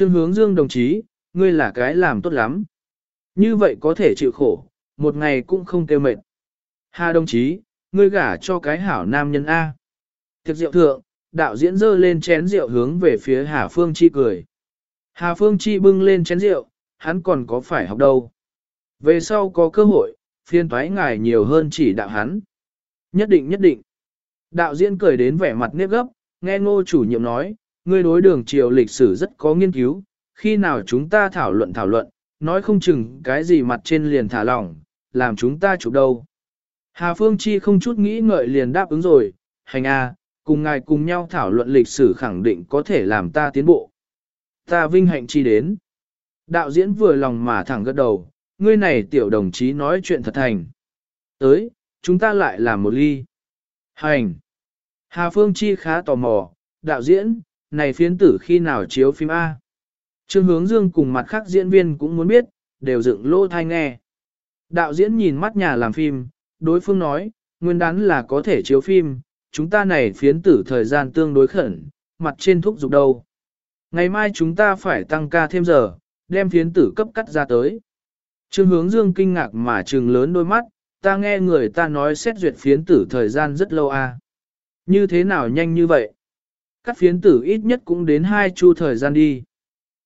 Trương hướng dương đồng chí, ngươi là cái làm tốt lắm. Như vậy có thể chịu khổ, một ngày cũng không tiêu mệt. Hà đồng chí, ngươi gả cho cái hảo nam nhân A. Thực diệu thượng, đạo diễn dơ lên chén rượu hướng về phía Hà Phương Chi cười. Hà Phương Chi bưng lên chén rượu, hắn còn có phải học đâu. Về sau có cơ hội, phiên thoái ngài nhiều hơn chỉ đạo hắn. Nhất định nhất định. Đạo diễn cười đến vẻ mặt nếp gấp, nghe ngô chủ nhiệm nói, ngươi đối đường triều lịch sử rất có nghiên cứu, khi nào chúng ta thảo luận thảo luận, nói không chừng cái gì mặt trên liền thả lỏng, làm chúng ta chụp đâu. Hà Phương Chi không chút nghĩ ngợi liền đáp ứng rồi, hành a, cùng ngài cùng nhau thảo luận lịch sử khẳng định có thể làm ta tiến bộ. Ta vinh hạnh chi đến. Đạo diễn vừa lòng mà thẳng gật đầu, ngươi này tiểu đồng chí nói chuyện thật thành. Tới, chúng ta lại làm một ly. Hành. Hà Phương Chi khá tò mò, đạo diễn, này phiến tử khi nào chiếu phim A. Trương Hướng Dương cùng mặt khác diễn viên cũng muốn biết, đều dựng lô thai nghe. Đạo diễn nhìn mắt nhà làm phim, đối phương nói, nguyên đán là có thể chiếu phim, chúng ta này phiến tử thời gian tương đối khẩn, mặt trên thúc dục đâu. Ngày mai chúng ta phải tăng ca thêm giờ, đem phiến tử cấp cắt ra tới. Trương hướng dương kinh ngạc mà trừng lớn đôi mắt, ta nghe người ta nói xét duyệt phiến tử thời gian rất lâu à. Như thế nào nhanh như vậy? Cắt phiến tử ít nhất cũng đến hai chu thời gian đi.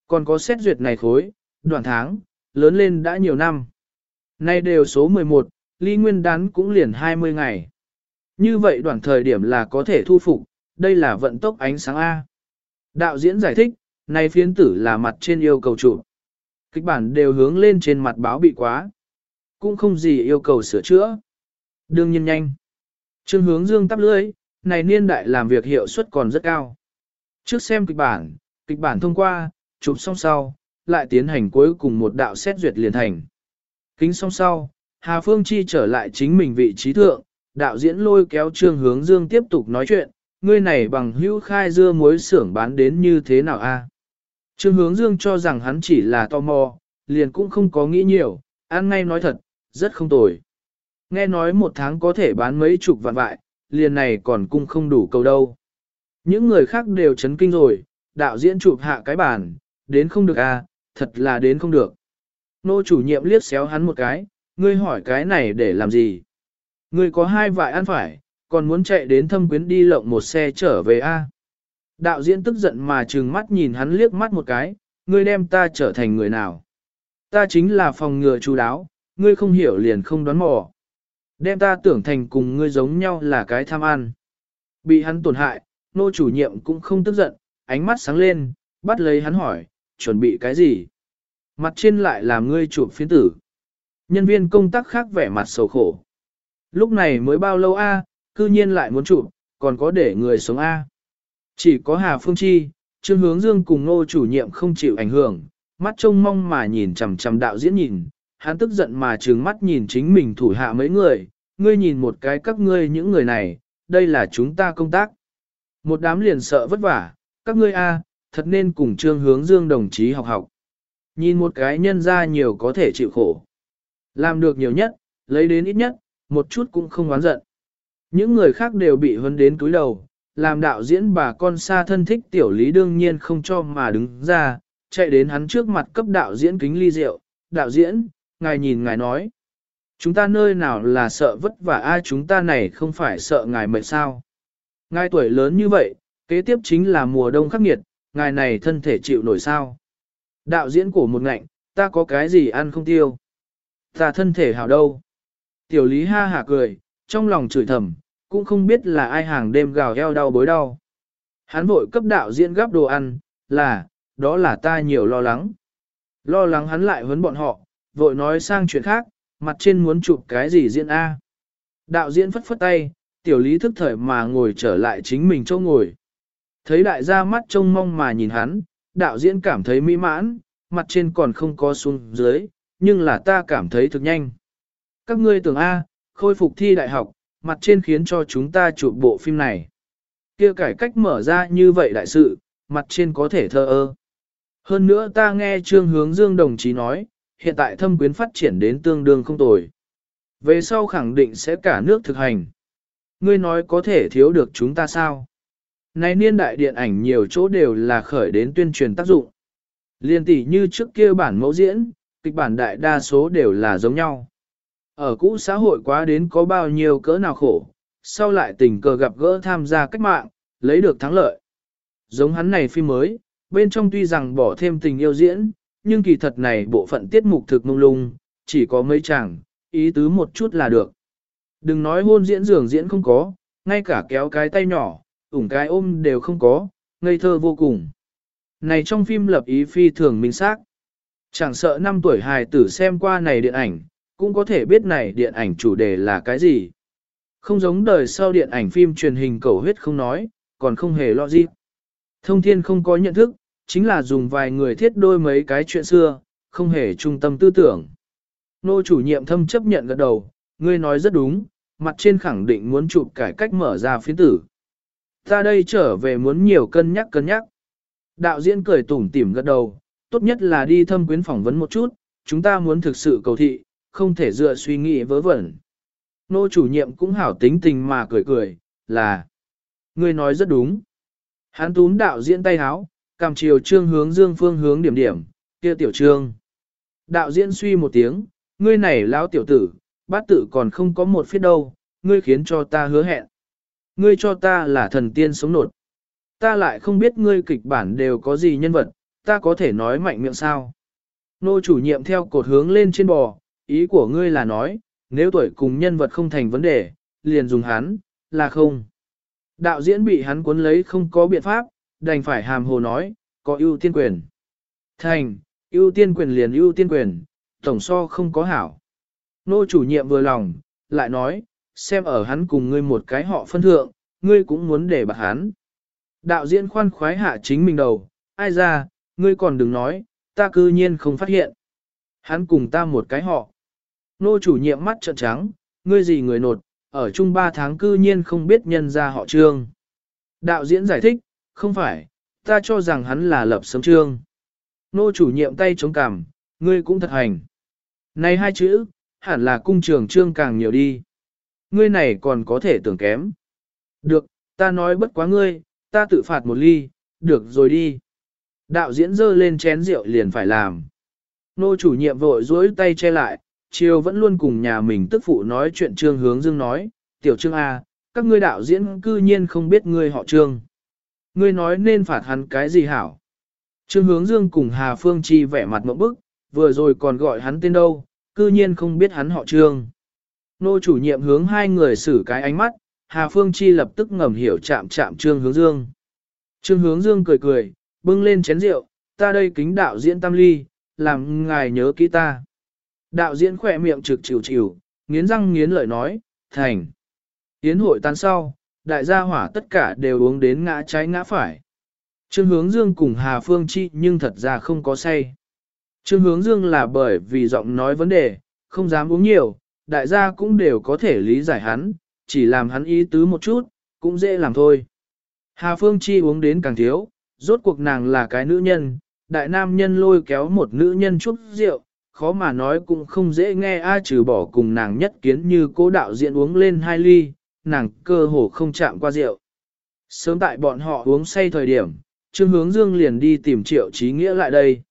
Còn có xét duyệt này khối, đoạn tháng, lớn lên đã nhiều năm. Nay đều số 11, ly nguyên đán cũng liền 20 ngày. Như vậy đoạn thời điểm là có thể thu phục, đây là vận tốc ánh sáng A. Đạo diễn giải thích, này phiến tử là mặt trên yêu cầu chủ. Kịch bản đều hướng lên trên mặt báo bị quá. Cũng không gì yêu cầu sửa chữa. Đương nhiên nhanh. Trương hướng dương tắp lưỡi, này niên đại làm việc hiệu suất còn rất cao. Trước xem kịch bản, kịch bản thông qua, chụp xong sau, lại tiến hành cuối cùng một đạo xét duyệt liền thành. Kính xong sau, Hà Phương Chi trở lại chính mình vị trí thượng, đạo diễn lôi kéo trương hướng dương tiếp tục nói chuyện, ngươi này bằng hữu khai dưa muối xưởng bán đến như thế nào a? Trương hướng dương cho rằng hắn chỉ là tò mò, liền cũng không có nghĩ nhiều, ăn ngay nói thật, rất không tồi. Nghe nói một tháng có thể bán mấy chục vạn vại, liền này còn cung không đủ cầu đâu. Những người khác đều chấn kinh rồi, đạo diễn chụp hạ cái bàn, đến không được a, thật là đến không được. Nô chủ nhiệm liếc xéo hắn một cái, ngươi hỏi cái này để làm gì? Ngươi có hai vại ăn phải, còn muốn chạy đến thâm quyến đi lộng một xe trở về a? Đạo diễn tức giận mà trừng mắt nhìn hắn liếc mắt một cái, ngươi đem ta trở thành người nào? Ta chính là phòng ngừa chú đáo, ngươi không hiểu liền không đoán mò. Đem ta tưởng thành cùng ngươi giống nhau là cái tham ăn. Bị hắn tổn hại, nô chủ nhiệm cũng không tức giận, ánh mắt sáng lên, bắt lấy hắn hỏi, chuẩn bị cái gì? Mặt trên lại làm ngươi chụp phiến tử. Nhân viên công tác khác vẻ mặt sầu khổ. Lúc này mới bao lâu a, cư nhiên lại muốn chụp, còn có để người sống a. Chỉ có Hà Phương Chi, Trương Hướng Dương cùng nô chủ nhiệm không chịu ảnh hưởng, mắt trông mong mà nhìn chằm chằm đạo diễn nhìn, hắn tức giận mà trừng mắt nhìn chính mình thủ hạ mấy người, ngươi nhìn một cái các ngươi những người này, đây là chúng ta công tác. Một đám liền sợ vất vả, các ngươi a, thật nên cùng Trương Hướng Dương đồng chí học học. Nhìn một cái nhân ra nhiều có thể chịu khổ. Làm được nhiều nhất, lấy đến ít nhất, một chút cũng không oán giận. Những người khác đều bị huấn đến túi đầu, làm đạo diễn bà con xa thân thích tiểu lý đương nhiên không cho mà đứng ra, chạy đến hắn trước mặt cấp đạo diễn kính ly rượu, đạo diễn, ngài nhìn ngài nói. Chúng ta nơi nào là sợ vất vả ai chúng ta này không phải sợ ngài mệt sao. Ngài tuổi lớn như vậy, kế tiếp chính là mùa đông khắc nghiệt, ngài này thân thể chịu nổi sao. Đạo diễn của một ngạnh, ta có cái gì ăn không tiêu. Ta thân thể hảo đâu. Tiểu lý ha hả cười, trong lòng chửi thầm, cũng không biết là ai hàng đêm gào eo đau bối đau. Hắn vội cấp đạo diễn gắp đồ ăn, là, đó là ta nhiều lo lắng. Lo lắng hắn lại huấn bọn họ, vội nói sang chuyện khác, mặt trên muốn chụp cái gì diễn A. Đạo diễn phất phất tay, tiểu lý thức thời mà ngồi trở lại chính mình chỗ ngồi. Thấy đại gia mắt trông mong mà nhìn hắn, đạo diễn cảm thấy mỹ mãn, mặt trên còn không có xuống dưới, nhưng là ta cảm thấy thực nhanh. Các ngươi tưởng A, khôi phục thi đại học, mặt trên khiến cho chúng ta chụp bộ phim này. kia cải cách mở ra như vậy đại sự, mặt trên có thể thơ ơ. Hơn nữa ta nghe Trương Hướng Dương đồng chí nói, hiện tại thâm quyến phát triển đến tương đương không tồi. Về sau khẳng định sẽ cả nước thực hành. Ngươi nói có thể thiếu được chúng ta sao? Này niên đại điện ảnh nhiều chỗ đều là khởi đến tuyên truyền tác dụng. Liên tỷ như trước kia bản mẫu diễn, kịch bản đại đa số đều là giống nhau. Ở cũ xã hội quá đến có bao nhiêu cỡ nào khổ, sau lại tình cờ gặp gỡ tham gia cách mạng, lấy được thắng lợi. Giống hắn này phim mới, bên trong tuy rằng bỏ thêm tình yêu diễn, nhưng kỳ thật này bộ phận tiết mục thực mông lung, chỉ có mấy chàng, ý tứ một chút là được. Đừng nói hôn diễn dường diễn không có, ngay cả kéo cái tay nhỏ, ủng cái ôm đều không có, ngây thơ vô cùng. Này trong phim lập ý phi thường minh xác Chẳng sợ năm tuổi hài tử xem qua này điện ảnh, cũng có thể biết này điện ảnh chủ đề là cái gì. Không giống đời sau điện ảnh phim truyền hình cầu huyết không nói, còn không hề lo gì. Thông thiên không có nhận thức, chính là dùng vài người thiết đôi mấy cái chuyện xưa, không hề trung tâm tư tưởng. Nô chủ nhiệm thâm chấp nhận gật đầu, ngươi nói rất đúng, mặt trên khẳng định muốn chụp cải cách mở ra phiến tử. Ta đây trở về muốn nhiều cân nhắc cân nhắc. Đạo diễn cười tủm tỉm gật đầu, tốt nhất là đi thâm quyến phỏng vấn một chút, chúng ta muốn thực sự cầu thị, không thể dựa suy nghĩ vớ vẩn. Nô chủ nhiệm cũng hảo tính tình mà cười cười, là, ngươi nói rất đúng. Hắn túm đạo diễn tay háo, cầm chiều trương hướng dương phương hướng điểm điểm, kia tiểu trương. Đạo diễn suy một tiếng, ngươi này lão tiểu tử, bát tự còn không có một phía đâu, ngươi khiến cho ta hứa hẹn. Ngươi cho ta là thần tiên sống nột. Ta lại không biết ngươi kịch bản đều có gì nhân vật, ta có thể nói mạnh miệng sao. Nô chủ nhiệm theo cột hướng lên trên bò, ý của ngươi là nói, nếu tuổi cùng nhân vật không thành vấn đề, liền dùng hắn, là không. Đạo diễn bị hắn cuốn lấy không có biện pháp, đành phải hàm hồ nói, có ưu tiên quyền. Thành, ưu tiên quyền liền ưu tiên quyền, tổng so không có hảo. Nô chủ nhiệm vừa lòng, lại nói, xem ở hắn cùng ngươi một cái họ phân thượng, ngươi cũng muốn để bạc hắn. Đạo diễn khoan khoái hạ chính mình đầu, ai ra, ngươi còn đừng nói, ta cư nhiên không phát hiện. Hắn cùng ta một cái họ. Nô chủ nhiệm mắt trợn trắng, ngươi gì người nột, ở chung ba tháng cư nhiên không biết nhân ra họ trương. Đạo diễn giải thích, không phải, ta cho rằng hắn là lập sớm trương. Nô chủ nhiệm tay chống cằm, ngươi cũng thật hành. Này hai chữ, hẳn là cung trường trương càng nhiều đi. Ngươi này còn có thể tưởng kém. Được, ta nói bất quá ngươi, ta tự phạt một ly, được rồi đi. Đạo diễn dơ lên chén rượu liền phải làm. Nô chủ nhiệm vội dối tay che lại, chiều vẫn luôn cùng nhà mình tức phụ nói chuyện trương hướng dương nói, tiểu trương A, các ngươi đạo diễn cư nhiên không biết ngươi họ trương. Ngươi nói nên phạt hắn cái gì hảo? Trương hướng dương cùng Hà Phương Chi vẻ mặt mẫu bức, vừa rồi còn gọi hắn tên đâu, cư nhiên không biết hắn họ trương. Nô chủ nhiệm hướng hai người xử cái ánh mắt, Hà Phương Chi lập tức ngầm hiểu chạm chạm Trương Hướng Dương. Trương Hướng Dương cười cười, bưng lên chén rượu, ta đây kính đạo diễn Tam Ly, làm ngài nhớ kỹ ta. Đạo diễn khỏe miệng trực chịu chịu, nghiến răng nghiến lợi nói, thành. Yến hội tan sau, đại gia hỏa tất cả đều uống đến ngã trái ngã phải. Trương Hướng Dương cùng Hà Phương Chi nhưng thật ra không có say. Trương Hướng Dương là bởi vì giọng nói vấn đề, không dám uống nhiều, đại gia cũng đều có thể lý giải hắn, chỉ làm hắn ý tứ một chút, cũng dễ làm thôi. Hà Phương Chi uống đến càng thiếu, rốt cuộc nàng là cái nữ nhân, đại nam nhân lôi kéo một nữ nhân chút rượu, khó mà nói cũng không dễ nghe ai trừ bỏ cùng nàng nhất kiến như cố đạo diễn uống lên hai ly, nàng cơ hồ không chạm qua rượu. Sớm tại bọn họ uống say thời điểm, Trương Hướng Dương liền đi tìm Triệu Chí Nghĩa lại đây.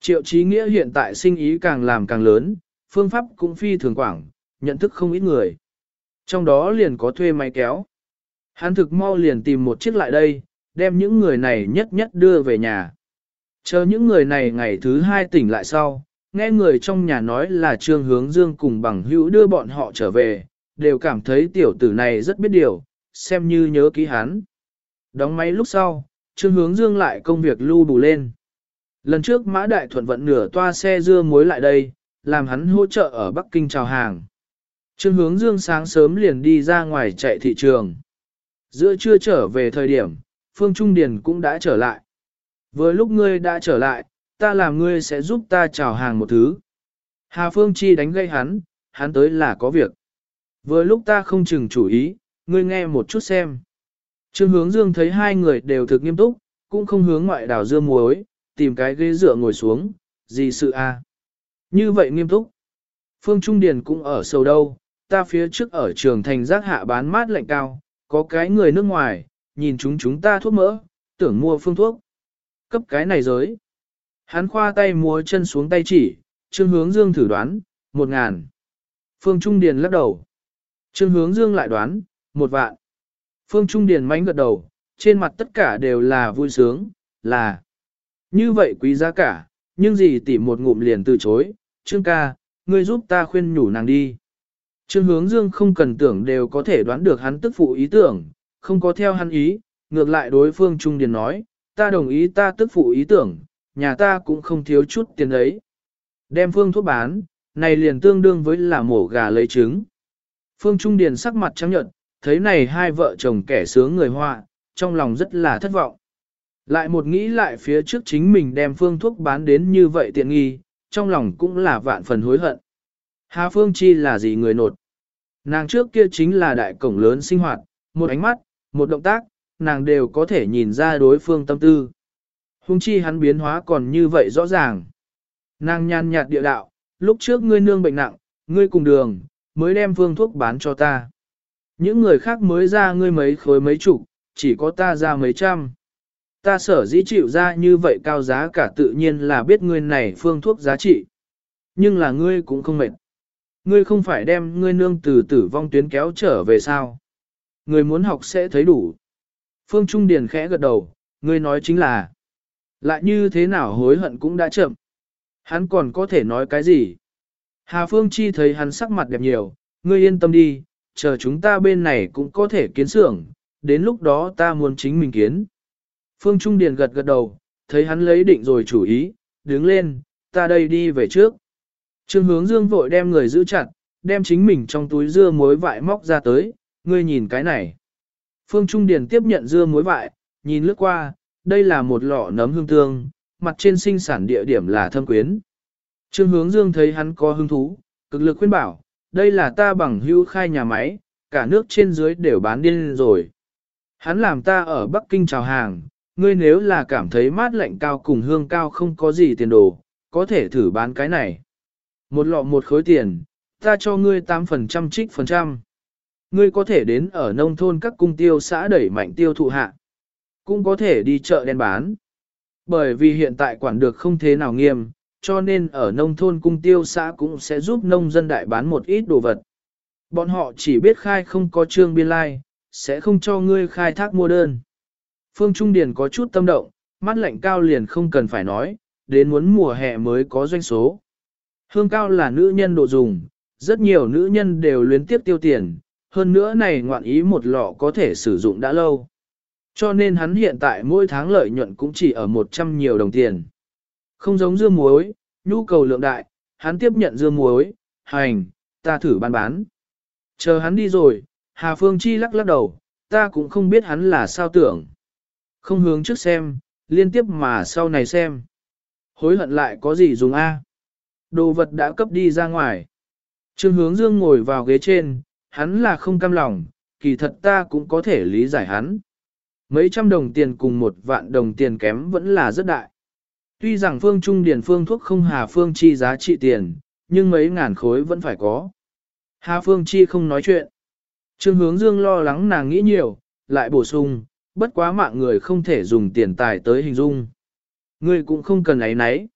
Triệu Chí Nghĩa hiện tại sinh ý càng làm càng lớn, phương pháp cũng phi thường quảng, nhận thức không ít người. Trong đó liền có thuê máy kéo. Hắn thực mau liền tìm một chiếc lại đây, đem những người này nhất nhất đưa về nhà. Chờ những người này ngày thứ hai tỉnh lại sau, nghe người trong nhà nói là Trương Hướng Dương cùng bằng hữu đưa bọn họ trở về, đều cảm thấy tiểu tử này rất biết điều, xem như nhớ ký hắn. Đóng máy lúc sau, Trương Hướng Dương lại công việc lưu bù lên. Lần trước Mã Đại Thuận vận nửa toa xe dưa muối lại đây, làm hắn hỗ trợ ở Bắc Kinh chào hàng. Trương hướng dương sáng sớm liền đi ra ngoài chạy thị trường. Giữa trưa trở về thời điểm, Phương Trung Điền cũng đã trở lại. Vừa lúc ngươi đã trở lại, ta làm ngươi sẽ giúp ta chào hàng một thứ. Hà Phương Chi đánh gây hắn, hắn tới là có việc. Vừa lúc ta không chừng chủ ý, ngươi nghe một chút xem. Trương hướng dương thấy hai người đều thực nghiêm túc, cũng không hướng ngoại đảo dưa muối, tìm cái ghế dựa ngồi xuống, gì sự a? Như vậy nghiêm túc. Phương Trung Điền cũng ở sâu đâu, ta phía trước ở trường thành giác hạ bán mát lạnh cao, có cái người nước ngoài, nhìn chúng chúng ta thuốc mỡ, tưởng mua phương thuốc. Cấp cái này giới. Hắn khoa tay múa chân xuống tay chỉ, Trương Hướng Dương thử đoán, một ngàn. Phương Trung Điền lắc đầu. Trương Hướng Dương lại đoán, một vạn. Phương Trung Điền mánh gật đầu, trên mặt tất cả đều là vui sướng, là như vậy quý giá cả, nhưng gì tỉ một ngụm liền từ chối, Trương ca, ngươi giúp ta khuyên nhủ nàng đi. Trương hướng dương không cần tưởng đều có thể đoán được hắn tức phụ ý tưởng, không có theo hắn ý, ngược lại đối phương Trung Điền nói, ta đồng ý ta tức phụ ý tưởng, nhà ta cũng không thiếu chút tiền ấy. Đem phương thuốc bán, này liền tương đương với là mổ gà lấy trứng. Phương Trung Điền sắc mặt trắng nhợt, thấy này hai vợ chồng kẻ sướng người họa, trong lòng rất là thất vọng. Lại một nghĩ lại phía trước chính mình đem phương thuốc bán đến như vậy tiện nghi, trong lòng cũng là vạn phần hối hận. Hà Phương Chi là gì người nột? Nàng trước kia chính là đại cổng lớn sinh hoạt, một ánh mắt, một động tác, nàng đều có thể nhìn ra đối phương tâm tư. Hung chi hắn biến hóa còn như vậy rõ ràng. Nàng nhàn nhạt địa đạo, lúc trước ngươi nương bệnh nặng, ngươi cùng đường, mới đem phương thuốc bán cho ta. Những người khác mới ra ngươi mấy khối mấy chục, chỉ có ta ra mấy trăm. Ta sở dĩ chịu ra như vậy cao giá cả tự nhiên là biết ngươi này phương thuốc giá trị. Nhưng là ngươi cũng không mệt. Ngươi không phải đem ngươi nương từ tử vong tuyến kéo trở về sao. Ngươi muốn học sẽ thấy đủ. Phương Trung Điền khẽ gật đầu, ngươi nói chính là. Lại như thế nào hối hận cũng đã chậm. Hắn còn có thể nói cái gì? Hà Phương Chi thấy hắn sắc mặt đẹp nhiều, ngươi yên tâm đi, chờ chúng ta bên này cũng có thể kiến xưởng, đến lúc đó ta muốn chính mình kiến. Phương Trung Điền gật gật đầu, thấy hắn lấy định rồi chủ ý, đứng lên, ta đây đi về trước. Trương hướng dương vội đem người giữ chặt, đem chính mình trong túi dưa muối vại móc ra tới, ngươi nhìn cái này. Phương Trung Điền tiếp nhận dưa muối vại, nhìn lướt qua, đây là một lọ nấm hương tương, mặt trên sinh sản địa điểm là thâm quyến. Trương hướng dương thấy hắn có hứng thú, cực lực khuyên bảo, đây là ta bằng hưu khai nhà máy, cả nước trên dưới đều bán điên rồi. Hắn làm ta ở Bắc Kinh chào hàng, ngươi nếu là cảm thấy mát lạnh cao cùng hương cao không có gì tiền đồ, có thể thử bán cái này. Một lọ một khối tiền, ta cho ngươi 8% trích phần trăm. Ngươi có thể đến ở nông thôn các cung tiêu xã đẩy mạnh tiêu thụ hạ. Cũng có thể đi chợ đen bán. Bởi vì hiện tại quản được không thế nào nghiêm, cho nên ở nông thôn cung tiêu xã cũng sẽ giúp nông dân đại bán một ít đồ vật. Bọn họ chỉ biết khai không có trương biên lai, sẽ không cho ngươi khai thác mua đơn. Phương Trung Điền có chút tâm động, mắt lạnh cao liền không cần phải nói, đến muốn mùa hè mới có doanh số. Hương cao là nữ nhân độ dùng, rất nhiều nữ nhân đều luyến tiếp tiêu tiền, hơn nữa này ngoạn ý một lọ có thể sử dụng đã lâu. Cho nên hắn hiện tại mỗi tháng lợi nhuận cũng chỉ ở 100 nhiều đồng tiền. Không giống dưa muối, nhu cầu lượng đại, hắn tiếp nhận dưa muối, hành, ta thử bán bán. Chờ hắn đi rồi, Hà Phương Chi lắc lắc đầu, ta cũng không biết hắn là sao tưởng. Không hướng trước xem, liên tiếp mà sau này xem. Hối hận lại có gì dùng A. Đồ vật đã cấp đi ra ngoài. Trương hướng dương ngồi vào ghế trên, hắn là không cam lòng, kỳ thật ta cũng có thể lý giải hắn. Mấy trăm đồng tiền cùng một vạn đồng tiền kém vẫn là rất đại. Tuy rằng phương trung điền phương thuốc không hà phương chi giá trị tiền, nhưng mấy ngàn khối vẫn phải có. Hà phương chi không nói chuyện. Trương hướng dương lo lắng nàng nghĩ nhiều, lại bổ sung, bất quá mạng người không thể dùng tiền tài tới hình dung. Ngươi cũng không cần ấy nấy.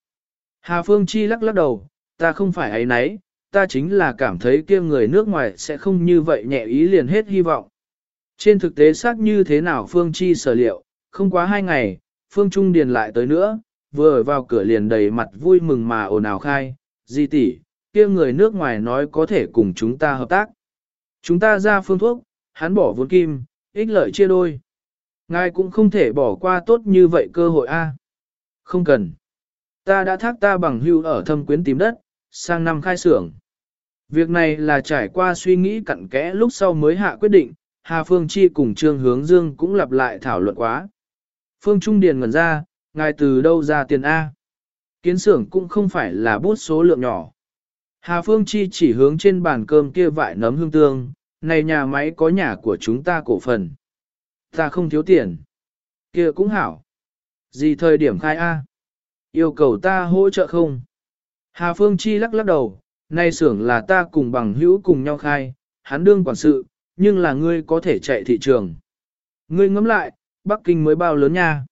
Hà Phương Chi lắc lắc đầu, ta không phải ấy nấy, ta chính là cảm thấy kia người nước ngoài sẽ không như vậy nhẹ ý liền hết hy vọng. Trên thực tế xác như thế nào Phương Chi sở liệu, không quá hai ngày, Phương Trung Điền lại tới nữa, vừa vào cửa liền đầy mặt vui mừng mà ồn ào khai, di tỷ, kia người nước ngoài nói có thể cùng chúng ta hợp tác. Chúng ta ra phương thuốc, hắn bỏ vốn kim, ích lợi chia đôi. Ngài cũng không thể bỏ qua tốt như vậy cơ hội a. Không cần. Ta đã thác ta bằng hưu ở thâm quyến tìm đất, sang năm khai xưởng. Việc này là trải qua suy nghĩ cặn kẽ lúc sau mới hạ quyết định, Hà Phương Chi cùng Trương Hướng Dương cũng lặp lại thảo luận quá. Phương Trung Điền ngẩn ra, ngài từ đâu ra tiền A? Kiến xưởng cũng không phải là bút số lượng nhỏ. Hà Phương Chi chỉ hướng trên bàn cơm kia vại nấm hương tương, này nhà máy có nhà của chúng ta cổ phần. Ta không thiếu tiền. kia cũng hảo. Gì thời điểm khai A? Yêu cầu ta hỗ trợ không? Hà Phương Chi lắc lắc đầu, nay xưởng là ta cùng bằng hữu cùng nhau khai, hắn đương quản sự, nhưng là ngươi có thể chạy thị trường. Ngươi ngẫm lại, Bắc Kinh mới bao lớn nha.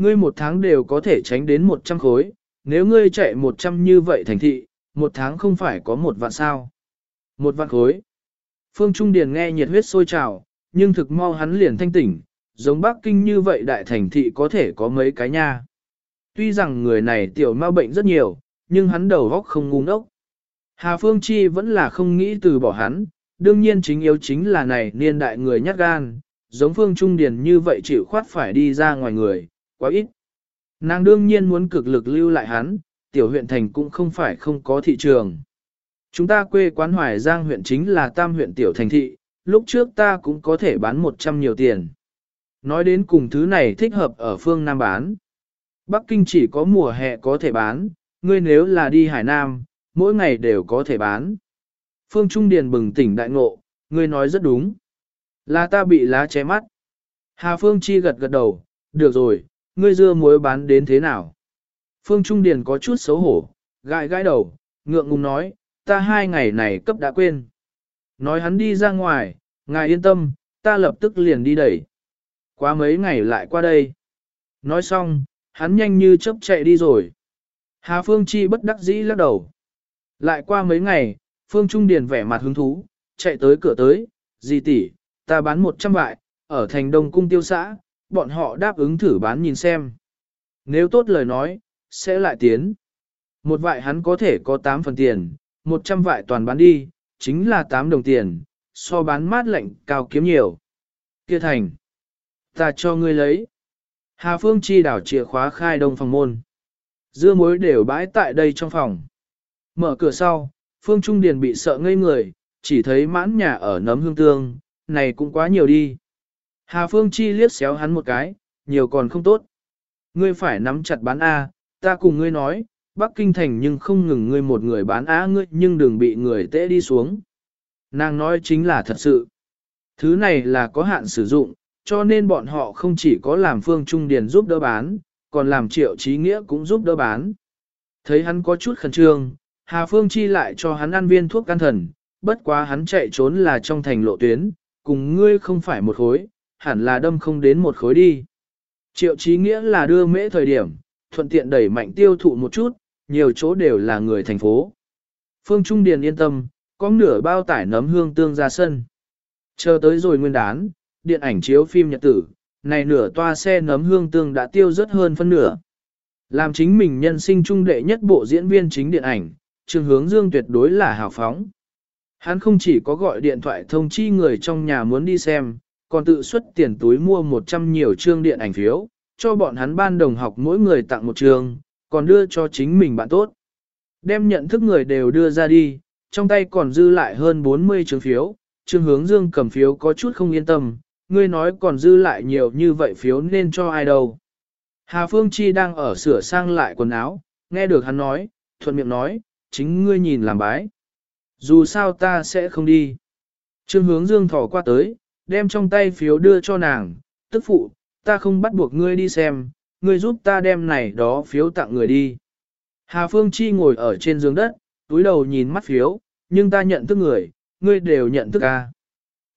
Ngươi một tháng đều có thể tránh đến 100 khối, nếu ngươi chạy 100 như vậy thành thị, một tháng không phải có một vạn sao. Một vạn khối. Phương Trung Điền nghe nhiệt huyết sôi trào, nhưng thực mau hắn liền thanh tỉnh, giống Bắc Kinh như vậy đại thành thị có thể có mấy cái nha. Tuy rằng người này tiểu ma bệnh rất nhiều, nhưng hắn đầu góc không ngu ngốc. Hà Phương Chi vẫn là không nghĩ từ bỏ hắn, đương nhiên chính yếu chính là này niên đại người nhát gan, giống Phương Trung Điền như vậy chịu khoát phải đi ra ngoài người, quá ít. Nàng đương nhiên muốn cực lực lưu lại hắn, tiểu huyện thành cũng không phải không có thị trường. Chúng ta quê quán Hoài Giang huyện chính là tam huyện tiểu thành thị, lúc trước ta cũng có thể bán 100 nhiều tiền. Nói đến cùng thứ này thích hợp ở phương Nam bán. Bắc Kinh chỉ có mùa hè có thể bán, ngươi nếu là đi Hải Nam, mỗi ngày đều có thể bán. Phương Trung Điền bừng tỉnh đại ngộ, ngươi nói rất đúng. Là ta bị lá che mắt. Hà Phương Chi gật gật đầu, được rồi, ngươi dưa muối bán đến thế nào? Phương Trung Điền có chút xấu hổ, gãi gãi đầu, ngượng ngùng nói, ta hai ngày này cấp đã quên. Nói hắn đi ra ngoài, ngài yên tâm, ta lập tức liền đi đẩy. Quá mấy ngày lại qua đây. Nói xong, hắn nhanh như chớp chạy đi rồi. Hà Phương Chi bất đắc dĩ lắc đầu. Lại qua mấy ngày, Phương Trung Điền vẻ mặt hứng thú, chạy tới cửa tới, gì tỷ, ta bán 100 vại, ở thành đông cung tiêu xã, bọn họ đáp ứng thử bán nhìn xem. Nếu tốt lời nói, sẽ lại tiến. Một vại hắn có thể có 8 phần tiền, 100 vại toàn bán đi, chính là 8 đồng tiền, so bán mát lạnh cao kiếm nhiều. Kia thành, ta cho ngươi lấy. Hà Phương chi đảo chìa khóa khai đông phòng môn. Dưa muối đều bãi tại đây trong phòng. Mở cửa sau, Phương Trung Điền bị sợ ngây người, chỉ thấy mãn nhà ở nấm hương tương, này cũng quá nhiều đi. Hà Phương Chi liếc xéo hắn một cái, nhiều còn không tốt. Ngươi phải nắm chặt bán A, ta cùng ngươi nói, Bắc Kinh thành nhưng không ngừng ngươi một người bán A ngươi nhưng đừng bị người tễ đi xuống. Nàng nói chính là thật sự. Thứ này là có hạn sử dụng, cho nên bọn họ không chỉ có làm Phương Trung Điền giúp đỡ bán, còn làm triệu trí nghĩa cũng giúp đỡ bán. Thấy hắn có chút khẩn trương, Hà Phương Chi lại cho hắn ăn viên thuốc can thần, bất quá hắn chạy trốn là trong thành lộ tuyến, cùng ngươi không phải một khối, hẳn là đâm không đến một khối đi. Triệu trí nghĩa là đưa mễ thời điểm, thuận tiện đẩy mạnh tiêu thụ một chút, nhiều chỗ đều là người thành phố. Phương Trung Điền yên tâm, có nửa bao tải nấm hương tương ra sân. Chờ tới rồi nguyên đán, điện ảnh chiếu phim nhật tử, này nửa toa xe nấm hương tương đã tiêu rất hơn phân nửa. Làm chính mình nhân sinh trung đệ nhất bộ diễn viên chính điện ảnh, trường hướng dương tuyệt đối là hào phóng. Hắn không chỉ có gọi điện thoại thông chi người trong nhà muốn đi xem, còn tự xuất tiền túi mua 100 nhiều chương điện ảnh phiếu, cho bọn hắn ban đồng học mỗi người tặng một chương, còn đưa cho chính mình bạn tốt. Đem nhận thức người đều đưa ra đi, trong tay còn dư lại hơn 40 chương phiếu, Trương Hướng Dương cầm phiếu có chút không yên tâm, ngươi nói còn dư lại nhiều như vậy phiếu nên cho ai đâu. Hà Phương Chi đang ở sửa sang lại quần áo, nghe được hắn nói, thuận miệng nói, chính ngươi nhìn làm bái. Dù sao ta sẽ không đi. Trương hướng dương thỏ qua tới, đem trong tay phiếu đưa cho nàng, tức phụ, ta không bắt buộc ngươi đi xem, ngươi giúp ta đem này đó phiếu tặng người đi. Hà Phương Chi ngồi ở trên giường đất, túi đầu nhìn mắt phiếu, nhưng ta nhận thức người, ngươi đều nhận thức à.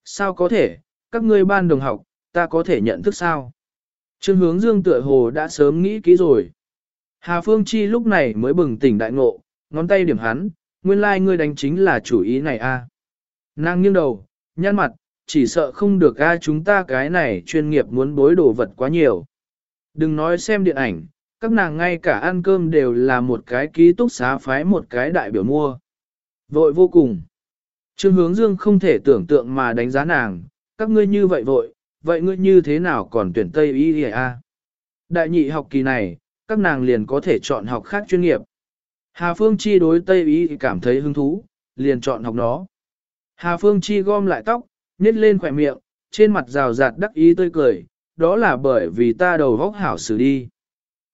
Sao có thể, các ngươi ban đồng học, ta có thể nhận thức sao? Trương hướng dương tựa hồ đã sớm nghĩ kỹ rồi. Hà Phương Chi lúc này mới bừng tỉnh đại ngộ, ngón tay điểm hắn, nguyên lai like ngươi đánh chính là chủ ý này a. À. Nàng nghiêng đầu, nhăn mặt, chỉ sợ không được a chúng ta cái này chuyên nghiệp muốn bối đồ vật quá nhiều. Đừng nói xem điện ảnh, các nàng ngay cả ăn cơm đều là một cái ký túc xá phái một cái đại biểu mua. Vội vô cùng. Trương hướng dương không thể tưởng tượng mà đánh giá nàng, các ngươi như vậy vội, vậy ngươi như thế nào còn tuyển Tây Y a? Đại nhị học kỳ này, các nàng liền có thể chọn học khác chuyên nghiệp. Hà Phương Chi đối Tây Y cảm thấy hứng thú, liền chọn học nó. Hà Phương Chi gom lại tóc, nhét lên khỏe miệng, trên mặt rào rạt đắc ý tươi cười, đó là bởi vì ta đầu vóc hảo xử đi.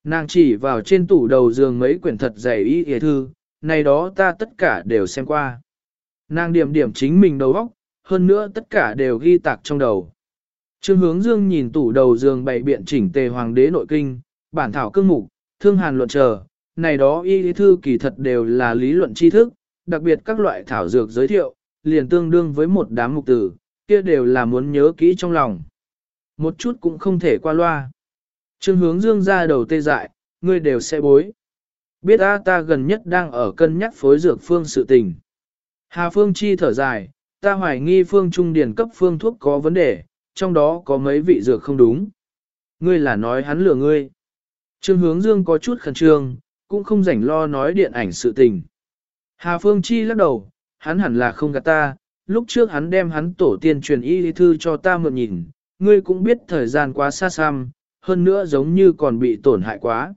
Nàng chỉ vào trên tủ đầu giường mấy quyển thật dày y hề thư, này đó ta tất cả đều xem qua. Nàng điểm điểm chính mình đầu vóc, hơn nữa tất cả đều ghi tạc trong đầu. Trương hướng dương nhìn tủ đầu giường bày biện chỉnh tề hoàng đế nội kinh, bản thảo cương mục, thương hàn luận chờ, này đó y lý thư kỳ thật đều là lý luận tri thức, đặc biệt các loại thảo dược giới thiệu, liền tương đương với một đám mục tử, kia đều là muốn nhớ kỹ trong lòng. Một chút cũng không thể qua loa. Trương hướng dương ra đầu tê dại, ngươi đều sẽ bối. Biết a ta gần nhất đang ở cân nhắc phối dược phương sự tình. Hà Phương Chi thở dài, ta hoài nghi phương trung điển cấp phương thuốc có vấn đề, trong đó có mấy vị dược không đúng. Ngươi là nói hắn lừa ngươi. Trương hướng dương có chút khẩn trương, cũng không rảnh lo nói điện ảnh sự tình. Hà Phương Chi lắc đầu, hắn hẳn là không gạt ta, lúc trước hắn đem hắn tổ tiên truyền y thư cho ta mượn nhìn, ngươi cũng biết thời gian quá xa xăm, hơn nữa giống như còn bị tổn hại quá.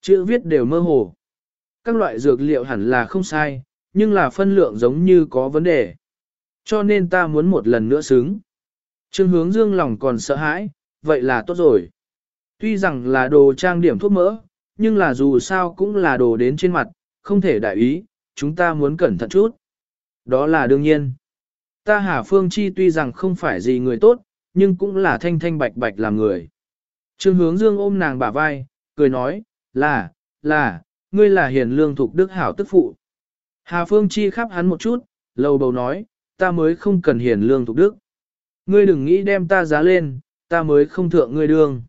Chữ viết đều mơ hồ. Các loại dược liệu hẳn là không sai, nhưng là phân lượng giống như có vấn đề. Cho nên ta muốn một lần nữa xứng. Trương hướng dương lòng còn sợ hãi, vậy là tốt rồi. Tuy rằng là đồ trang điểm thuốc mỡ, nhưng là dù sao cũng là đồ đến trên mặt, không thể đại ý, chúng ta muốn cẩn thận chút. Đó là đương nhiên. Ta Hà Phương Chi tuy rằng không phải gì người tốt, nhưng cũng là thanh thanh bạch bạch làm người. Trương hướng dương ôm nàng bả vai, cười nói, là, là, ngươi là hiền lương thuộc đức hảo tức phụ. Hà Phương Chi khắp hắn một chút, lầu bầu nói, ta mới không cần hiền lương thuộc đức. Ngươi đừng nghĩ đem ta giá lên, ta mới không thượng ngươi đường.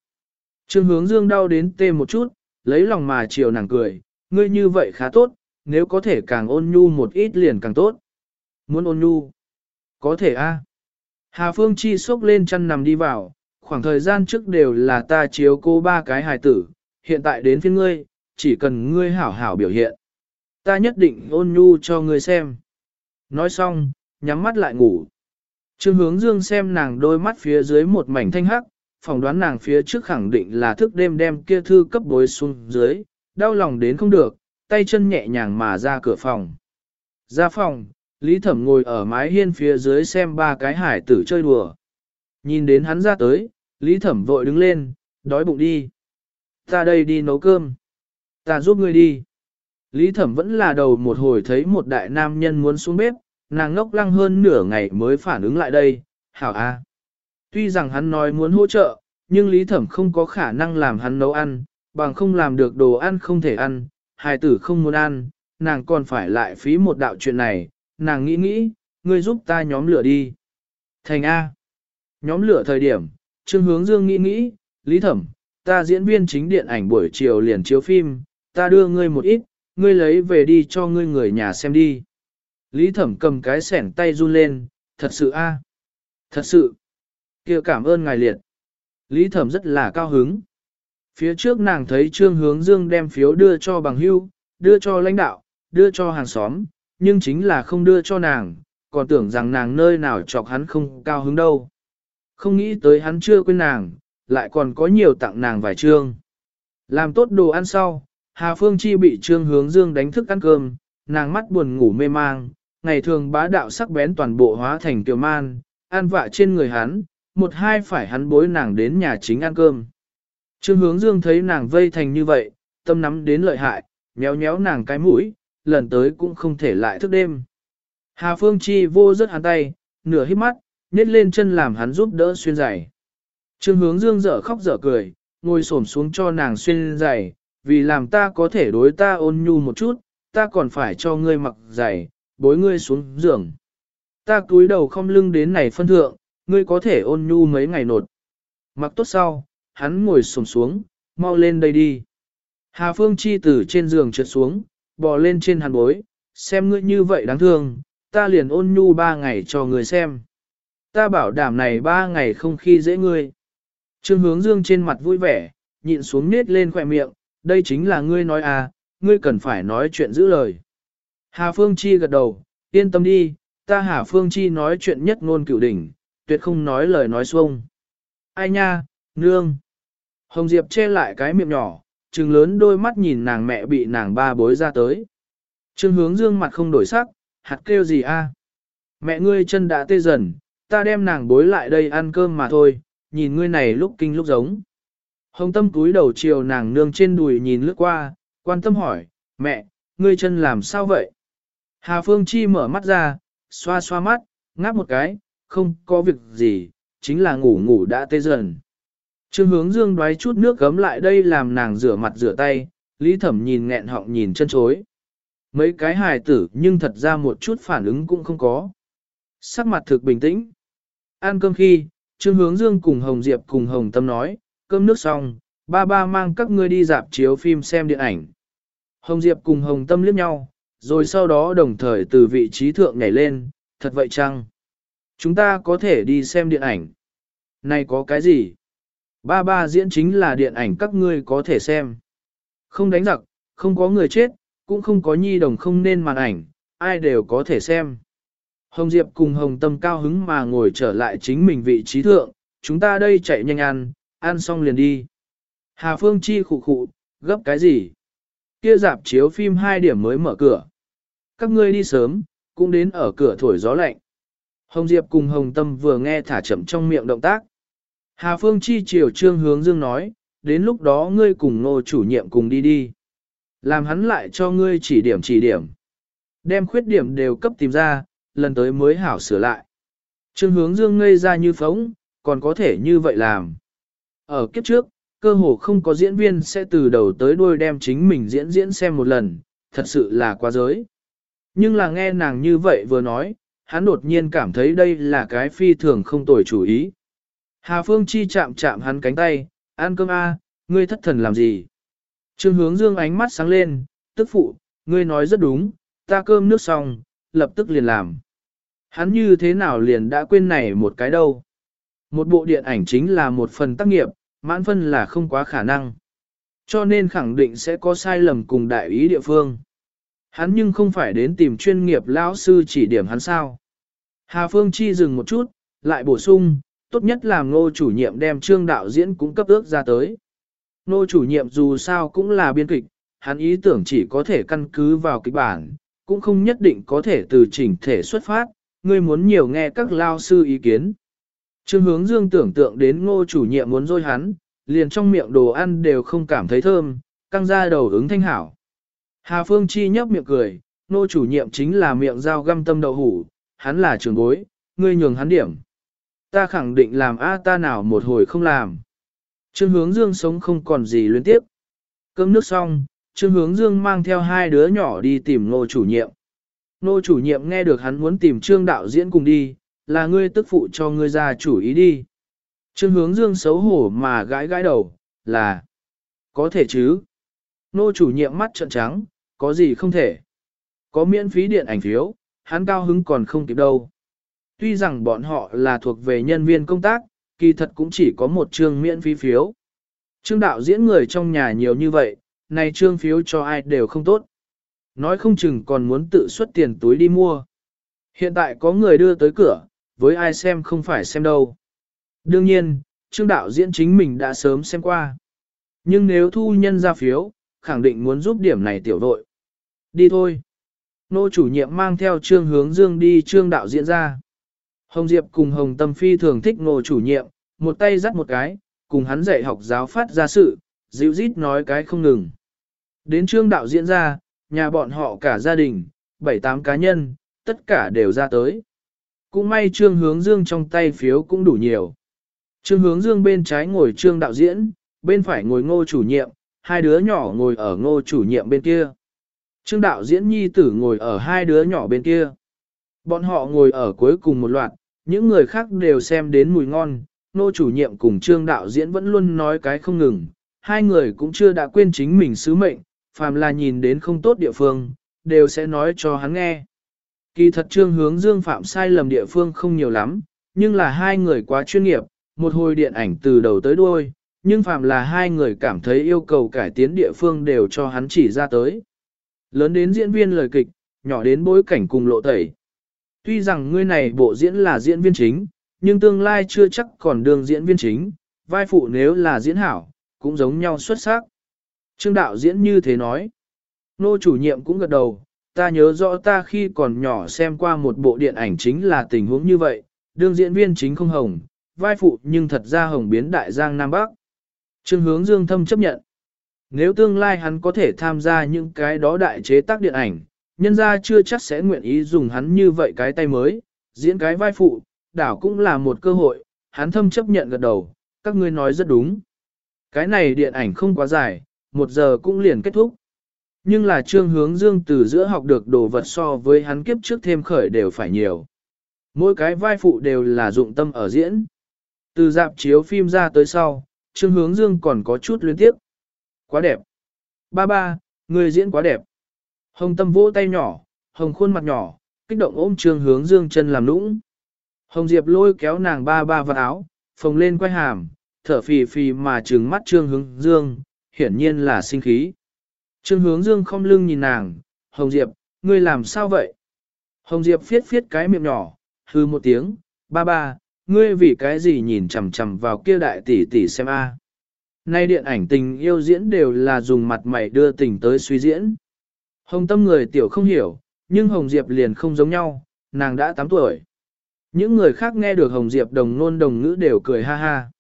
Trương hướng dương đau đến tê một chút, lấy lòng mà chiều nàng cười, ngươi như vậy khá tốt, nếu có thể càng ôn nhu một ít liền càng tốt. Muốn ôn nhu? Có thể a. Hà Phương Chi sốc lên chăn nằm đi vào, khoảng thời gian trước đều là ta chiếu cô ba cái hài tử, hiện tại đến phiên ngươi, chỉ cần ngươi hảo hảo biểu hiện. Ta nhất định ôn nhu cho ngươi xem. Nói xong, nhắm mắt lại ngủ. Trương hướng dương xem nàng đôi mắt phía dưới một mảnh thanh hắc, phỏng đoán nàng phía trước khẳng định là thức đêm đem kia thư cấp bối xuống dưới, đau lòng đến không được, tay chân nhẹ nhàng mà ra cửa phòng. Ra phòng, Lý Thẩm ngồi ở mái hiên phía dưới xem ba cái hải tử chơi đùa. Nhìn đến hắn ra tới, Lý Thẩm vội đứng lên, đói bụng đi. Ta đây đi nấu cơm. Ta giúp ngươi đi. Lý Thẩm vẫn là đầu một hồi thấy một đại nam nhân muốn xuống bếp, nàng ngốc lăng hơn nửa ngày mới phản ứng lại đây, hảo a. Tuy rằng hắn nói muốn hỗ trợ, nhưng Lý Thẩm không có khả năng làm hắn nấu ăn, bằng không làm được đồ ăn không thể ăn, hài tử không muốn ăn, nàng còn phải lại phí một đạo chuyện này, nàng nghĩ nghĩ, ngươi giúp ta nhóm lửa đi. Thành A. Nhóm lửa thời điểm, Trương Hướng Dương nghĩ nghĩ, Lý Thẩm, ta diễn viên chính điện ảnh buổi chiều liền chiếu phim, ta đưa ngươi một ít, ngươi lấy về đi cho ngươi người nhà xem đi. Lý Thẩm cầm cái sẻn tay run lên, thật sự A. Thật sự. kia cảm ơn ngài liệt. Lý Thẩm rất là cao hứng. Phía trước nàng thấy Trương Hướng Dương đem phiếu đưa cho bằng hưu, đưa cho lãnh đạo, đưa cho hàng xóm, nhưng chính là không đưa cho nàng, còn tưởng rằng nàng nơi nào chọc hắn không cao hứng đâu. Không nghĩ tới hắn chưa quên nàng, lại còn có nhiều tặng nàng vài trương. Làm tốt đồ ăn sau, Hà Phương Chi bị Trương Hướng Dương đánh thức ăn cơm, nàng mắt buồn ngủ mê mang, ngày thường bá đạo sắc bén toàn bộ hóa thành tiểu man, an vạ trên người hắn, một hai phải hắn bối nàng đến nhà chính ăn cơm. Trương hướng dương thấy nàng vây thành như vậy, tâm nắm đến lợi hại, méo méo nàng cái mũi, lần tới cũng không thể lại thức đêm. Hà Phương Chi vô rất hắn tay, nửa hít mắt, nhét lên chân làm hắn giúp đỡ xuyên giày. Trương hướng dương dở khóc dở cười, ngồi xổm xuống cho nàng xuyên giày, vì làm ta có thể đối ta ôn nhu một chút, ta còn phải cho ngươi mặc giày, bối ngươi xuống giường. Ta cúi đầu không lưng đến này phân thượng, ngươi có thể ôn nhu mấy ngày nột. Mặc tốt sau, hắn ngồi xổm xuống, mau lên đây đi. Hà Phương Chi từ trên giường trượt xuống, bò lên trên hàn bối, xem ngươi như vậy đáng thương, ta liền ôn nhu ba ngày cho ngươi xem. Ta bảo đảm này ba ngày không khi dễ ngươi. Trương hướng dương trên mặt vui vẻ, nhịn xuống nết lên khỏe miệng, đây chính là ngươi nói à, ngươi cần phải nói chuyện giữ lời. Hà Phương Chi gật đầu, yên tâm đi, ta Hà Phương Chi nói chuyện nhất ngôn cửu đỉnh, tuyệt không nói lời nói xuông. Ai nha, nương. Hồng Diệp che lại cái miệng nhỏ, trừng lớn đôi mắt nhìn nàng mẹ bị nàng ba bối ra tới. Trương hướng dương mặt không đổi sắc, hạt kêu gì a? Mẹ ngươi chân đã tê dần, ta đem nàng bối lại đây ăn cơm mà thôi, nhìn ngươi này lúc kinh lúc giống. Hồng tâm túi đầu chiều nàng nương trên đùi nhìn lướt qua, quan tâm hỏi, mẹ, ngươi chân làm sao vậy? Hà Phương Chi mở mắt ra, xoa xoa mắt, ngáp một cái, không có việc gì, chính là ngủ ngủ đã tê dần. Trương hướng dương đoái chút nước gấm lại đây làm nàng rửa mặt rửa tay, lý thẩm nhìn nghẹn họng nhìn chân chối. Mấy cái hài tử nhưng thật ra một chút phản ứng cũng không có. Sắc mặt thực bình tĩnh. Ăn cơm khi, Trương hướng dương cùng Hồng Diệp cùng Hồng Tâm nói, cơm nước xong, ba ba mang các ngươi đi dạp chiếu phim xem điện ảnh. Hồng Diệp cùng Hồng Tâm liếc nhau, rồi sau đó đồng thời từ vị trí thượng nhảy lên, thật vậy chăng? Chúng ta có thể đi xem điện ảnh. Này có cái gì? Ba ba diễn chính là điện ảnh các ngươi có thể xem. Không đánh giặc, không có người chết, cũng không có nhi đồng không nên màn ảnh, ai đều có thể xem. Hồng Diệp cùng Hồng Tâm cao hứng mà ngồi trở lại chính mình vị trí thượng, chúng ta đây chạy nhanh ăn, ăn xong liền đi. Hà Phương Chi khụ khụ, gấp cái gì? Kia dạp chiếu phim hai điểm mới mở cửa. Các ngươi đi sớm, cũng đến ở cửa thổi gió lạnh. Hồng Diệp cùng Hồng Tâm vừa nghe thả chậm trong miệng động tác. Hà Phương Chi chiều trương hướng dương nói, đến lúc đó ngươi cùng nô chủ nhiệm cùng đi đi. Làm hắn lại cho ngươi chỉ điểm chỉ điểm. Đem khuyết điểm đều cấp tìm ra, lần tới mới hảo sửa lại. Trương hướng dương ngây ra như phóng, còn có thể như vậy làm. Ở kiếp trước, cơ hồ không có diễn viên sẽ từ đầu tới đuôi đem chính mình diễn diễn xem một lần, thật sự là quá giới. Nhưng là nghe nàng như vậy vừa nói, hắn đột nhiên cảm thấy đây là cái phi thường không tồi chủ ý. Hà Phương Chi chạm chạm hắn cánh tay, ăn cơm a, ngươi thất thần làm gì? Trương hướng dương ánh mắt sáng lên, tức phụ, ngươi nói rất đúng, ta cơm nước xong, lập tức liền làm. Hắn như thế nào liền đã quên này một cái đâu. Một bộ điện ảnh chính là một phần tác nghiệp, mãn phân là không quá khả năng. Cho nên khẳng định sẽ có sai lầm cùng đại ý địa phương. Hắn nhưng không phải đến tìm chuyên nghiệp lão sư chỉ điểm hắn sao. Hà Phương Chi dừng một chút, lại bổ sung, tốt nhất là ngô chủ nhiệm đem trương đạo diễn cũng cấp ước ra tới. Ngô chủ nhiệm dù sao cũng là biên kịch, hắn ý tưởng chỉ có thể căn cứ vào kịch bản, cũng không nhất định có thể từ chỉnh thể xuất phát, ngươi muốn nhiều nghe các lao sư ý kiến. Trương hướng dương tưởng tượng đến ngô chủ nhiệm muốn dôi hắn, liền trong miệng đồ ăn đều không cảm thấy thơm, căng ra đầu ứng thanh hảo. Hà Phương Chi nhấp miệng cười, ngô chủ nhiệm chính là miệng dao găm tâm đậu hủ, hắn là trường bối, ngươi nhường hắn điểm. Ta khẳng định làm A ta nào một hồi không làm. Trương hướng dương sống không còn gì luyến tiếp. Cơm nước xong, Trương hướng dương mang theo hai đứa nhỏ đi tìm ngô chủ nhiệm. Ngô chủ nhiệm nghe được hắn muốn tìm trương đạo diễn cùng đi, là ngươi tức phụ cho ngươi ra chủ ý đi. Trương hướng dương xấu hổ mà gãi gãi đầu, là, có thể chứ. Nô chủ nhiệm mắt trợn trắng, có gì không thể. Có miễn phí điện ảnh phiếu, hắn cao hứng còn không kịp đâu. Tuy rằng bọn họ là thuộc về nhân viên công tác, kỳ thật cũng chỉ có một chương miễn phí phiếu. Trương đạo diễn người trong nhà nhiều như vậy, này trương phiếu cho ai đều không tốt. Nói không chừng còn muốn tự xuất tiền túi đi mua. Hiện tại có người đưa tới cửa, với ai xem không phải xem đâu. Đương nhiên, trương đạo diễn chính mình đã sớm xem qua. Nhưng nếu thu nhân ra phiếu, khẳng định muốn giúp điểm này tiểu đội. Đi thôi. Nô chủ nhiệm mang theo trương hướng dương đi trương đạo diễn ra. Hồng Diệp cùng Hồng Tâm Phi thường thích Ngô chủ nhiệm, một tay dắt một cái, cùng hắn dạy học giáo phát ra sự, dịu rít nói cái không ngừng. Đến trương đạo diễn ra, nhà bọn họ cả gia đình, bảy tám cá nhân, tất cả đều ra tới. Cũng may trương hướng dương trong tay phiếu cũng đủ nhiều. Trương hướng dương bên trái ngồi trương đạo diễn, bên phải ngồi ngô chủ nhiệm, hai đứa nhỏ ngồi ở ngô chủ nhiệm bên kia. Trương đạo diễn nhi tử ngồi ở hai đứa nhỏ bên kia. Bọn họ ngồi ở cuối cùng một loạt, những người khác đều xem đến mùi ngon, nô chủ nhiệm cùng trương đạo diễn vẫn luôn nói cái không ngừng, hai người cũng chưa đã quên chính mình sứ mệnh, phàm là nhìn đến không tốt địa phương, đều sẽ nói cho hắn nghe. Kỳ thật trương hướng dương phạm sai lầm địa phương không nhiều lắm, nhưng là hai người quá chuyên nghiệp, một hồi điện ảnh từ đầu tới đuôi, nhưng phạm là hai người cảm thấy yêu cầu cải tiến địa phương đều cho hắn chỉ ra tới. Lớn đến diễn viên lời kịch, nhỏ đến bối cảnh cùng lộ tẩy. Tuy rằng ngươi này bộ diễn là diễn viên chính, nhưng tương lai chưa chắc còn đương diễn viên chính, vai phụ nếu là diễn hảo, cũng giống nhau xuất sắc. Trương đạo diễn như thế nói. Nô chủ nhiệm cũng gật đầu, ta nhớ rõ ta khi còn nhỏ xem qua một bộ điện ảnh chính là tình huống như vậy, đương diễn viên chính không hồng, vai phụ nhưng thật ra hồng biến đại giang Nam Bắc. Trương hướng dương thâm chấp nhận. Nếu tương lai hắn có thể tham gia những cái đó đại chế tác điện ảnh, nhân ra chưa chắc sẽ nguyện ý dùng hắn như vậy cái tay mới, diễn cái vai phụ, đảo cũng là một cơ hội, hắn thâm chấp nhận gật đầu, các ngươi nói rất đúng. Cái này điện ảnh không quá dài, một giờ cũng liền kết thúc. Nhưng là trương hướng dương từ giữa học được đồ vật so với hắn kiếp trước thêm khởi đều phải nhiều. Mỗi cái vai phụ đều là dụng tâm ở diễn. Từ dạp chiếu phim ra tới sau, trương hướng dương còn có chút luyến tiếp. Quá đẹp. Ba ba, người diễn quá đẹp. Hồng tâm vỗ tay nhỏ, hồng khuôn mặt nhỏ, kích động ôm Trương Hướng Dương chân làm nũng. Hồng Diệp lôi kéo nàng ba ba vào áo, phồng lên quay hàm, thở phì phì mà trừng mắt Trương Hướng Dương, hiển nhiên là sinh khí. Trương Hướng Dương không lưng nhìn nàng, Hồng Diệp, ngươi làm sao vậy? Hồng Diệp phiết phiết cái miệng nhỏ, hư một tiếng, ba ba, ngươi vì cái gì nhìn chằm chằm vào kia đại tỷ tỷ xem a? Nay điện ảnh tình yêu diễn đều là dùng mặt mày đưa tình tới suy diễn. Hồng tâm người tiểu không hiểu, nhưng Hồng Diệp liền không giống nhau, nàng đã 8 tuổi. Những người khác nghe được Hồng Diệp đồng nôn đồng ngữ đều cười ha ha.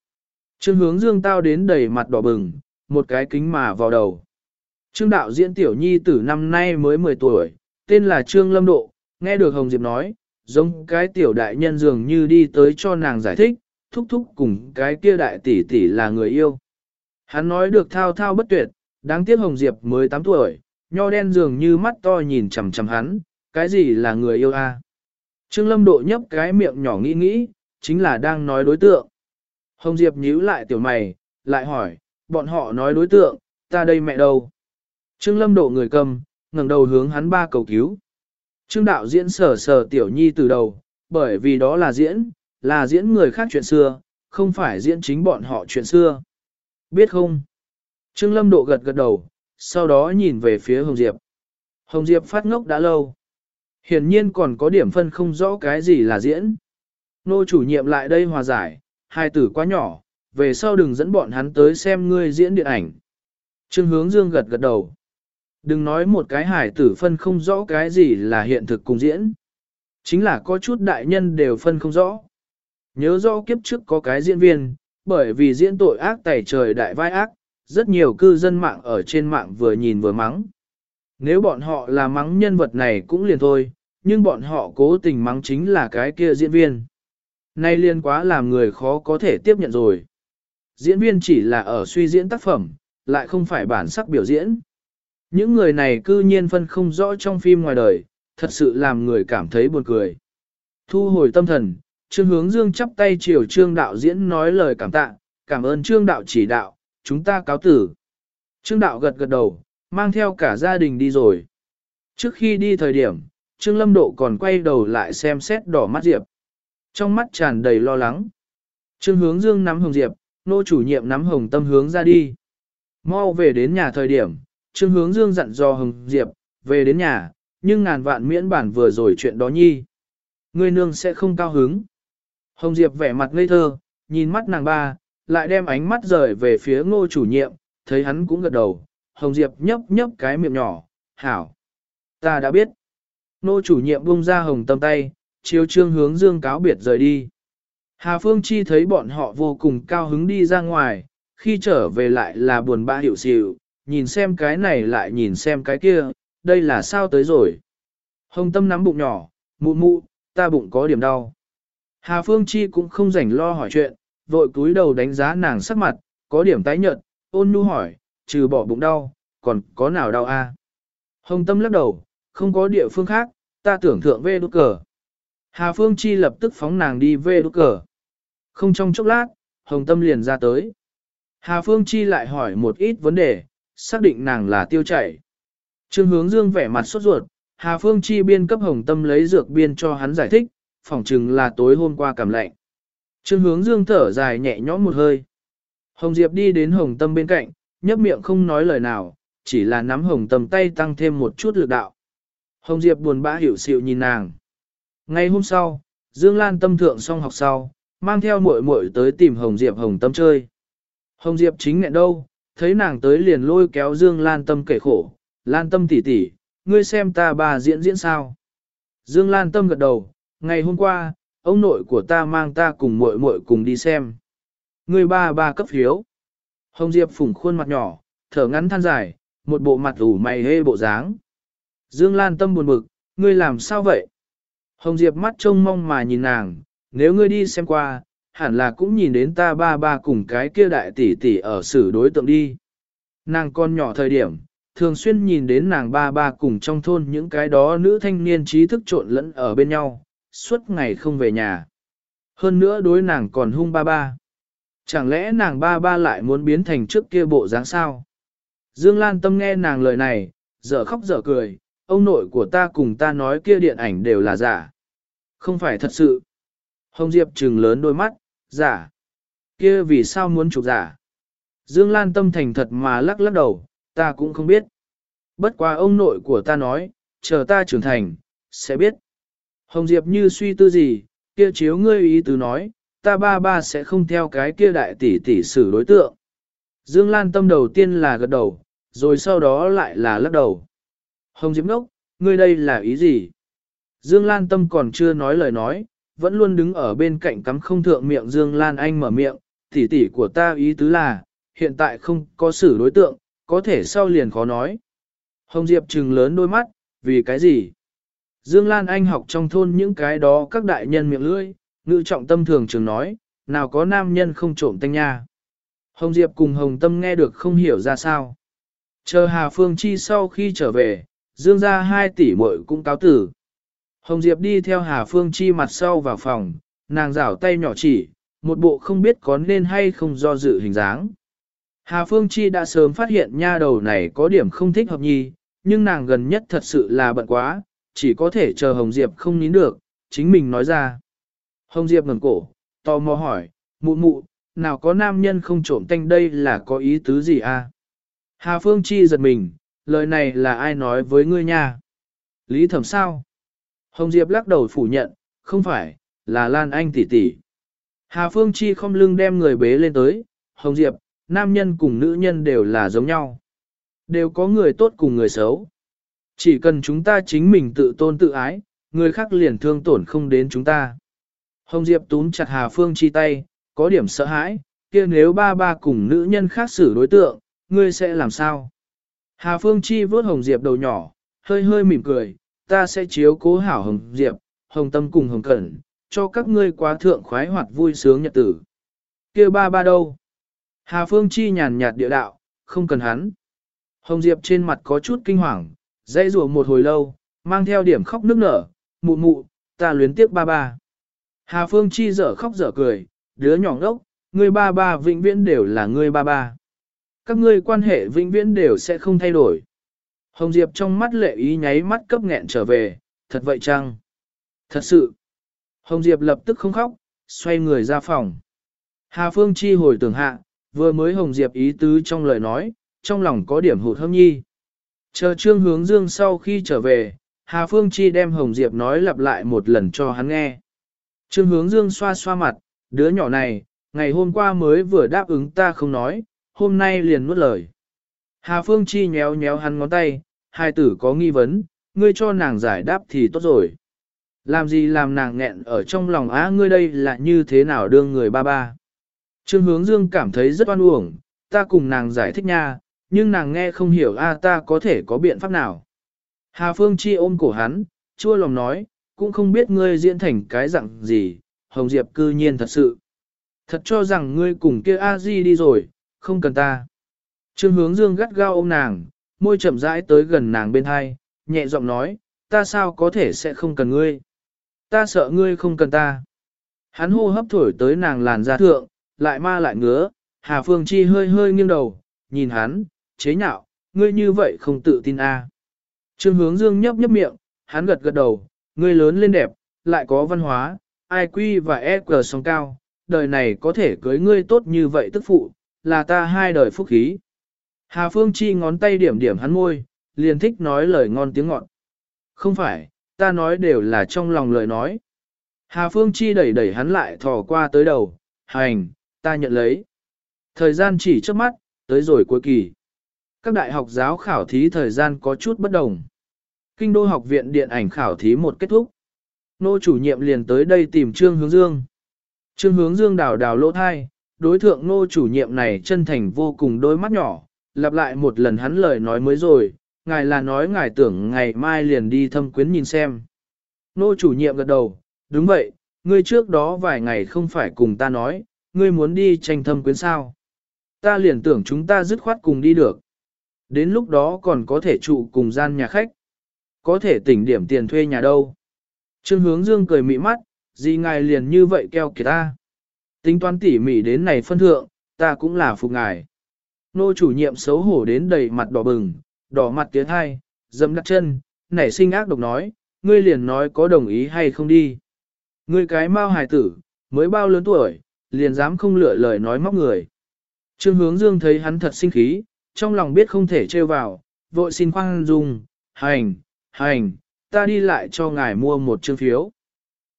Trương hướng dương tao đến đầy mặt đỏ bừng, một cái kính mà vào đầu. Trương đạo diễn tiểu nhi tử năm nay mới 10 tuổi, tên là Trương Lâm Độ, nghe được Hồng Diệp nói, giống cái tiểu đại nhân dường như đi tới cho nàng giải thích, thúc thúc cùng cái kia đại tỷ tỷ là người yêu. Hắn nói được thao thao bất tuyệt, đáng tiếc Hồng Diệp mới 8 tuổi, nho đen dường như mắt to nhìn chằm chằm hắn, cái gì là người yêu a? Trương Lâm Độ nhấp cái miệng nhỏ nghĩ nghĩ, chính là đang nói đối tượng. Hồng Diệp nhíu lại tiểu mày, lại hỏi, bọn họ nói đối tượng, ta đây mẹ đâu? Trương Lâm Độ người cầm, ngẩng đầu hướng hắn ba cầu cứu. Trương đạo diễn sở sở tiểu nhi từ đầu, bởi vì đó là diễn, là diễn người khác chuyện xưa, không phải diễn chính bọn họ chuyện xưa. Biết không? Trương Lâm Độ gật gật đầu, sau đó nhìn về phía Hồng Diệp. Hồng Diệp phát ngốc đã lâu. Hiển nhiên còn có điểm phân không rõ cái gì là diễn. Nô chủ nhiệm lại đây hòa giải, hai tử quá nhỏ, về sau đừng dẫn bọn hắn tới xem ngươi diễn điện ảnh. Trương hướng dương gật gật đầu. Đừng nói một cái hải tử phân không rõ cái gì là hiện thực cùng diễn. Chính là có chút đại nhân đều phân không rõ. Nhớ rõ kiếp trước có cái diễn viên, bởi vì diễn tội ác tẩy trời đại vai ác, rất nhiều cư dân mạng ở trên mạng vừa nhìn vừa mắng. Nếu bọn họ là mắng nhân vật này cũng liền thôi, nhưng bọn họ cố tình mắng chính là cái kia diễn viên. Nay liên quá làm người khó có thể tiếp nhận rồi. Diễn viên chỉ là ở suy diễn tác phẩm, lại không phải bản sắc biểu diễn. Những người này cư nhiên phân không rõ trong phim ngoài đời, thật sự làm người cảm thấy buồn cười. Thu hồi tâm thần, Trương Hướng Dương chắp tay chiều Trương Đạo diễn nói lời cảm tạ, cảm ơn Trương Đạo chỉ đạo, chúng ta cáo tử. Trương Đạo gật gật đầu, mang theo cả gia đình đi rồi. Trước khi đi thời điểm, Trương Lâm Độ còn quay đầu lại xem xét đỏ mắt Diệp. Trong mắt tràn đầy lo lắng. Trương Hướng Dương nắm Hồng Diệp, nô chủ nhiệm nắm Hồng Tâm hướng ra đi. Mau về đến nhà thời điểm, Trương Hướng Dương dặn dò Hồng Diệp, về đến nhà, nhưng ngàn vạn miễn bản vừa rồi chuyện đó nhi. Người nương sẽ không cao hứng. Hồng Diệp vẻ mặt ngây thơ, nhìn mắt nàng ba, lại đem ánh mắt rời về phía ngô chủ nhiệm, thấy hắn cũng gật đầu. Hồng Diệp nhấp nhấp cái miệng nhỏ, hảo. Ta đã biết. Ngô chủ nhiệm buông ra hồng tâm tay, chiếu trương hướng dương cáo biệt rời đi. Hà Phương Chi thấy bọn họ vô cùng cao hứng đi ra ngoài, khi trở về lại là buồn bã hiểu xỉu, nhìn xem cái này lại nhìn xem cái kia, đây là sao tới rồi. Hồng tâm nắm bụng nhỏ, mụ mụ, ta bụng có điểm đau. Hà Phương Chi cũng không rảnh lo hỏi chuyện, vội cúi đầu đánh giá nàng sắc mặt, có điểm tái nhợt, ôn nhu hỏi, trừ bỏ bụng đau, còn có nào đau a? Hồng tâm lắc đầu, không có địa phương khác, ta tưởng thượng về đốt cờ. Hà Phương Chi lập tức phóng nàng đi về đốt cờ. Không trong chốc lát, Hồng tâm liền ra tới. Hà Phương Chi lại hỏi một ít vấn đề, xác định nàng là tiêu chảy. Trương hướng dương vẻ mặt sốt ruột, Hà Phương Chi biên cấp Hồng tâm lấy dược biên cho hắn giải thích, phỏng chừng là tối hôm qua cảm lạnh. Trương hướng dương thở dài nhẹ nhõm một hơi. Hồng Diệp đi đến Hồng Tâm bên cạnh, nhấp miệng không nói lời nào, chỉ là nắm Hồng Tâm tay tăng thêm một chút lực đạo. Hồng Diệp buồn bã hiểu xịu nhìn nàng. Ngày hôm sau, Dương Lan tâm thượng xong học sau, mang theo muội muội tới tìm Hồng Diệp Hồng Tâm chơi. Hồng Diệp chính nghẹn đâu, thấy nàng tới liền lôi kéo Dương Lan tâm kể khổ. Lan tâm tỉ tỉ, ngươi xem ta bà diễn diễn sao. Dương Lan tâm gật đầu, ngày hôm qua, ông nội của ta mang ta cùng muội muội cùng đi xem. Người ba ba cấp phiếu. Hồng Diệp phủng khuôn mặt nhỏ, thở ngắn than dài, một bộ mặt ủ mày hê bộ dáng. Dương Lan tâm buồn bực, ngươi làm sao vậy? Hồng Diệp mắt trông mong mà nhìn nàng, nếu ngươi đi xem qua, hẳn là cũng nhìn đến ta ba ba cùng cái kia đại tỷ tỷ ở xử đối tượng đi. Nàng con nhỏ thời điểm, thường xuyên nhìn đến nàng ba ba cùng trong thôn những cái đó nữ thanh niên trí thức trộn lẫn ở bên nhau, suốt ngày không về nhà. Hơn nữa đối nàng còn hung ba ba. Chẳng lẽ nàng ba ba lại muốn biến thành trước kia bộ dáng sao? Dương Lan Tâm nghe nàng lời này, dở khóc dở cười, ông nội của ta cùng ta nói kia điện ảnh đều là giả. Không phải thật sự. Hồng Diệp trừng lớn đôi mắt, giả. Kia vì sao muốn chụp giả? Dương Lan tâm thành thật mà lắc lắc đầu, ta cũng không biết. Bất quá ông nội của ta nói, chờ ta trưởng thành, sẽ biết. Hồng Diệp như suy tư gì, kia chiếu ngươi ý tứ nói, ta ba ba sẽ không theo cái kia đại tỷ tỷ xử đối tượng. Dương Lan tâm đầu tiên là gật đầu, rồi sau đó lại là lắc đầu. Hồng Diệp ngốc, ngươi đây là ý gì? Dương Lan tâm còn chưa nói lời nói, vẫn luôn đứng ở bên cạnh cắm không thượng miệng Dương Lan Anh mở miệng, tỷ tỷ của ta ý tứ là, hiện tại không có xử đối tượng, có thể sau liền khó nói. Hồng Diệp trừng lớn đôi mắt, vì cái gì? Dương Lan Anh học trong thôn những cái đó các đại nhân miệng lưỡi, ngữ trọng tâm thường trường nói, nào có nam nhân không trộm tanh nha. Hồng Diệp cùng Hồng Tâm nghe được không hiểu ra sao. Chờ Hà Phương Chi sau khi trở về, Dương ra hai tỷ muội cũng cáo tử. Hồng Diệp đi theo Hà Phương Chi mặt sau vào phòng, nàng rảo tay nhỏ chỉ, một bộ không biết có nên hay không do dự hình dáng. Hà Phương Chi đã sớm phát hiện nha đầu này có điểm không thích hợp nhi, nhưng nàng gần nhất thật sự là bận quá, chỉ có thể chờ Hồng Diệp không nín được, chính mình nói ra. Hồng Diệp ngẩng cổ, tò mò hỏi, mụ mụ, nào có nam nhân không trộm tanh đây là có ý tứ gì à? Hà Phương Chi giật mình, lời này là ai nói với ngươi nha? Lý thẩm sao? Hồng Diệp lắc đầu phủ nhận, không phải, là Lan Anh tỷ tỷ. Hà Phương Chi không lưng đem người bế lên tới, Hồng Diệp, nam nhân cùng nữ nhân đều là giống nhau. Đều có người tốt cùng người xấu. Chỉ cần chúng ta chính mình tự tôn tự ái, người khác liền thương tổn không đến chúng ta. Hồng Diệp túm chặt Hà Phương Chi tay, có điểm sợ hãi, kia nếu ba ba cùng nữ nhân khác xử đối tượng, ngươi sẽ làm sao? Hà Phương Chi vớt Hồng Diệp đầu nhỏ, hơi hơi mỉm cười, ta sẽ chiếu cố hảo Hồng Diệp, Hồng Tâm cùng Hồng Cẩn, cho các ngươi quá thượng khoái hoạt vui sướng nhật tử. kia ba ba đâu? Hà Phương Chi nhàn nhạt địa đạo, không cần hắn. Hồng Diệp trên mặt có chút kinh hoàng, dây rùa một hồi lâu, mang theo điểm khóc nước nở, mụ mụ, ta luyến tiếc ba ba. Hà Phương Chi dở khóc dở cười, đứa nhỏ ngốc, ngươi ba ba vĩnh viễn đều là ngươi ba ba. Các ngươi quan hệ vĩnh viễn đều sẽ không thay đổi. Hồng Diệp trong mắt lệ ý nháy mắt cấp nghẹn trở về, thật vậy chăng? Thật sự. Hồng Diệp lập tức không khóc, xoay người ra phòng. Hà Phương Chi hồi tưởng hạ, vừa mới Hồng Diệp ý tứ trong lời nói, trong lòng có điểm hụt hâm nhi. Chờ trương hướng dương sau khi trở về, Hà Phương Chi đem Hồng Diệp nói lặp lại một lần cho hắn nghe. Trương hướng dương xoa xoa mặt, đứa nhỏ này, ngày hôm qua mới vừa đáp ứng ta không nói, hôm nay liền nuốt lời. Hà Phương Chi nhéo nhéo hắn ngón tay, hai tử có nghi vấn, ngươi cho nàng giải đáp thì tốt rồi. Làm gì làm nàng nghẹn ở trong lòng á ngươi đây là như thế nào đương người ba ba. Trương hướng dương cảm thấy rất oan uổng, ta cùng nàng giải thích nha, nhưng nàng nghe không hiểu a ta có thể có biện pháp nào. Hà Phương Chi ôm cổ hắn, chua lòng nói, cũng không biết ngươi diễn thành cái dạng gì, Hồng Diệp cư nhiên thật sự. Thật cho rằng ngươi cùng kia a di đi rồi, không cần ta. Trương hướng dương gắt gao ôm nàng, môi chậm rãi tới gần nàng bên hai, nhẹ giọng nói, ta sao có thể sẽ không cần ngươi. Ta sợ ngươi không cần ta. Hắn hô hấp thổi tới nàng làn da thượng, lại ma lại ngứa, Hà Phương Chi hơi hơi nghiêng đầu, nhìn hắn, chế nhạo, ngươi như vậy không tự tin a. À. Trương hướng dương nhấp nhấp miệng, hắn gật gật đầu, ngươi lớn lên đẹp, lại có văn hóa, IQ và EQ song cao, đời này có thể cưới ngươi tốt như vậy tức phụ, là ta hai đời phúc khí. Hà Phương Chi ngón tay điểm điểm hắn môi, liền thích nói lời ngon tiếng ngọt. Không phải, ta nói đều là trong lòng lời nói. Hà Phương Chi đẩy đẩy hắn lại thò qua tới đầu, hành, ta nhận lấy. Thời gian chỉ trước mắt, tới rồi cuối kỳ. Các đại học giáo khảo thí thời gian có chút bất đồng. Kinh đô học viện điện ảnh khảo thí một kết thúc. Nô chủ nhiệm liền tới đây tìm Trương Hướng Dương. Trương Hướng Dương đào đào lỗ thai, đối thượng nô chủ nhiệm này chân thành vô cùng đôi mắt nhỏ, lặp lại một lần hắn lời nói mới rồi, ngài là nói ngài tưởng ngày mai liền đi thâm quyến nhìn xem. Nô chủ nhiệm gật đầu, đúng vậy, ngươi trước đó vài ngày không phải cùng ta nói, ngươi muốn đi tranh thâm quyến sao. Ta liền tưởng chúng ta dứt khoát cùng đi được. Đến lúc đó còn có thể trụ cùng gian nhà khách. Có thể tỉnh điểm tiền thuê nhà đâu. Trương hướng dương cười mị mắt, gì ngài liền như vậy keo kìa ta. Tính toán tỉ mỉ đến này phân thượng, ta cũng là phục ngài. Nô chủ nhiệm xấu hổ đến đầy mặt đỏ bừng, đỏ mặt tiếng hai, dâm đặt chân, nảy sinh ác độc nói, ngươi liền nói có đồng ý hay không đi. Ngươi cái mau hài tử, mới bao lớn tuổi, liền dám không lựa lời nói móc người. Trương hướng dương thấy hắn thật sinh khí, trong lòng biết không thể trêu vào, vội xin khoan dung, hành, hành, ta đi lại cho ngài mua một chương phiếu.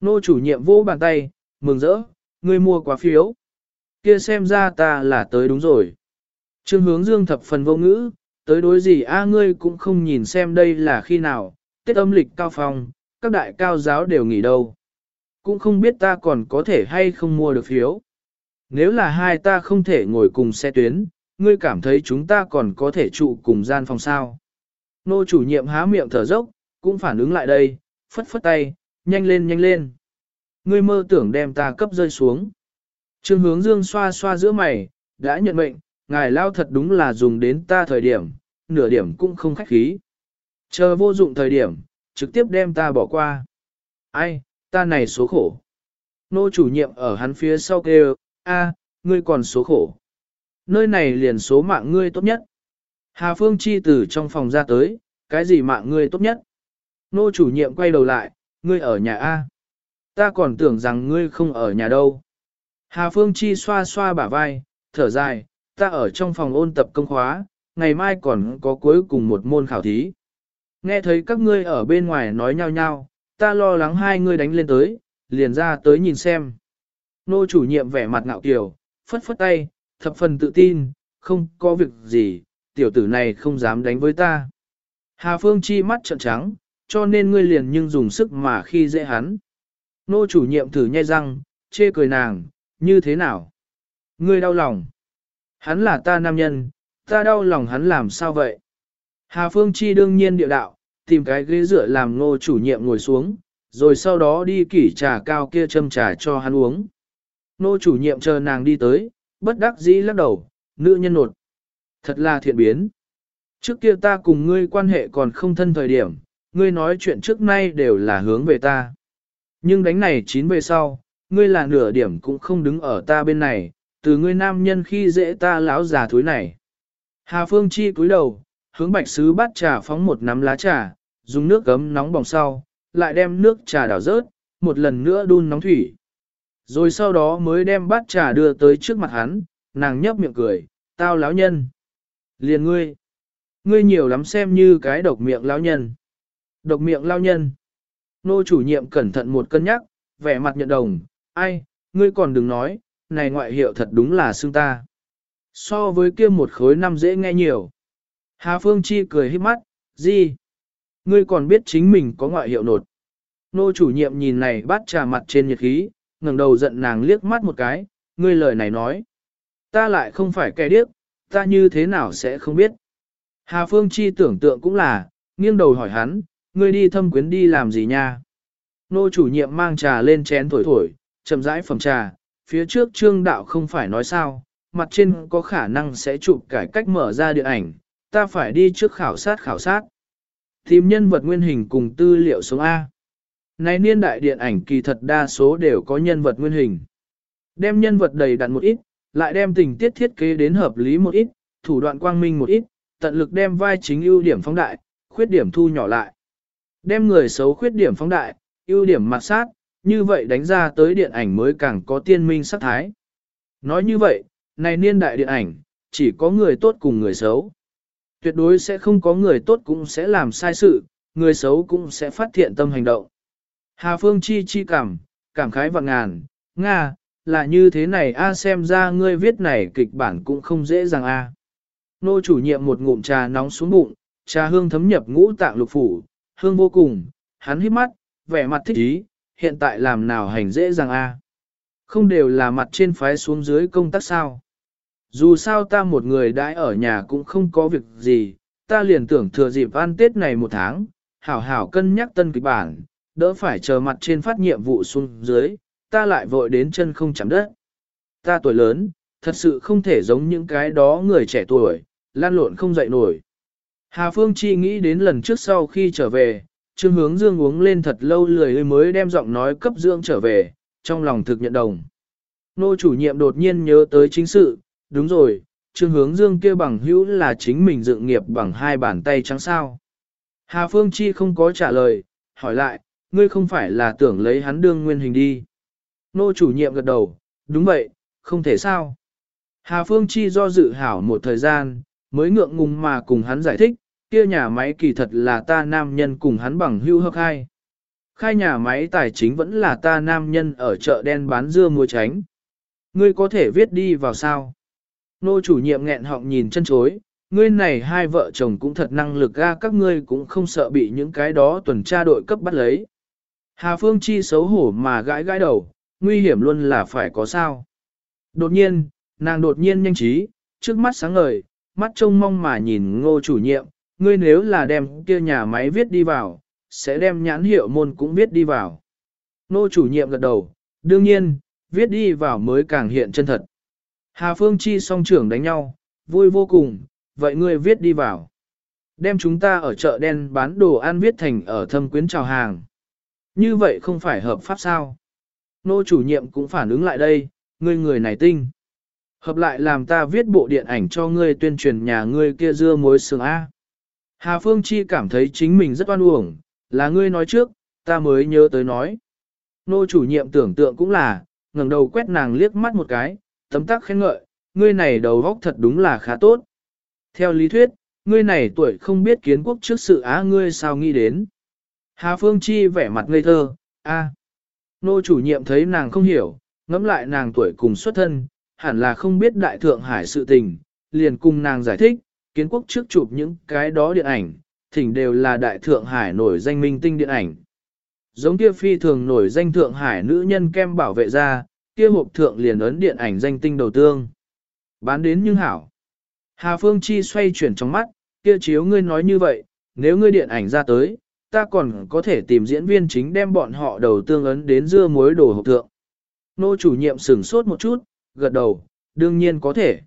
Nô chủ nhiệm vô bàn tay, mừng rỡ, ngươi mua quá phiếu. Kia xem ra ta là tới đúng rồi. Trương hướng dương thập phần vô ngữ, tới đối gì a ngươi cũng không nhìn xem đây là khi nào, Tết âm lịch cao phong, các đại cao giáo đều nghỉ đâu. Cũng không biết ta còn có thể hay không mua được phiếu. Nếu là hai ta không thể ngồi cùng xe tuyến, ngươi cảm thấy chúng ta còn có thể trụ cùng gian phòng sao. Nô chủ nhiệm há miệng thở dốc, cũng phản ứng lại đây, phất phất tay, nhanh lên nhanh lên. Ngươi mơ tưởng đem ta cấp rơi xuống. Trương hướng dương xoa xoa giữa mày, đã nhận mệnh, ngài lao thật đúng là dùng đến ta thời điểm, nửa điểm cũng không khách khí. Chờ vô dụng thời điểm, trực tiếp đem ta bỏ qua. Ai, ta này số khổ. Nô chủ nhiệm ở hắn phía sau kêu, a, ngươi còn số khổ. Nơi này liền số mạng ngươi tốt nhất. Hà Phương Chi từ trong phòng ra tới, cái gì mạng ngươi tốt nhất? Nô chủ nhiệm quay đầu lại, ngươi ở nhà A. Ta còn tưởng rằng ngươi không ở nhà đâu. Hà Phương Chi xoa xoa bả vai, thở dài, ta ở trong phòng ôn tập công khóa, ngày mai còn có cuối cùng một môn khảo thí. Nghe thấy các ngươi ở bên ngoài nói nhau nhau, ta lo lắng hai ngươi đánh lên tới, liền ra tới nhìn xem. Nô chủ nhiệm vẻ mặt ngạo kiều, phất phất tay, thập phần tự tin, không có việc gì, tiểu tử này không dám đánh với ta. Hà Phương chi mắt trợn trắng, cho nên ngươi liền nhưng dùng sức mà khi dễ hắn. Nô chủ nhiệm thử nhai răng, chê cười nàng, như thế nào? Ngươi đau lòng. Hắn là ta nam nhân, ta đau lòng hắn làm sao vậy? Hà Phương Chi đương nhiên địa đạo, tìm cái ghế dựa làm nô chủ nhiệm ngồi xuống, rồi sau đó đi kỷ trà cao kia châm trà cho hắn uống. Nô chủ nhiệm chờ nàng đi tới, bất đắc dĩ lắc đầu, nữ nhân nột. Thật là thiện biến. Trước kia ta cùng ngươi quan hệ còn không thân thời điểm, ngươi nói chuyện trước nay đều là hướng về ta. Nhưng đánh này chín về sau, ngươi là nửa điểm cũng không đứng ở ta bên này, từ ngươi nam nhân khi dễ ta láo già thúi này. Hà Phương Chi cúi đầu, hướng bạch sứ bát trà phóng một nắm lá trà, dùng nước gấm nóng bỏng sau, lại đem nước trà đảo rớt, một lần nữa đun nóng thủy. Rồi sau đó mới đem bát trà đưa tới trước mặt hắn, nàng nhấp miệng cười, tao lão nhân. Liền ngươi, ngươi nhiều lắm xem như cái độc miệng lão nhân. Độc miệng lão nhân. Nô chủ nhiệm cẩn thận một cân nhắc, vẻ mặt nhận đồng, ai, ngươi còn đừng nói, này ngoại hiệu thật đúng là xương ta. So với kia một khối năm dễ nghe nhiều. Hà Phương Chi cười hít mắt, gì? Ngươi còn biết chính mình có ngoại hiệu nột. Nô chủ nhiệm nhìn này bắt trà mặt trên nhiệt khí, ngẩng đầu giận nàng liếc mắt một cái, ngươi lời này nói. Ta lại không phải kẻ điếc, ta như thế nào sẽ không biết. Hà Phương Chi tưởng tượng cũng là, nghiêng đầu hỏi hắn, ngươi đi thâm quyến đi làm gì nha? Nô chủ nhiệm mang trà lên chén thổi thổi, chậm rãi phẩm trà, phía trước trương đạo không phải nói sao, mặt trên có khả năng sẽ chụp cải cách mở ra điện ảnh, ta phải đi trước khảo sát khảo sát. Tìm nhân vật nguyên hình cùng tư liệu sống A. Này niên đại điện ảnh kỳ thật đa số đều có nhân vật nguyên hình. Đem nhân vật đầy đặn một ít, lại đem tình tiết thiết kế đến hợp lý một ít, thủ đoạn quang minh một ít, tận lực đem vai chính ưu điểm phóng đại, khuyết điểm thu nhỏ lại. Đem người xấu khuyết điểm phóng đại, ưu điểm mặt sát, như vậy đánh ra tới điện ảnh mới càng có tiên minh sắc thái. Nói như vậy, này niên đại điện ảnh, chỉ có người tốt cùng người xấu. Tuyệt đối sẽ không có người tốt cũng sẽ làm sai sự, người xấu cũng sẽ phát thiện tâm hành động. Hà Phương chi chi cảm, cảm khái vạn ngàn, Nga, là như thế này a xem ra ngươi viết này kịch bản cũng không dễ dàng a. Nô chủ nhiệm một ngụm trà nóng xuống bụng, trà hương thấm nhập ngũ tạng lục phủ, hương vô cùng, hắn hít mắt, vẻ mặt thích ý, hiện tại làm nào hành dễ dàng a? Không đều là mặt trên phái xuống dưới công tác sao? Dù sao ta một người đãi ở nhà cũng không có việc gì, ta liền tưởng thừa dịp ăn Tết này một tháng, hảo hảo cân nhắc tân kịch bản, đỡ phải chờ mặt trên phát nhiệm vụ xuống dưới, ta lại vội đến chân không chạm đất. Ta tuổi lớn, thật sự không thể giống những cái đó người trẻ tuổi, lan lộn không dậy nổi. Hà Phương Chi nghĩ đến lần trước sau khi trở về, Trương Hướng Dương uống lên thật lâu lười mới đem giọng nói cấp dưỡng trở về, trong lòng thực nhận đồng. Nô chủ nhiệm đột nhiên nhớ tới chính sự, đúng rồi, Trương Hướng Dương kia bằng hữu là chính mình dựng nghiệp bằng hai bàn tay trắng sao. Hà Phương Chi không có trả lời, hỏi lại, ngươi không phải là tưởng lấy hắn đương nguyên hình đi. Nô chủ nhiệm gật đầu, đúng vậy, không thể sao. Hà Phương Chi do dự hảo một thời gian, mới ngượng ngùng mà cùng hắn giải thích, kia nhà máy kỳ thật là ta nam nhân cùng hắn bằng hưu hợp hai. Khai nhà máy tài chính vẫn là ta nam nhân ở chợ đen bán dưa mua tránh. Ngươi có thể viết đi vào sao? Nô chủ nhiệm nghẹn họng nhìn chân chối, ngươi này hai vợ chồng cũng thật năng lực ga các ngươi cũng không sợ bị những cái đó tuần tra đội cấp bắt lấy. Hà Phương Chi xấu hổ mà gãi gãi đầu, nguy hiểm luôn là phải có sao. Đột nhiên, nàng đột nhiên nhanh trí, trước mắt sáng ngời, mắt trông mong mà nhìn ngô chủ nhiệm, ngươi nếu là đem kia nhà máy viết đi vào, sẽ đem nhãn hiệu môn cũng viết đi vào. Ngô chủ nhiệm gật đầu, đương nhiên, viết đi vào mới càng hiện chân thật. Hà Phương Chi song trưởng đánh nhau, vui vô cùng, vậy ngươi viết đi vào. Đem chúng ta ở chợ đen bán đồ ăn viết thành ở thâm quyến chào hàng. Như vậy không phải hợp pháp sao? Nô chủ nhiệm cũng phản ứng lại đây, ngươi người này tinh. Hợp lại làm ta viết bộ điện ảnh cho ngươi tuyên truyền nhà ngươi kia dưa muối sườn A. Hà Phương Chi cảm thấy chính mình rất oan uổng, là ngươi nói trước, ta mới nhớ tới nói. Nô chủ nhiệm tưởng tượng cũng là, ngẩng đầu quét nàng liếc mắt một cái, tấm tắc khen ngợi, ngươi này đầu góc thật đúng là khá tốt. Theo lý thuyết, ngươi này tuổi không biết kiến quốc trước sự á ngươi sao nghĩ đến. Hà Phương Chi vẻ mặt ngây thơ, a. Nô chủ nhiệm thấy nàng không hiểu, ngẫm lại nàng tuổi cùng xuất thân, hẳn là không biết Đại Thượng Hải sự tình, liền cùng nàng giải thích, kiến quốc trước chụp những cái đó điện ảnh, thỉnh đều là Đại Thượng Hải nổi danh minh tinh điện ảnh. Giống kia phi thường nổi danh Thượng Hải nữ nhân kem bảo vệ ra, kia hộp thượng liền ấn điện ảnh danh tinh đầu tương. Bán đến nhưng hảo. Hà Phương Chi xoay chuyển trong mắt, kia chiếu ngươi nói như vậy, nếu ngươi điện ảnh ra tới, ta còn có thể tìm diễn viên chính đem bọn họ đầu tương ấn đến dưa muối đồ hộp thượng. Nô chủ nhiệm sửng sốt một chút, gật đầu, đương nhiên có thể.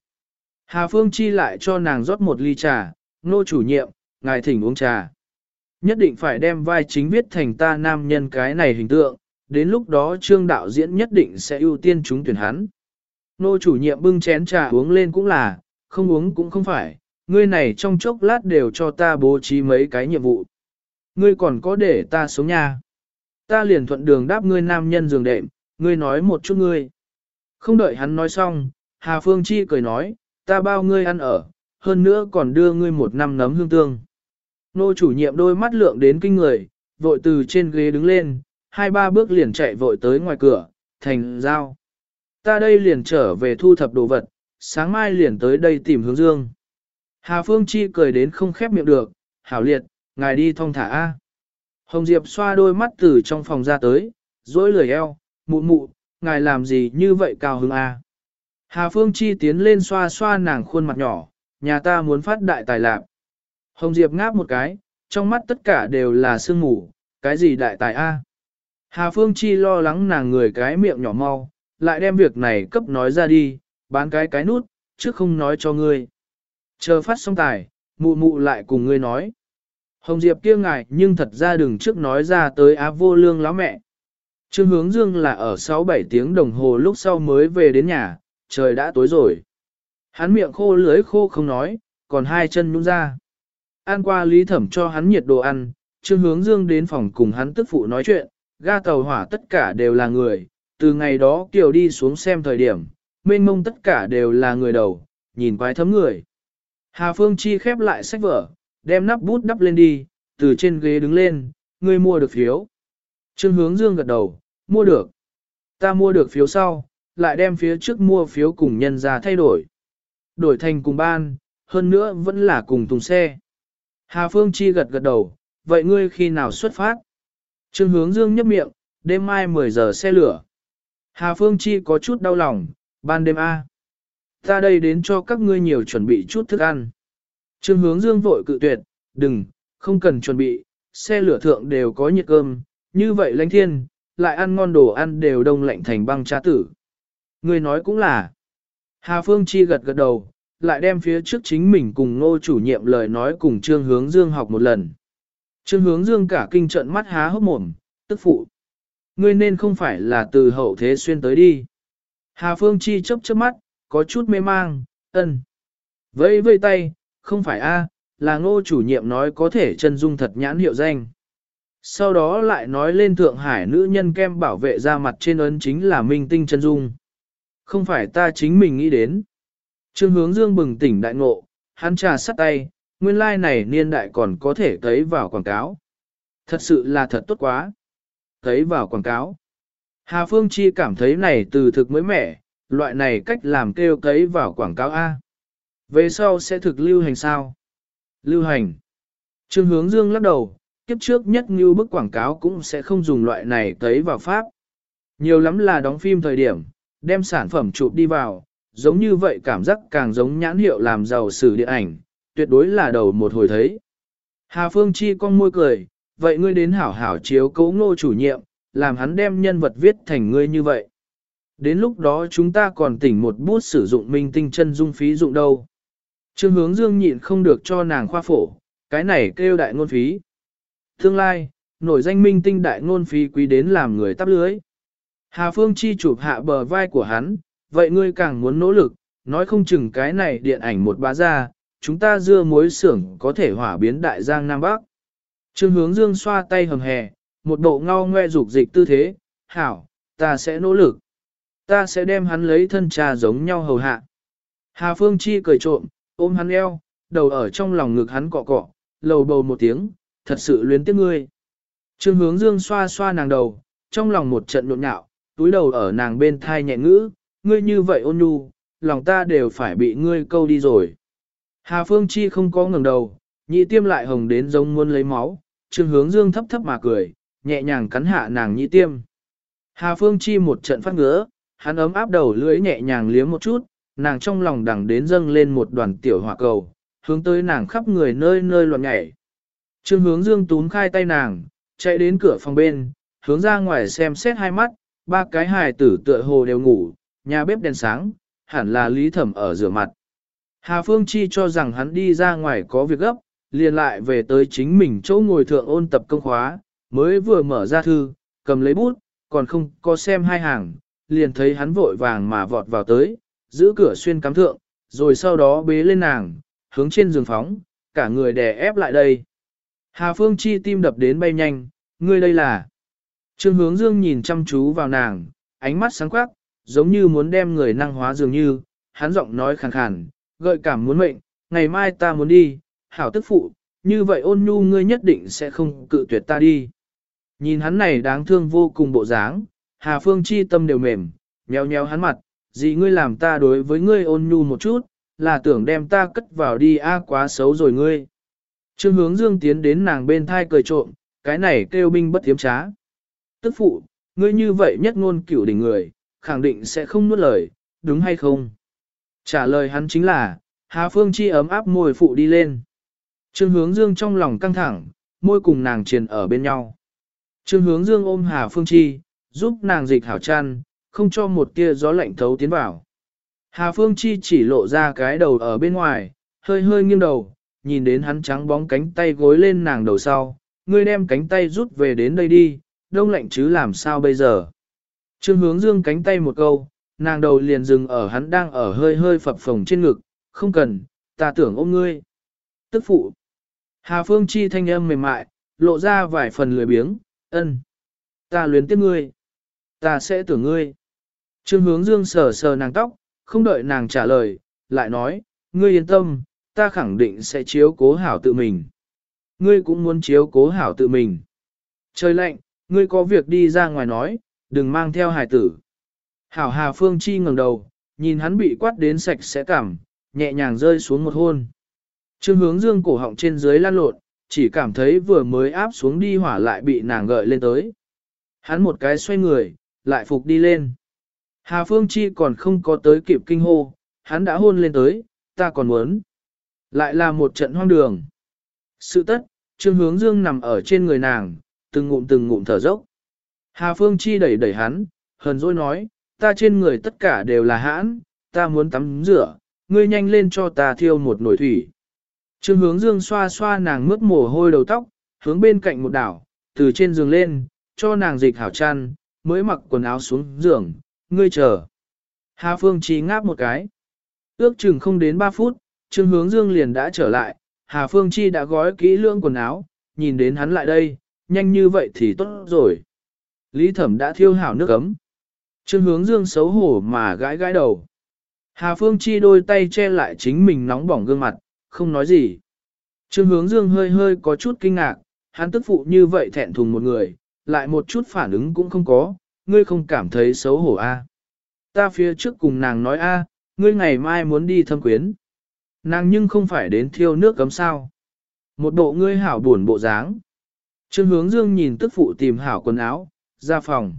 Hà Phương Chi lại cho nàng rót một ly trà, nô chủ nhiệm, ngài thỉnh uống trà. Nhất định phải đem vai chính viết thành ta nam nhân cái này hình tượng, đến lúc đó trương đạo diễn nhất định sẽ ưu tiên chúng tuyển hắn. Nô chủ nhiệm bưng chén trà uống lên cũng là, không uống cũng không phải, ngươi này trong chốc lát đều cho ta bố trí mấy cái nhiệm vụ. Ngươi còn có để ta sống nha. Ta liền thuận đường đáp ngươi nam nhân giường đệm, ngươi nói một chút ngươi. Không đợi hắn nói xong, Hà Phương Chi cười nói, ta bao ngươi ăn ở, hơn nữa còn đưa ngươi một năm nấm hương tương. Nô chủ nhiệm đôi mắt lượng đến kinh người, vội từ trên ghế đứng lên, hai ba bước liền chạy vội tới ngoài cửa, thành giao. Ta đây liền trở về thu thập đồ vật, sáng mai liền tới đây tìm hướng dương. Hà Phương Chi cười đến không khép miệng được, hảo liệt, ngài đi thong thả A. Hồng Diệp xoa đôi mắt từ trong phòng ra tới, dối lười eo, mụ mụ, ngài làm gì như vậy cao hứng A. Hà Phương Chi tiến lên xoa xoa nàng khuôn mặt nhỏ, nhà ta muốn phát đại tài lạc. Hồng Diệp ngáp một cái, trong mắt tất cả đều là sương mù, cái gì đại tài A. Hà Phương Chi lo lắng nàng người cái miệng nhỏ mau, lại đem việc này cấp nói ra đi, bán cái cái nút, chứ không nói cho ngươi. Chờ phát xong tài, mụ mụ lại cùng ngươi nói. Hồng Diệp kia ngài nhưng thật ra đừng trước nói ra tới á vô lương lắm mẹ. Trương hướng dương là ở 6-7 tiếng đồng hồ lúc sau mới về đến nhà, trời đã tối rồi. Hắn miệng khô lưới khô không nói, còn hai chân nhún ra. Ăn qua lý thẩm cho hắn nhiệt đồ ăn, Trương hướng dương đến phòng cùng hắn tức phụ nói chuyện, ga tàu hỏa tất cả đều là người, từ ngày đó Kiều đi xuống xem thời điểm, mênh mông tất cả đều là người đầu, nhìn quái thấm người. Hà Phương Chi khép lại sách vở, đem nắp bút đắp lên đi, từ trên ghế đứng lên, ngươi mua được phiếu. Trương hướng dương gật đầu, mua được. Ta mua được phiếu sau, lại đem phía trước mua phiếu cùng nhân ra thay đổi. Đổi thành cùng ban, hơn nữa vẫn là cùng tùng xe. Hà Phương Chi gật gật đầu, vậy ngươi khi nào xuất phát? Trương hướng dương nhấp miệng, đêm mai 10 giờ xe lửa. Hà Phương Chi có chút đau lòng, ban đêm A. Ta đây đến cho các ngươi nhiều chuẩn bị chút thức ăn. Trương hướng dương vội cự tuyệt, đừng, không cần chuẩn bị, xe lửa thượng đều có nhiệt cơm, như vậy lãnh thiên, lại ăn ngon đồ ăn đều đông lạnh thành băng trá tử. Người nói cũng là. Hà Phương Chi gật gật đầu, lại đem phía trước chính mình cùng ngô chủ nhiệm lời nói cùng Trương Hướng Dương học một lần. Trương Hướng Dương cả kinh trận mắt há hốc mồm, tức phụ. Ngươi nên không phải là từ hậu thế xuyên tới đi. Hà Phương Chi chớp chớp mắt, có chút mê mang, ân. Vẫy vây tay, không phải a, là ngô chủ nhiệm nói có thể chân dung thật nhãn hiệu danh. Sau đó lại nói lên Thượng Hải nữ nhân kem bảo vệ ra mặt trên ấn chính là minh tinh chân dung. Không phải ta chính mình nghĩ đến. Trương hướng dương bừng tỉnh đại ngộ, hắn trà sắt tay, nguyên lai like này niên đại còn có thể thấy vào quảng cáo. Thật sự là thật tốt quá. Thấy vào quảng cáo. Hà Phương Chi cảm thấy này từ thực mới mẻ, loại này cách làm kêu thấy vào quảng cáo A. Về sau sẽ thực lưu hành sao? Lưu hành. Trương hướng dương lắc đầu, kiếp trước nhất như bức quảng cáo cũng sẽ không dùng loại này tấy vào pháp. Nhiều lắm là đóng phim thời điểm, đem sản phẩm chụp đi vào, giống như vậy cảm giác càng giống nhãn hiệu làm giàu sử điện ảnh, tuyệt đối là đầu một hồi thấy. Hà Phương Chi con môi cười, vậy ngươi đến hảo hảo chiếu cấu ngô chủ nhiệm, làm hắn đem nhân vật viết thành ngươi như vậy. Đến lúc đó chúng ta còn tỉnh một bút sử dụng minh tinh chân dung phí dụng đâu. Trương hướng dương nhịn không được cho nàng khoa phổ, cái này kêu đại ngôn phí. Tương lai, nổi danh minh tinh đại ngôn phí quý đến làm người tắp lưới. Hà Phương Chi chụp hạ bờ vai của hắn, vậy ngươi càng muốn nỗ lực, nói không chừng cái này điện ảnh một bá ra, chúng ta dưa muối xưởng có thể hỏa biến đại giang Nam Bắc. Trương hướng dương xoa tay hầm hè, một bộ ngao ngoe dục dịch tư thế, hảo, ta sẽ nỗ lực. Ta sẽ đem hắn lấy thân trà giống nhau hầu hạ. Hà Phương Chi cười trộm, ôm hắn eo, đầu ở trong lòng ngực hắn cọ cọ, lầu bầu một tiếng, thật sự luyến tiếc ngươi. Trương hướng dương xoa xoa nàng đầu, trong lòng một trận nhộn nhạo, túi đầu ở nàng bên thai nhẹ ngữ, ngươi như vậy ôn nhu, lòng ta đều phải bị ngươi câu đi rồi. Hà Phương Chi không có ngừng đầu, nhị tiêm lại hồng đến giống muốn lấy máu, trương hướng dương thấp thấp mà cười, nhẹ nhàng cắn hạ nàng nhị tiêm. Hà Phương Chi một trận phát ngứa, hắn ấm áp đầu lưỡi nhẹ nhàng liếm một chút, nàng trong lòng đằng đến dâng lên một đoàn tiểu hỏa cầu, hướng tới nàng khắp người nơi nơi loạn nhảy. Trương hướng dương túm khai tay nàng, chạy đến cửa phòng bên, hướng ra ngoài xem xét hai mắt, ba cái hài tử tựa hồ đều ngủ, nhà bếp đèn sáng, hẳn là lý thẩm ở rửa mặt. Hà Phương Chi cho rằng hắn đi ra ngoài có việc gấp, liền lại về tới chính mình chỗ ngồi thượng ôn tập công khóa, mới vừa mở ra thư, cầm lấy bút, còn không có xem hai hàng, liền thấy hắn vội vàng mà vọt vào tới, giữ cửa xuyên cắm thượng, rồi sau đó bế lên nàng, hướng trên giường phóng, cả người đè ép lại đây. Hà Phương Chi tim đập đến bay nhanh, ngươi đây là. Trương hướng dương nhìn chăm chú vào nàng, ánh mắt sáng quắc, giống như muốn đem người năng hóa dường như, hắn giọng nói khàn khàn, gợi cảm muốn mệnh, ngày mai ta muốn đi, hảo tức phụ, như vậy ôn nhu ngươi nhất định sẽ không cự tuyệt ta đi. Nhìn hắn này đáng thương vô cùng bộ dáng, Hà Phương chi tâm đều mềm, nheo nheo hắn mặt, gì ngươi làm ta đối với ngươi ôn nhu một chút, là tưởng đem ta cất vào đi a quá xấu rồi ngươi. Trương hướng dương tiến đến nàng bên thai cười trộm, cái này kêu binh bất tiếm trá. Tức phụ, ngươi như vậy nhất ngôn cửu đỉnh người, khẳng định sẽ không nuốt lời, đúng hay không? Trả lời hắn chính là, Hà Phương Chi ấm áp môi phụ đi lên. Trương hướng dương trong lòng căng thẳng, môi cùng nàng triền ở bên nhau. Trương hướng dương ôm Hà Phương Chi, giúp nàng dịch hảo chăn, không cho một tia gió lạnh thấu tiến vào. Hà Phương Chi chỉ lộ ra cái đầu ở bên ngoài, hơi hơi nghiêng đầu, nhìn đến hắn trắng bóng cánh tay gối lên nàng đầu sau, ngươi đem cánh tay rút về đến đây đi, đông lạnh chứ làm sao bây giờ. Trương hướng dương cánh tay một câu, nàng đầu liền dừng ở hắn đang ở hơi hơi phập phồng trên ngực, không cần, ta tưởng ôm ngươi. Tức phụ. Hà Phương Chi thanh âm mềm mại, lộ ra vài phần lười biếng, ân. Ta luyến tiếc ngươi. Ta sẽ tưởng ngươi. Trương hướng dương sờ sờ nàng tóc, không đợi nàng trả lời, lại nói, ngươi yên tâm, ta khẳng định sẽ chiếu cố hảo tự mình. Ngươi cũng muốn chiếu cố hảo tự mình. Trời lạnh, ngươi có việc đi ra ngoài nói, đừng mang theo hải tử. Hảo Hà Phương Chi ngẩng đầu, nhìn hắn bị quát đến sạch sẽ cảm, nhẹ nhàng rơi xuống một hôn. Trương hướng dương cổ họng trên dưới lan lộn, chỉ cảm thấy vừa mới áp xuống đi hỏa lại bị nàng gợi lên tới. Hắn một cái xoay người, lại phục đi lên. Hà Phương Chi còn không có tới kịp kinh hô, hắn đã hôn lên tới, ta còn muốn. Lại là một trận hoang đường. Sự tất, Trương Hướng Dương nằm ở trên người nàng, từng ngụm từng ngụm thở dốc. Hà Phương Chi đẩy đẩy hắn, hờn dỗi nói, ta trên người tất cả đều là hãn, ta muốn tắm rửa, ngươi nhanh lên cho ta thiêu một nồi thủy. Trương hướng dương xoa xoa nàng mướt mồ hôi đầu tóc, hướng bên cạnh một đảo, từ trên giường lên, cho nàng dịch hảo chăn, mới mặc quần áo xuống giường, ngươi chờ. Hà Phương Chi ngáp một cái. Ước chừng không đến 3 phút, Trương hướng dương liền đã trở lại, Hà Phương Chi đã gói kỹ lưỡng quần áo, nhìn đến hắn lại đây, nhanh như vậy thì tốt rồi. Lý Thẩm đã thiêu hảo nước ấm. Trương hướng dương xấu hổ mà gãi gãi đầu. Hà Phương Chi đôi tay che lại chính mình nóng bỏng gương mặt, không nói gì. Trương hướng dương hơi hơi có chút kinh ngạc, hắn tức phụ như vậy thẹn thùng một người, lại một chút phản ứng cũng không có, ngươi không cảm thấy xấu hổ a? À? Ta phía trước cùng nàng nói a, ngươi ngày mai muốn đi thâm quyến. Nàng nhưng không phải đến thiêu nước cấm sao. Một bộ ngươi hảo buồn bộ dáng. Trương hướng dương nhìn tức phụ tìm hảo quần áo, ra phòng.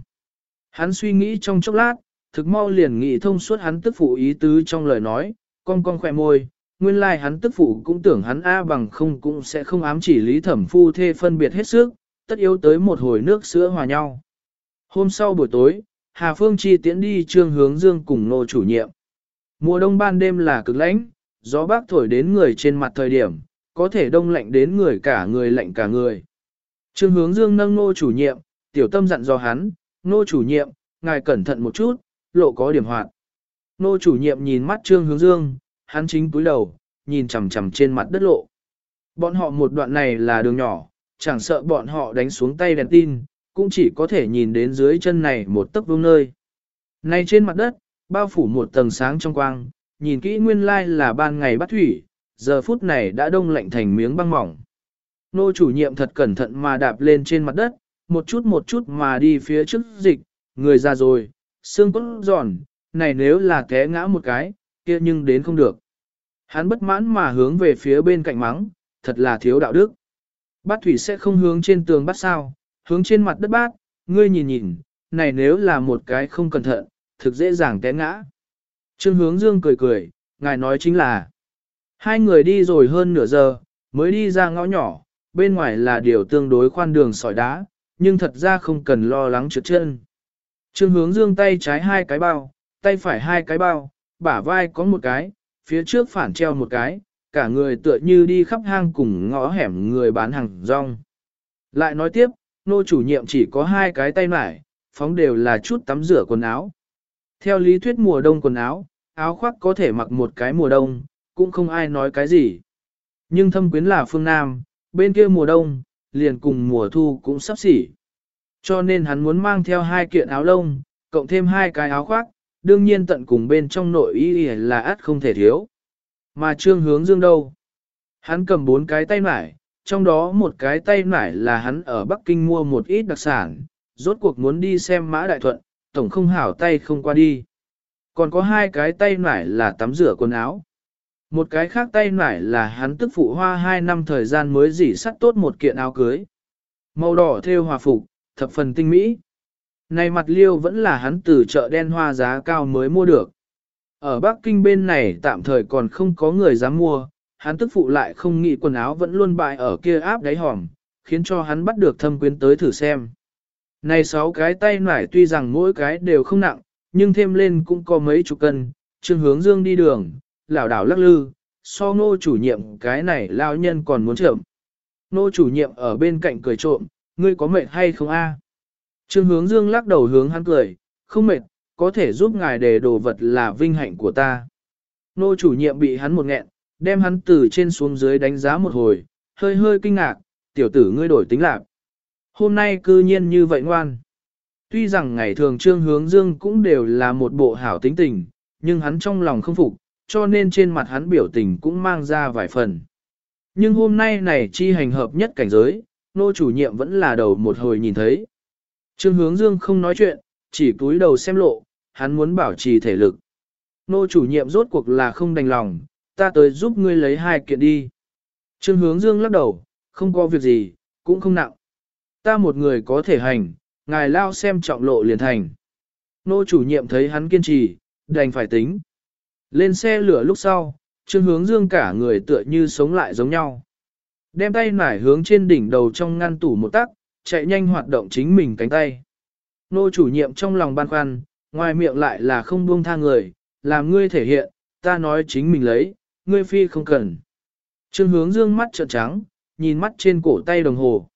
Hắn suy nghĩ trong chốc lát, thực mau liền nghĩ thông suốt hắn tức phụ ý tứ trong lời nói, con con khỏe môi, nguyên lai like hắn tức phụ cũng tưởng hắn A bằng không cũng sẽ không ám chỉ lý thẩm phu thê phân biệt hết sức, tất yếu tới một hồi nước sữa hòa nhau. Hôm sau buổi tối, Hà Phương Chi tiễn đi trương hướng dương cùng nô chủ nhiệm. Mùa đông ban đêm là cực lạnh, gió bác thổi đến người trên mặt thời điểm, có thể đông lạnh đến người cả người lạnh cả người. Trương hướng dương nâng nô chủ nhiệm, tiểu tâm dặn do hắn, nô chủ nhiệm, ngài cẩn thận một chút, lộ có điểm hoạt. Nô chủ nhiệm nhìn mắt trương hướng dương, hắn chính túi đầu, nhìn chằm chằm trên mặt đất lộ. Bọn họ một đoạn này là đường nhỏ, chẳng sợ bọn họ đánh xuống tay đèn tin, cũng chỉ có thể nhìn đến dưới chân này một tấc vương nơi. Này trên mặt đất, bao phủ một tầng sáng trong quang, nhìn kỹ nguyên lai là ban ngày bắt thủy, giờ phút này đã đông lạnh thành miếng băng mỏng. Nô chủ nhiệm thật cẩn thận mà đạp lên trên mặt đất, một chút một chút mà đi phía trước dịch, người ra rồi, xương cốt giòn, này nếu là té ngã một cái, kia nhưng đến không được. Hắn bất mãn mà hướng về phía bên cạnh mắng, thật là thiếu đạo đức. Bát thủy sẽ không hướng trên tường bắt sao, hướng trên mặt đất bát, ngươi nhìn nhìn, này nếu là một cái không cẩn thận, thực dễ dàng té ngã. Trương hướng dương cười cười, ngài nói chính là, hai người đi rồi hơn nửa giờ, mới đi ra ngõ nhỏ, bên ngoài là điều tương đối khoan đường sỏi đá, nhưng thật ra không cần lo lắng trượt chân. Trương hướng dương tay trái hai cái bao, tay phải hai cái bao, bả vai có một cái, phía trước phản treo một cái, cả người tựa như đi khắp hang cùng ngõ hẻm người bán hàng rong. Lại nói tiếp, nô chủ nhiệm chỉ có hai cái tay mải, phóng đều là chút tắm rửa quần áo. Theo lý thuyết mùa đông quần áo, áo khoác có thể mặc một cái mùa đông, cũng không ai nói cái gì. Nhưng thâm quyến là phương Nam, bên kia mùa đông, liền cùng mùa thu cũng sắp xỉ. Cho nên hắn muốn mang theo hai kiện áo lông, cộng thêm hai cái áo khoác, đương nhiên tận cùng bên trong nội y là át không thể thiếu. Mà trương hướng dương đâu? Hắn cầm bốn cái tay mải, trong đó một cái tay nải là hắn ở Bắc Kinh mua một ít đặc sản, rốt cuộc muốn đi xem mã đại thuận, tổng không hảo tay không qua đi. Còn có hai cái tay nải là tắm rửa quần áo. Một cái khác tay nải là hắn tức phụ hoa hai năm thời gian mới dỉ sắt tốt một kiện áo cưới. Màu đỏ theo hòa phục, thập phần tinh mỹ. Này mặt liêu vẫn là hắn từ chợ đen hoa giá cao mới mua được. Ở Bắc Kinh bên này tạm thời còn không có người dám mua, hắn tức phụ lại không nghĩ quần áo vẫn luôn bại ở kia áp đáy hòm, khiến cho hắn bắt được thâm quyến tới thử xem. Này sáu cái tay nải tuy rằng mỗi cái đều không nặng, nhưng thêm lên cũng có mấy chục cân, trương hướng dương đi đường, lảo đảo lắc lư, so ngô chủ nhiệm cái này lao nhân còn muốn chậm. Nô chủ nhiệm ở bên cạnh cười trộm, ngươi có mệt hay không a? Trương hướng dương lắc đầu hướng hắn cười, không mệt, có thể giúp ngài đề đồ vật là vinh hạnh của ta. Nô chủ nhiệm bị hắn một nghẹn, đem hắn từ trên xuống dưới đánh giá một hồi, hơi hơi kinh ngạc, tiểu tử ngươi đổi tính lạc. Hôm nay cư nhiên như vậy ngoan. Tuy rằng ngày thường trương hướng dương cũng đều là một bộ hảo tính tình, nhưng hắn trong lòng không phục, cho nên trên mặt hắn biểu tình cũng mang ra vài phần. Nhưng hôm nay này chi hành hợp nhất cảnh giới, nô chủ nhiệm vẫn là đầu một hồi nhìn thấy. Trương hướng dương không nói chuyện, chỉ cúi đầu xem lộ, hắn muốn bảo trì thể lực. Nô chủ nhiệm rốt cuộc là không đành lòng, ta tới giúp ngươi lấy hai kiện đi. Trương hướng dương lắc đầu, không có việc gì, cũng không nặng. Ta một người có thể hành, ngài lao xem trọng lộ liền thành. Nô chủ nhiệm thấy hắn kiên trì, đành phải tính. Lên xe lửa lúc sau, trương hướng dương cả người tựa như sống lại giống nhau. Đem tay nải hướng trên đỉnh đầu trong ngăn tủ một tắc, chạy nhanh hoạt động chính mình cánh tay. Nô chủ nhiệm trong lòng băn khoăn, ngoài miệng lại là không buông tha người, làm ngươi thể hiện, ta nói chính mình lấy, ngươi phi không cần. Trương hướng dương mắt trợn trắng, nhìn mắt trên cổ tay đồng hồ.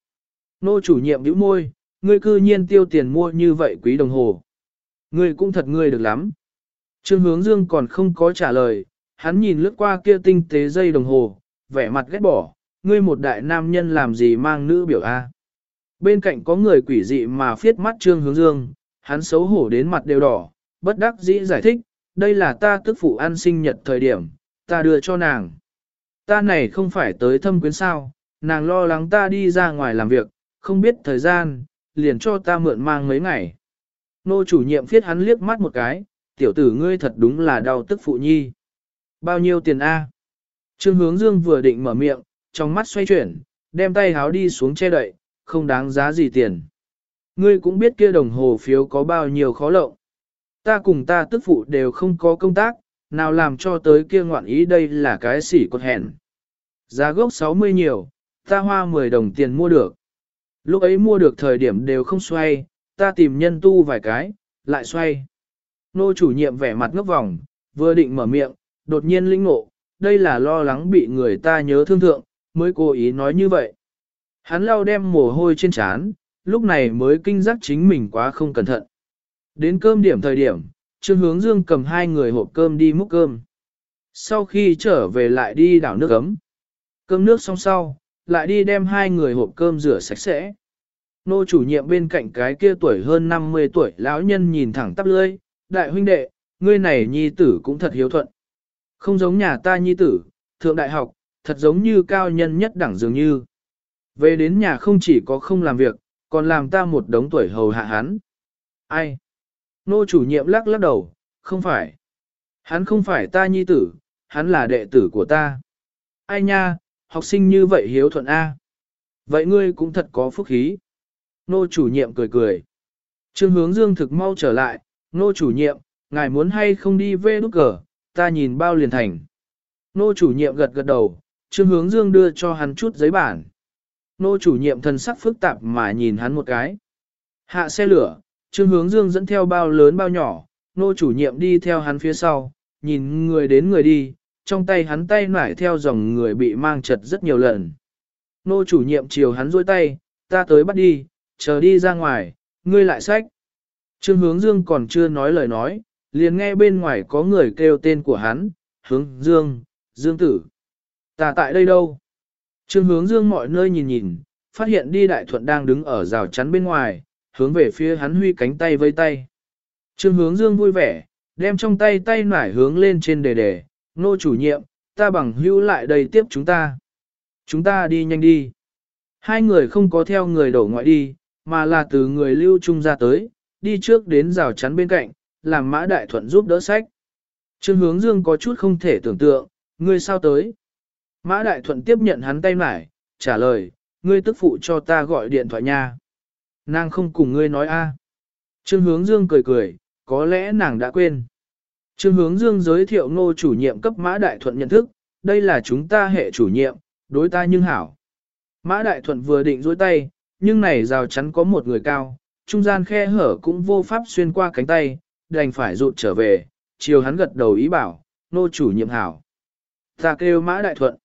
Nô chủ nhiệm bĩu môi, ngươi cư nhiên tiêu tiền mua như vậy quý đồng hồ. Ngươi cũng thật ngươi được lắm. Trương hướng dương còn không có trả lời, hắn nhìn lướt qua kia tinh tế dây đồng hồ, vẻ mặt ghét bỏ, ngươi một đại nam nhân làm gì mang nữ biểu A. Bên cạnh có người quỷ dị mà phiết mắt trương hướng dương, hắn xấu hổ đến mặt đều đỏ, bất đắc dĩ giải thích, đây là ta tức phụ ăn sinh nhật thời điểm, ta đưa cho nàng. Ta này không phải tới thâm quyến sao, nàng lo lắng ta đi ra ngoài làm việc, không biết thời gian, liền cho ta mượn mang mấy ngày. Nô chủ nhiệm phiết hắn liếc mắt một cái, tiểu tử ngươi thật đúng là đau tức phụ nhi. Bao nhiêu tiền A? Trương hướng dương vừa định mở miệng, trong mắt xoay chuyển, đem tay háo đi xuống che đậy, không đáng giá gì tiền. Ngươi cũng biết kia đồng hồ phiếu có bao nhiêu khó lộng. Ta cùng ta tức phụ đều không có công tác, nào làm cho tới kia ngoạn ý đây là cái xỉ cột hẹn. Giá gốc 60 nhiều, ta hoa 10 đồng tiền mua được. Lúc ấy mua được thời điểm đều không xoay, ta tìm nhân tu vài cái, lại xoay. Nô chủ nhiệm vẻ mặt ngốc vòng, vừa định mở miệng, đột nhiên linh ngộ, đây là lo lắng bị người ta nhớ thương thượng, mới cố ý nói như vậy. Hắn lau đem mồ hôi trên trán, lúc này mới kinh giác chính mình quá không cẩn thận. Đến cơm điểm thời điểm, Trương Hướng Dương cầm hai người hộp cơm đi múc cơm. Sau khi trở về lại đi đảo nước ấm. Cơm nước xong sau, lại đi đem hai người hộp cơm rửa sạch sẽ. Nô chủ nhiệm bên cạnh cái kia tuổi hơn 50 tuổi lão nhân nhìn thẳng tắp lưỡi, đại huynh đệ, ngươi này nhi tử cũng thật hiếu thuận. Không giống nhà ta nhi tử, thượng đại học, thật giống như cao nhân nhất đẳng dường như. Về đến nhà không chỉ có không làm việc, còn làm ta một đống tuổi hầu hạ hắn. Ai? Nô chủ nhiệm lắc lắc đầu, không phải. Hắn không phải ta nhi tử, hắn là đệ tử của ta. Ai nha, học sinh như vậy hiếu thuận A. Vậy ngươi cũng thật có phúc khí. Nô chủ nhiệm cười cười. Trương hướng dương thực mau trở lại, nô chủ nhiệm, ngài muốn hay không đi về đúc cờ, ta nhìn bao liền thành. Nô chủ nhiệm gật gật đầu, trương hướng dương đưa cho hắn chút giấy bản. Nô chủ nhiệm thần sắc phức tạp mà nhìn hắn một cái. Hạ xe lửa, trương hướng dương dẫn theo bao lớn bao nhỏ, nô chủ nhiệm đi theo hắn phía sau, nhìn người đến người đi, trong tay hắn tay nải theo dòng người bị mang chật rất nhiều lần. Nô chủ nhiệm chiều hắn dôi tay, ta tới bắt đi, chờ đi ra ngoài, ngươi lại sách. Trương hướng dương còn chưa nói lời nói, liền nghe bên ngoài có người kêu tên của hắn, hướng dương, dương tử. Ta tại đây đâu? Trương hướng dương mọi nơi nhìn nhìn, phát hiện đi đại thuận đang đứng ở rào chắn bên ngoài, hướng về phía hắn huy cánh tay vây tay. Trương hướng dương vui vẻ, đem trong tay tay nải hướng lên trên đề đề, nô chủ nhiệm, ta bằng hữu lại đây tiếp chúng ta. Chúng ta đi nhanh đi. Hai người không có theo người đổ ngoại đi, mà là từ người lưu trung ra tới, đi trước đến rào chắn bên cạnh, làm mã đại thuận giúp đỡ sách. Trương hướng dương có chút không thể tưởng tượng, ngươi sao tới? Mã đại thuận tiếp nhận hắn tay nải trả lời, ngươi tức phụ cho ta gọi điện thoại nha. Nàng không cùng ngươi nói a. Trương hướng dương cười cười, có lẽ nàng đã quên. Trương hướng dương giới thiệu ngô chủ nhiệm cấp mã đại thuận nhận thức, đây là chúng ta hệ chủ nhiệm, đối ta nhưng hảo. Mã đại thuận vừa định dối tay, nhưng này rào chắn có một người cao, trung gian khe hở cũng vô pháp xuyên qua cánh tay, đành phải rụt trở về, chiều hắn gật đầu ý bảo, nô chủ nhiệm hảo. Ta kêu mã đại thuận.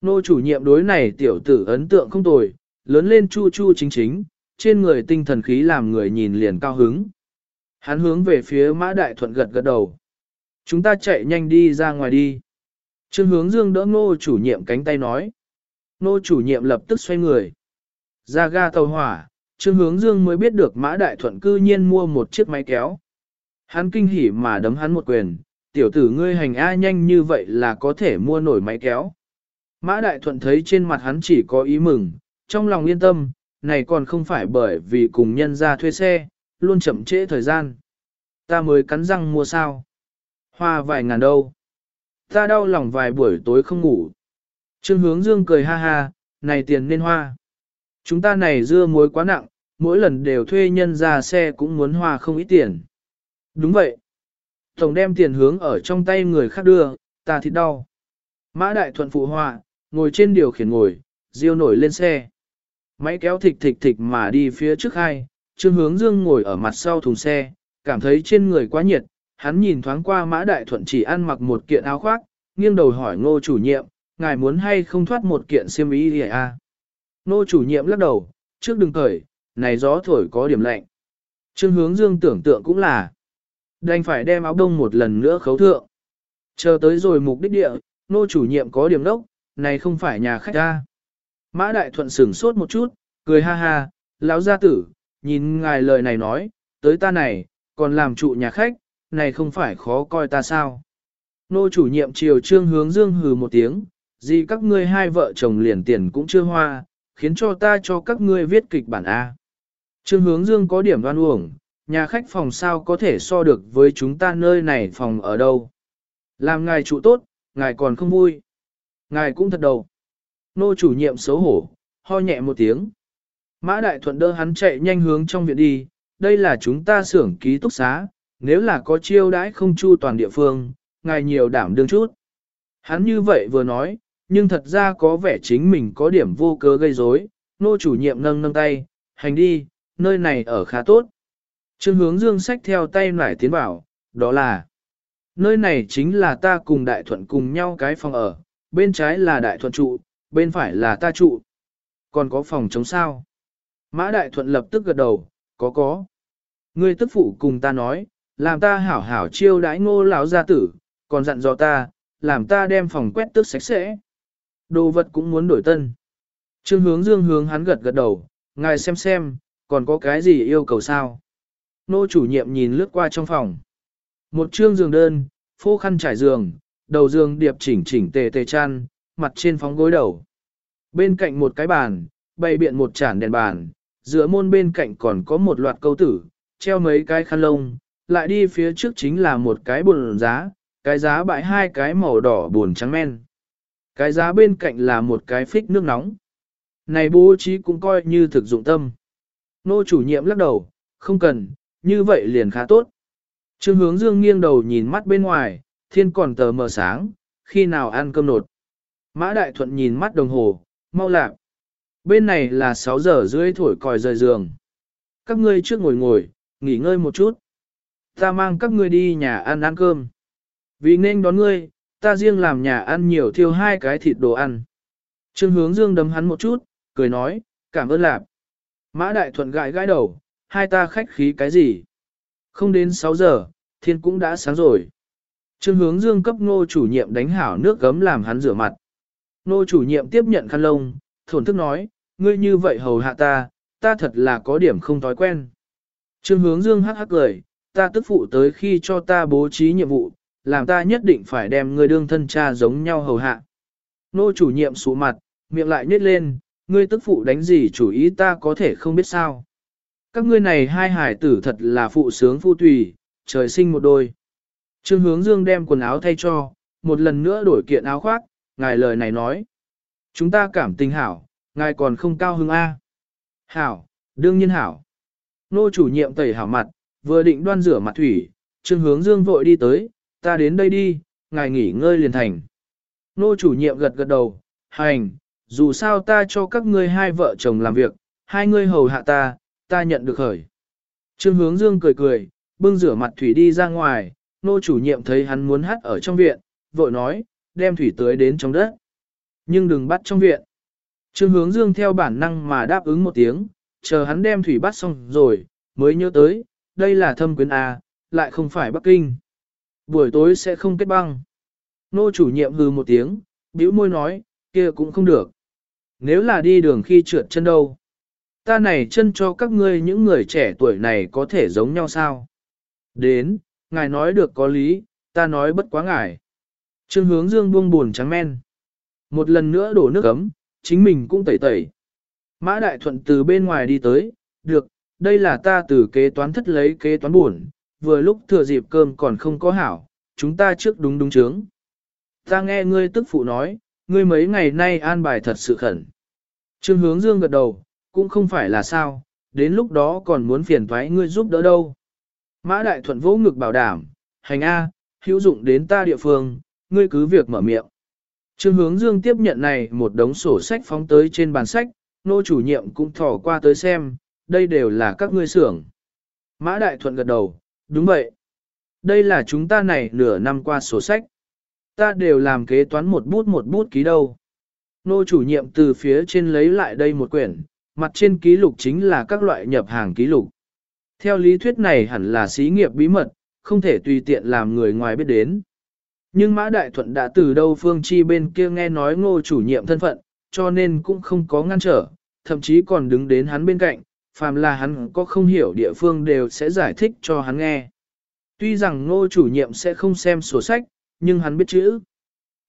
Nô chủ nhiệm đối này tiểu tử ấn tượng không tồi, lớn lên chu chu chính chính, trên người tinh thần khí làm người nhìn liền cao hứng. Hắn hướng về phía mã đại thuận gật gật đầu. Chúng ta chạy nhanh đi ra ngoài đi. Trương hướng dương đỡ nô chủ nhiệm cánh tay nói. Nô chủ nhiệm lập tức xoay người. Ra ga tàu hỏa, Trương hướng dương mới biết được mã đại thuận cư nhiên mua một chiếc máy kéo. Hắn kinh hỉ mà đấm hắn một quyền, tiểu tử ngươi hành A nhanh như vậy là có thể mua nổi máy kéo. Mã Đại Thuận thấy trên mặt hắn chỉ có ý mừng, trong lòng yên tâm, này còn không phải bởi vì cùng nhân ra thuê xe, luôn chậm trễ thời gian. Ta mới cắn răng mua sao. Hoa vài ngàn đâu. Ta đau lòng vài buổi tối không ngủ. Trương hướng dương cười ha ha, này tiền nên hoa. Chúng ta này dưa muối quá nặng, mỗi lần đều thuê nhân ra xe cũng muốn hoa không ít tiền. Đúng vậy. Tổng đem tiền hướng ở trong tay người khác đưa, ta thịt đau. Mã đại thuận phụ họa, ngồi trên điều khiển ngồi, diêu nổi lên xe. Máy kéo thịch thịch thịch mà đi phía trước hai, Trương Hướng Dương ngồi ở mặt sau thùng xe, cảm thấy trên người quá nhiệt, hắn nhìn thoáng qua Mã Đại Thuận chỉ ăn mặc một kiện áo khoác, nghiêng đầu hỏi Ngô chủ nhiệm, ngài muốn hay không thoát một kiện xiêm y gì à? Ngô chủ nhiệm lắc đầu, trước đừng cởi, này gió thổi có điểm lạnh. Trương Hướng Dương tưởng tượng cũng là, đành phải đem áo đông một lần nữa khấu thượng. Chờ tới rồi mục đích địa, nô chủ nhiệm có điểm đốc, này không phải nhà khách ta. Mã Đại Thuận sửng sốt một chút, cười ha ha, lão gia tử, nhìn ngài lời này nói, tới ta này, còn làm trụ nhà khách, này không phải khó coi ta sao. Nô chủ nhiệm triều trương hướng dương hừ một tiếng, gì các ngươi hai vợ chồng liền tiền cũng chưa hoa, khiến cho ta cho các ngươi viết kịch bản A. Trương hướng dương có điểm đoan uổng, nhà khách phòng sao có thể so được với chúng ta nơi này phòng ở đâu. Làm ngài trụ tốt, ngài còn không vui. Ngài cũng thật đầu. Nô chủ nhiệm xấu hổ, ho nhẹ một tiếng. Mã Đại Thuận đỡ hắn chạy nhanh hướng trong viện đi, đây là chúng ta xưởng ký túc xá, nếu là có chiêu đãi không chu toàn địa phương, ngài nhiều đảm đương chút. Hắn như vậy vừa nói, nhưng thật ra có vẻ chính mình có điểm vô cớ gây rối. nô chủ nhiệm nâng nâng tay, hành đi, nơi này ở khá tốt. Trương hướng dương sách theo tay nải tiến bảo đó là, nơi này chính là ta cùng đại thuận cùng nhau cái phòng ở, bên trái là đại thuận trụ, bên phải là ta trụ. Còn có phòng chống sao? Mã đại thuận lập tức gật đầu, có có. Ngươi tức phụ cùng ta nói, làm ta hảo hảo chiêu đãi ngô lão gia tử, còn dặn dò ta, làm ta đem phòng quét tước sạch sẽ. Đồ vật cũng muốn đổi tân. Trương hướng dương hướng hắn gật gật đầu, ngài xem xem, còn có cái gì yêu cầu sao? Nô chủ nhiệm nhìn lướt qua trong phòng. Một trương giường đơn, phô khăn trải giường, đầu giường điệp chỉnh chỉnh tề tề chăn, mặt trên phóng gối đầu. Bên cạnh một cái bàn, bày biện một chản đèn bàn, giữa môn bên cạnh còn có một loạt câu tử, treo mấy cái khăn lông, lại đi phía trước chính là một cái bồn giá, cái giá bãi hai cái màu đỏ buồn trắng men. Cái giá bên cạnh là một cái phích nước nóng. Này bố trí cũng coi như thực dụng tâm. Nô chủ nhiệm lắc đầu, không cần, như vậy liền khá tốt. Trương hướng dương nghiêng đầu nhìn mắt bên ngoài, thiên còn tờ mờ sáng, khi nào ăn cơm nột. Mã Đại Thuận nhìn mắt đồng hồ, mau lạc. Bên này là 6 giờ rưỡi thổi còi rời giường. Các ngươi trước ngồi ngồi, nghỉ ngơi một chút. Ta mang các ngươi đi nhà ăn ăn cơm. Vì nên đón ngươi, ta riêng làm nhà ăn nhiều thiêu hai cái thịt đồ ăn. Trương hướng dương đấm hắn một chút, cười nói, cảm ơn lạp. Mã Đại Thuận gãi gãi đầu, hai ta khách khí cái gì? Không đến 6 giờ, thiên cũng đã sáng rồi. Trương hướng dương cấp ngô chủ nhiệm đánh hảo nước gấm làm hắn rửa mặt nô chủ nhiệm tiếp nhận khăn lông, thổn thức nói, ngươi như vậy hầu hạ ta, ta thật là có điểm không thói quen. Trương hướng dương hắc hắc cười, ta tức phụ tới khi cho ta bố trí nhiệm vụ, làm ta nhất định phải đem ngươi đương thân cha giống nhau hầu hạ. Nô chủ nhiệm sụ mặt, miệng lại nhếch lên, ngươi tức phụ đánh gì chủ ý ta có thể không biết sao. Các ngươi này hai hải tử thật là phụ sướng phu tùy, trời sinh một đôi. Trương hướng dương đem quần áo thay cho, một lần nữa đổi kiện áo khoác, ngài lời này nói. Chúng ta cảm tình hảo, ngài còn không cao hứng A. Hảo, đương nhiên hảo. Nô chủ nhiệm tẩy hảo mặt, vừa định đoan rửa mặt thủy, trương hướng dương vội đi tới, ta đến đây đi, ngài nghỉ ngơi liền thành. Nô chủ nhiệm gật gật đầu, hành, dù sao ta cho các ngươi hai vợ chồng làm việc, hai ngươi hầu hạ ta, ta nhận được khởi. Trương hướng dương cười cười, bưng rửa mặt thủy đi ra ngoài, nô chủ nhiệm thấy hắn muốn hát ở trong viện, vội nói, đem thủy tưới đến trong đất. Nhưng đừng bắt trong viện. Trương hướng dương theo bản năng mà đáp ứng một tiếng, chờ hắn đem thủy bắt xong rồi, mới nhớ tới, đây là thâm quyến A, lại không phải Bắc Kinh. Buổi tối sẽ không kết băng. Nô chủ nhiệm hừ một tiếng, bĩu môi nói, kia cũng không được. Nếu là đi đường khi trượt chân đâu? Ta này chân cho các ngươi những người trẻ tuổi này có thể giống nhau sao? Đến, ngài nói được có lý, ta nói bất quá ngài. Trương hướng dương buông buồn trắng men. Một lần nữa đổ nước ấm, chính mình cũng tẩy tẩy. Mã Đại Thuận từ bên ngoài đi tới, được, đây là ta từ kế toán thất lấy kế toán buồn, vừa lúc thừa dịp cơm còn không có hảo, chúng ta trước đúng đúng chướng. Ta nghe ngươi tức phụ nói, ngươi mấy ngày nay an bài thật sự khẩn. Trương hướng dương gật đầu, cũng không phải là sao, đến lúc đó còn muốn phiền thoái ngươi giúp đỡ đâu. Mã Đại Thuận vỗ ngực bảo đảm, hành A, hữu dụng đến ta địa phương, ngươi cứ việc mở miệng. Trương hướng dương tiếp nhận này một đống sổ sách phóng tới trên bàn sách, nô chủ nhiệm cũng thỏ qua tới xem, đây đều là các ngươi xưởng. Mã Đại Thuận gật đầu, đúng vậy. Đây là chúng ta này nửa năm qua sổ sách. Ta đều làm kế toán một bút một bút ký đâu. Nô chủ nhiệm từ phía trên lấy lại đây một quyển, mặt trên ký lục chính là các loại nhập hàng ký lục. Theo lý thuyết này hẳn là xí nghiệp bí mật, không thể tùy tiện làm người ngoài biết đến. Nhưng Mã Đại Thuận đã từ đâu Phương Chi bên kia nghe nói ngô chủ nhiệm thân phận, cho nên cũng không có ngăn trở, thậm chí còn đứng đến hắn bên cạnh, phàm là hắn có không hiểu địa phương đều sẽ giải thích cho hắn nghe. Tuy rằng ngô chủ nhiệm sẽ không xem sổ sách, nhưng hắn biết chữ.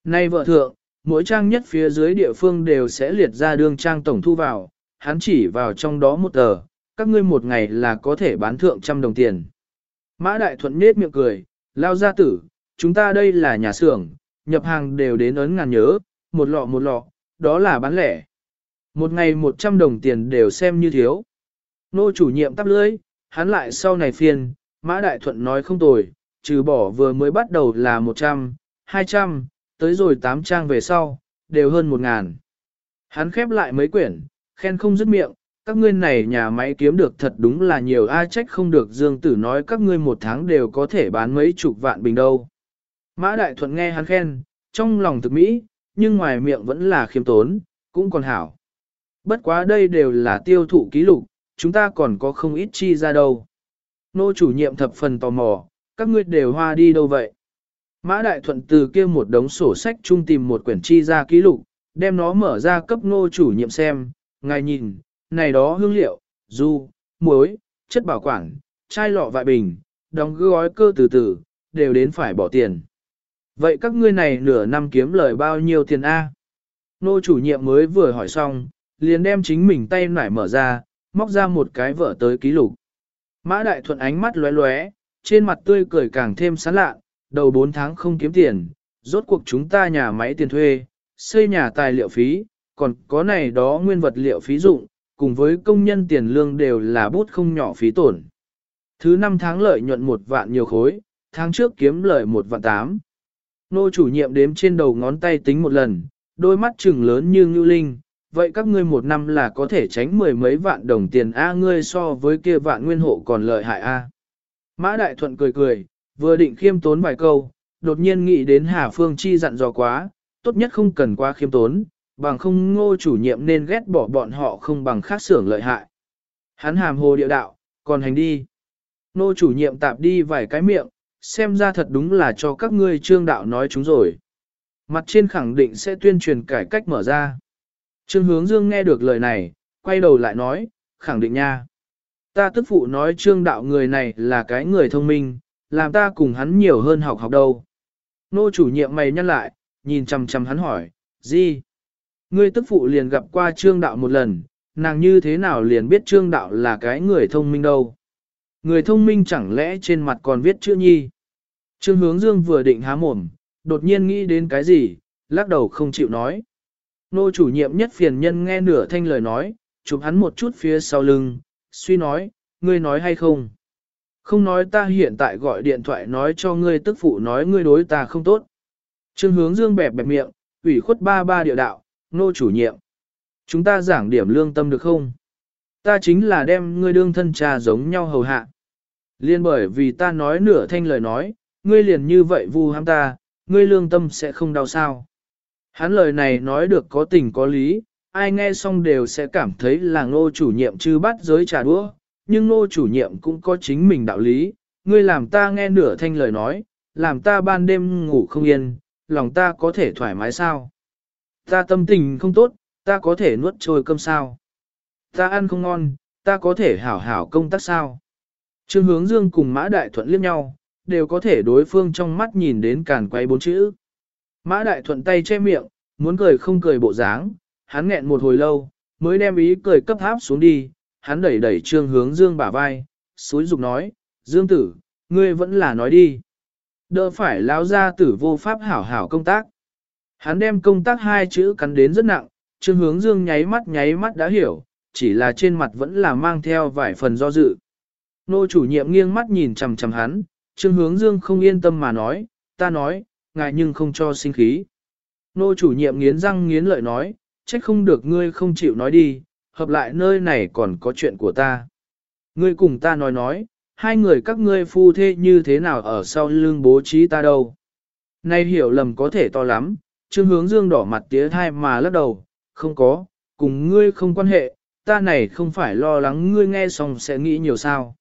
Nay vợ thượng, mỗi trang nhất phía dưới địa phương đều sẽ liệt ra đương trang tổng thu vào, hắn chỉ vào trong đó một tờ, các ngươi một ngày là có thể bán thượng trăm đồng tiền. Mã Đại Thuận nết miệng cười, lao ra tử, chúng ta đây là nhà xưởng, nhập hàng đều đến ấn ngàn nhớ, một lọ một lọ, đó là bán lẻ. Một ngày một trăm đồng tiền đều xem như thiếu. Nô chủ nhiệm tắp lưỡi, hắn lại sau này phiền, Mã Đại Thuận nói không tồi, trừ bỏ vừa mới bắt đầu là một trăm, hai trăm, tới rồi tám trang về sau, đều hơn một ngàn. Hắn khép lại mấy quyển, khen không dứt miệng, các ngươi này nhà máy kiếm được thật đúng là nhiều ai trách không được Dương Tử nói các ngươi một tháng đều có thể bán mấy chục vạn bình đâu. Mã Đại Thuận nghe hắn khen, trong lòng thực mỹ, nhưng ngoài miệng vẫn là khiêm tốn, cũng còn hảo. Bất quá đây đều là tiêu thụ ký lục, chúng ta còn có không ít chi ra đâu. Nô chủ nhiệm thập phần tò mò, các ngươi đều hoa đi đâu vậy? Mã Đại Thuận từ kia một đống sổ sách chung tìm một quyển chi ra ký lục, đem nó mở ra cấp nô chủ nhiệm xem, ngài nhìn, này đó hương liệu, du, muối, chất bảo quản, chai lọ vại bình, đóng gói cơ từ từ, đều đến phải bỏ tiền. Vậy các ngươi này nửa năm kiếm lời bao nhiêu tiền A? Nô chủ nhiệm mới vừa hỏi xong, liền đem chính mình tay nải mở ra, móc ra một cái vở tới ký lục. Mã Đại Thuận ánh mắt lóe lóe, trên mặt tươi cười càng thêm sán lạ, đầu 4 tháng không kiếm tiền, rốt cuộc chúng ta nhà máy tiền thuê, xây nhà tài liệu phí, còn có này đó nguyên vật liệu phí dụng, cùng với công nhân tiền lương đều là bút không nhỏ phí tổn. Thứ 5 tháng lợi nhuận một vạn nhiều khối, tháng trước kiếm lợi một vạn tám. Nô chủ nhiệm đếm trên đầu ngón tay tính một lần, đôi mắt trừng lớn như ngưu linh, vậy các ngươi một năm là có thể tránh mười mấy vạn đồng tiền A ngươi so với kia vạn nguyên hộ còn lợi hại A. Mã Đại Thuận cười cười, vừa định khiêm tốn vài câu, đột nhiên nghĩ đến Hà Phương Chi dặn dò quá, tốt nhất không cần quá khiêm tốn, bằng không ngô chủ nhiệm nên ghét bỏ bọn họ không bằng khác xưởng lợi hại. Hắn hàm hồ địa đạo, còn hành đi. nô chủ nhiệm tạp đi vài cái miệng, xem ra thật đúng là cho các ngươi trương đạo nói chúng rồi. Mặt trên khẳng định sẽ tuyên truyền cải cách mở ra. Trương hướng dương nghe được lời này, quay đầu lại nói, khẳng định nha. Ta tức phụ nói trương đạo người này là cái người thông minh, làm ta cùng hắn nhiều hơn học học đâu. Nô chủ nhiệm mày nhăn lại, nhìn chằm chằm hắn hỏi, gì? Ngươi tức phụ liền gặp qua trương đạo một lần, nàng như thế nào liền biết trương đạo là cái người thông minh đâu? Người thông minh chẳng lẽ trên mặt còn viết chữ nhi? Trương hướng dương vừa định há mồm, đột nhiên nghĩ đến cái gì, lắc đầu không chịu nói. Nô chủ nhiệm nhất phiền nhân nghe nửa thanh lời nói, chụp hắn một chút phía sau lưng, suy nói, ngươi nói hay không? Không nói ta hiện tại gọi điện thoại nói cho ngươi tức phụ nói ngươi đối ta không tốt. Trương hướng dương bẹp bẹp miệng, ủy khuất ba ba địa đạo, nô chủ nhiệm. Chúng ta giảng điểm lương tâm được không? Ta chính là đem ngươi đương thân cha giống nhau hầu hạ. Liên bởi vì ta nói nửa thanh lời nói, ngươi liền như vậy vu ham ta, ngươi lương tâm sẽ không đau sao. Hắn lời này nói được có tình có lý, ai nghe xong đều sẽ cảm thấy là ngô chủ nhiệm chư bắt giới trà đũa, nhưng ngô chủ nhiệm cũng có chính mình đạo lý, ngươi làm ta nghe nửa thanh lời nói, làm ta ban đêm ngủ không yên, lòng ta có thể thoải mái sao? Ta tâm tình không tốt, ta có thể nuốt trôi cơm sao? Ta ăn không ngon, ta có thể hảo hảo công tác sao? Trương hướng dương cùng mã đại thuận liếc nhau, đều có thể đối phương trong mắt nhìn đến càn quay bốn chữ. Mã đại thuận tay che miệng, muốn cười không cười bộ dáng, hắn nghẹn một hồi lâu, mới đem ý cười cấp tháp xuống đi, hắn đẩy đẩy trương hướng dương bả vai, suối dục nói, dương tử, ngươi vẫn là nói đi. Đỡ phải lao ra tử vô pháp hảo hảo công tác. Hắn đem công tác hai chữ cắn đến rất nặng, trương hướng dương nháy mắt nháy mắt đã hiểu, chỉ là trên mặt vẫn là mang theo vài phần do dự. Nô chủ nhiệm nghiêng mắt nhìn chằm chằm hắn, trương hướng dương không yên tâm mà nói, ta nói, ngài nhưng không cho sinh khí. Nô chủ nhiệm nghiến răng nghiến lợi nói, trách không được ngươi không chịu nói đi, hợp lại nơi này còn có chuyện của ta. Ngươi cùng ta nói nói, hai người các ngươi phu thê như thế nào ở sau lưng bố trí ta đâu. Nay hiểu lầm có thể to lắm, trương hướng dương đỏ mặt tía thai mà lắc đầu, không có, cùng ngươi không quan hệ, ta này không phải lo lắng ngươi nghe xong sẽ nghĩ nhiều sao.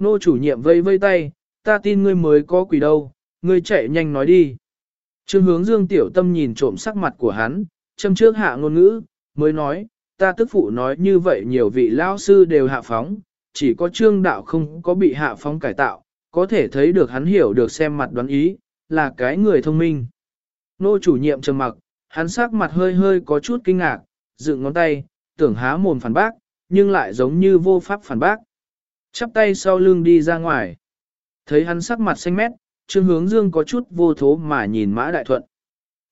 Nô chủ nhiệm vây vây tay, ta tin ngươi mới có quỷ đâu, ngươi chạy nhanh nói đi. Trương hướng dương tiểu tâm nhìn trộm sắc mặt của hắn, châm trước hạ ngôn ngữ, mới nói, ta tức phụ nói như vậy nhiều vị lao sư đều hạ phóng, chỉ có trương đạo không có bị hạ phóng cải tạo, có thể thấy được hắn hiểu được xem mặt đoán ý, là cái người thông minh. Nô chủ nhiệm trầm mặc, hắn sắc mặt hơi hơi có chút kinh ngạc, dựng ngón tay, tưởng há mồm phản bác, nhưng lại giống như vô pháp phản bác. Chắp tay sau lưng đi ra ngoài. Thấy hắn sắc mặt xanh mét, Trương Hướng Dương có chút vô thố mà nhìn Mã Đại Thuận.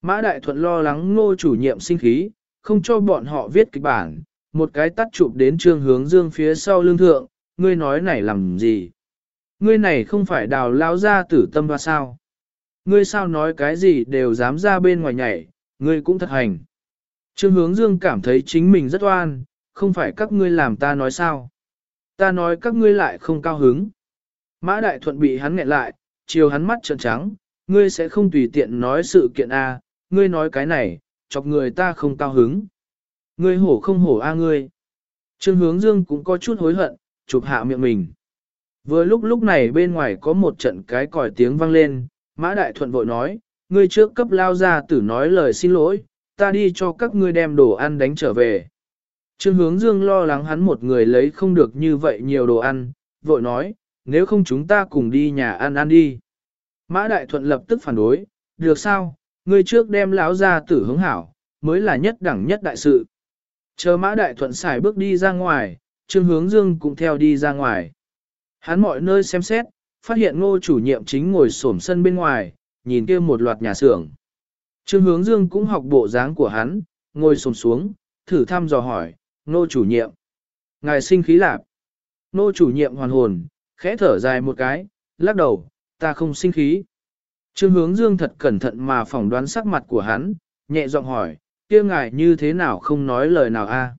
Mã Đại Thuận lo lắng ngô chủ nhiệm sinh khí, không cho bọn họ viết kịch bản, một cái tắt chụp đến Trương Hướng Dương phía sau lưng thượng, ngươi nói này làm gì? Ngươi này không phải đào lao ra tử tâm hoa sao? Ngươi sao nói cái gì đều dám ra bên ngoài nhảy, ngươi cũng thật hành. Trương hướng dương cảm thấy chính mình rất oan, không phải các ngươi làm ta nói sao. Ta nói các ngươi lại không cao hứng. Mã đại thuận bị hắn nghẹn lại, chiều hắn mắt trợn trắng, ngươi sẽ không tùy tiện nói sự kiện A, ngươi nói cái này, chọc người ta không cao hứng. Ngươi hổ không hổ A ngươi. Trương hướng dương cũng có chút hối hận, chụp hạ miệng mình. Vừa lúc lúc này bên ngoài có một trận cái còi tiếng vang lên, Mã Đại Thuận vội nói, ngươi trước cấp lao ra tử nói lời xin lỗi, ta đi cho các ngươi đem đồ ăn đánh trở về. Trương hướng dương lo lắng hắn một người lấy không được như vậy nhiều đồ ăn, vội nói, nếu không chúng ta cùng đi nhà ăn ăn đi. Mã Đại Thuận lập tức phản đối, được sao, ngươi trước đem lão ra tử hướng hảo, mới là nhất đẳng nhất đại sự. Chờ Mã Đại Thuận xài bước đi ra ngoài, Trương hướng dương cũng theo đi ra ngoài. Hắn mọi nơi xem xét, phát hiện ngô chủ nhiệm chính ngồi xổm sân bên ngoài, nhìn kia một loạt nhà xưởng. Trương hướng dương cũng học bộ dáng của hắn, ngồi xổm xuống, thử thăm dò hỏi, nô chủ nhiệm. Ngài sinh khí lạp. nô chủ nhiệm hoàn hồn, khẽ thở dài một cái, lắc đầu, ta không sinh khí. Trương hướng dương thật cẩn thận mà phỏng đoán sắc mặt của hắn, nhẹ giọng hỏi, kia ngài như thế nào không nói lời nào a?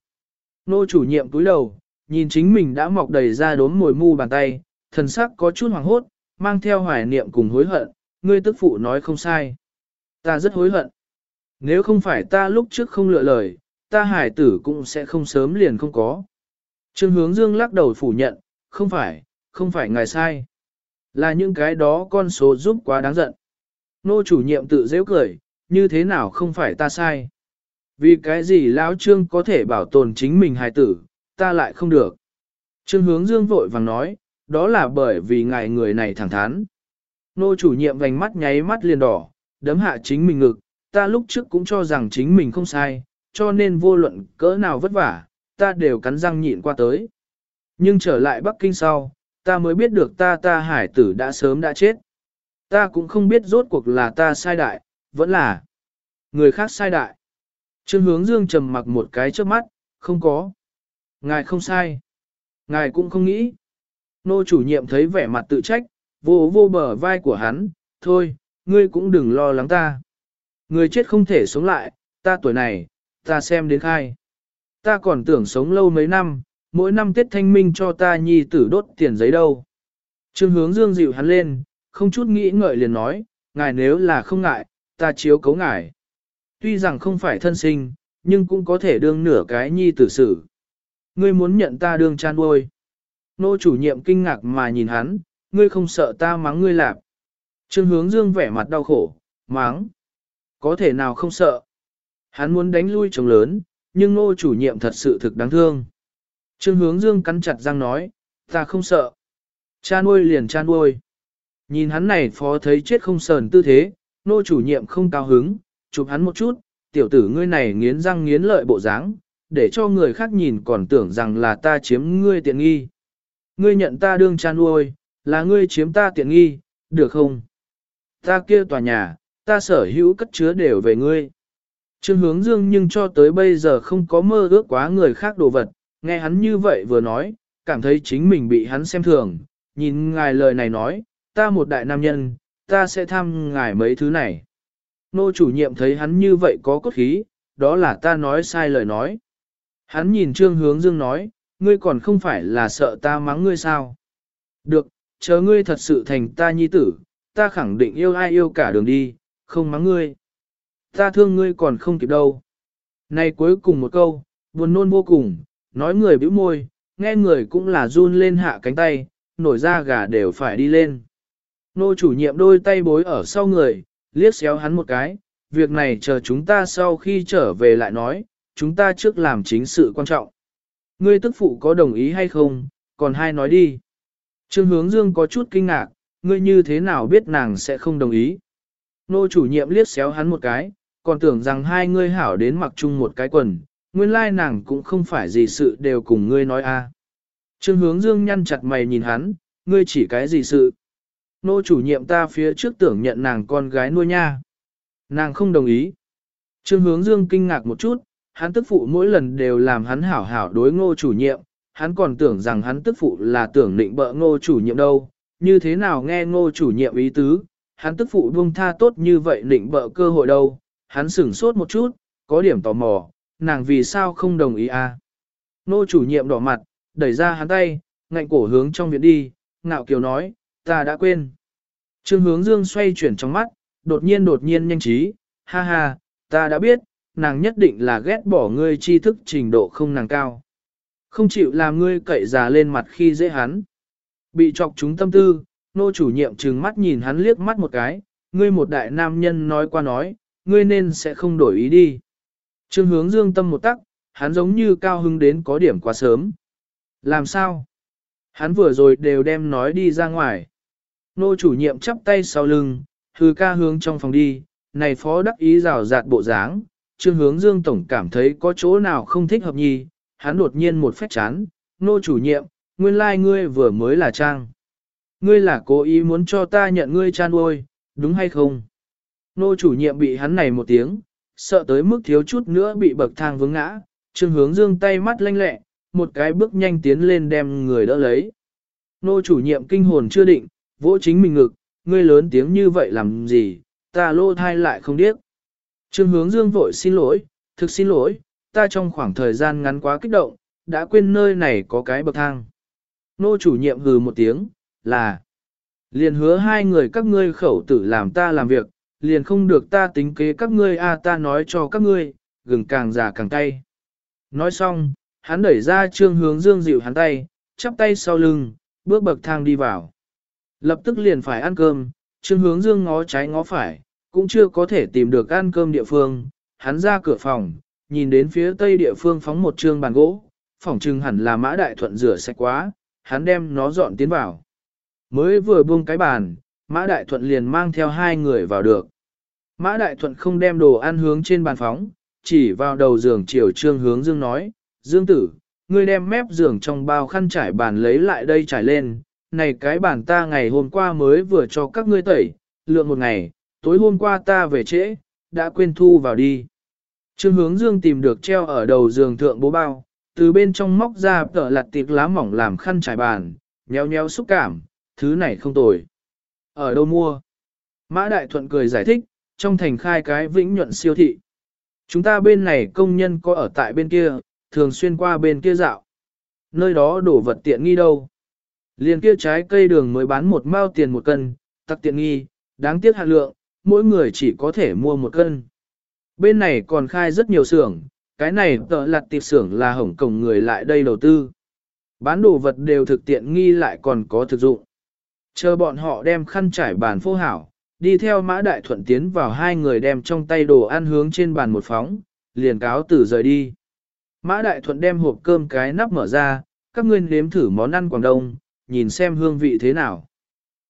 Nô chủ nhiệm cúi đầu, nhìn chính mình đã mọc đầy ra đốm mồi mu bàn tay, thần sắc có chút hoàng hốt, mang theo hoài niệm cùng hối hận, ngươi tức phụ nói không sai. Ta rất hối hận. Nếu không phải ta lúc trước không lựa lời, ta hải tử cũng sẽ không sớm liền không có. Trương hướng dương lắc đầu phủ nhận, không phải, không phải ngài sai. Là những cái đó con số giúp quá đáng giận. Nô chủ nhiệm tự dễ cười, như thế nào không phải ta sai. Vì cái gì lão trương có thể bảo tồn chính mình hài tử, ta lại không được. Trương hướng dương vội vàng nói, đó là bởi vì ngài người này thẳng thắn. Nô chủ nhiệm vành mắt nháy mắt liền đỏ, đấm hạ chính mình ngực, ta lúc trước cũng cho rằng chính mình không sai, cho nên vô luận cỡ nào vất vả, ta đều cắn răng nhịn qua tới. Nhưng trở lại Bắc Kinh sau, ta mới biết được ta ta hải tử đã sớm đã chết. Ta cũng không biết rốt cuộc là ta sai đại, vẫn là người khác sai đại. Trương hướng dương trầm mặc một cái trước mắt, không có. Ngài không sai. Ngài cũng không nghĩ. Nô chủ nhiệm thấy vẻ mặt tự trách, vô vô bờ vai của hắn, thôi, ngươi cũng đừng lo lắng ta. Người chết không thể sống lại, ta tuổi này, ta xem đến khai. Ta còn tưởng sống lâu mấy năm, mỗi năm Tết Thanh Minh cho ta nhi tử đốt tiền giấy đâu. Trương hướng dương dịu hắn lên, không chút nghĩ ngợi liền nói, ngài nếu là không ngại, ta chiếu cấu ngài. Tuy rằng không phải thân sinh, nhưng cũng có thể đương nửa cái nhi tử sự. Ngươi muốn nhận ta đương chan uôi. Nô chủ nhiệm kinh ngạc mà nhìn hắn, ngươi không sợ ta mắng ngươi lạp. Trương hướng dương vẻ mặt đau khổ, mắng. Có thể nào không sợ. Hắn muốn đánh lui chồng lớn, nhưng nô chủ nhiệm thật sự thực đáng thương. Trương hướng dương cắn chặt răng nói, ta không sợ. Cha nuôi liền cha nuôi. Nhìn hắn này phó thấy chết không sờn tư thế, nô chủ nhiệm không cao hứng, chụp hắn một chút, tiểu tử ngươi này nghiến răng nghiến lợi bộ dáng, để cho người khác nhìn còn tưởng rằng là ta chiếm ngươi tiện nghi. Ngươi nhận ta đương cha nuôi, là ngươi chiếm ta tiện nghi, được không? Ta kia tòa nhà, ta sở hữu cất chứa đều về ngươi. Trương hướng dương nhưng cho tới bây giờ không có mơ ước quá người khác đồ vật, nghe hắn như vậy vừa nói, cảm thấy chính mình bị hắn xem thường, nhìn ngài lời này nói, ta một đại nam nhân, ta sẽ thăm ngài mấy thứ này. Nô chủ nhiệm thấy hắn như vậy có cốt khí, đó là ta nói sai lời nói. Hắn nhìn trương hướng dương nói, ngươi còn không phải là sợ ta mắng ngươi sao? Được, chờ ngươi thật sự thành ta nhi tử, ta khẳng định yêu ai yêu cả đường đi, không mắng ngươi. Ta thương ngươi còn không kịp đâu. Này cuối cùng một câu, buồn nôn vô cùng, nói người bĩu môi, nghe người cũng là run lên hạ cánh tay, nổi da gà đều phải đi lên. Nô chủ nhiệm đôi tay bối ở sau người, liếc xéo hắn một cái, việc này chờ chúng ta sau khi trở về lại nói, chúng ta trước làm chính sự quan trọng. Ngươi tức phụ có đồng ý hay không, còn hai nói đi. Trương hướng dương có chút kinh ngạc, ngươi như thế nào biết nàng sẽ không đồng ý. Nô chủ nhiệm liếc xéo hắn một cái, còn tưởng rằng hai ngươi hảo đến mặc chung một cái quần, nguyên lai nàng cũng không phải gì sự đều cùng ngươi nói a. Trương hướng dương nhăn chặt mày nhìn hắn, ngươi chỉ cái gì sự. Nô chủ nhiệm ta phía trước tưởng nhận nàng con gái nuôi nha. Nàng không đồng ý. Trương hướng dương kinh ngạc một chút, hắn tức phụ mỗi lần đều làm hắn hảo hảo đối ngô chủ nhiệm, hắn còn tưởng rằng hắn tức phụ là tưởng định bợ ngô chủ nhiệm đâu, như thế nào nghe ngô chủ nhiệm ý tứ, hắn tức phụ buông tha tốt như vậy định bợ cơ hội đâu, hắn sửng sốt một chút, có điểm tò mò, nàng vì sao không đồng ý à. nô chủ nhiệm đỏ mặt, đẩy ra hắn tay, ngạnh cổ hướng trong viện đi, ngạo kiều nói, ta đã quên. Trương hướng dương xoay chuyển trong mắt, đột nhiên đột nhiên nhanh trí, ha ha, ta đã biết, nàng nhất định là ghét bỏ ngươi tri thức trình độ không nàng cao. Không chịu làm ngươi cậy già lên mặt khi dễ hắn. Bị chọc chúng tâm tư, nô chủ nhiệm trừng mắt nhìn hắn liếc mắt một cái, ngươi một đại nam nhân nói qua nói, ngươi nên sẽ không đổi ý đi. Trương hướng dương tâm một tắc, hắn giống như cao hứng đến có điểm quá sớm. Làm sao? Hắn vừa rồi đều đem nói đi ra ngoài. Nô chủ nhiệm chắp tay sau lưng, hư ca hướng trong phòng đi, này phó đắc ý rào rạt bộ dáng, trương hướng dương tổng cảm thấy có chỗ nào không thích hợp nhì, hắn đột nhiên một phép chán, nô chủ nhiệm, nguyên lai like ngươi vừa mới là trang. Ngươi là cố ý muốn cho ta nhận ngươi cha nuôi, đúng hay không? Nô chủ nhiệm bị hắn này một tiếng, sợ tới mức thiếu chút nữa bị bậc thang vướng ngã, trương hướng dương tay mắt lanh lẹ, một cái bước nhanh tiến lên đem người đỡ lấy. Nô chủ nhiệm kinh hồn chưa định, vỗ chính mình ngực, ngươi lớn tiếng như vậy làm gì, ta lô thai lại không điếc. Trương hướng dương vội xin lỗi, thực xin lỗi, ta trong khoảng thời gian ngắn quá kích động, đã quên nơi này có cái bậc thang. Nô chủ nhiệm hừ một tiếng, là, liền hứa hai người các ngươi khẩu tử làm ta làm việc, liền không được ta tính kế các ngươi a ta nói cho các ngươi, gừng càng già càng cay. Nói xong, hắn đẩy ra trương hướng dương dịu hắn tay, chắp tay sau lưng, bước bậc thang đi vào. Lập tức liền phải ăn cơm, trương hướng dương ngó trái ngó phải, cũng chưa có thể tìm được ăn cơm địa phương, hắn ra cửa phòng, nhìn đến phía tây địa phương phóng một trương bàn gỗ, phòng trưng hẳn là mã đại thuận rửa sạch quá, hắn đem nó dọn tiến vào. Mới vừa buông cái bàn, mã đại thuận liền mang theo hai người vào được. Mã đại thuận không đem đồ ăn hướng trên bàn phóng, chỉ vào đầu giường chiều trương hướng dương nói, Dương tử, ngươi đem mép giường trong bao khăn trải bàn lấy lại đây trải lên, này cái bàn ta ngày hôm qua mới vừa cho các ngươi tẩy, lượng một ngày, tối hôm qua ta về trễ, đã quên thu vào đi. Trương hướng dương tìm được treo ở đầu giường thượng bố bao, từ bên trong móc ra tờ lặt tiệp lá mỏng làm khăn trải bàn, nhéo nhéo xúc cảm, thứ này không tồi. Ở đâu mua? Mã Đại Thuận cười giải thích, trong thành khai cái vĩnh nhuận siêu thị. Chúng ta bên này công nhân có ở tại bên kia, thường xuyên qua bên kia dạo. Nơi đó đổ vật tiện nghi đâu. Liền kia trái cây đường mới bán một mao tiền một cân, tắc tiện nghi, đáng tiếc hạn lượng, mỗi người chỉ có thể mua một cân. Bên này còn khai rất nhiều xưởng, cái này tợ lặt tiệp xưởng là hổng cổng người lại đây đầu tư. Bán đồ vật đều thực tiện nghi lại còn có thực dụng. Chờ bọn họ đem khăn trải bàn phô hảo, đi theo mã đại thuận tiến vào hai người đem trong tay đồ ăn hướng trên bàn một phóng, liền cáo tử rời đi. Mã Đại Thuận đem hộp cơm cái nắp mở ra, các ngươi nếm thử món ăn Quảng Đông, nhìn xem hương vị thế nào.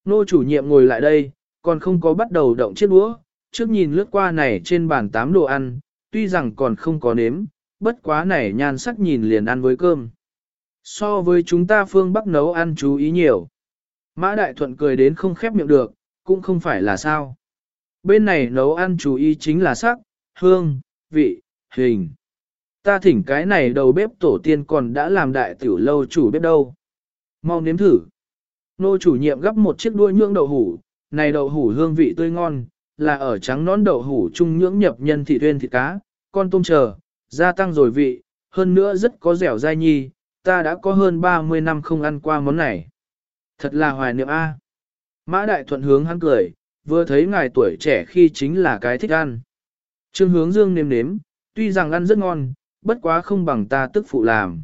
Nô chủ nhiệm ngồi lại đây, còn không có bắt đầu động chiếc đũa, trước nhìn lướt qua này trên bàn tám đồ ăn, tuy rằng còn không có nếm, bất quá này nhan sắc nhìn liền ăn với cơm. So với chúng ta phương Bắc nấu ăn chú ý nhiều. Mã Đại Thuận cười đến không khép miệng được, cũng không phải là sao. Bên này nấu ăn chú ý chính là sắc, hương, vị, hình. Ta thỉnh cái này đầu bếp tổ tiên còn đã làm đại tiểu lâu chủ bếp đâu. Mau nếm thử. Nô chủ nhiệm gấp một chiếc đuôi nhưỡng đậu hủ, này đậu hủ hương vị tươi ngon, là ở trắng nón đậu hủ trung nhưỡng nhập nhân thị tuyên thịt cá, con tôm chờ, gia tăng rồi vị, hơn nữa rất có dẻo dai nhi, ta đã có hơn 30 năm không ăn qua món này. Thật là hoài niệm A. Mã Đại Thuận hướng hắn cười, vừa thấy ngài tuổi trẻ khi chính là cái thích ăn. Trương hướng dương nếm nếm, tuy rằng ăn rất ngon, bất quá không bằng ta tức phụ làm.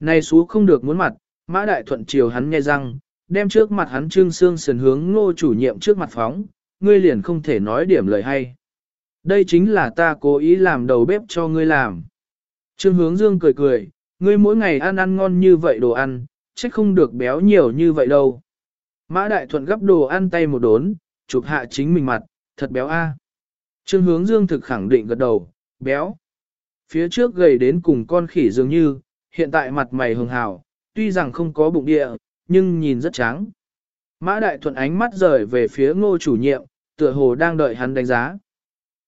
Này xú không được muốn mặt, mã đại thuận chiều hắn nghe răng, đem trước mặt hắn trương xương sườn hướng ngô chủ nhiệm trước mặt phóng, ngươi liền không thể nói điểm lời hay. Đây chính là ta cố ý làm đầu bếp cho ngươi làm. Trương hướng dương cười cười, ngươi mỗi ngày ăn ăn ngon như vậy đồ ăn, chắc không được béo nhiều như vậy đâu. Mã Đại Thuận gấp đồ ăn tay một đốn, chụp hạ chính mình mặt, thật béo a. Trương hướng dương thực khẳng định gật đầu, béo. Phía trước gầy đến cùng con khỉ dường như, hiện tại mặt mày hường hào, tuy rằng không có bụng địa, nhưng nhìn rất trắng. Mã Đại Thuận ánh mắt rời về phía ngô chủ nhiệm, tựa hồ đang đợi hắn đánh giá.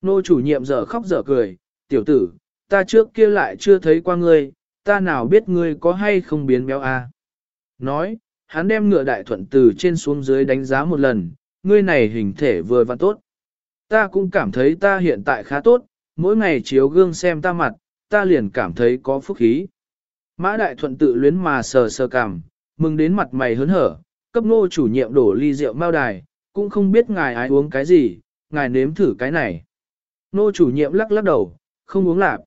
Ngô chủ nhiệm dở khóc dở cười, tiểu tử, ta trước kia lại chưa thấy qua ngươi, ta nào biết ngươi có hay không biến béo a? Nói, hắn đem ngựa Đại Thuận từ trên xuống dưới đánh giá một lần, ngươi này hình thể vừa và tốt. Ta cũng cảm thấy ta hiện tại khá tốt, mỗi ngày chiếu gương xem ta mặt, ta liền cảm thấy có phúc khí. Mã Đại Thuận tự luyến mà sờ sờ cảm, mừng đến mặt mày hớn hở, cấp nô chủ nhiệm đổ ly rượu mao đài, cũng không biết ngài ai uống cái gì, ngài nếm thử cái này. Nô chủ nhiệm lắc lắc đầu, không uống lạp.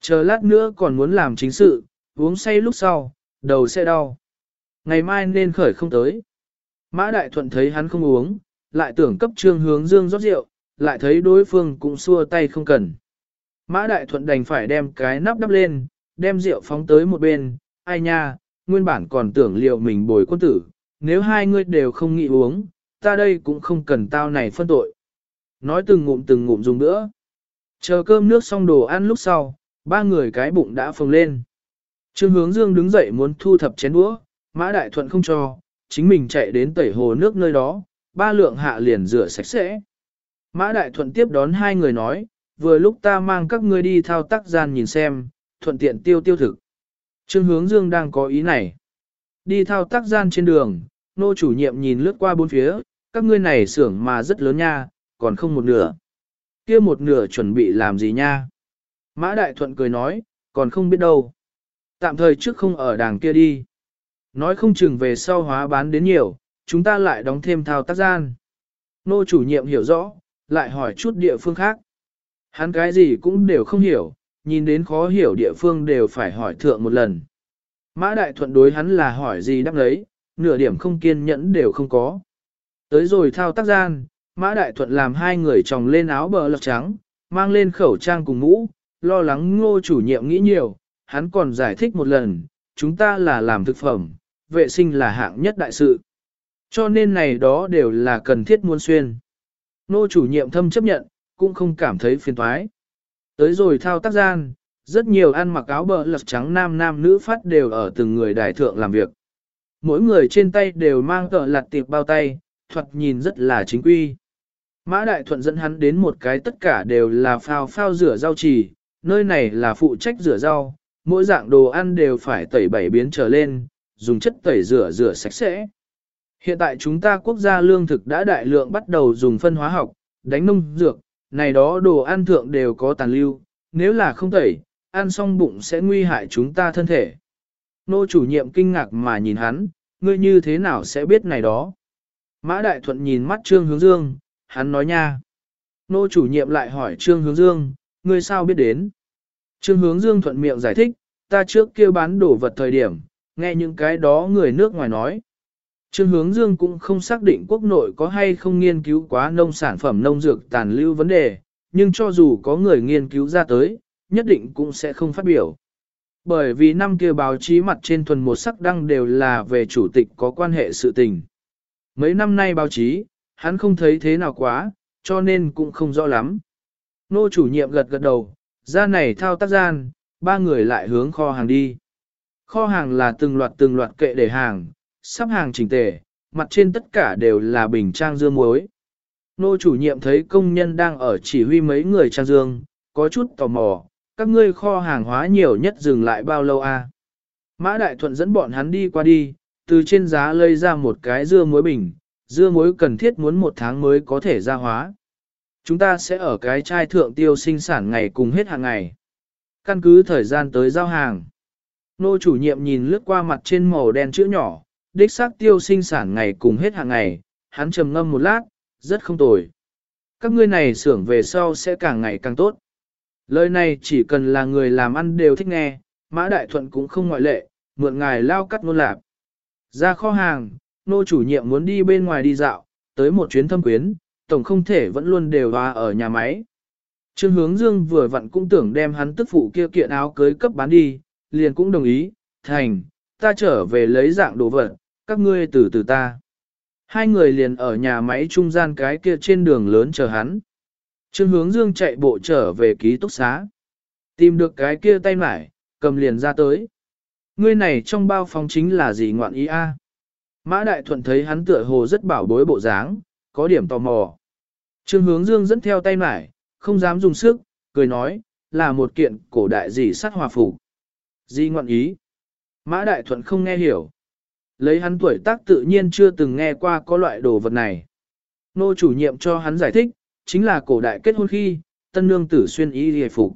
Chờ lát nữa còn muốn làm chính sự, uống say lúc sau, đầu sẽ đau. Ngày mai nên khởi không tới. Mã Đại Thuận thấy hắn không uống, lại tưởng cấp trương hướng dương rót rượu, lại thấy đối phương cũng xua tay không cần. Mã Đại Thuận đành phải đem cái nắp đắp lên, đem rượu phóng tới một bên, ai nha, nguyên bản còn tưởng liệu mình bồi quân tử, nếu hai ngươi đều không nghĩ uống, ta đây cũng không cần tao này phân tội. Nói từng ngụm từng ngụm dùng nữa. Chờ cơm nước xong đồ ăn lúc sau, ba người cái bụng đã phồng lên. Trương hướng dương đứng dậy muốn thu thập chén đũa, mã đại thuận không cho, chính mình chạy đến tẩy hồ nước nơi đó, ba lượng hạ liền rửa sạch sẽ. Mã đại thuận tiếp đón hai người nói, vừa lúc ta mang các ngươi đi thao tác gian nhìn xem, thuận tiện tiêu tiêu thực. Trương hướng dương đang có ý này. Đi thao tác gian trên đường, nô chủ nhiệm nhìn lướt qua bốn phía, các ngươi này xưởng mà rất lớn nha, còn không một nửa. kia một nửa chuẩn bị làm gì nha? Mã Đại Thuận cười nói, còn không biết đâu. Tạm thời trước không ở đàng kia đi. Nói không chừng về sau hóa bán đến nhiều, chúng ta lại đóng thêm thao tác gian. Nô chủ nhiệm hiểu rõ, lại hỏi chút địa phương khác. Hắn cái gì cũng đều không hiểu, nhìn đến khó hiểu địa phương đều phải hỏi thượng một lần. Mã Đại Thuận đối hắn là hỏi gì đáp lấy, nửa điểm không kiên nhẫn đều không có. Tới rồi thao tác gian, Mã Đại Thuận làm hai người tròng lên áo bờ lọc trắng, mang lên khẩu trang cùng mũ, lo lắng ngô chủ nhiệm nghĩ nhiều, hắn còn giải thích một lần, chúng ta là làm thực phẩm, vệ sinh là hạng nhất đại sự. Cho nên này đó đều là cần thiết muôn xuyên. Nô chủ nhiệm thâm chấp nhận, cũng không cảm thấy phiền toái. Tới rồi thao tác gian, rất nhiều ăn mặc áo bờ lật trắng nam nam nữ phát đều ở từng người đại thượng làm việc. Mỗi người trên tay đều mang cỡ lặt tiệp bao tay, thuật nhìn rất là chính quy. Mã Đại Thuận dẫn hắn đến một cái tất cả đều là phao phao rửa rau trì, nơi này là phụ trách rửa rau, mỗi dạng đồ ăn đều phải tẩy bảy biến trở lên, dùng chất tẩy rửa rửa sạch sẽ. Hiện tại chúng ta quốc gia lương thực đã đại lượng bắt đầu dùng phân hóa học, đánh nông dược, này đó đồ ăn thượng đều có tàn lưu, nếu là không tẩy, ăn xong bụng sẽ nguy hại chúng ta thân thể. Nô chủ nhiệm kinh ngạc mà nhìn hắn, ngươi như thế nào sẽ biết này đó. Mã Đại Thuận nhìn mắt Trương Hướng Dương, hắn nói nha. Nô chủ nhiệm lại hỏi Trương Hướng Dương, ngươi sao biết đến? Trương Hướng Dương thuận miệng giải thích, ta trước kia bán đồ vật thời điểm, nghe những cái đó người nước ngoài nói. Trương Hướng Dương cũng không xác định quốc nội có hay không nghiên cứu quá nông sản phẩm nông dược tàn lưu vấn đề, nhưng cho dù có người nghiên cứu ra tới, nhất định cũng sẽ không phát biểu. Bởi vì năm kia báo chí mặt trên thuần một sắc đăng đều là về chủ tịch có quan hệ sự tình. Mấy năm nay báo chí, hắn không thấy thế nào quá, cho nên cũng không rõ lắm. Nô chủ nhiệm gật gật đầu, ra này thao tác gian, ba người lại hướng kho hàng đi. Kho hàng là từng loạt từng loạt kệ để hàng, sắp hàng chỉnh tề, mặt trên tất cả đều là bình trang dương muối. Nô chủ nhiệm thấy công nhân đang ở chỉ huy mấy người trang dương, có chút tò mò, các ngươi kho hàng hóa nhiều nhất dừng lại bao lâu a? À? Mã Đại Thuận dẫn bọn hắn đi qua đi, từ trên giá lấy ra một cái dưa muối bình, dưa muối cần thiết muốn một tháng mới có thể ra hóa. Chúng ta sẽ ở cái chai thượng tiêu sinh sản ngày cùng hết hàng ngày. Căn cứ thời gian tới giao hàng. Nô chủ nhiệm nhìn lướt qua mặt trên màu đen chữ nhỏ, đích xác tiêu sinh sản ngày cùng hết hàng ngày, hắn trầm ngâm một lát, rất không tồi. Các ngươi này xưởng về sau sẽ càng ngày càng tốt. Lời này chỉ cần là người làm ăn đều thích nghe, Mã Đại Thuận cũng không ngoại lệ, mượn ngài lao cắt ngôn lạp. Ra kho hàng, nô chủ nhiệm muốn đi bên ngoài đi dạo, tới một chuyến thâm quyến, tổng không thể vẫn luôn đều hòa ở nhà máy. Trương hướng dương vừa vặn cũng tưởng đem hắn tức phụ kia kiện áo cưới cấp bán đi, liền cũng đồng ý, thành, ta trở về lấy dạng đồ vật, các ngươi từ từ ta. Hai người liền ở nhà máy trung gian cái kia trên đường lớn chờ hắn. Trương hướng dương chạy bộ trở về ký túc xá. Tìm được cái kia tay mải, cầm liền ra tới. Ngươi này trong bao phòng chính là gì ngoạn ý a? Mã Đại Thuận thấy hắn tựa hồ rất bảo bối bộ dáng, có điểm tò mò. Trương hướng dương dẫn theo tay mải, không dám dùng sức, cười nói, là một kiện cổ đại gì sắt hòa phục. Di ngoạn ý. Mã Đại Thuận không nghe hiểu. Lấy hắn tuổi tác tự nhiên chưa từng nghe qua có loại đồ vật này. Nô chủ nhiệm cho hắn giải thích, chính là cổ đại kết hôn khi, tân nương tử xuyên y hề phục.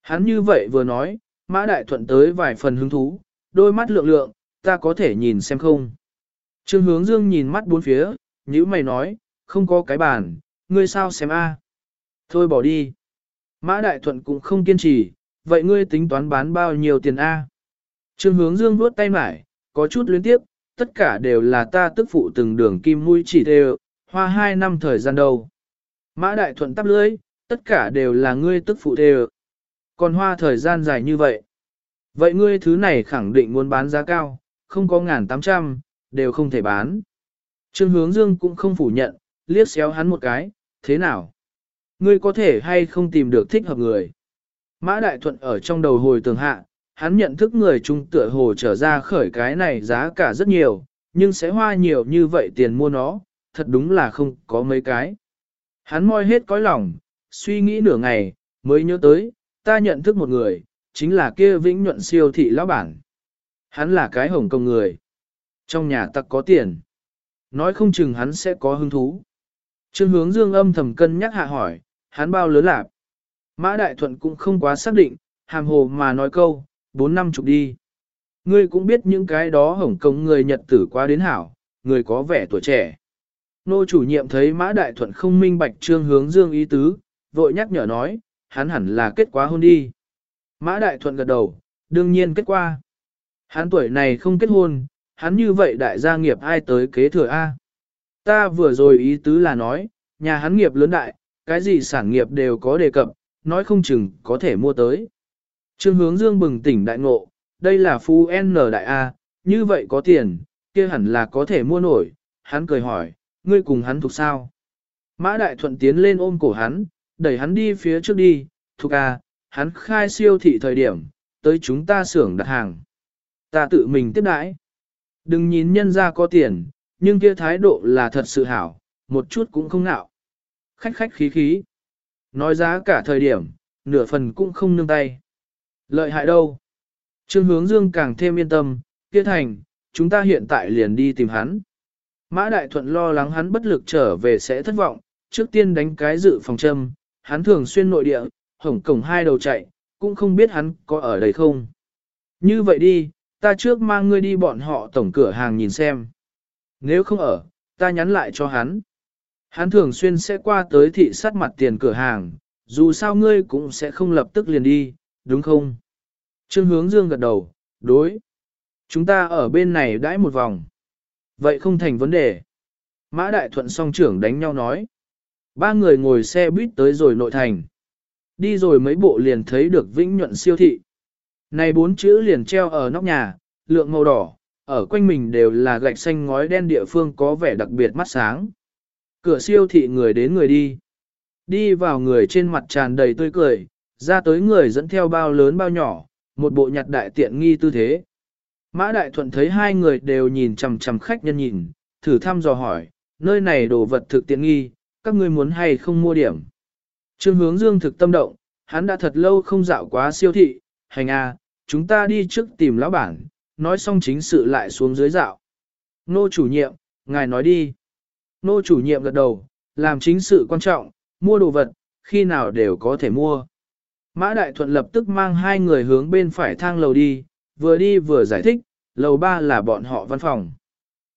Hắn như vậy vừa nói, Mã Đại Thuận tới vài phần hứng thú, đôi mắt lượng lượng, ta có thể nhìn xem không. Trương hướng dương nhìn mắt bốn phía, như mày nói, không có cái bàn, ngươi sao xem a? Thôi bỏ đi. Mã Đại Thuận cũng không kiên trì, vậy ngươi tính toán bán bao nhiêu tiền a? Trương hướng dương vuốt tay mải, có chút luyến tiếp, tất cả đều là ta tức phụ từng đường kim mũi chỉ đều, hoa hai năm thời gian đầu, Mã Đại Thuận tắp lưới, tất cả đều là ngươi tức phụ đều. Còn hoa thời gian dài như vậy. Vậy ngươi thứ này khẳng định muốn bán giá cao, không có ngàn tám trăm, đều không thể bán. Trương hướng dương cũng không phủ nhận, liếc xéo hắn một cái, thế nào? Ngươi có thể hay không tìm được thích hợp người? Mã Đại Thuận ở trong đầu hồi tường hạ, hắn nhận thức người trung tựa hồ trở ra khởi cái này giá cả rất nhiều, nhưng sẽ hoa nhiều như vậy tiền mua nó, thật đúng là không có mấy cái. Hắn moi hết cõi lòng, suy nghĩ nửa ngày, mới nhớ tới, ta nhận thức một người, chính là kia vĩnh nhuận siêu thị lão bản. Hắn là cái hồng công người. Trong nhà tặc có tiền. Nói không chừng hắn sẽ có hứng thú. Trương hướng dương âm thầm cân nhắc hạ hỏi, hắn bao lớn lạp. Mã Đại Thuận cũng không quá xác định, hàm hồ mà nói câu, bốn năm chục đi. Ngươi cũng biết những cái đó hồng công người Nhật tử quá đến hảo, người có vẻ tuổi trẻ. Nô chủ nhiệm thấy Mã Đại Thuận không minh bạch trương hướng dương ý tứ, vội nhắc nhở nói, hắn hẳn là kết quả hôn đi. Mã Đại Thuận gật đầu, đương nhiên kết quả. Hắn tuổi này không kết hôn, hắn như vậy đại gia nghiệp ai tới kế thừa A. Ta vừa rồi ý tứ là nói, nhà hắn nghiệp lớn đại, cái gì sản nghiệp đều có đề cập, nói không chừng có thể mua tới. Trương hướng dương bừng tỉnh đại ngộ, đây là phu N đại A, như vậy có tiền, kia hẳn là có thể mua nổi, hắn cười hỏi, ngươi cùng hắn thuộc sao? Mã đại thuận tiến lên ôm cổ hắn, đẩy hắn đi phía trước đi, thuộc A, hắn khai siêu thị thời điểm, tới chúng ta xưởng đặt hàng. Ta tự mình tiếp đãi. Đừng nhìn nhân ra có tiền, nhưng kia thái độ là thật sự hảo, một chút cũng không nạo. Khách khách khí khí. Nói giá cả thời điểm, nửa phần cũng không nương tay. Lợi hại đâu? Trương hướng dương càng thêm yên tâm, kia thành, chúng ta hiện tại liền đi tìm hắn. Mã Đại Thuận lo lắng hắn bất lực trở về sẽ thất vọng, trước tiên đánh cái dự phòng châm, hắn thường xuyên nội địa, hổng cổng hai đầu chạy, cũng không biết hắn có ở đây không. Như vậy đi, ta trước mang ngươi đi bọn họ tổng cửa hàng nhìn xem. Nếu không ở, ta nhắn lại cho hắn. Hắn thường xuyên sẽ qua tới thị sát mặt tiền cửa hàng, dù sao ngươi cũng sẽ không lập tức liền đi, đúng không? Trương hướng dương gật đầu, đối. Chúng ta ở bên này đãi một vòng. Vậy không thành vấn đề. Mã Đại Thuận song trưởng đánh nhau nói. Ba người ngồi xe buýt tới rồi nội thành. Đi rồi mấy bộ liền thấy được Vĩnh Nhuận siêu thị. Này bốn chữ liền treo ở nóc nhà, lượng màu đỏ, ở quanh mình đều là gạch xanh ngói đen địa phương có vẻ đặc biệt mắt sáng. Cửa siêu thị người đến người đi. Đi vào người trên mặt tràn đầy tươi cười, ra tới người dẫn theo bao lớn bao nhỏ, một bộ nhặt đại tiện nghi tư thế. Mã Đại Thuận thấy hai người đều nhìn chằm chằm khách nhân nhìn, thử thăm dò hỏi, nơi này đồ vật thực tiện nghi, các ngươi muốn hay không mua điểm. Trương hướng dương thực tâm động, hắn đã thật lâu không dạo quá siêu thị, hành a, chúng ta đi trước tìm lão bản, nói xong chính sự lại xuống dưới dạo. Nô chủ nhiệm, ngài nói đi. Nô chủ nhiệm gật đầu, làm chính sự quan trọng, mua đồ vật, khi nào đều có thể mua. Mã Đại Thuận lập tức mang hai người hướng bên phải thang lầu đi, vừa đi vừa giải thích, lầu ba là bọn họ văn phòng.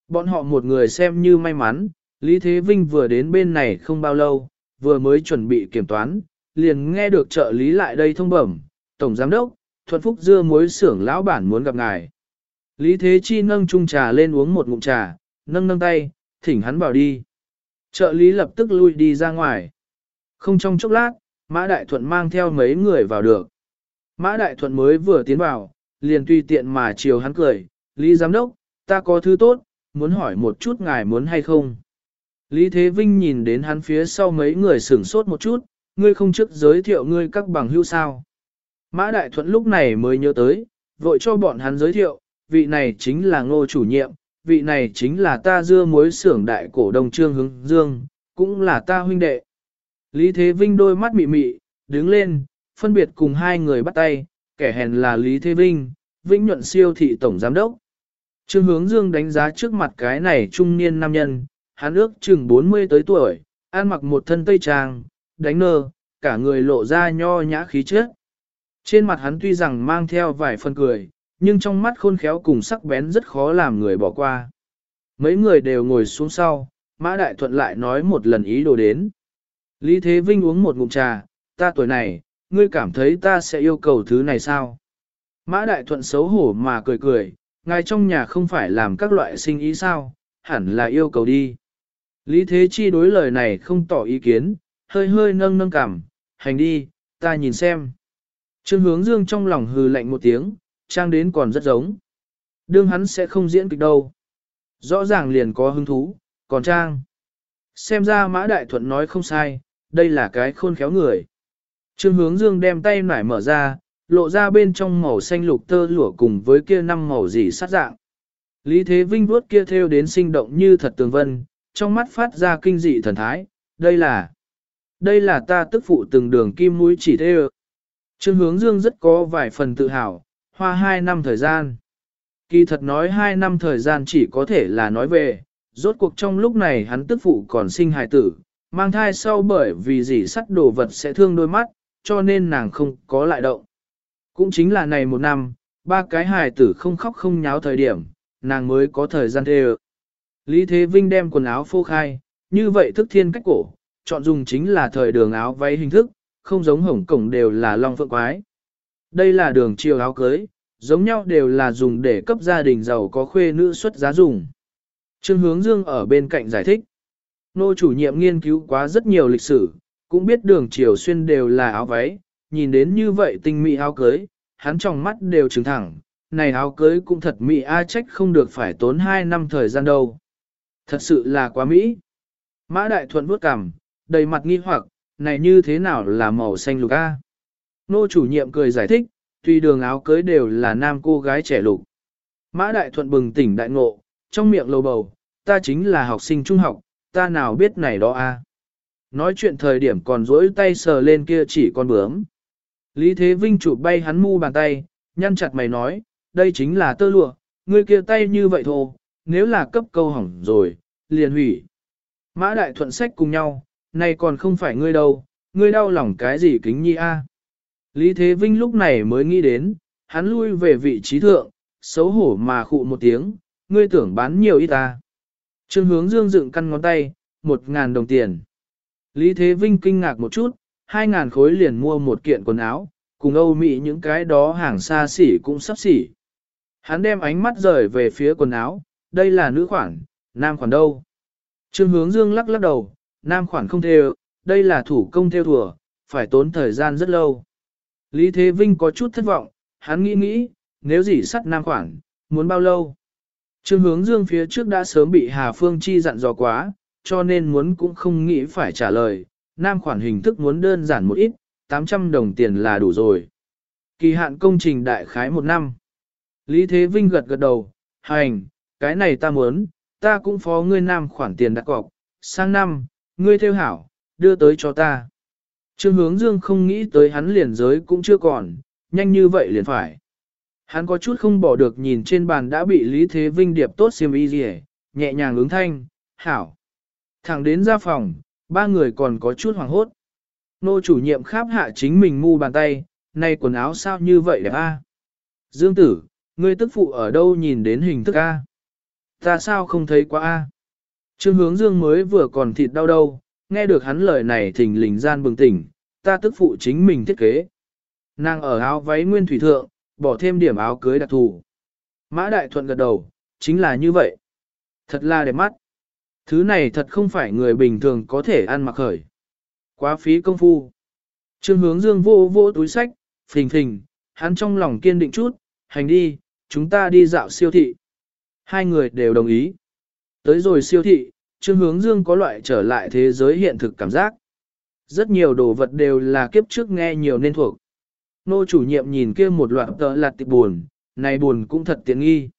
Bọn họ một người xem như may mắn, Lý Thế Vinh vừa đến bên này không bao lâu, vừa mới chuẩn bị kiểm toán, liền nghe được trợ lý lại đây thông bẩm, Tổng Giám đốc, Thuận Phúc dưa muối xưởng lão bản muốn gặp ngài. Lý Thế Chi nâng chung trà lên uống một ngụm trà, nâng nâng tay, thỉnh hắn vào đi. Trợ lý lập tức lui đi ra ngoài. Không trong chốc lát, Mã Đại Thuận mang theo mấy người vào được. Mã Đại Thuận mới vừa tiến vào, liền tùy tiện mà chiều hắn cười, Lý Giám Đốc, ta có thứ tốt, muốn hỏi một chút ngài muốn hay không. Lý Thế Vinh nhìn đến hắn phía sau mấy người sửng sốt một chút, ngươi không trước giới thiệu ngươi các bằng hữu sao. Mã Đại Thuận lúc này mới nhớ tới, vội cho bọn hắn giới thiệu, vị này chính là ngô chủ nhiệm, vị này chính là ta dưa muối xưởng đại cổ đông trương hướng dương, cũng là ta huynh đệ. Lý Thế Vinh đôi mắt mị mị, đứng lên, phân biệt cùng hai người bắt tay, kẻ hèn là Lý Thế Vinh, Vĩnh nhuận siêu thị tổng giám đốc. Trương hướng dương đánh giá trước mặt cái này trung niên nam nhân, hắn ước chừng 40 tới tuổi, ăn mặc một thân tây trang, đánh nơ, cả người lộ ra nho nhã khí chất. Trên mặt hắn tuy rằng mang theo vài phần cười, nhưng trong mắt khôn khéo cùng sắc bén rất khó làm người bỏ qua. Mấy người đều ngồi xuống sau, Mã Đại Thuận lại nói một lần ý đồ đến. Lý Thế Vinh uống một ngụm trà, ta tuổi này, ngươi cảm thấy ta sẽ yêu cầu thứ này sao? Mã Đại Thuận xấu hổ mà cười cười, ngài trong nhà không phải làm các loại sinh ý sao, hẳn là yêu cầu đi. Lý Thế Chi đối lời này không tỏ ý kiến, hơi hơi nâng nâng cảm, hành đi, ta nhìn xem. Trương hướng dương trong lòng hừ lạnh một tiếng, trang đến còn rất giống. Đương hắn sẽ không diễn kịch đâu. Rõ ràng liền có hứng thú, còn trang. Xem ra Mã Đại Thuận nói không sai, đây là cái khôn khéo người. Trương hướng dương đem tay nải mở ra, lộ ra bên trong màu xanh lục tơ lụa cùng với kia năm màu dì sát dạng. Lý Thế Vinh vuốt kia theo đến sinh động như thật tường vân, trong mắt phát ra kinh dị thần thái, đây là, đây là ta tức phụ từng đường kim mũi chỉ theo. Trương hướng dương rất có vài phần tự hào, hoa hai năm thời gian. Kỳ thật nói hai năm thời gian chỉ có thể là nói về, rốt cuộc trong lúc này hắn tức phụ còn sinh hài tử, mang thai sau bởi vì gì sắt đồ vật sẽ thương đôi mắt, cho nên nàng không có lại động. Cũng chính là này một năm, ba cái hài tử không khóc không nháo thời điểm, nàng mới có thời gian thê Lý Thế Vinh đem quần áo phô khai, như vậy thức thiên cách cổ, chọn dùng chính là thời đường áo váy hình thức, không giống hổng cổng đều là long phượng quái. Đây là đường chiều áo cưới, giống nhau đều là dùng để cấp gia đình giàu có khuê nữ xuất giá dùng. Trương Hướng Dương ở bên cạnh giải thích. Nô chủ nhiệm nghiên cứu quá rất nhiều lịch sử, cũng biết đường chiều xuyên đều là áo váy, nhìn đến như vậy tinh mỹ áo cưới, hắn trong mắt đều trừng thẳng, này áo cưới cũng thật mỹ a trách không được phải tốn 2 năm thời gian đâu. Thật sự là quá mỹ. Mã Đại Thuận vuốt cằm, đầy mặt nghi hoặc, này như thế nào là màu xanh lục a? Nô chủ nhiệm cười giải thích, tuy đường áo cưới đều là nam cô gái trẻ lục. Mã Đại Thuận bừng tỉnh đại ngộ, trong miệng lầu bầu, ta chính là học sinh trung học, ta nào biết này đó a? Nói chuyện thời điểm còn rỗi tay sờ lên kia chỉ con bướm. Lý Thế Vinh chụp bay hắn mu bàn tay, nhăn chặt mày nói, đây chính là tơ lụa, ngươi kia tay như vậy thôi, nếu là cấp câu hỏng rồi, liền hủy. Mã Đại Thuận sách cùng nhau, này còn không phải ngươi đâu, ngươi đau lòng cái gì kính nhi a? Lý Thế Vinh lúc này mới nghĩ đến, hắn lui về vị trí thượng, xấu hổ mà khụ một tiếng, ngươi tưởng bán nhiều ít ta. Trương hướng dương dựng căn ngón tay, một ngàn đồng tiền. Lý Thế Vinh kinh ngạc một chút, hai ngàn khối liền mua một kiện quần áo, cùng Âu Mỹ những cái đó hàng xa xỉ cũng sắp xỉ. Hắn đem ánh mắt rời về phía quần áo, đây là nữ khoản, nam khoản đâu. Trương hướng dương lắc lắc đầu, nam khoản không theo, đây là thủ công theo thùa, phải tốn thời gian rất lâu. Lý Thế Vinh có chút thất vọng, hắn nghĩ nghĩ, nếu gì sắt nam khoản, muốn bao lâu? Trương hướng dương phía trước đã sớm bị Hà Phương Chi dặn dò quá, cho nên muốn cũng không nghĩ phải trả lời, nam khoản hình thức muốn đơn giản một ít, 800 đồng tiền là đủ rồi. Kỳ hạn công trình đại khái một năm. Lý Thế Vinh gật gật đầu, hành, cái này ta muốn, ta cũng phó ngươi nam khoản tiền đặt cọc, sang năm, ngươi theo hảo, đưa tới cho ta. Trương hướng dương không nghĩ tới hắn liền giới cũng chưa còn, nhanh như vậy liền phải. Hắn có chút không bỏ được nhìn trên bàn đã bị Lý Thế Vinh điệp tốt xiêm y gì nhẹ nhàng ứng thanh, hảo. Thẳng đến ra phòng, ba người còn có chút hoảng hốt. Nô chủ nhiệm kháp hạ chính mình mu bàn tay, nay quần áo sao như vậy đẹp a? Dương tử, ngươi tức phụ ở đâu nhìn đến hình thức a? Ta sao không thấy quá a? Trương hướng dương mới vừa còn thịt đau đâu, nghe được hắn lời này thình lình gian bừng tỉnh, ta tức phụ chính mình thiết kế. Nàng ở áo váy nguyên thủy thượng, bỏ thêm điểm áo cưới đặc thù. Mã Đại Thuận gật đầu, chính là như vậy. Thật là đẹp mắt. Thứ này thật không phải người bình thường có thể ăn mặc khởi. Quá phí công phu. Trương hướng dương vô vô túi sách, phình phình, hắn trong lòng kiên định chút, hành đi, chúng ta đi dạo siêu thị. Hai người đều đồng ý. Tới rồi siêu thị, Trương hướng dương có loại trở lại thế giới hiện thực cảm giác. Rất nhiều đồ vật đều là kiếp trước nghe nhiều nên thuộc. Nô chủ nhiệm nhìn kia một loạt tờ lạt tiệp buồn, này buồn cũng thật tiện nghi.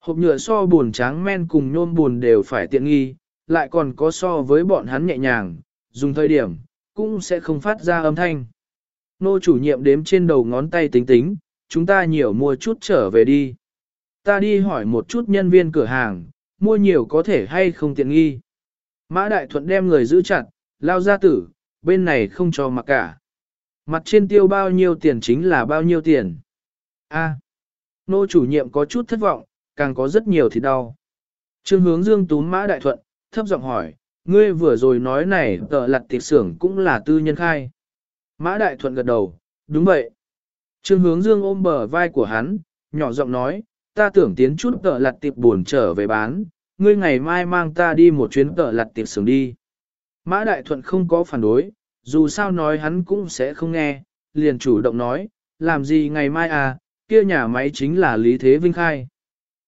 Hộp nhựa so buồn tráng men cùng nhôm buồn đều phải tiện nghi, lại còn có so với bọn hắn nhẹ nhàng, dùng thời điểm, cũng sẽ không phát ra âm thanh. Nô chủ nhiệm đếm trên đầu ngón tay tính tính, chúng ta nhiều mua chút trở về đi. Ta đi hỏi một chút nhân viên cửa hàng, mua nhiều có thể hay không tiện nghi. Mã Đại Thuận đem người giữ chặt, lao ra tử, bên này không cho mặc cả. Mặt trên tiêu bao nhiêu tiền chính là bao nhiêu tiền. A. nô chủ nhiệm có chút thất vọng, càng có rất nhiều thì đau. Trương hướng dương túm Mã Đại Thuận, thấp giọng hỏi, ngươi vừa rồi nói này tợ lặt tiệc xưởng cũng là tư nhân khai. Mã Đại Thuận gật đầu, đúng vậy. Trương hướng dương ôm bờ vai của hắn, nhỏ giọng nói, ta tưởng tiến chút tợ lặt tiệp buồn trở về bán, ngươi ngày mai mang ta đi một chuyến tợ lặt tiệp xưởng đi. Mã Đại Thuận không có phản đối, dù sao nói hắn cũng sẽ không nghe, liền chủ động nói, làm gì ngày mai à, kia nhà máy chính là Lý Thế Vinh khai.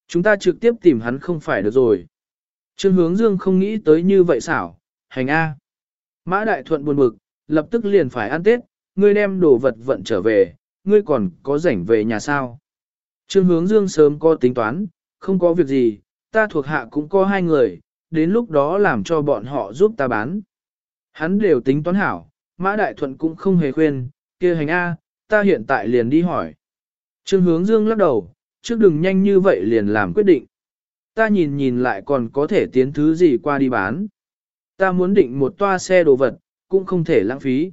Chúng ta trực tiếp tìm hắn không phải được rồi. Trương hướng dương không nghĩ tới như vậy xảo, hành A. Mã Đại Thuận buồn bực, lập tức liền phải ăn Tết, ngươi đem đồ vật vận trở về, ngươi còn có rảnh về nhà sao. Trương hướng dương sớm có tính toán, không có việc gì, ta thuộc hạ cũng có hai người, đến lúc đó làm cho bọn họ giúp ta bán. Hắn đều tính toán hảo, Mã Đại Thuận cũng không hề khuyên, kia hành A, ta hiện tại liền đi hỏi. Trương hướng dương lắc đầu, trước đừng nhanh như vậy liền làm quyết định. Ta nhìn nhìn lại còn có thể tiến thứ gì qua đi bán. Ta muốn định một toa xe đồ vật, cũng không thể lãng phí.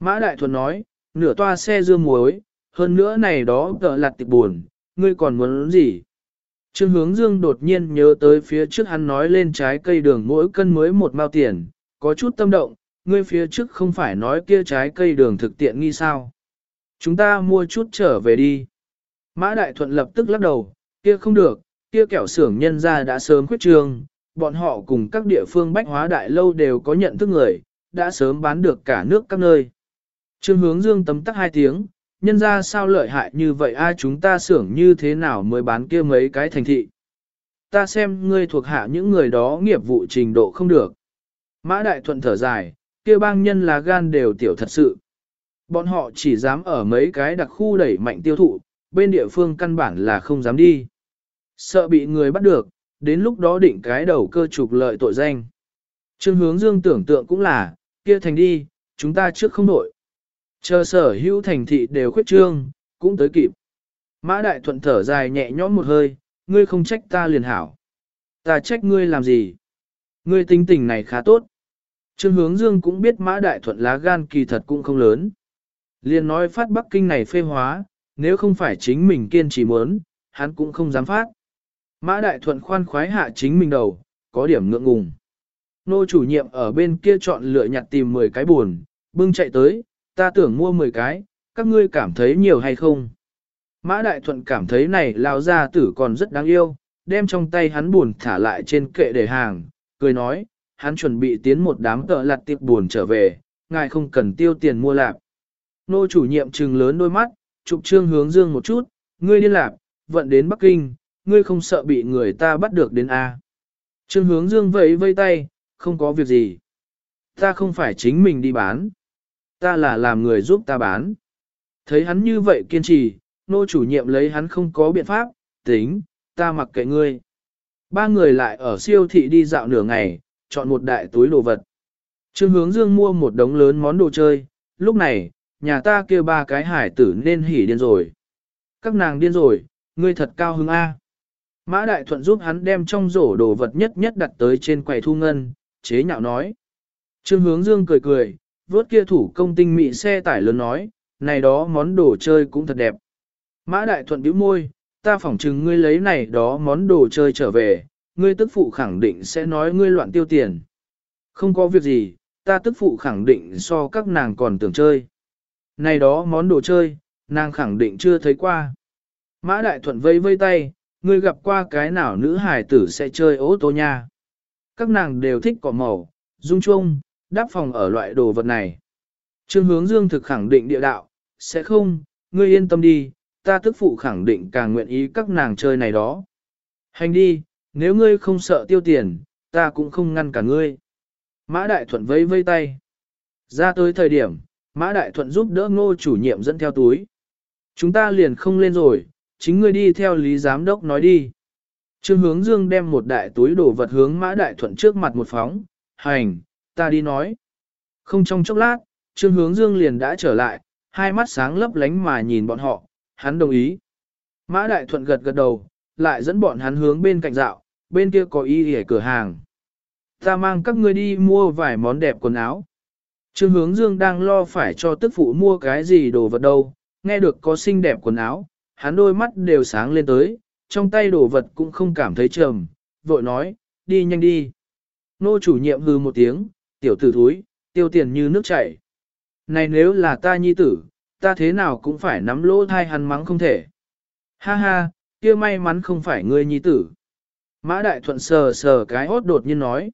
Mã Đại Thuận nói, nửa toa xe dưa muối, hơn nữa này đó tợ lặt tịch buồn, ngươi còn muốn gì? Trương hướng dương đột nhiên nhớ tới phía trước hắn nói lên trái cây đường mỗi cân mới một mao tiền, có chút tâm động, ngươi phía trước không phải nói kia trái cây đường thực tiện nghi sao. Chúng ta mua chút trở về đi. Mã Đại Thuận lập tức lắc đầu, kia không được, kia kẹo xưởng nhân ra đã sớm khuyết trương, bọn họ cùng các địa phương bách hóa đại lâu đều có nhận thức người, đã sớm bán được cả nước các nơi. Trương hướng dương tấm tắc hai tiếng, nhân ra sao lợi hại như vậy ai chúng ta xưởng như thế nào mới bán kia mấy cái thành thị. Ta xem ngươi thuộc hạ những người đó nghiệp vụ trình độ không được. Mã đại thuận thở dài, kia bang nhân là gan đều tiểu thật sự. Bọn họ chỉ dám ở mấy cái đặc khu đẩy mạnh tiêu thụ, bên địa phương căn bản là không dám đi. Sợ bị người bắt được, đến lúc đó định cái đầu cơ trục lợi tội danh. Trương hướng dương tưởng tượng cũng là, kia thành đi, chúng ta trước không đổi. Chờ sở hữu thành thị đều khuyết trương, cũng tới kịp. Mã đại thuận thở dài nhẹ nhõm một hơi, ngươi không trách ta liền hảo. Ta trách ngươi làm gì? Ngươi tính tình này khá tốt. Trương hướng dương cũng biết mã đại thuận lá gan kỳ thật cũng không lớn. Liền nói phát Bắc Kinh này phê hóa, nếu không phải chính mình kiên trì muốn, hắn cũng không dám phát. Mã Đại Thuận khoan khoái hạ chính mình đầu, có điểm ngượng ngùng. Nô chủ nhiệm ở bên kia chọn lựa nhặt tìm 10 cái buồn, bưng chạy tới, ta tưởng mua 10 cái, các ngươi cảm thấy nhiều hay không? Mã Đại Thuận cảm thấy này lao gia tử còn rất đáng yêu, đem trong tay hắn buồn thả lại trên kệ để hàng, cười nói, hắn chuẩn bị tiến một đám tợ lặt tiệp buồn trở về, ngài không cần tiêu tiền mua lạp. Nô chủ nhiệm trừng lớn đôi mắt, trục trương hướng dương một chút, ngươi điên lạp, vận đến Bắc Kinh, ngươi không sợ bị người ta bắt được đến A. Trương hướng dương vẫy vây tay, không có việc gì. Ta không phải chính mình đi bán. Ta là làm người giúp ta bán. Thấy hắn như vậy kiên trì, nô chủ nhiệm lấy hắn không có biện pháp, tính, ta mặc kệ ngươi. Ba người lại ở siêu thị đi dạo nửa ngày, chọn một đại túi đồ vật. Trương hướng dương mua một đống lớn món đồ chơi, lúc này, nhà ta kêu ba cái hải tử nên hỉ điên rồi. Các nàng điên rồi, ngươi thật cao hứng A. Mã Đại Thuận giúp hắn đem trong rổ đồ vật nhất nhất đặt tới trên quầy thu ngân, chế nhạo nói. Trương Hướng Dương cười cười, vớt kia thủ công tinh mị xe tải lớn nói, này đó món đồ chơi cũng thật đẹp. Mã Đại Thuận bĩu môi, ta phỏng chừng ngươi lấy này đó món đồ chơi trở về, ngươi tức phụ khẳng định sẽ nói ngươi loạn tiêu tiền. Không có việc gì, ta tức phụ khẳng định so các nàng còn tưởng chơi. Này đó món đồ chơi, nàng khẳng định chưa thấy qua. Mã Đại Thuận vây vây tay, ngươi gặp qua cái nào nữ hài tử sẽ chơi ô tô nha. các nàng đều thích cỏ màu, dung chuông, đáp phòng ở loại đồ vật này. Trương hướng dương thực khẳng định địa đạo, sẽ không, ngươi yên tâm đi, ta tức phụ khẳng định càng nguyện ý các nàng chơi này đó. Hành đi, nếu ngươi không sợ tiêu tiền, ta cũng không ngăn cả ngươi. Mã Đại Thuận vây vây tay. Ra tới thời điểm, Mã Đại Thuận giúp đỡ ngô chủ nhiệm dẫn theo túi. Chúng ta liền không lên rồi, chính ngươi đi theo lý giám đốc nói đi. Trương hướng dương đem một đại túi đồ vật hướng Mã Đại Thuận trước mặt một phóng, hành, ta đi nói. Không trong chốc lát, Trương hướng dương liền đã trở lại, hai mắt sáng lấp lánh mà nhìn bọn họ, hắn đồng ý. Mã Đại Thuận gật gật đầu, lại dẫn bọn hắn hướng bên cạnh dạo, bên kia có y hề cửa hàng. Ta mang các ngươi đi mua vài món đẹp quần áo. Trương hướng dương đang lo phải cho tức phụ mua cái gì đồ vật đâu, nghe được có xinh đẹp quần áo, hắn đôi mắt đều sáng lên tới, trong tay đồ vật cũng không cảm thấy trầm, vội nói, đi nhanh đi. Nô chủ nhiệm hừ một tiếng, tiểu tử thúi, tiêu tiền như nước chảy. Này nếu là ta nhi tử, ta thế nào cũng phải nắm lỗ thai hắn mắng không thể. Ha ha, kia may mắn không phải ngươi nhi tử. Mã Đại Thuận sờ sờ cái hốt đột nhiên nói.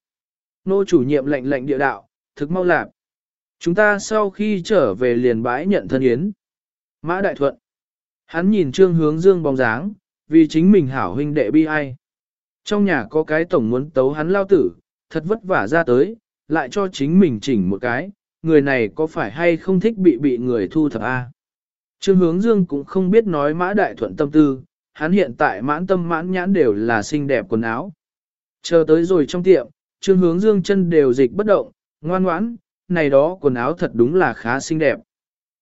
Nô chủ nhiệm lệnh lệnh địa đạo, thực mau lạp. Chúng ta sau khi trở về liền bãi nhận thân yến. Mã Đại Thuận. Hắn nhìn trương hướng dương bóng dáng, vì chính mình hảo huynh đệ bi ai. Trong nhà có cái tổng muốn tấu hắn lao tử, thật vất vả ra tới, lại cho chính mình chỉnh một cái, người này có phải hay không thích bị bị người thu thập a? Trương hướng dương cũng không biết nói mã đại thuận tâm tư, hắn hiện tại mãn tâm mãn nhãn đều là xinh đẹp quần áo. Chờ tới rồi trong tiệm, trương hướng dương chân đều dịch bất động, ngoan ngoãn, này đó quần áo thật đúng là khá xinh đẹp.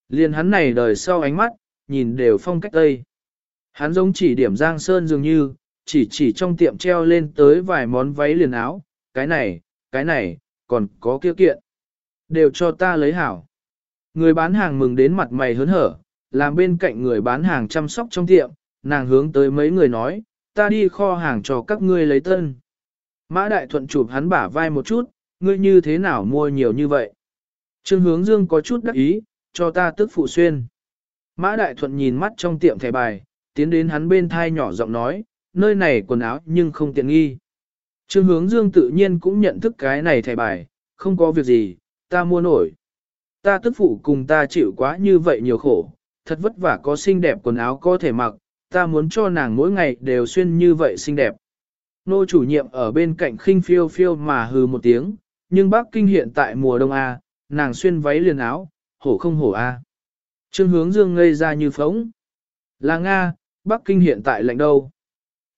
Liên hắn này đời sau ánh mắt, nhìn đều phong cách tây. Hắn giống chỉ điểm giang sơn dường như, chỉ chỉ trong tiệm treo lên tới vài món váy liền áo, cái này, cái này, còn có kia kiện. Đều cho ta lấy hảo. Người bán hàng mừng đến mặt mày hớn hở, làm bên cạnh người bán hàng chăm sóc trong tiệm, nàng hướng tới mấy người nói, ta đi kho hàng cho các ngươi lấy tân. Mã Đại Thuận chụp hắn bả vai một chút, ngươi như thế nào mua nhiều như vậy? Trương hướng dương có chút đắc ý, cho ta tức phụ xuyên. Mã Đại Thuận nhìn mắt trong tiệm thẻ bài, tiến đến hắn bên thai nhỏ giọng nói, nơi này quần áo nhưng không tiện nghi. Trương hướng dương tự nhiên cũng nhận thức cái này thẻ bài, không có việc gì, ta mua nổi. Ta tức phụ cùng ta chịu quá như vậy nhiều khổ, thật vất vả có xinh đẹp quần áo có thể mặc, ta muốn cho nàng mỗi ngày đều xuyên như vậy xinh đẹp. Nô chủ nhiệm ở bên cạnh khinh phiêu phiêu mà hừ một tiếng, nhưng Bắc Kinh hiện tại mùa đông A, nàng xuyên váy liền áo, hổ không hổ A. Trương hướng dương ngây ra như phóng. Là Nga, Bắc Kinh hiện tại lạnh đâu.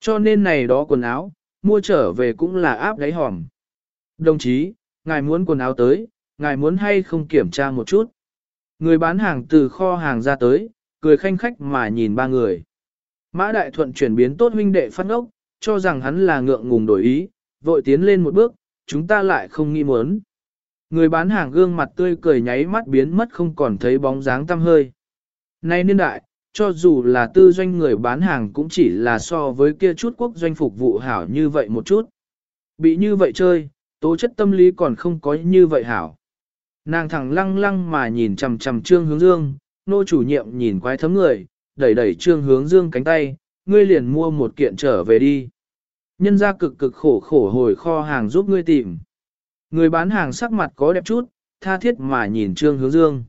Cho nên này đó quần áo, mua trở về cũng là áp đáy hòm. Đồng chí, ngài muốn quần áo tới, ngài muốn hay không kiểm tra một chút. Người bán hàng từ kho hàng ra tới, cười khanh khách mà nhìn ba người. Mã Đại Thuận chuyển biến tốt huynh đệ phát ốc, cho rằng hắn là ngượng ngùng đổi ý, vội tiến lên một bước, chúng ta lại không nghĩ muốn. Người bán hàng gương mặt tươi cười nháy mắt biến mất không còn thấy bóng dáng tăm hơi. Nay niên đại, cho dù là tư doanh người bán hàng cũng chỉ là so với kia chút quốc doanh phục vụ hảo như vậy một chút. Bị như vậy chơi, tố chất tâm lý còn không có như vậy hảo. Nàng thẳng lăng lăng mà nhìn chằm chằm trương hướng dương, nô chủ nhiệm nhìn quái thấm người, đẩy đẩy trương hướng dương cánh tay, ngươi liền mua một kiện trở về đi. Nhân ra cực cực khổ khổ hồi kho hàng giúp ngươi tìm. Người bán hàng sắc mặt có đẹp chút, tha thiết mà nhìn trương hướng dương.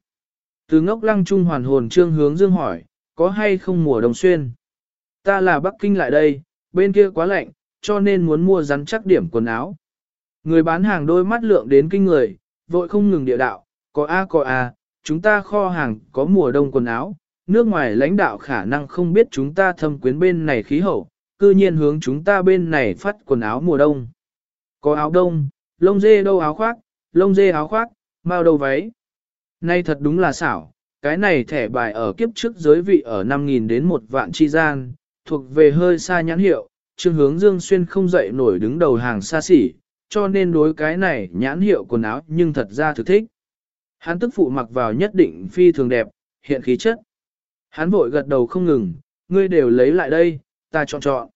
Từ ngốc lăng trung hoàn hồn trương hướng dương hỏi, có hay không mùa đông xuyên? Ta là Bắc Kinh lại đây, bên kia quá lạnh, cho nên muốn mua rắn chắc điểm quần áo. Người bán hàng đôi mắt lượng đến kinh người, vội không ngừng địa đạo, có A có A, chúng ta kho hàng có mùa đông quần áo, nước ngoài lãnh đạo khả năng không biết chúng ta thâm quyến bên này khí hậu, cư nhiên hướng chúng ta bên này phát quần áo mùa đông. Có áo đông, lông dê đâu áo khoác, lông dê áo khoác, mau đâu váy. Nay thật đúng là xảo, cái này thẻ bài ở kiếp trước giới vị ở 5.000 đến 1 vạn chi gian, thuộc về hơi xa nhãn hiệu, trương hướng dương xuyên không dậy nổi đứng đầu hàng xa xỉ, cho nên đối cái này nhãn hiệu quần áo nhưng thật ra thực thích. Hắn tức phụ mặc vào nhất định phi thường đẹp, hiện khí chất. Hắn vội gật đầu không ngừng, ngươi đều lấy lại đây, ta chọn chọn.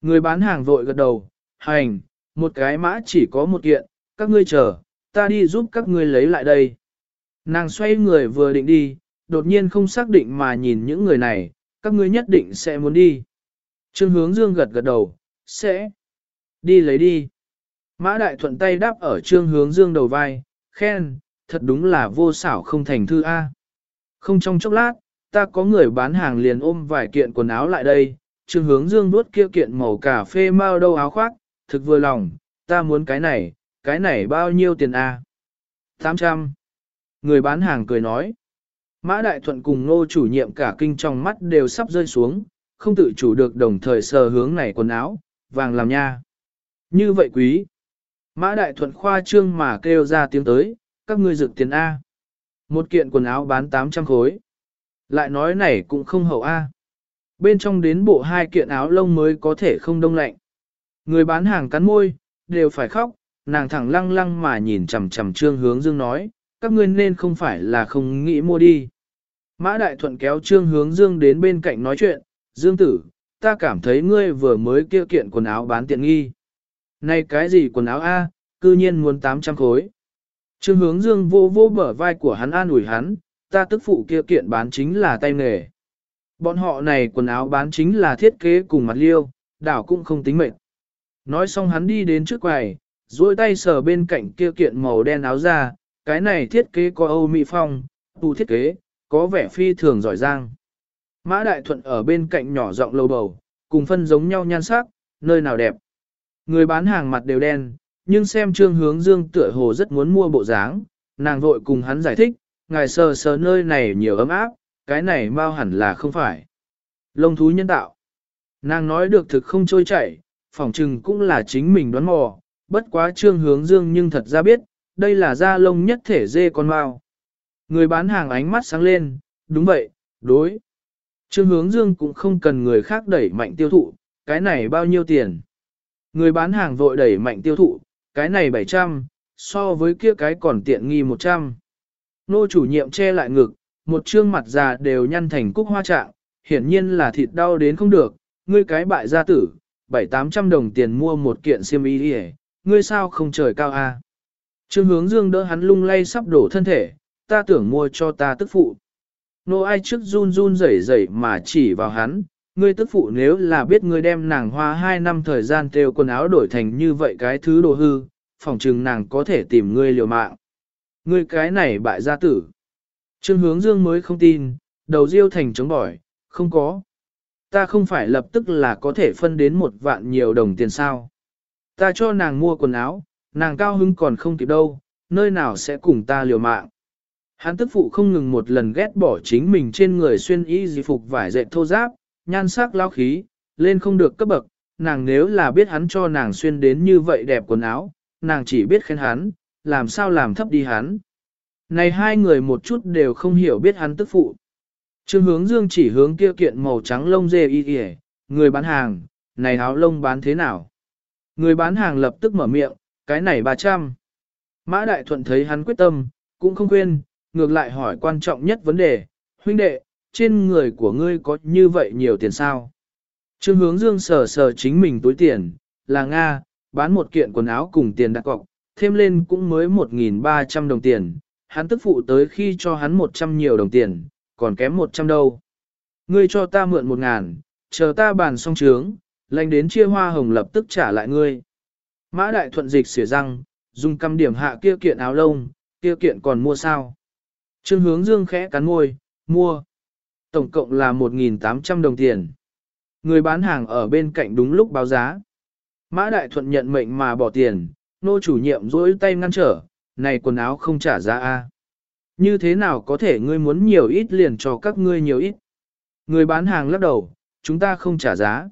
Người bán hàng vội gật đầu, hành, một cái mã chỉ có một kiện, các ngươi chờ, ta đi giúp các ngươi lấy lại đây. Nàng xoay người vừa định đi, đột nhiên không xác định mà nhìn những người này, các ngươi nhất định sẽ muốn đi. Trương hướng dương gật gật đầu, sẽ đi lấy đi. Mã Đại Thuận tay đáp ở trương hướng dương đầu vai, khen, thật đúng là vô xảo không thành thư A. Không trong chốc lát, ta có người bán hàng liền ôm vài kiện quần áo lại đây, trương hướng dương vuốt kia kiện màu cà phê mau đâu áo khoác, thực vừa lòng, ta muốn cái này, cái này bao nhiêu tiền A? 800. Người bán hàng cười nói. Mã Đại Thuận cùng nô chủ nhiệm cả kinh trong mắt đều sắp rơi xuống, không tự chủ được đồng thời sờ hướng này quần áo, vàng làm nha. Như vậy quý. Mã Đại Thuận khoa trương mà kêu ra tiếng tới, các ngươi dực tiền A. Một kiện quần áo bán 800 khối. Lại nói này cũng không hậu A. Bên trong đến bộ hai kiện áo lông mới có thể không đông lạnh. Người bán hàng cắn môi, đều phải khóc, nàng thẳng lăng lăng mà nhìn chằm chằm trương hướng dương nói, các ngươi nên không phải là không nghĩ mua đi. Mã Đại Thuận kéo trương hướng dương đến bên cạnh nói chuyện, dương tử, ta cảm thấy ngươi vừa mới kia kiện quần áo bán tiện nghi. Này cái gì quần áo A, cư nhiên muốn 800 khối. Trương hướng dương vô vô bở vai của hắn an ủi hắn, ta tức phụ kia kiện bán chính là tay nghề. Bọn họ này quần áo bán chính là thiết kế cùng mặt liêu, đảo cũng không tính mệt. Nói xong hắn đi đến trước quầy, duỗi tay sờ bên cạnh kia kiện màu đen áo ra, cái này thiết kế có Âu Mỹ Phong, tu thiết kế, có vẻ phi thường giỏi giang. Mã Đại Thuận ở bên cạnh nhỏ giọng lầu bầu, cùng phân giống nhau nhan sắc, nơi nào đẹp. Người bán hàng mặt đều đen, nhưng xem trương hướng dương tựa hồ rất muốn mua bộ dáng, nàng vội cùng hắn giải thích, ngài sờ sờ nơi này nhiều ấm áp, cái này mau hẳn là không phải. Lông thú nhân tạo. Nàng nói được thực không trôi chảy, phỏng chừng cũng là chính mình đoán mò, bất quá trương hướng dương nhưng thật ra biết, đây là da lông nhất thể dê con mao. Người bán hàng ánh mắt sáng lên, đúng vậy, đối. Trương hướng dương cũng không cần người khác đẩy mạnh tiêu thụ, cái này bao nhiêu tiền. Người bán hàng vội đẩy mạnh tiêu thụ, cái này 700, so với kia cái còn tiện nghi 100. Nô chủ nhiệm che lại ngực, một trương mặt già đều nhăn thành cúc hoa trạng, hiển nhiên là thịt đau đến không được, ngươi cái bại gia tử, 7-800 đồng tiền mua một kiện xiêm y đi ngươi sao không trời cao a? Trương hướng dương đỡ hắn lung lay sắp đổ thân thể, ta tưởng mua cho ta tức phụ. Nô ai trước run run rẩy rẩy mà chỉ vào hắn, ngươi tức phụ nếu là biết ngươi đem nàng hoa hai năm thời gian têu quần áo đổi thành như vậy cái thứ đồ hư, phòng chừng nàng có thể tìm ngươi liều mạng. Ngươi cái này bại gia tử. Trương hướng dương mới không tin, đầu riêu thành chống bỏi, không có. Ta không phải lập tức là có thể phân đến một vạn nhiều đồng tiền sao. Ta cho nàng mua quần áo, nàng cao hứng còn không kịp đâu, nơi nào sẽ cùng ta liều mạng. Hắn tức phụ không ngừng một lần ghét bỏ chính mình trên người xuyên y di phục vải dệt thô giáp, nhan sắc lao khí, lên không được cấp bậc, nàng nếu là biết hắn cho nàng xuyên đến như vậy đẹp quần áo, nàng chỉ biết khen hắn, làm sao làm thấp đi hắn. Này hai người một chút đều không hiểu biết hắn tức phụ. Trương hướng dương chỉ hướng kia kiện màu trắng lông dê y y người bán hàng, này áo lông bán thế nào? Người bán hàng lập tức mở miệng, cái này 300. Mã Đại Thuận thấy hắn quyết tâm, cũng không quên, ngược lại hỏi quan trọng nhất vấn đề, huynh đệ, trên người của ngươi có như vậy nhiều tiền sao? Trương hướng dương sờ sờ chính mình túi tiền, là Nga, bán một kiện quần áo cùng tiền đặt cọc, thêm lên cũng mới 1.300 đồng tiền, hắn tức phụ tới khi cho hắn 100 nhiều đồng tiền, còn kém 100 đâu. Ngươi cho ta mượn 1 ngàn, chờ ta bàn xong trướng, lành đến chia hoa hồng lập tức trả lại ngươi. Mã đại thuận dịch xỉa răng, dùng cầm điểm hạ kia kiện áo lông, kia kiện còn mua sao. Trương hướng dương khẽ cắn môi, mua. Tổng cộng là 1.800 đồng tiền. Người bán hàng ở bên cạnh đúng lúc báo giá. Mã đại thuận nhận mệnh mà bỏ tiền, nô chủ nhiệm dối tay ngăn trở, này quần áo không trả giá a Như thế nào có thể ngươi muốn nhiều ít liền cho các ngươi nhiều ít. Người bán hàng lắc đầu, chúng ta không trả giá.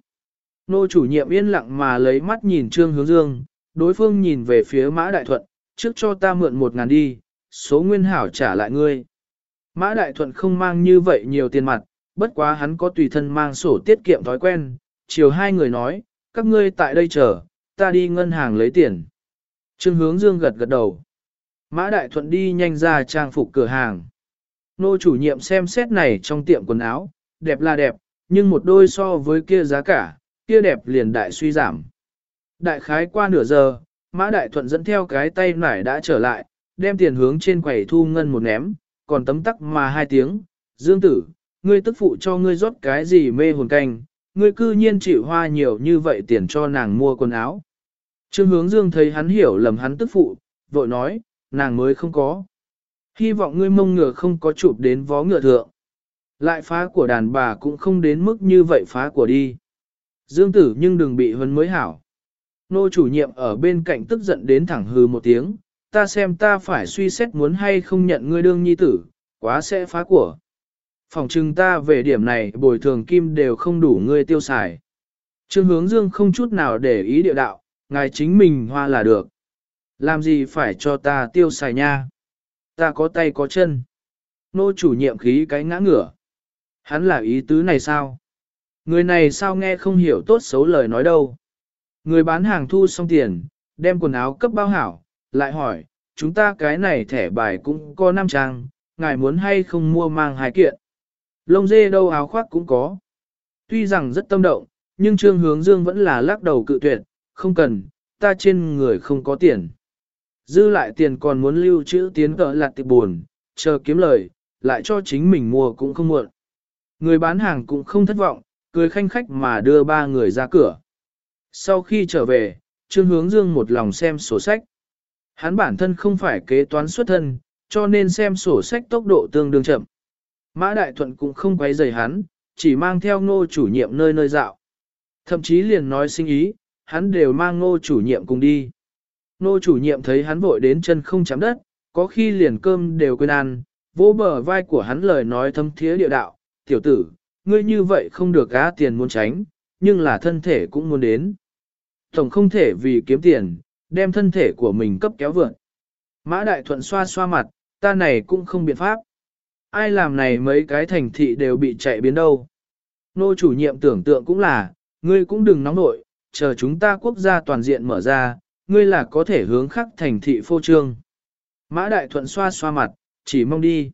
Nô chủ nhiệm yên lặng mà lấy mắt nhìn Trương Hướng Dương, đối phương nhìn về phía Mã Đại Thuận, trước cho ta mượn một ngàn đi, số nguyên hảo trả lại ngươi. Mã Đại Thuận không mang như vậy nhiều tiền mặt, bất quá hắn có tùy thân mang sổ tiết kiệm thói quen, chiều hai người nói, các ngươi tại đây chờ, ta đi ngân hàng lấy tiền. Trương Hướng Dương gật gật đầu. Mã Đại Thuận đi nhanh ra trang phục cửa hàng. Nô chủ nhiệm xem xét này trong tiệm quần áo, đẹp là đẹp, nhưng một đôi so với kia giá cả, kia đẹp liền đại suy giảm. Đại khái qua nửa giờ, Mã Đại Thuận dẫn theo cái tay nải đã trở lại, đem tiền hướng trên quầy thu ngân một ném, còn tấm tắc mà hai tiếng, Dương tử, ngươi tức phụ cho ngươi rót cái gì mê hồn canh, ngươi cư nhiên chịu hoa nhiều như vậy tiền cho nàng mua quần áo. Trương hướng dương thấy hắn hiểu lầm hắn tức phụ, vội nói, nàng mới không có. Hy vọng ngươi mông ngựa không có chụp đến vó ngựa thượng. Lại phá của đàn bà cũng không đến mức như vậy phá của đi. Dương tử nhưng đừng bị huấn mới hảo. Nô chủ nhiệm ở bên cạnh tức giận đến thẳng hừ một tiếng, ta xem ta phải suy xét muốn hay không nhận ngươi đương nhi tử, quá sẽ phá của. Phòng trừng ta về điểm này bồi thường kim đều không đủ ngươi tiêu xài. Trương hướng dương không chút nào để ý địa đạo, ngài chính mình hoa là được. Làm gì phải cho ta tiêu xài nha? Ta có tay có chân. Nô chủ nhiệm khí cái ngã ngửa. Hắn là ý tứ này sao? Người này sao nghe không hiểu tốt xấu lời nói đâu. Người bán hàng thu xong tiền, đem quần áo cấp bao hảo, lại hỏi, chúng ta cái này thẻ bài cũng có năm trang, ngài muốn hay không mua mang hai kiện. Lông dê đâu áo khoác cũng có. Tuy rằng rất tâm động, nhưng Trương Hướng Dương vẫn là lắc đầu cự tuyệt, không cần, ta trên người không có tiền. Dư lại tiền còn muốn lưu trữ tiến cỡ lạt tiệp buồn, chờ kiếm lời, lại cho chính mình mua cũng không muộn. Người bán hàng cũng không thất vọng, cười khanh khách mà đưa ba người ra cửa. Sau khi trở về, Trương Hướng Dương một lòng xem sổ sách. Hắn bản thân không phải kế toán xuất thân, cho nên xem sổ sách tốc độ tương đương chậm. Mã Đại Thuận cũng không quấy rầy hắn, chỉ mang theo ngô chủ nhiệm nơi nơi dạo. Thậm chí liền nói sinh ý, hắn đều mang ngô chủ nhiệm cùng đi. Ngô chủ nhiệm thấy hắn vội đến chân không chạm đất, có khi liền cơm đều quên ăn, vỗ bờ vai của hắn lời nói thâm thiế địa đạo, tiểu tử, ngươi như vậy không được á tiền muốn tránh, nhưng là thân thể cũng muốn đến. Tổng không thể vì kiếm tiền, đem thân thể của mình cấp kéo vượn. Mã Đại Thuận xoa xoa mặt, ta này cũng không biện pháp. Ai làm này mấy cái thành thị đều bị chạy biến đâu. Nô chủ nhiệm tưởng tượng cũng là, ngươi cũng đừng nóng nội, chờ chúng ta quốc gia toàn diện mở ra, ngươi là có thể hướng khắc thành thị phô trương. Mã Đại Thuận xoa xoa mặt, chỉ mong đi.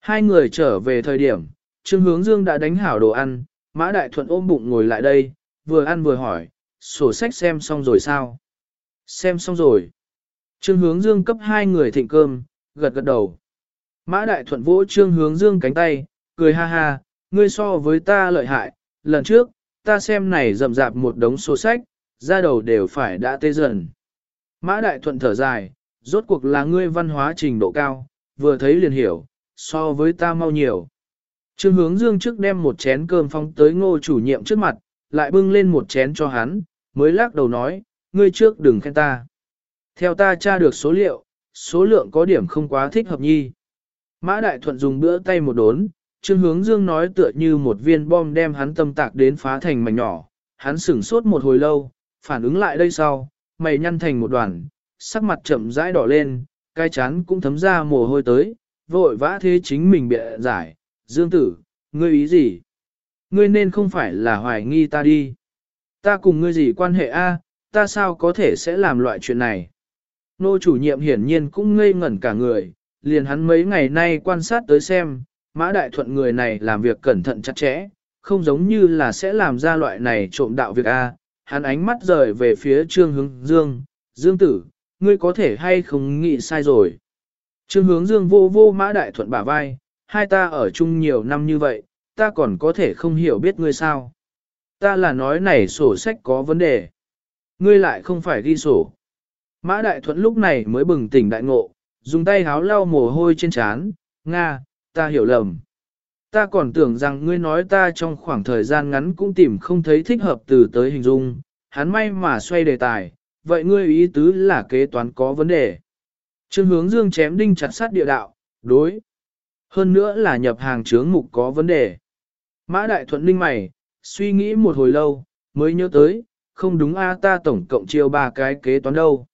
Hai người trở về thời điểm, Trương Hướng Dương đã đánh hảo đồ ăn, Mã Đại Thuận ôm bụng ngồi lại đây, vừa ăn vừa hỏi, sổ sách xem xong rồi sao? Xem xong rồi. Trương Hướng Dương cấp hai người thịnh cơm, gật gật đầu. Mã Đại Thuận vỗ Trương Hướng Dương cánh tay, cười ha ha, ngươi so với ta lợi hại, lần trước, ta xem này rậm rạp một đống sổ sách, ra đầu đều phải đã tê dần. Mã Đại Thuận thở dài, rốt cuộc là ngươi văn hóa trình độ cao, vừa thấy liền hiểu, so với ta mau nhiều. Trương hướng dương trước đem một chén cơm phong tới ngô chủ nhiệm trước mặt, lại bưng lên một chén cho hắn, mới lắc đầu nói, ngươi trước đừng khen ta. Theo ta tra được số liệu, số lượng có điểm không quá thích hợp nhi. Mã Đại Thuận dùng bữa tay một đốn, Trương Hướng Dương nói tựa như một viên bom đem hắn tâm tạc đến phá thành mảnh nhỏ. Hắn sửng sốt một hồi lâu, phản ứng lại đây sau, mày nhăn thành một đoàn, sắc mặt chậm rãi đỏ lên, cái chán cũng thấm ra mồ hôi tới, vội vã thế chính mình bịa giải, Dương tử, ngươi ý gì? Ngươi nên không phải là hoài nghi ta đi. Ta cùng ngươi gì quan hệ a? ta sao có thể sẽ làm loại chuyện này? Nô chủ nhiệm hiển nhiên cũng ngây ngẩn cả người, liền hắn mấy ngày nay quan sát tới xem, mã đại thuận người này làm việc cẩn thận chặt chẽ, không giống như là sẽ làm ra loại này trộm đạo việc a. Hắn ánh mắt rời về phía trương hướng dương, dương tử, ngươi có thể hay không nghĩ sai rồi. Trương hướng dương vô vô mã đại thuận bả vai, hai ta ở chung nhiều năm như vậy, ta còn có thể không hiểu biết ngươi sao. Ta là nói này sổ sách có vấn đề. Ngươi lại không phải ghi sổ. Mã Đại Thuận lúc này mới bừng tỉnh đại ngộ, dùng tay háo lau mồ hôi trên trán, Nga, ta hiểu lầm. Ta còn tưởng rằng ngươi nói ta trong khoảng thời gian ngắn cũng tìm không thấy thích hợp từ tới hình dung, hắn may mà xoay đề tài, vậy ngươi ý tứ là kế toán có vấn đề. Trương hướng dương chém đinh chặt sát địa đạo, đối. Hơn nữa là nhập hàng chướng mục có vấn đề. Mã Đại Thuận ninh mày, suy nghĩ một hồi lâu, mới nhớ tới, không đúng a ta tổng cộng chiêu ba cái kế toán đâu.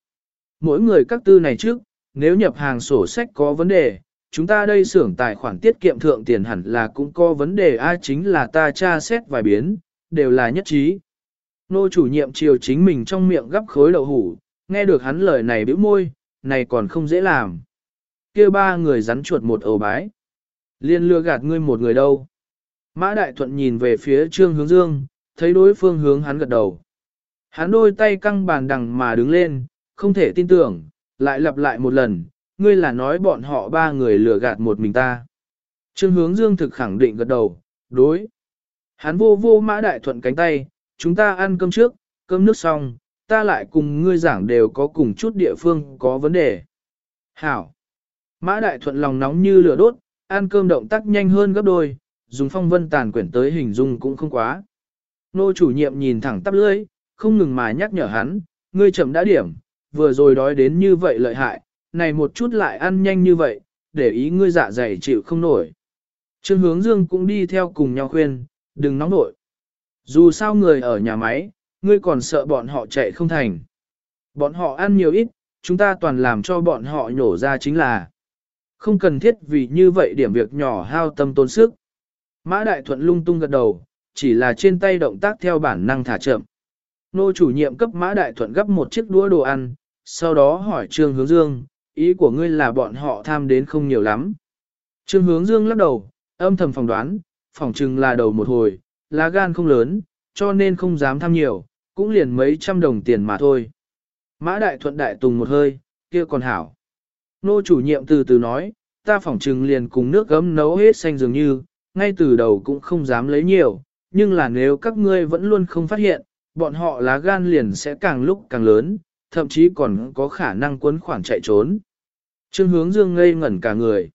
Mỗi người các tư này trước, nếu nhập hàng sổ sách có vấn đề, chúng ta đây xưởng tài khoản tiết kiệm thượng tiền hẳn là cũng có vấn đề a chính là ta tra xét vài biến, đều là nhất trí. Nô chủ nhiệm chiều chính mình trong miệng gấp khối đậu hủ, nghe được hắn lời này bĩu môi, này còn không dễ làm. kia ba người rắn chuột một ầu bái. Liên lừa gạt ngươi một người đâu. Mã Đại Thuận nhìn về phía Trương Hướng Dương, thấy đối phương hướng hắn gật đầu. Hắn đôi tay căng bàn đằng mà đứng lên, không thể tin tưởng, lại lặp lại một lần, ngươi là nói bọn họ ba người lừa gạt một mình ta. Trương Hướng Dương thực khẳng định gật đầu, đối. Hắn vô vô Mã Đại Thuận cánh tay, chúng ta ăn cơm trước, cơm nước xong, ta lại cùng ngươi giảng đều có cùng chút địa phương có vấn đề. Hảo. Mã Đại Thuận lòng nóng như lửa đốt, ăn cơm động tác nhanh hơn gấp đôi, dùng phong vân tàn quyển tới hình dung cũng không quá. Nô chủ nhiệm nhìn thẳng tắp lưỡi, không ngừng mà nhắc nhở hắn, ngươi chậm đã điểm, vừa rồi đói đến như vậy lợi hại, này một chút lại ăn nhanh như vậy, để ý ngươi dạ dày chịu không nổi. Trương hướng dương cũng đi theo cùng nhau khuyên, đừng nóng nổi. Dù sao người ở nhà máy, ngươi còn sợ bọn họ chạy không thành. Bọn họ ăn nhiều ít, chúng ta toàn làm cho bọn họ nhổ ra chính là không cần thiết vì như vậy điểm việc nhỏ hao tâm tốn sức. Mã Đại Thuận lung tung gật đầu, chỉ là trên tay động tác theo bản năng thả chậm. Nô chủ nhiệm cấp Mã Đại Thuận gấp một chiếc đũa đồ ăn, sau đó hỏi Trương Hướng Dương, ý của ngươi là bọn họ tham đến không nhiều lắm. Trương Hướng Dương lắc đầu, âm thầm phỏng đoán, phỏng chừng là đầu một hồi, lá gan không lớn, cho nên không dám tham nhiều, cũng liền mấy trăm đồng tiền mà thôi. Mã Đại Thuận đại tùng một hơi, kia còn hảo. Nô chủ nhiệm từ từ nói, ta phỏng trừng liền cùng nước gấm nấu hết xanh dường như, ngay từ đầu cũng không dám lấy nhiều, nhưng là nếu các ngươi vẫn luôn không phát hiện, bọn họ lá gan liền sẽ càng lúc càng lớn, thậm chí còn có khả năng quấn khoản chạy trốn. Trương hướng dương ngây ngẩn cả người.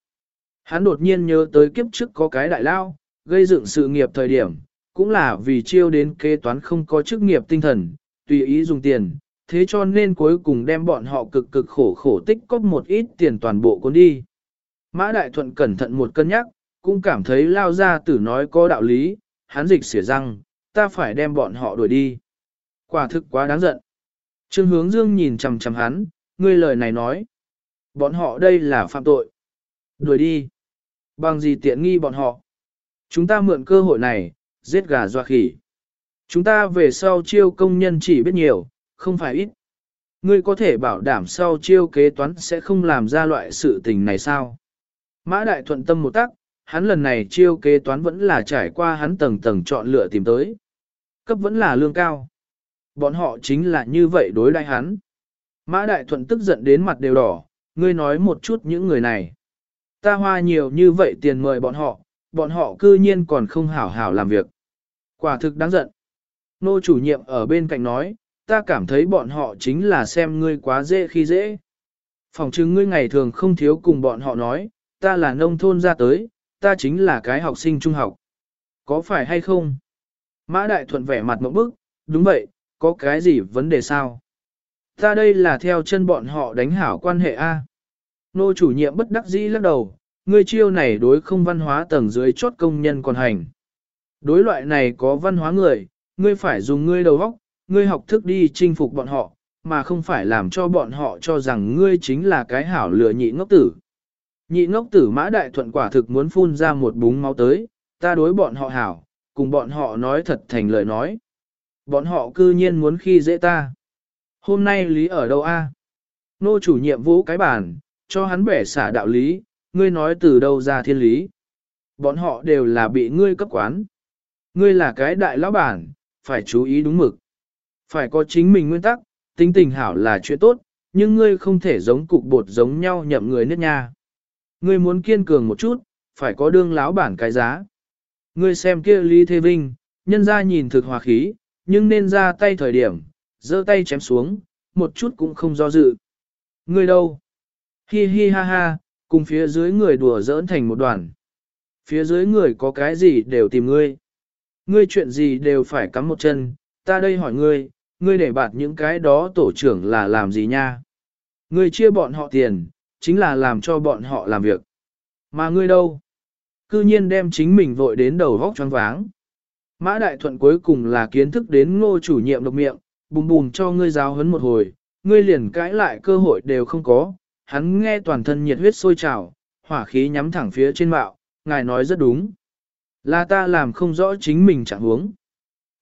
Hắn đột nhiên nhớ tới kiếp trước có cái đại lao, gây dựng sự nghiệp thời điểm, cũng là vì chiêu đến kế toán không có chức nghiệp tinh thần, tùy ý dùng tiền, thế cho nên cuối cùng đem bọn họ cực cực khổ khổ tích cóp một ít tiền toàn bộ cuốn đi. Mã Đại Thuận cẩn thận một cân nhắc, cũng cảm thấy lao ra tử nói có đạo lý, hắn dịch xỉa răng, ta phải đem bọn họ đuổi đi. Quả thực quá đáng giận. Trương hướng dương nhìn chằm chằm hắn, ngươi lời này nói. Bọn họ đây là phạm tội. Đuổi đi. Bằng gì tiện nghi bọn họ. Chúng ta mượn cơ hội này, giết gà doa khỉ. Chúng ta về sau chiêu công nhân chỉ biết nhiều, không phải ít. Ngươi có thể bảo đảm sau chiêu kế toán sẽ không làm ra loại sự tình này sao? Mã Đại thuận tâm một tắc, hắn lần này chiêu kế toán vẫn là trải qua hắn tầng tầng chọn lựa tìm tới. Cấp vẫn là lương cao. Bọn họ chính là như vậy đối đãi hắn. Mã Đại Thuận tức giận đến mặt đều đỏ, ngươi nói một chút những người này. Ta hoa nhiều như vậy tiền mời bọn họ, bọn họ cư nhiên còn không hảo hảo làm việc. Quả thực đáng giận. Nô chủ nhiệm ở bên cạnh nói, ta cảm thấy bọn họ chính là xem ngươi quá dễ khi dễ. Phòng chứng ngươi ngày thường không thiếu cùng bọn họ nói, ta là nông thôn ra tới, ta chính là cái học sinh trung học. Có phải hay không? Mã Đại Thuận vẻ mặt một bức, đúng vậy, có cái gì vấn đề sao? Ta đây là theo chân bọn họ đánh hảo quan hệ A. Nô chủ nhiệm bất đắc dĩ lắc đầu, ngươi chiêu này đối không văn hóa tầng dưới chốt công nhân còn hành. Đối loại này có văn hóa người, ngươi phải dùng ngươi đầu óc, ngươi học thức đi chinh phục bọn họ, mà không phải làm cho bọn họ cho rằng ngươi chính là cái hảo lừa nhị ngốc tử. Nhị ngốc tử mã đại thuận quả thực muốn phun ra một búng máu tới, ta đối bọn họ hảo, cùng bọn họ nói thật thành lời nói. Bọn họ cư nhiên muốn khi dễ ta. Hôm nay lý ở đâu a? Nô chủ nhiệm vũ cái bản, cho hắn bẻ xả đạo lý, ngươi nói từ đâu ra thiên lý. Bọn họ đều là bị ngươi cấp quán. Ngươi là cái đại lão bản, phải chú ý đúng mực. Phải có chính mình nguyên tắc, tính tình hảo là chuyện tốt, nhưng ngươi không thể giống cục bột giống nhau nhậm người nước nha. Ngươi muốn kiên cường một chút, phải có đương láo bản cái giá. Ngươi xem kia Lý Thế Vinh, nhân ra nhìn thực hòa khí, nhưng nên ra tay thời điểm, giơ tay chém xuống, một chút cũng không do dự. Ngươi đâu? Hi hi ha ha, cùng phía dưới người đùa giỡn thành một đoàn. Phía dưới người có cái gì đều tìm ngươi. Ngươi chuyện gì đều phải cắm một chân, ta đây hỏi ngươi, ngươi để bạt những cái đó tổ trưởng là làm gì nha? Ngươi chia bọn họ tiền, chính là làm cho bọn họ làm việc. Mà ngươi đâu? Cư nhiên đem chính mình vội đến đầu vóc choáng váng. Mã Đại Thuận cuối cùng là kiến thức đến ngô chủ nhiệm độc miệng, bùm bùm cho ngươi giáo huấn một hồi, ngươi liền cãi lại cơ hội đều không có, hắn nghe toàn thân nhiệt huyết sôi trào, hỏa khí nhắm thẳng phía trên mạo, ngài nói rất đúng. Là ta làm không rõ chính mình chẳng huống.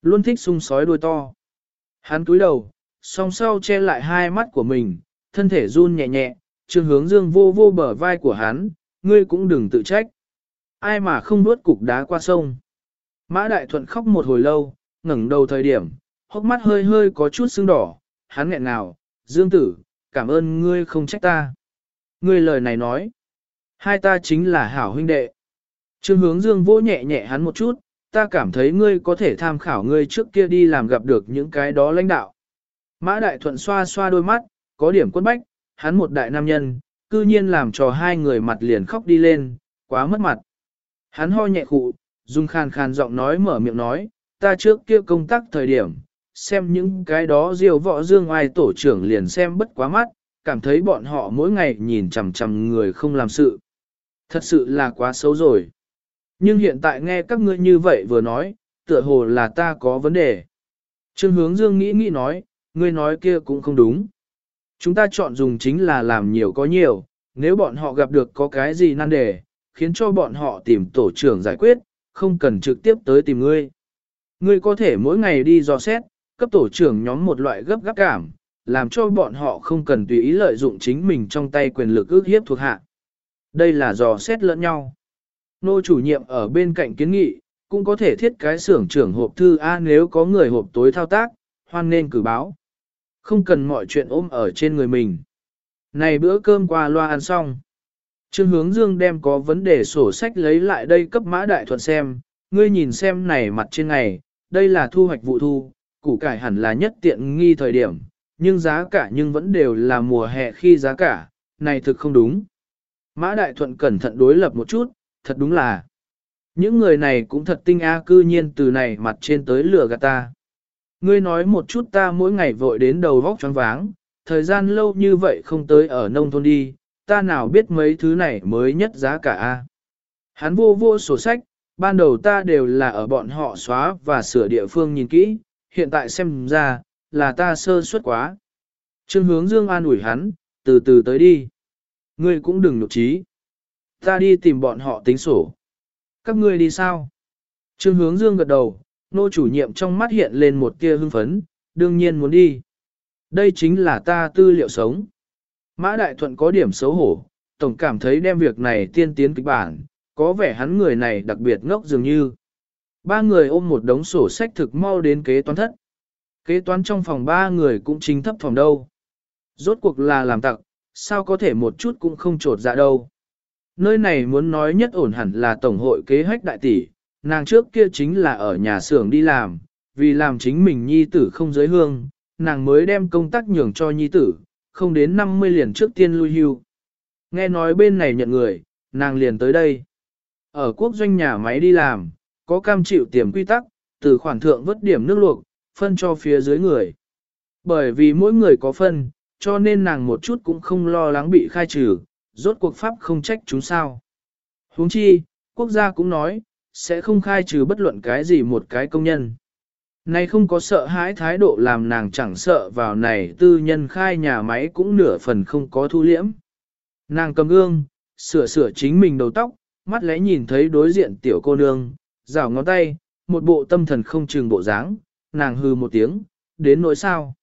Luôn thích sung sói đuôi to. Hắn cúi đầu, song sau che lại hai mắt của mình, thân thể run nhẹ nhẹ, trương hướng dương vô vô bờ vai của hắn, ngươi cũng đừng tự trách. Ai mà không nuốt cục đá qua sông. Mã Đại Thuận khóc một hồi lâu, ngẩng đầu thời điểm, hốc mắt hơi hơi có chút sưng đỏ, hắn nghẹn nào, Dương tử, cảm ơn ngươi không trách ta. Ngươi lời này nói, hai ta chính là hảo huynh đệ. Trương hướng Dương vỗ nhẹ nhẹ hắn một chút, ta cảm thấy ngươi có thể tham khảo ngươi trước kia đi làm gặp được những cái đó lãnh đạo. Mã Đại Thuận xoa xoa đôi mắt, có điểm quân bách, hắn một đại nam nhân, cư nhiên làm cho hai người mặt liền khóc đi lên, quá mất mặt. Hắn ho nhẹ khụ, dùng khàn khàn giọng nói mở miệng nói, ta trước kia công tác thời điểm, xem những cái đó diều võ dương ai tổ trưởng liền xem bất quá mắt, cảm thấy bọn họ mỗi ngày nhìn chằm chằm người không làm sự. Thật sự là quá xấu rồi. Nhưng hiện tại nghe các ngươi như vậy vừa nói, tựa hồ là ta có vấn đề. Trương hướng dương nghĩ nghĩ nói, ngươi nói kia cũng không đúng. Chúng ta chọn dùng chính là làm nhiều có nhiều, nếu bọn họ gặp được có cái gì nan đề, khiến cho bọn họ tìm tổ trưởng giải quyết, không cần trực tiếp tới tìm ngươi. Ngươi có thể mỗi ngày đi dò xét, cấp tổ trưởng nhóm một loại gấp gáp cảm, làm cho bọn họ không cần tùy ý lợi dụng chính mình trong tay quyền lực ước hiếp thuộc hạ. Đây là dò xét lẫn nhau. Nô chủ nhiệm ở bên cạnh kiến nghị, cũng có thể thiết cái xưởng trưởng hộp thư A nếu có người hộp tối thao tác, hoan nên cử báo. Không cần mọi chuyện ôm ở trên người mình. Này bữa cơm qua loa ăn xong. Trương hướng dương đem có vấn đề sổ sách lấy lại đây cấp mã đại thuận xem, ngươi nhìn xem này mặt trên ngày, đây là thu hoạch vụ thu, củ cải hẳn là nhất tiện nghi thời điểm, nhưng giá cả nhưng vẫn đều là mùa hè khi giá cả, này thực không đúng. Mã đại thuận cẩn thận đối lập một chút, thật đúng là. Những người này cũng thật tinh a cư nhiên từ này mặt trên tới lửa gạt ta. Ngươi nói một chút ta mỗi ngày vội đến đầu vóc choáng váng, thời gian lâu như vậy không tới ở nông thôn đi, ta nào biết mấy thứ này mới nhất giá cả a. Hắn vô vô sổ sách, ban đầu ta đều là ở bọn họ xóa và sửa địa phương nhìn kỹ, hiện tại xem ra, là ta sơ suất quá. Trương hướng dương an ủi hắn, từ từ tới đi. Ngươi cũng đừng nhục trí. Ta đi tìm bọn họ tính sổ. Các ngươi đi sao? Trương hướng dương gật đầu, nô chủ nhiệm trong mắt hiện lên một tia hưng phấn, đương nhiên muốn đi. Đây chính là ta tư liệu sống. Mã Đại Thuận có điểm xấu hổ, tổng cảm thấy đem việc này tiên tiến kịch bản, có vẻ hắn người này đặc biệt ngốc dường như. Ba người ôm một đống sổ sách thực mau đến kế toán thất. Kế toán trong phòng ba người cũng chính thấp phòng đâu. Rốt cuộc là làm tặc, sao có thể một chút cũng không trột dạ đâu. Nơi này muốn nói nhất ổn hẳn là Tổng hội kế hoạch đại tỷ, nàng trước kia chính là ở nhà xưởng đi làm, vì làm chính mình nhi tử không giới hương, nàng mới đem công tác nhường cho nhi tử, không đến 50 liền trước tiên lui hưu. Nghe nói bên này nhận người, nàng liền tới đây. Ở quốc doanh nhà máy đi làm, có cam chịu tiềm quy tắc, từ khoản thượng vớt điểm nước luộc, phân cho phía dưới người. Bởi vì mỗi người có phân, cho nên nàng một chút cũng không lo lắng bị khai trừ, rốt cuộc pháp không trách chúng sao. huống chi, quốc gia cũng nói, sẽ không khai trừ bất luận cái gì một cái công nhân. Này không có sợ hãi thái độ làm nàng chẳng sợ vào này tư nhân khai nhà máy cũng nửa phần không có thu liễm. Nàng cầm gương, sửa sửa chính mình đầu tóc, mắt lẽ nhìn thấy đối diện tiểu cô nương, rảo ngón tay, một bộ tâm thần không chừng bộ dáng, nàng hư một tiếng, đến nỗi sao.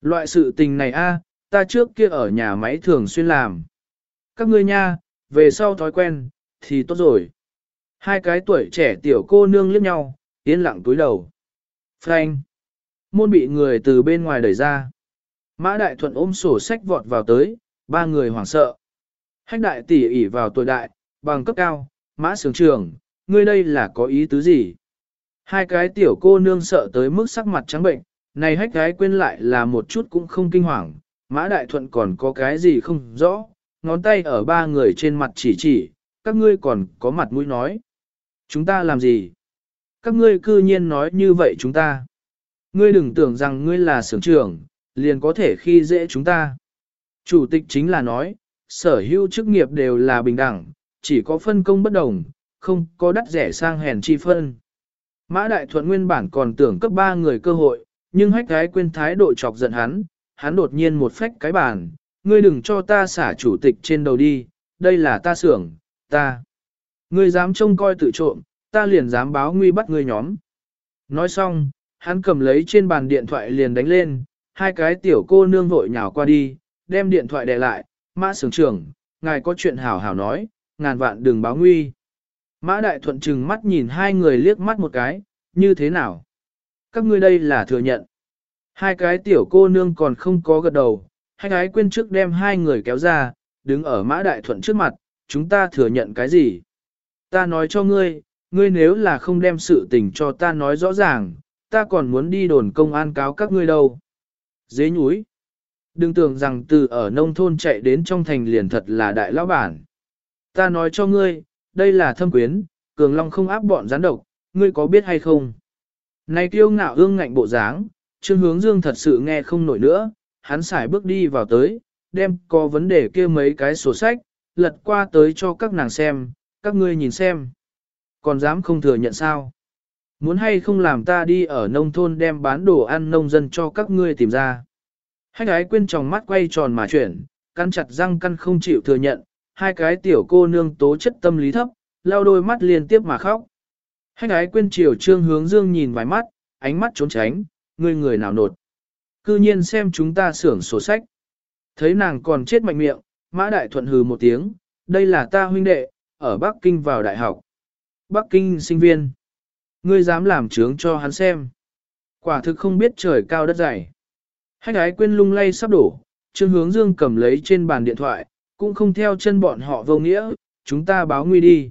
Loại sự tình này a, ta trước kia ở nhà máy thường xuyên làm. Các ngươi nha, về sau thói quen, thì tốt rồi. Hai cái tuổi trẻ tiểu cô nương liếc nhau, yên lặng túi đầu. Frank. Môn bị người từ bên ngoài đẩy ra. Mã Đại Thuận ôm sổ sách vọt vào tới, ba người hoảng sợ. Hách đại tỷ ỉ vào tuổi đại, bằng cấp cao, mã sướng trường, ngươi đây là có ý tứ gì? Hai cái tiểu cô nương sợ tới mức sắc mặt trắng bệnh, này hách gái quên lại là một chút cũng không kinh hoàng, mã đại thuận còn có cái gì không rõ, ngón tay ở ba người trên mặt chỉ chỉ, các ngươi còn có mặt mũi nói. Chúng ta làm gì? Các ngươi cư nhiên nói như vậy chúng ta. Ngươi đừng tưởng rằng ngươi là sưởng trưởng, liền có thể khi dễ chúng ta. Chủ tịch chính là nói, sở hữu chức nghiệp đều là bình đẳng, chỉ có phân công bất đồng, không có đắt rẻ sang hèn chi phân. Mã Đại Thuận nguyên bản còn tưởng cấp ba người cơ hội, nhưng hách gái quên thái độ chọc giận hắn, hắn đột nhiên một phách cái bàn, ngươi đừng cho ta xả chủ tịch trên đầu đi, đây là ta xưởng, ta. Ngươi dám trông coi tự trộm, ta liền dám báo nguy bắt ngươi nhóm. Nói xong, hắn cầm lấy trên bàn điện thoại liền đánh lên, hai cái tiểu cô nương vội nhào qua đi, đem điện thoại đè lại, mã sưởng trưởng, ngài có chuyện hảo hảo nói, ngàn vạn đừng báo nguy. Mã đại thuận chừng mắt nhìn hai người liếc mắt một cái, như thế nào? Các ngươi đây là thừa nhận. Hai cái tiểu cô nương còn không có gật đầu, hai gái quên trước đem hai người kéo ra, đứng ở mã đại thuận trước mặt, chúng ta thừa nhận cái gì? Ta nói cho ngươi, ngươi nếu là không đem sự tình cho ta nói rõ ràng, ta còn muốn đi đồn công an cáo các ngươi đâu. Dế nhúi. Đừng tưởng rằng từ ở nông thôn chạy đến trong thành liền thật là đại lão bản. Ta nói cho ngươi, đây là thâm quyến, cường long không áp bọn gián độc, ngươi có biết hay không? Này kiêu ngạo ương ngạnh bộ dáng, Trương Hướng Dương thật sự nghe không nổi nữa, hắn xài bước đi vào tới, đem có vấn đề kia mấy cái sổ sách, lật qua tới cho các nàng xem, các ngươi nhìn xem. Còn dám không thừa nhận sao? Muốn hay không làm ta đi ở nông thôn đem bán đồ ăn nông dân cho các ngươi tìm ra. Hách ái quên tròng mắt quay tròn mà chuyển, căn chặt răng căn không chịu thừa nhận, hai cái tiểu cô nương tố chất tâm lý thấp, lao đôi mắt liên tiếp mà khóc. Hách ái quên chiều trương hướng dương nhìn vài mắt, ánh mắt trốn tránh, ngươi người nào nột. Cư nhiên xem chúng ta xưởng sổ sách. Thấy nàng còn chết mạnh miệng, mã đại thuận hừ một tiếng, đây là ta huynh đệ, ở Bắc Kinh vào đại học. Bắc Kinh sinh viên. Ngươi dám làm trướng cho hắn xem. Quả thực không biết trời cao đất dày. Hách ái quên lung lay sắp đổ, Trương Hướng Dương cầm lấy trên bàn điện thoại, cũng không theo chân bọn họ vô nghĩa, chúng ta báo nguy đi.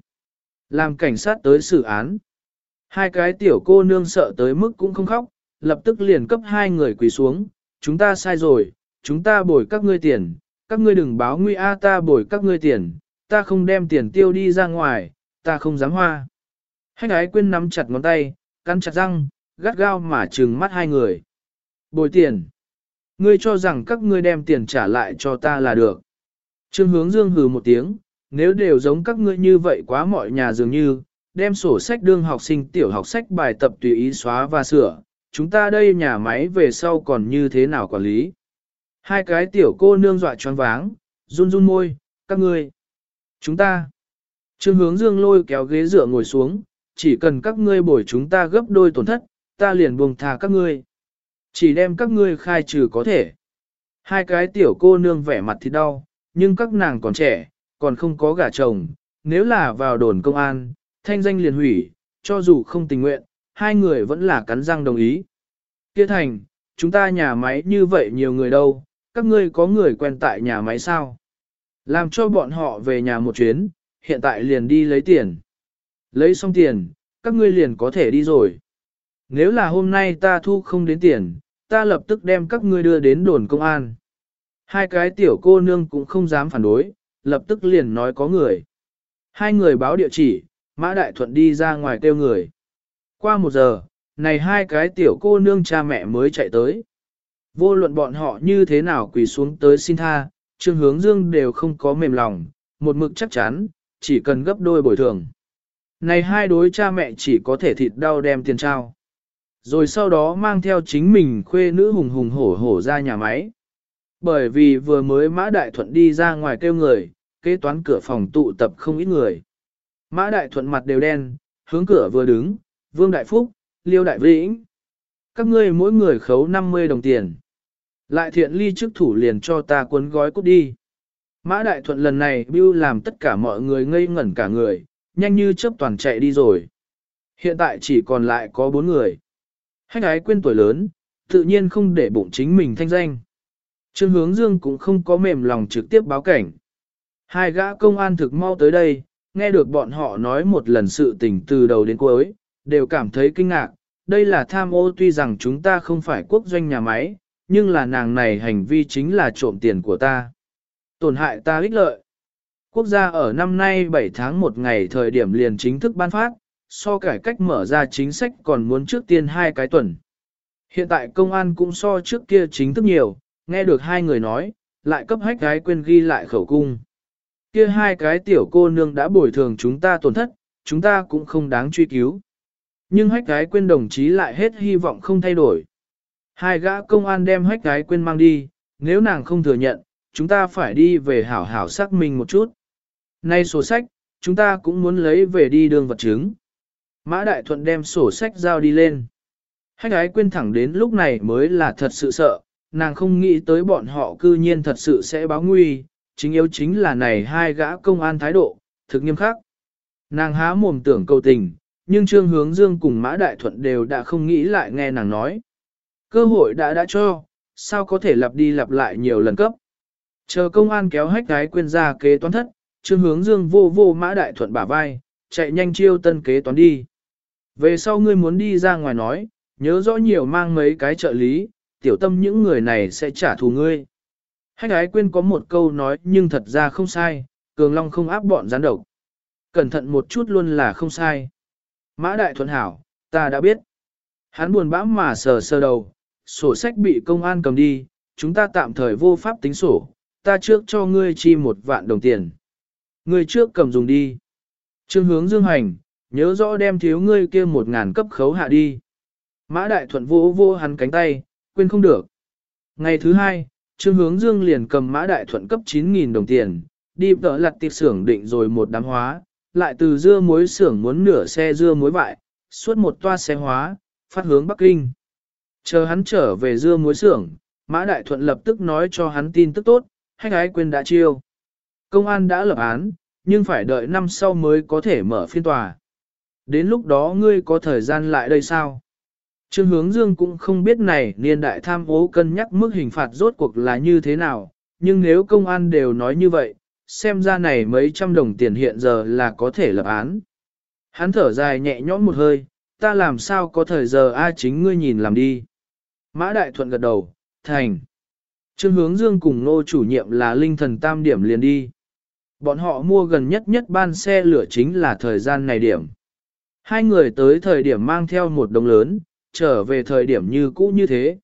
Làm cảnh sát tới xử án. Hai cái tiểu cô nương sợ tới mức cũng không khóc, lập tức liền cấp hai người quỳ xuống, chúng ta sai rồi, chúng ta bồi các ngươi tiền, các ngươi đừng báo nguy a ta bồi các ngươi tiền, ta không đem tiền tiêu đi ra ngoài, ta không dám hoa. Hách ái quyên nắm chặt ngón tay, cắn chặt răng, gắt gao mà trừng mắt hai người. Bồi tiền. Ngươi cho rằng các ngươi đem tiền trả lại cho ta là được. Trương hướng dương hừ một tiếng, nếu đều giống các ngươi như vậy quá mọi nhà dường như, đem sổ sách đương học sinh tiểu học sách bài tập tùy ý xóa và sửa, chúng ta đây nhà máy về sau còn như thế nào quản lý. Hai cái tiểu cô nương dọa choáng váng, run run môi, các ngươi. Chúng ta. Trương hướng dương lôi kéo ghế dựa ngồi xuống, chỉ cần các ngươi bồi chúng ta gấp đôi tổn thất, ta liền buông thà các ngươi. Chỉ đem các ngươi khai trừ có thể. Hai cái tiểu cô nương vẻ mặt thì đau, nhưng các nàng còn trẻ, còn không có gả chồng, nếu là vào đồn công an, thanh danh liền hủy, cho dù không tình nguyện, hai người vẫn là cắn răng đồng ý. Kia thành, chúng ta nhà máy như vậy nhiều người đâu, các ngươi có người quen tại nhà máy sao? Làm cho bọn họ về nhà một chuyến, hiện tại liền đi lấy tiền. Lấy xong tiền, các ngươi liền có thể đi rồi. Nếu là hôm nay ta thu không đến tiền, ta lập tức đem các ngươi đưa đến đồn công an. Hai cái tiểu cô nương cũng không dám phản đối, lập tức liền nói có người. Hai người báo địa chỉ, Mã Đại Thuận đi ra ngoài kêu người. Qua một giờ, này hai cái tiểu cô nương cha mẹ mới chạy tới. Vô luận bọn họ như thế nào quỳ xuống tới xin tha, Trương Hướng Dương đều không có mềm lòng, một mực chắc chắn, chỉ cần gấp đôi bồi thường. Này hai đối cha mẹ chỉ có thể thịt đau đem tiền trao. Rồi sau đó mang theo chính mình khuê nữ hùng hùng hổ hổ ra nhà máy. Bởi vì vừa mới Mã Đại Thuận đi ra ngoài kêu người, kế toán cửa phòng tụ tập không ít người. Mã Đại Thuận mặt đều đen, hướng cửa vừa đứng, Vương Đại Phúc, Liêu Đại Vĩnh. Các ngươi mỗi người khấu 50 đồng tiền. Lại thiện ly trước thủ liền cho ta cuốn gói cút đi. Mã Đại Thuận lần này bưu làm tất cả mọi người ngây ngẩn cả người, nhanh như chớp toàn chạy đi rồi. Hiện tại chỉ còn lại có bốn người. Hách ái quên tuổi lớn, tự nhiên không để bụng chính mình thanh danh. Trương hướng dương cũng không có mềm lòng trực tiếp báo cảnh. Hai gã công an thực mau tới đây, nghe được bọn họ nói một lần sự tình từ đầu đến cuối, đều cảm thấy kinh ngạc. Đây là tham ô tuy rằng chúng ta không phải quốc doanh nhà máy, nhưng là nàng này hành vi chính là trộm tiền của ta. Tổn hại ta ích lợi. Quốc gia ở năm nay 7 tháng một ngày thời điểm liền chính thức ban phát, so cải cách mở ra chính sách còn muốn trước tiên hai cái tuần. Hiện tại công an cũng so trước kia chính thức nhiều, nghe được hai người nói, lại cấp hách gái quên ghi lại khẩu cung. Kia hai cái tiểu cô nương đã bồi thường chúng ta tổn thất, chúng ta cũng không đáng truy cứu. Nhưng hách gái quên đồng chí lại hết hy vọng không thay đổi. Hai gã công an đem hách gái quên mang đi, nếu nàng không thừa nhận, chúng ta phải đi về hảo hảo xác minh một chút. Nay sổ sách, chúng ta cũng muốn lấy về đi đường vật chứng. Mã Đại Thuận đem sổ sách giao đi lên. Hách ái quên thẳng đến lúc này mới là thật sự sợ, nàng không nghĩ tới bọn họ cư nhiên thật sự sẽ báo nguy, chính yếu chính là này hai gã công an thái độ, thực nghiêm khắc. Nàng há mồm tưởng cầu tình, nhưng Trương Hướng Dương cùng Mã Đại Thuận đều đã không nghĩ lại nghe nàng nói. Cơ hội đã đã cho, sao có thể lặp đi lặp lại nhiều lần cấp. Chờ công an kéo hách gái quên ra kế toán thất, Trương Hướng Dương vô vô Mã Đại Thuận bả vai, chạy nhanh chiêu tân kế toán đi. Về sau ngươi muốn đi ra ngoài nói, nhớ rõ nhiều mang mấy cái trợ lý, tiểu tâm những người này sẽ trả thù ngươi. Hách ái quên có một câu nói nhưng thật ra không sai, cường long không áp bọn gián độc. Cẩn thận một chút luôn là không sai. Mã đại thuận hảo, ta đã biết. Hắn buồn bã mà sờ sờ đầu, sổ sách bị công an cầm đi, chúng ta tạm thời vô pháp tính sổ, ta trước cho ngươi chi một vạn đồng tiền. Ngươi trước cầm dùng đi. Trương hướng dương hành, nhớ rõ đem thiếu ngươi kia một ngàn cấp khấu hạ đi. Mã đại thuận vô vô hắn cánh tay, quên không được. Ngày thứ hai, Trương hướng dương liền cầm mã đại thuận cấp 9.000 đồng tiền, đi tỡ lặt tiệp xưởng định rồi một đám hóa, lại từ dưa muối xưởng muốn nửa xe dưa muối vại, suốt một toa xe hóa, phát hướng Bắc Kinh. Chờ hắn trở về dưa muối xưởng, Mã Đại Thuận lập tức nói cho hắn tin tức tốt, hách ái quên đã chiêu. Công an đã lập án, nhưng phải đợi năm sau mới có thể mở phiên tòa. Đến lúc đó ngươi có thời gian lại đây sao? Trương Hướng Dương cũng không biết này niên đại tham ô cân nhắc mức hình phạt rốt cuộc là như thế nào, nhưng nếu công an đều nói như vậy, xem ra này mấy trăm đồng tiền hiện giờ là có thể lập án. Hắn thở dài nhẹ nhõm một hơi, ta làm sao có thời giờ a chính ngươi nhìn làm đi. Mã Đại Thuận gật đầu, thành. Trương hướng dương cùng nô chủ nhiệm là linh thần tam điểm liền đi. Bọn họ mua gần nhất nhất ban xe lửa chính là thời gian này điểm. Hai người tới thời điểm mang theo một đồng lớn, trở về thời điểm như cũ như thế.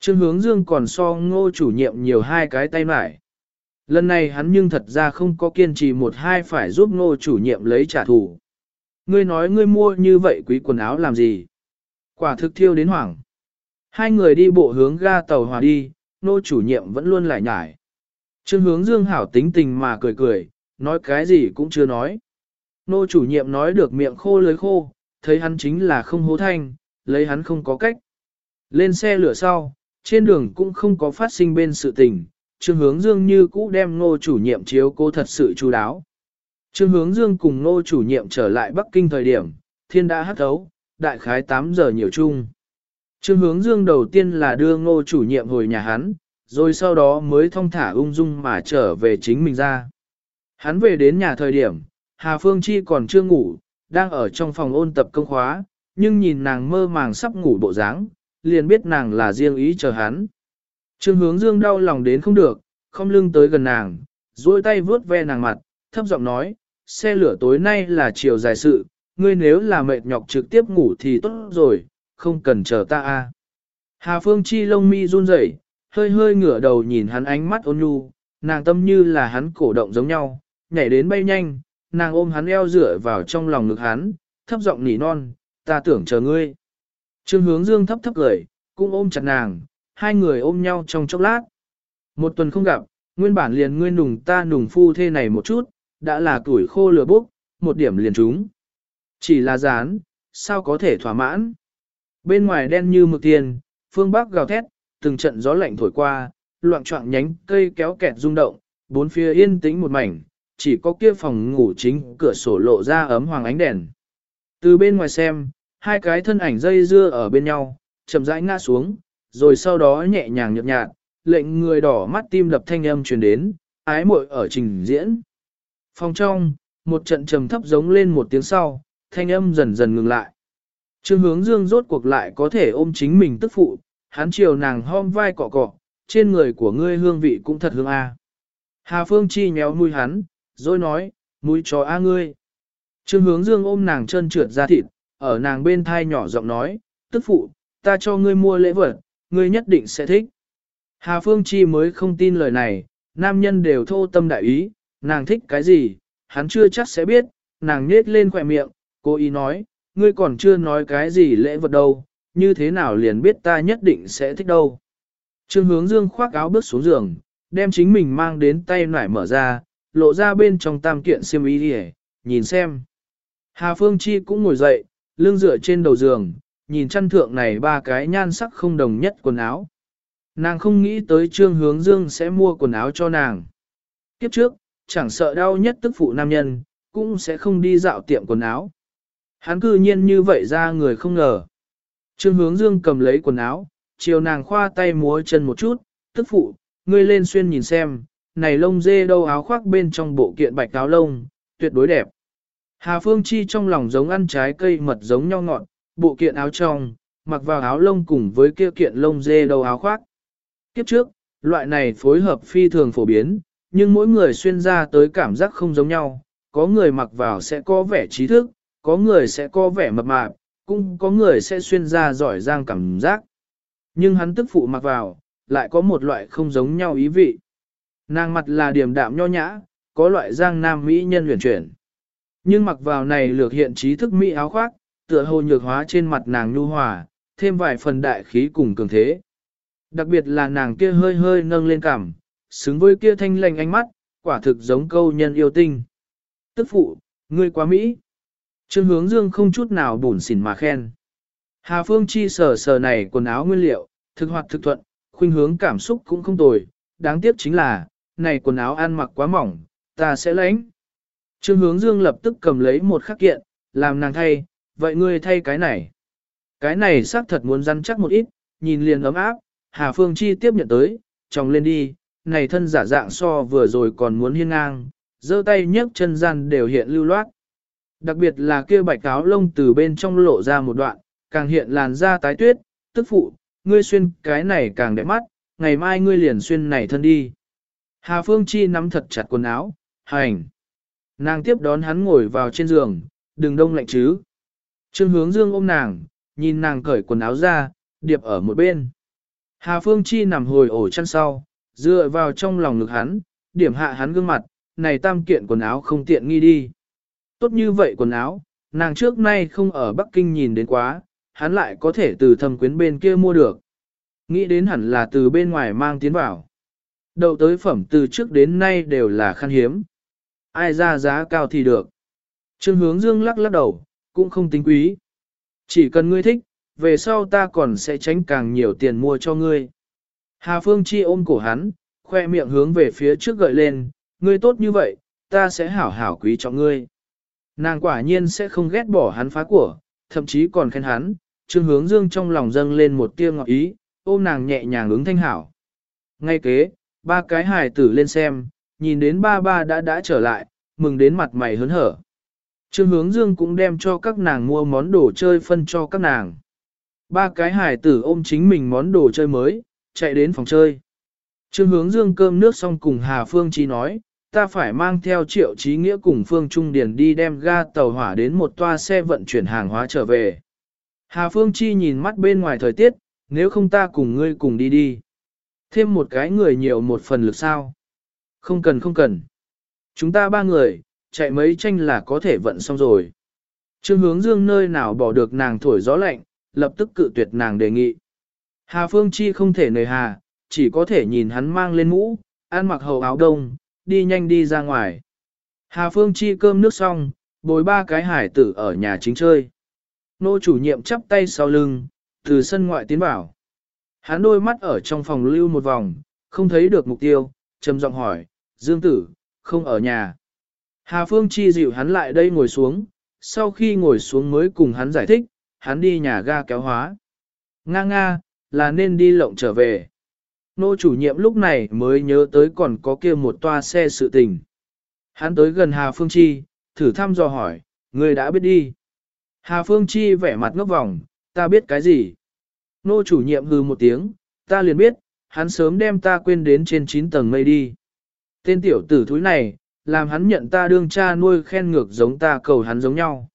Trương hướng dương còn so ngô chủ nhiệm nhiều hai cái tay mải. Lần này hắn nhưng thật ra không có kiên trì một hai phải giúp ngô chủ nhiệm lấy trả thù. Ngươi nói ngươi mua như vậy quý quần áo làm gì? Quả thực thiêu đến hoảng. Hai người đi bộ hướng ga tàu hòa đi, nô chủ nhiệm vẫn luôn lại nhải. Trương hướng dương hảo tính tình mà cười cười, nói cái gì cũng chưa nói. Nô chủ nhiệm nói được miệng khô lưới khô, thấy hắn chính là không hố thanh, lấy hắn không có cách. Lên xe lửa sau, trên đường cũng không có phát sinh bên sự tình, Trương hướng dương như cũ đem Ngô chủ nhiệm chiếu cô thật sự chú đáo. Trương hướng dương cùng Ngô chủ nhiệm trở lại Bắc Kinh thời điểm, thiên đã hắt thấu, đại khái 8 giờ nhiều chung. Trương hướng dương đầu tiên là đưa ngô chủ nhiệm hồi nhà hắn, rồi sau đó mới thong thả ung dung mà trở về chính mình ra. Hắn về đến nhà thời điểm, Hà Phương Chi còn chưa ngủ, đang ở trong phòng ôn tập công khóa, nhưng nhìn nàng mơ màng sắp ngủ bộ dáng, liền biết nàng là riêng ý chờ hắn. Trương hướng dương đau lòng đến không được, không lưng tới gần nàng, duỗi tay vướt ve nàng mặt, thấp giọng nói, xe lửa tối nay là chiều dài sự, ngươi nếu là mệt nhọc trực tiếp ngủ thì tốt rồi, không cần chờ ta a. Hà Phương Chi lông mi run rẩy, hơi hơi ngửa đầu nhìn hắn ánh mắt ôn nhu, nàng tâm như là hắn cổ động giống nhau, nhảy đến bay nhanh, nàng ôm hắn eo dựa vào trong lòng ngực hắn, thấp giọng nỉ non, ta tưởng chờ ngươi. Trương hướng dương thấp thấp gửi, cũng ôm chặt nàng, hai người ôm nhau trong chốc lát. Một tuần không gặp, nguyên bản liền ngươi nùng ta nùng phu thế này một chút, đã là tuổi khô lửa bốc, một điểm liền trúng. Chỉ là dán, sao có thể thỏa mãn. Bên ngoài đen như mực tiền, phương bắc gào thét, từng trận gió lạnh thổi qua, loạn trọng nhánh cây kéo kẹt rung động, bốn phía yên tĩnh một mảnh, chỉ có kia phòng ngủ chính cửa sổ lộ ra ấm hoàng ánh đèn. Từ bên ngoài xem, hai cái thân ảnh dây dưa ở bên nhau, chậm rãi ngã xuống, rồi sau đó nhẹ nhàng nhợt nhạt, lệnh người đỏ mắt tim đập thanh âm truyền đến, ái muội ở trình diễn. Phòng trong, một trận trầm thấp giống lên một tiếng sau, thanh âm dần dần ngừng lại. Trương hướng dương rốt cuộc lại có thể ôm chính mình tức phụ, hắn chiều nàng hom vai cọ cọ, trên người của ngươi hương vị cũng thật hương a. Hà Phương Chi nhéo mũi hắn, rồi nói, mũi chó a ngươi. Trương hướng dương ôm nàng chân trượt ra thịt, ở nàng bên thai nhỏ giọng nói, tức phụ, ta cho ngươi mua lễ vật, ngươi nhất định sẽ thích. Hà Phương Chi mới không tin lời này, nam nhân đều thô tâm đại ý, nàng thích cái gì, hắn chưa chắc sẽ biết, nàng nhết lên khỏe miệng, cô ý nói, ngươi còn chưa nói cái gì lễ vật đâu, như thế nào liền biết ta nhất định sẽ thích đâu. Trương hướng dương khoác áo bước xuống giường, đem chính mình mang đến tay nải mở ra, lộ ra bên trong tam kiện xiêm y đi nhìn xem. Hà Phương Chi cũng ngồi dậy, lưng dựa trên đầu giường, nhìn chăn thượng này ba cái nhan sắc không đồng nhất quần áo. Nàng không nghĩ tới trương hướng dương sẽ mua quần áo cho nàng. Kiếp trước, chẳng sợ đau nhất tức phụ nam nhân, cũng sẽ không đi dạo tiệm quần áo. Hắn cư nhiên như vậy ra người không ngờ. Trương hướng dương cầm lấy quần áo, chiều nàng khoa tay múa chân một chút, tức phụ, ngươi lên xuyên nhìn xem, này lông dê đâu áo khoác bên trong bộ kiện bạch áo lông, tuyệt đối đẹp. Hà Phương Chi trong lòng giống ăn trái cây mật giống nhau ngọt, bộ kiện áo trong, mặc vào áo lông cùng với kia kiện lông dê đầu áo khoác. Kiếp trước, loại này phối hợp phi thường phổ biến, nhưng mỗi người xuyên ra tới cảm giác không giống nhau, có người mặc vào sẽ có vẻ trí thức, có người sẽ có vẻ mập mạp, cũng có người sẽ xuyên ra giỏi giang cảm giác. Nhưng hắn tức phụ mặc vào, lại có một loại không giống nhau ý vị. Nàng mặt là điềm đạm nho nhã, có loại giang nam mỹ nhân huyền chuyển. Nhưng mặc vào này lược hiện trí thức mỹ áo khoác, tựa hồ nhược hóa trên mặt nàng nhu hòa, thêm vài phần đại khí cùng cường thế. Đặc biệt là nàng kia hơi hơi nâng lên cằm, xứng với kia thanh lành ánh mắt, quả thực giống câu nhân yêu tinh. Tức phụ, ngươi quá Mỹ. Trương hướng dương không chút nào bùn xỉn mà khen. Hà Phương Chi sờ sờ này quần áo nguyên liệu, thực hoạt thực thuận, khuynh hướng cảm xúc cũng không tồi, đáng tiếc chính là, này quần áo ăn mặc quá mỏng, ta sẽ lãnh. Trương hướng dương lập tức cầm lấy một khắc kiện, làm nàng thay, vậy ngươi thay cái này. Cái này xác thật muốn rắn chắc một ít, nhìn liền ấm áp, Hà Phương Chi tiếp nhận tới, tròng lên đi, này thân giả dạng so vừa rồi còn muốn hiên ngang, giơ tay nhấc chân gian đều hiện lưu loát. Đặc biệt là kia bạch áo lông từ bên trong lộ ra một đoạn, càng hiện làn da tái tuyết, tức phụ, ngươi xuyên cái này càng đẹp mắt, ngày mai ngươi liền xuyên này thân đi. Hà Phương Chi nắm thật chặt quần áo, hành. Nàng tiếp đón hắn ngồi vào trên giường, đừng đông lạnh chứ. Trương hướng dương ôm nàng, nhìn nàng cởi quần áo ra, điệp ở một bên. Hà Phương Chi nằm hồi ổ chân sau, dựa vào trong lòng ngực hắn, điểm hạ hắn gương mặt, này tam kiện quần áo không tiện nghi đi. Tốt như vậy quần áo, nàng trước nay không ở Bắc Kinh nhìn đến quá, hắn lại có thể từ thầm quyến bên kia mua được. Nghĩ đến hẳn là từ bên ngoài mang tiến vào. Đậu tới phẩm từ trước đến nay đều là khan hiếm. Ai ra giá cao thì được. Trương hướng dương lắc lắc đầu, cũng không tính quý. Chỉ cần ngươi thích, về sau ta còn sẽ tránh càng nhiều tiền mua cho ngươi. Hà Phương Chi ôm cổ hắn, khoe miệng hướng về phía trước gợi lên, ngươi tốt như vậy, ta sẽ hảo hảo quý cho ngươi. Nàng quả nhiên sẽ không ghét bỏ hắn phá của, thậm chí còn khen hắn, Trương Hướng Dương trong lòng dâng lên một tia ngọt ý, ôm nàng nhẹ nhàng ứng thanh hảo. Ngay kế, ba cái hài tử lên xem, nhìn đến ba ba đã đã trở lại, mừng đến mặt mày hớn hở. Trương Hướng Dương cũng đem cho các nàng mua món đồ chơi phân cho các nàng. Ba cái Hải tử ôm chính mình món đồ chơi mới, chạy đến phòng chơi. Trương Hướng Dương cơm nước xong cùng Hà Phương Chi nói, ta phải mang theo triệu trí nghĩa cùng Phương Trung Điền đi đem ga tàu hỏa đến một toa xe vận chuyển hàng hóa trở về. Hà Phương Chi nhìn mắt bên ngoài thời tiết, nếu không ta cùng ngươi cùng đi đi. Thêm một cái người nhiều một phần lực sao. Không cần không cần. Chúng ta ba người, chạy mấy tranh là có thể vận xong rồi. Trương hướng dương nơi nào bỏ được nàng thổi gió lạnh, lập tức cự tuyệt nàng đề nghị. Hà Phương Chi không thể nề hà, chỉ có thể nhìn hắn mang lên mũ, ăn mặc hầu áo đông, đi nhanh đi ra ngoài. Hà Phương Chi cơm nước xong, bồi ba cái hải tử ở nhà chính chơi. Nô chủ nhiệm chắp tay sau lưng, từ sân ngoại tiến vào. Hắn đôi mắt ở trong phòng lưu một vòng, không thấy được mục tiêu, trầm giọng hỏi, Dương tử, không ở nhà. Hà Phương Chi dịu hắn lại đây ngồi xuống, sau khi ngồi xuống mới cùng hắn giải thích, hắn đi nhà ga kéo hóa. Nga nga, là nên đi lộng trở về. Nô chủ nhiệm lúc này mới nhớ tới còn có kia một toa xe sự tình. Hắn tới gần Hà Phương Chi, thử thăm dò hỏi, người đã biết đi. Hà Phương Chi vẻ mặt ngốc vòng, ta biết cái gì? Nô chủ nhiệm hừ một tiếng, ta liền biết, hắn sớm đem ta quên đến trên 9 tầng mây đi. Tên tiểu tử thúi này, làm hắn nhận ta đương cha nuôi khen ngược giống ta cầu hắn giống nhau.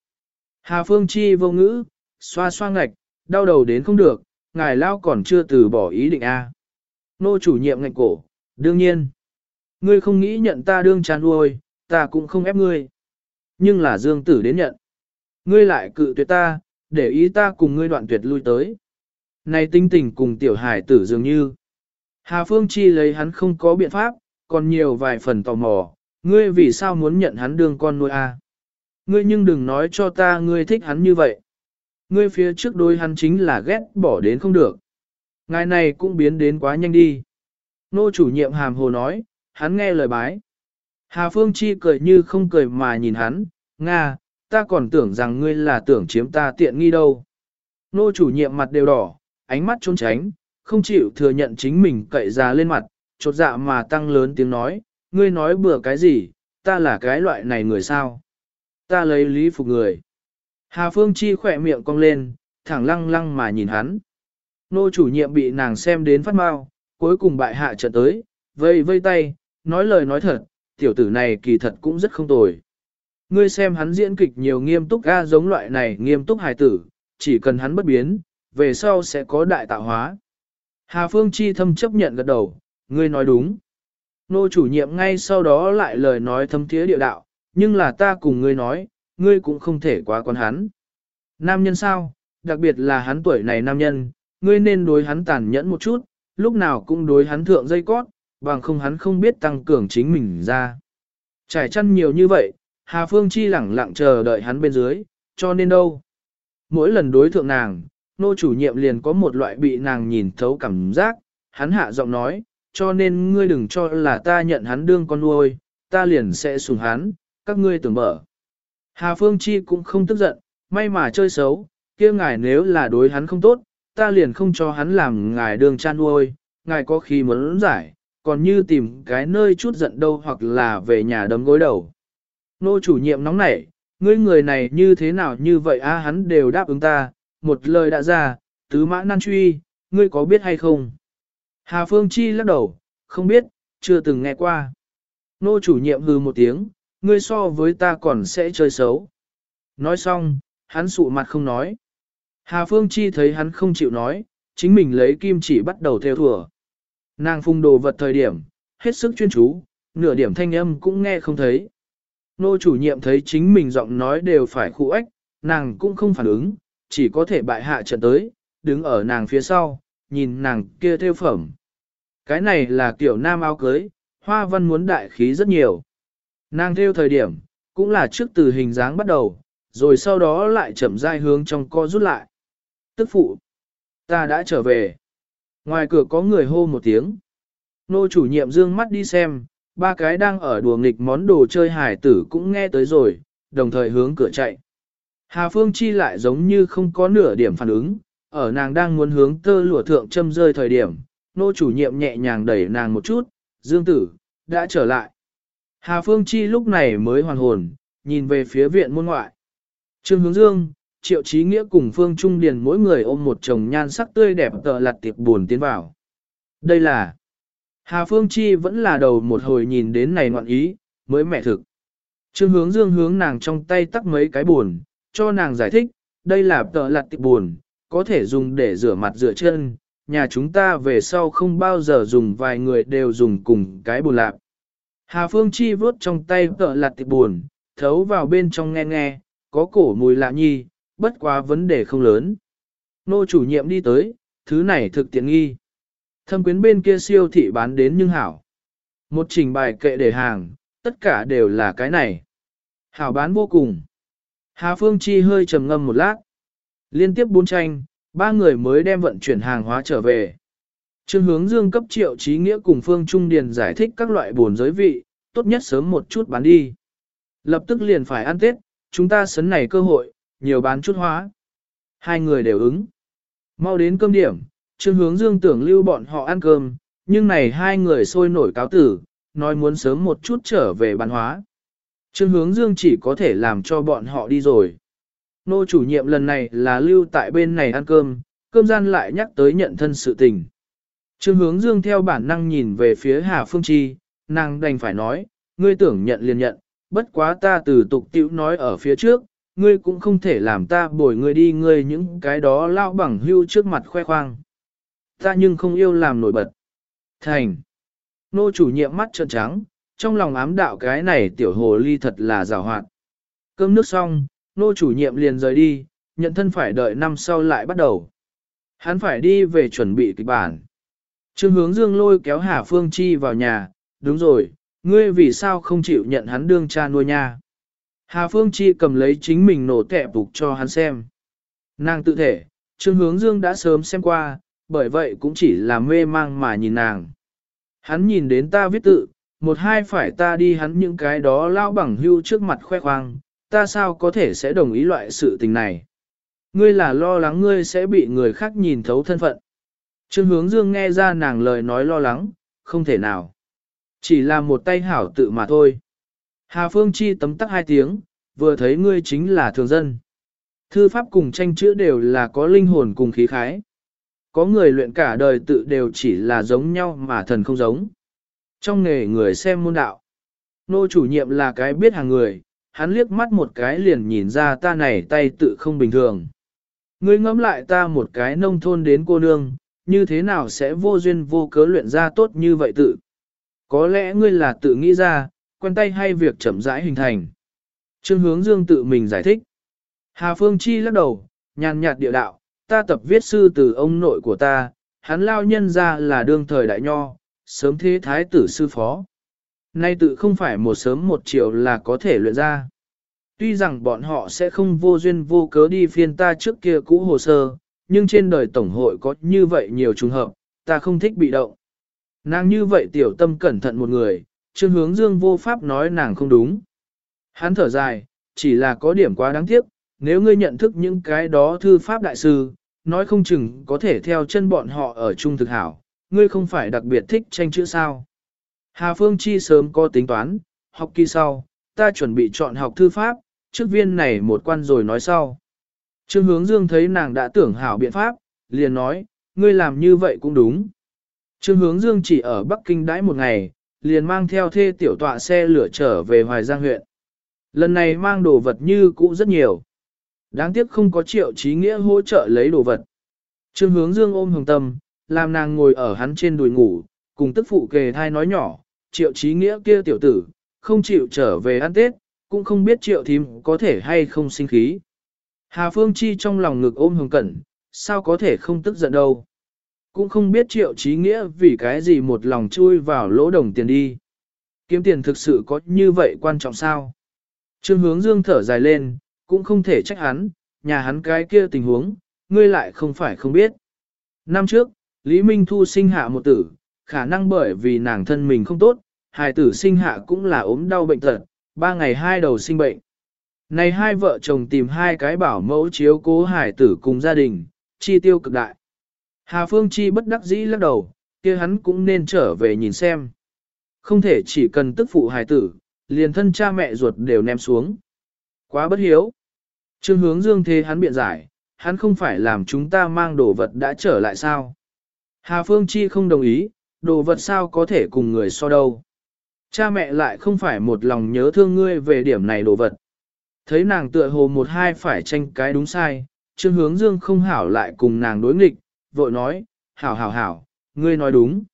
Hà Phương Chi vô ngữ, xoa xoa ngạch, đau đầu đến không được, ngài lao còn chưa từ bỏ ý định a. Nô chủ nhiệm ngạch cổ, đương nhiên. Ngươi không nghĩ nhận ta đương cha nuôi, ta cũng không ép ngươi. Nhưng là dương tử đến nhận. Ngươi lại cự tuyệt ta, để ý ta cùng ngươi đoạn tuyệt lui tới. Này tinh tình cùng tiểu hải tử dường như. Hà Phương Chi lấy hắn không có biện pháp, còn nhiều vài phần tò mò, ngươi vì sao muốn nhận hắn đương con nuôi a? Ngươi nhưng đừng nói cho ta ngươi thích hắn như vậy. Ngươi phía trước đôi hắn chính là ghét bỏ đến không được. Ngài này cũng biến đến quá nhanh đi. Nô chủ nhiệm hàm hồ nói, hắn nghe lời bái. Hà Phương Chi cười như không cười mà nhìn hắn, Nga, ta còn tưởng rằng ngươi là tưởng chiếm ta tiện nghi đâu. Nô chủ nhiệm mặt đều đỏ, ánh mắt trốn tránh, không chịu thừa nhận chính mình cậy ra lên mặt, chột dạ mà tăng lớn tiếng nói, ngươi nói bừa cái gì, ta là cái loại này người sao. Ta lấy lý phục người. Hà Phương Chi khỏe miệng cong lên, thẳng lăng lăng mà nhìn hắn. Nô chủ nhiệm bị nàng xem đến phát mau, cuối cùng bại hạ trận tới, vây vây tay, nói lời nói thật, tiểu tử này kỳ thật cũng rất không tồi. Ngươi xem hắn diễn kịch nhiều nghiêm túc ga giống loại này nghiêm túc hài tử, chỉ cần hắn bất biến, về sau sẽ có đại tạo hóa. Hà Phương Chi thâm chấp nhận gật đầu, ngươi nói đúng. Nô chủ nhiệm ngay sau đó lại lời nói thâm thiế địa đạo, nhưng là ta cùng ngươi nói, ngươi cũng không thể quá quan hắn. Nam nhân sao, đặc biệt là hắn tuổi này nam nhân, ngươi nên đối hắn tàn nhẫn một chút, lúc nào cũng đối hắn thượng dây cót, bằng không hắn không biết tăng cường chính mình ra. Trải chăn nhiều như vậy, Hà Phương Chi lẳng lặng chờ đợi hắn bên dưới, cho nên đâu. Mỗi lần đối thượng nàng, nô chủ nhiệm liền có một loại bị nàng nhìn thấu cảm giác, hắn hạ giọng nói, cho nên ngươi đừng cho là ta nhận hắn đương con nuôi, ta liền sẽ sùng hắn, các ngươi tưởng mở. Hà Phương Chi cũng không tức giận, may mà chơi xấu, kia ngài nếu là đối hắn không tốt, ta liền không cho hắn làm ngài đương chan nuôi, ngài có khi muốn giải, còn như tìm cái nơi chút giận đâu hoặc là về nhà đấm gối đầu. Nô chủ nhiệm nóng nảy, ngươi người này như thế nào như vậy a hắn đều đáp ứng ta, một lời đã ra, tứ mã nan truy, ngươi có biết hay không? Hà Phương Chi lắc đầu, không biết, chưa từng nghe qua. Nô chủ nhiệm hừ một tiếng, ngươi so với ta còn sẽ chơi xấu. Nói xong, hắn sụ mặt không nói. Hà Phương Chi thấy hắn không chịu nói, chính mình lấy kim chỉ bắt đầu theo thùa. Nàng phung đồ vật thời điểm, hết sức chuyên chú, nửa điểm thanh âm cũng nghe không thấy. Nô chủ nhiệm thấy chính mình giọng nói đều phải khu ếch, nàng cũng không phản ứng, chỉ có thể bại hạ trận tới, đứng ở nàng phía sau, nhìn nàng kia theo phẩm. Cái này là kiểu nam áo cưới, hoa văn muốn đại khí rất nhiều. Nàng theo thời điểm, cũng là trước từ hình dáng bắt đầu, rồi sau đó lại chậm rãi hướng trong co rút lại. Tức phụ, ta đã trở về. Ngoài cửa có người hô một tiếng. Nô chủ nhiệm dương mắt đi xem, ba cái đang ở đùa nghịch món đồ chơi hải tử cũng nghe tới rồi, đồng thời hướng cửa chạy. Hà Phương Chi lại giống như không có nửa điểm phản ứng, ở nàng đang muốn hướng tơ lụa thượng châm rơi thời điểm, nô chủ nhiệm nhẹ nhàng đẩy nàng một chút, dương tử, đã trở lại. Hà Phương Chi lúc này mới hoàn hồn, nhìn về phía viện môn ngoại. Trương hướng dương, triệu trí nghĩa cùng Phương Trung Điền mỗi người ôm một chồng nhan sắc tươi đẹp tợ lặt tiệp buồn tiến vào. Đây là Hà Phương Chi vẫn là đầu một hồi nhìn đến này ngoạn ý, mới mẹ thực. Trương hướng dương hướng nàng trong tay tắt mấy cái buồn, cho nàng giải thích, đây là tợ lặt tiệp buồn, có thể dùng để rửa mặt rửa chân, nhà chúng ta về sau không bao giờ dùng vài người đều dùng cùng cái buồn lạp. Hà Phương Chi vớt trong tay tợ lạt tiệp buồn, thấu vào bên trong nghe nghe, có cổ mùi lạ nhi, bất quá vấn đề không lớn. Nô chủ nhiệm đi tới, thứ này thực tiện nghi. Thâm quyến bên kia siêu thị bán đến nhưng hảo. Một trình bài kệ để hàng, tất cả đều là cái này. Hảo bán vô cùng. Hà Phương Chi hơi trầm ngâm một lát. Liên tiếp bốn tranh, ba người mới đem vận chuyển hàng hóa trở về. Trương hướng dương cấp triệu trí nghĩa cùng Phương Trung Điền giải thích các loại buồn giới vị, tốt nhất sớm một chút bán đi. Lập tức liền phải ăn Tết, chúng ta sấn này cơ hội, nhiều bán chút hóa. Hai người đều ứng. Mau đến cơm điểm, Trương Hướng Dương tưởng lưu bọn họ ăn cơm, nhưng này hai người sôi nổi cáo tử, nói muốn sớm một chút trở về bán hóa. Trương Hướng Dương chỉ có thể làm cho bọn họ đi rồi. Nô chủ nhiệm lần này là lưu tại bên này ăn cơm, cơm gian lại nhắc tới nhận thân sự tình. Trương Hướng Dương theo bản năng nhìn về phía Hà Phương Chi, nàng đành phải nói, ngươi tưởng nhận liền nhận, bất quá ta từ tục tiểu nói ở phía trước, ngươi cũng không thể làm ta bồi ngươi đi ngươi những cái đó lao bằng hưu trước mặt khoe khoang. Ta nhưng không yêu làm nổi bật. Thành. Nô chủ nhiệm mắt trợn trắng, trong lòng ám đạo cái này tiểu hồ ly thật là rào hoạt. Cơm nước xong, nô chủ nhiệm liền rời đi, nhận thân phải đợi năm sau lại bắt đầu. Hắn phải đi về chuẩn bị kịch bản. Trương hướng dương lôi kéo Hà Phương Chi vào nhà, đúng rồi, ngươi vì sao không chịu nhận hắn đương cha nuôi nha. Hà Phương Chi cầm lấy chính mình nổ tẹp phục cho hắn xem. Nàng tự thể, Trương Hướng Dương đã sớm xem qua, bởi vậy cũng chỉ là mê mang mà nhìn nàng. Hắn nhìn đến ta viết tự, một hai phải ta đi hắn những cái đó lao bằng hưu trước mặt khoe khoang, ta sao có thể sẽ đồng ý loại sự tình này. Ngươi là lo lắng ngươi sẽ bị người khác nhìn thấu thân phận. Trương hướng dương nghe ra nàng lời nói lo lắng, không thể nào. Chỉ là một tay hảo tự mà thôi. Hà Phương Chi tấm tắc hai tiếng, vừa thấy ngươi chính là thường dân. Thư pháp cùng tranh chữ đều là có linh hồn cùng khí khái. Có người luyện cả đời tự đều chỉ là giống nhau mà thần không giống. Trong nghề người xem môn đạo, nô chủ nhiệm là cái biết hàng người, hắn liếc mắt một cái liền nhìn ra ta này tay tự không bình thường. Ngươi ngẫm lại ta một cái nông thôn đến cô nương, như thế nào sẽ vô duyên vô cớ luyện ra tốt như vậy tự. Có lẽ ngươi là tự nghĩ ra, quen tay hay việc chậm rãi hình thành. Trương hướng dương tự mình giải thích. Hà Phương Chi lắc đầu, nhàn nhạt địa đạo, ta tập viết sư từ ông nội của ta, hắn lao nhân ra là đương thời đại nho, sớm thế thái tử sư phó. Nay tự không phải một sớm một chiều là có thể luyện ra. Tuy rằng bọn họ sẽ không vô duyên vô cớ đi phiên ta trước kia cũ hồ sơ, nhưng trên đời tổng hội có như vậy nhiều trùng hợp, ta không thích bị động. Nàng như vậy tiểu tâm cẩn thận một người, Trương hướng dương vô pháp nói nàng không đúng. Hắn thở dài, chỉ là có điểm quá đáng tiếc, nếu ngươi nhận thức những cái đó thư pháp đại sư, nói không chừng có thể theo chân bọn họ ở chung thực hảo, ngươi không phải đặc biệt thích tranh chữ sao. Hà Phương Chi sớm có tính toán, học kỳ sau, ta chuẩn bị chọn học thư pháp, trước viên này một quan rồi nói sau. Trương hướng dương thấy nàng đã tưởng hảo biện pháp, liền nói, ngươi làm như vậy cũng đúng. Trương hướng dương chỉ ở Bắc Kinh đãi một ngày, liền mang theo thê tiểu tọa xe lửa trở về Hoài Giang huyện. Lần này mang đồ vật như cũ rất nhiều. Đáng tiếc không có triệu trí nghĩa hỗ trợ lấy đồ vật. Trương hướng dương ôm hồng tâm, làm nàng ngồi ở hắn trên đùi ngủ, cùng tức phụ kề thai nói nhỏ, triệu trí nghĩa kia tiểu tử, không chịu trở về ăn tết, cũng không biết triệu thím có thể hay không sinh khí. Hà Phương Chi trong lòng ngực ôm hồng cẩn, sao có thể không tức giận đâu. Cũng không biết triệu trí nghĩa vì cái gì một lòng chui vào lỗ đồng tiền đi. Kiếm tiền thực sự có như vậy quan trọng sao? Trương hướng dương thở dài lên, cũng không thể trách hắn, nhà hắn cái kia tình huống, ngươi lại không phải không biết. Năm trước, Lý Minh Thu sinh hạ một tử, khả năng bởi vì nàng thân mình không tốt, hài tử sinh hạ cũng là ốm đau bệnh tật, ba ngày hai đầu sinh bệnh. Này hai vợ chồng tìm hai cái bảo mẫu chiếu cố hài tử cùng gia đình, chi tiêu cực đại. Hà Phương Chi bất đắc dĩ lắc đầu, kia hắn cũng nên trở về nhìn xem. Không thể chỉ cần tức phụ hài tử, liền thân cha mẹ ruột đều ném xuống. Quá bất hiếu. Trương hướng dương thế hắn biện giải, hắn không phải làm chúng ta mang đồ vật đã trở lại sao. Hà Phương Chi không đồng ý, đồ vật sao có thể cùng người so đâu. Cha mẹ lại không phải một lòng nhớ thương ngươi về điểm này đồ vật. Thấy nàng tựa hồ một hai phải tranh cái đúng sai, Trương Hướng Dương không hảo lại cùng nàng đối nghịch, vội nói, hảo hảo hảo, ngươi nói đúng.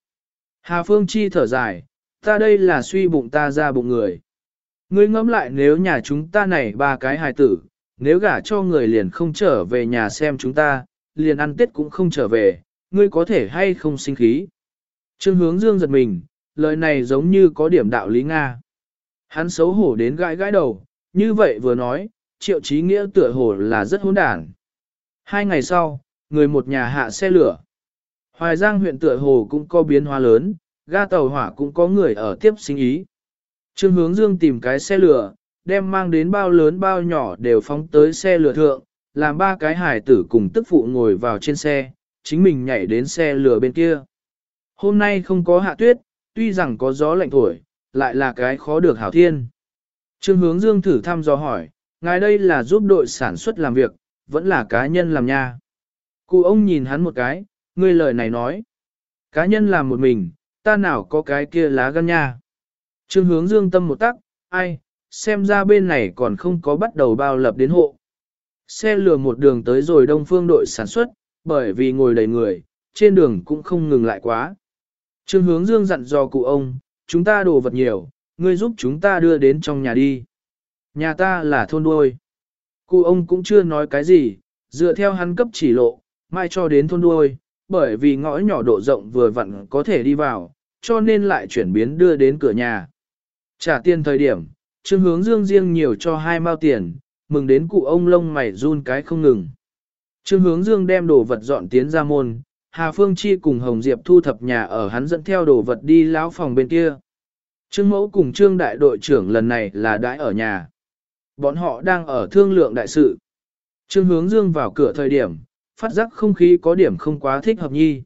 Hà Phương Chi thở dài, ta đây là suy bụng ta ra bụng người. Ngươi ngẫm lại nếu nhà chúng ta này ba cái hài tử, nếu gả cho người liền không trở về nhà xem chúng ta, liền ăn tết cũng không trở về, ngươi có thể hay không sinh khí. Trương hướng dương giật mình, lời này giống như có điểm đạo lý Nga. Hắn xấu hổ đến gãi gãi đầu, như vậy vừa nói, triệu trí nghĩa tựa hồ là rất hỗn đản. Hai ngày sau, người một nhà hạ xe lửa. Hoài Giang huyện tựa hồ cũng có biến hóa lớn, ga tàu hỏa cũng có người ở tiếp sinh ý. Trương hướng dương tìm cái xe lửa, đem mang đến bao lớn bao nhỏ đều phóng tới xe lửa thượng, làm ba cái hải tử cùng tức phụ ngồi vào trên xe, chính mình nhảy đến xe lửa bên kia. Hôm nay không có hạ tuyết, tuy rằng có gió lạnh thổi, lại là cái khó được hảo thiên. Trương hướng dương thử thăm dò hỏi, ngài đây là giúp đội sản xuất làm việc, vẫn là cá nhân làm nha. Cụ ông nhìn hắn một cái, ngươi lời này nói. Cá nhân làm một mình, ta nào có cái kia lá gan nha. Trương hướng dương tâm một tắc, ai, xem ra bên này còn không có bắt đầu bao lập đến hộ. Xe lừa một đường tới rồi đông phương đội sản xuất, bởi vì ngồi đầy người, trên đường cũng không ngừng lại quá. Trương hướng dương dặn dò cụ ông, chúng ta đồ vật nhiều, ngươi giúp chúng ta đưa đến trong nhà đi. Nhà ta là thôn đuôi. Cụ ông cũng chưa nói cái gì, dựa theo hắn cấp chỉ lộ, mai cho đến thôn đuôi, bởi vì ngõ nhỏ độ rộng vừa vặn có thể đi vào, cho nên lại chuyển biến đưa đến cửa nhà. Trả tiền thời điểm, Trương hướng dương riêng nhiều cho hai mao tiền, mừng đến cụ ông lông mày run cái không ngừng. Trương hướng dương đem đồ vật dọn tiến ra môn, Hà Phương Chi cùng Hồng Diệp thu thập nhà ở hắn dẫn theo đồ vật đi lão phòng bên kia. Trương mẫu cùng trương đại đội trưởng lần này là đãi ở nhà. Bọn họ đang ở thương lượng đại sự. Trương hướng dương vào cửa thời điểm, phát giác không khí có điểm không quá thích hợp nhi.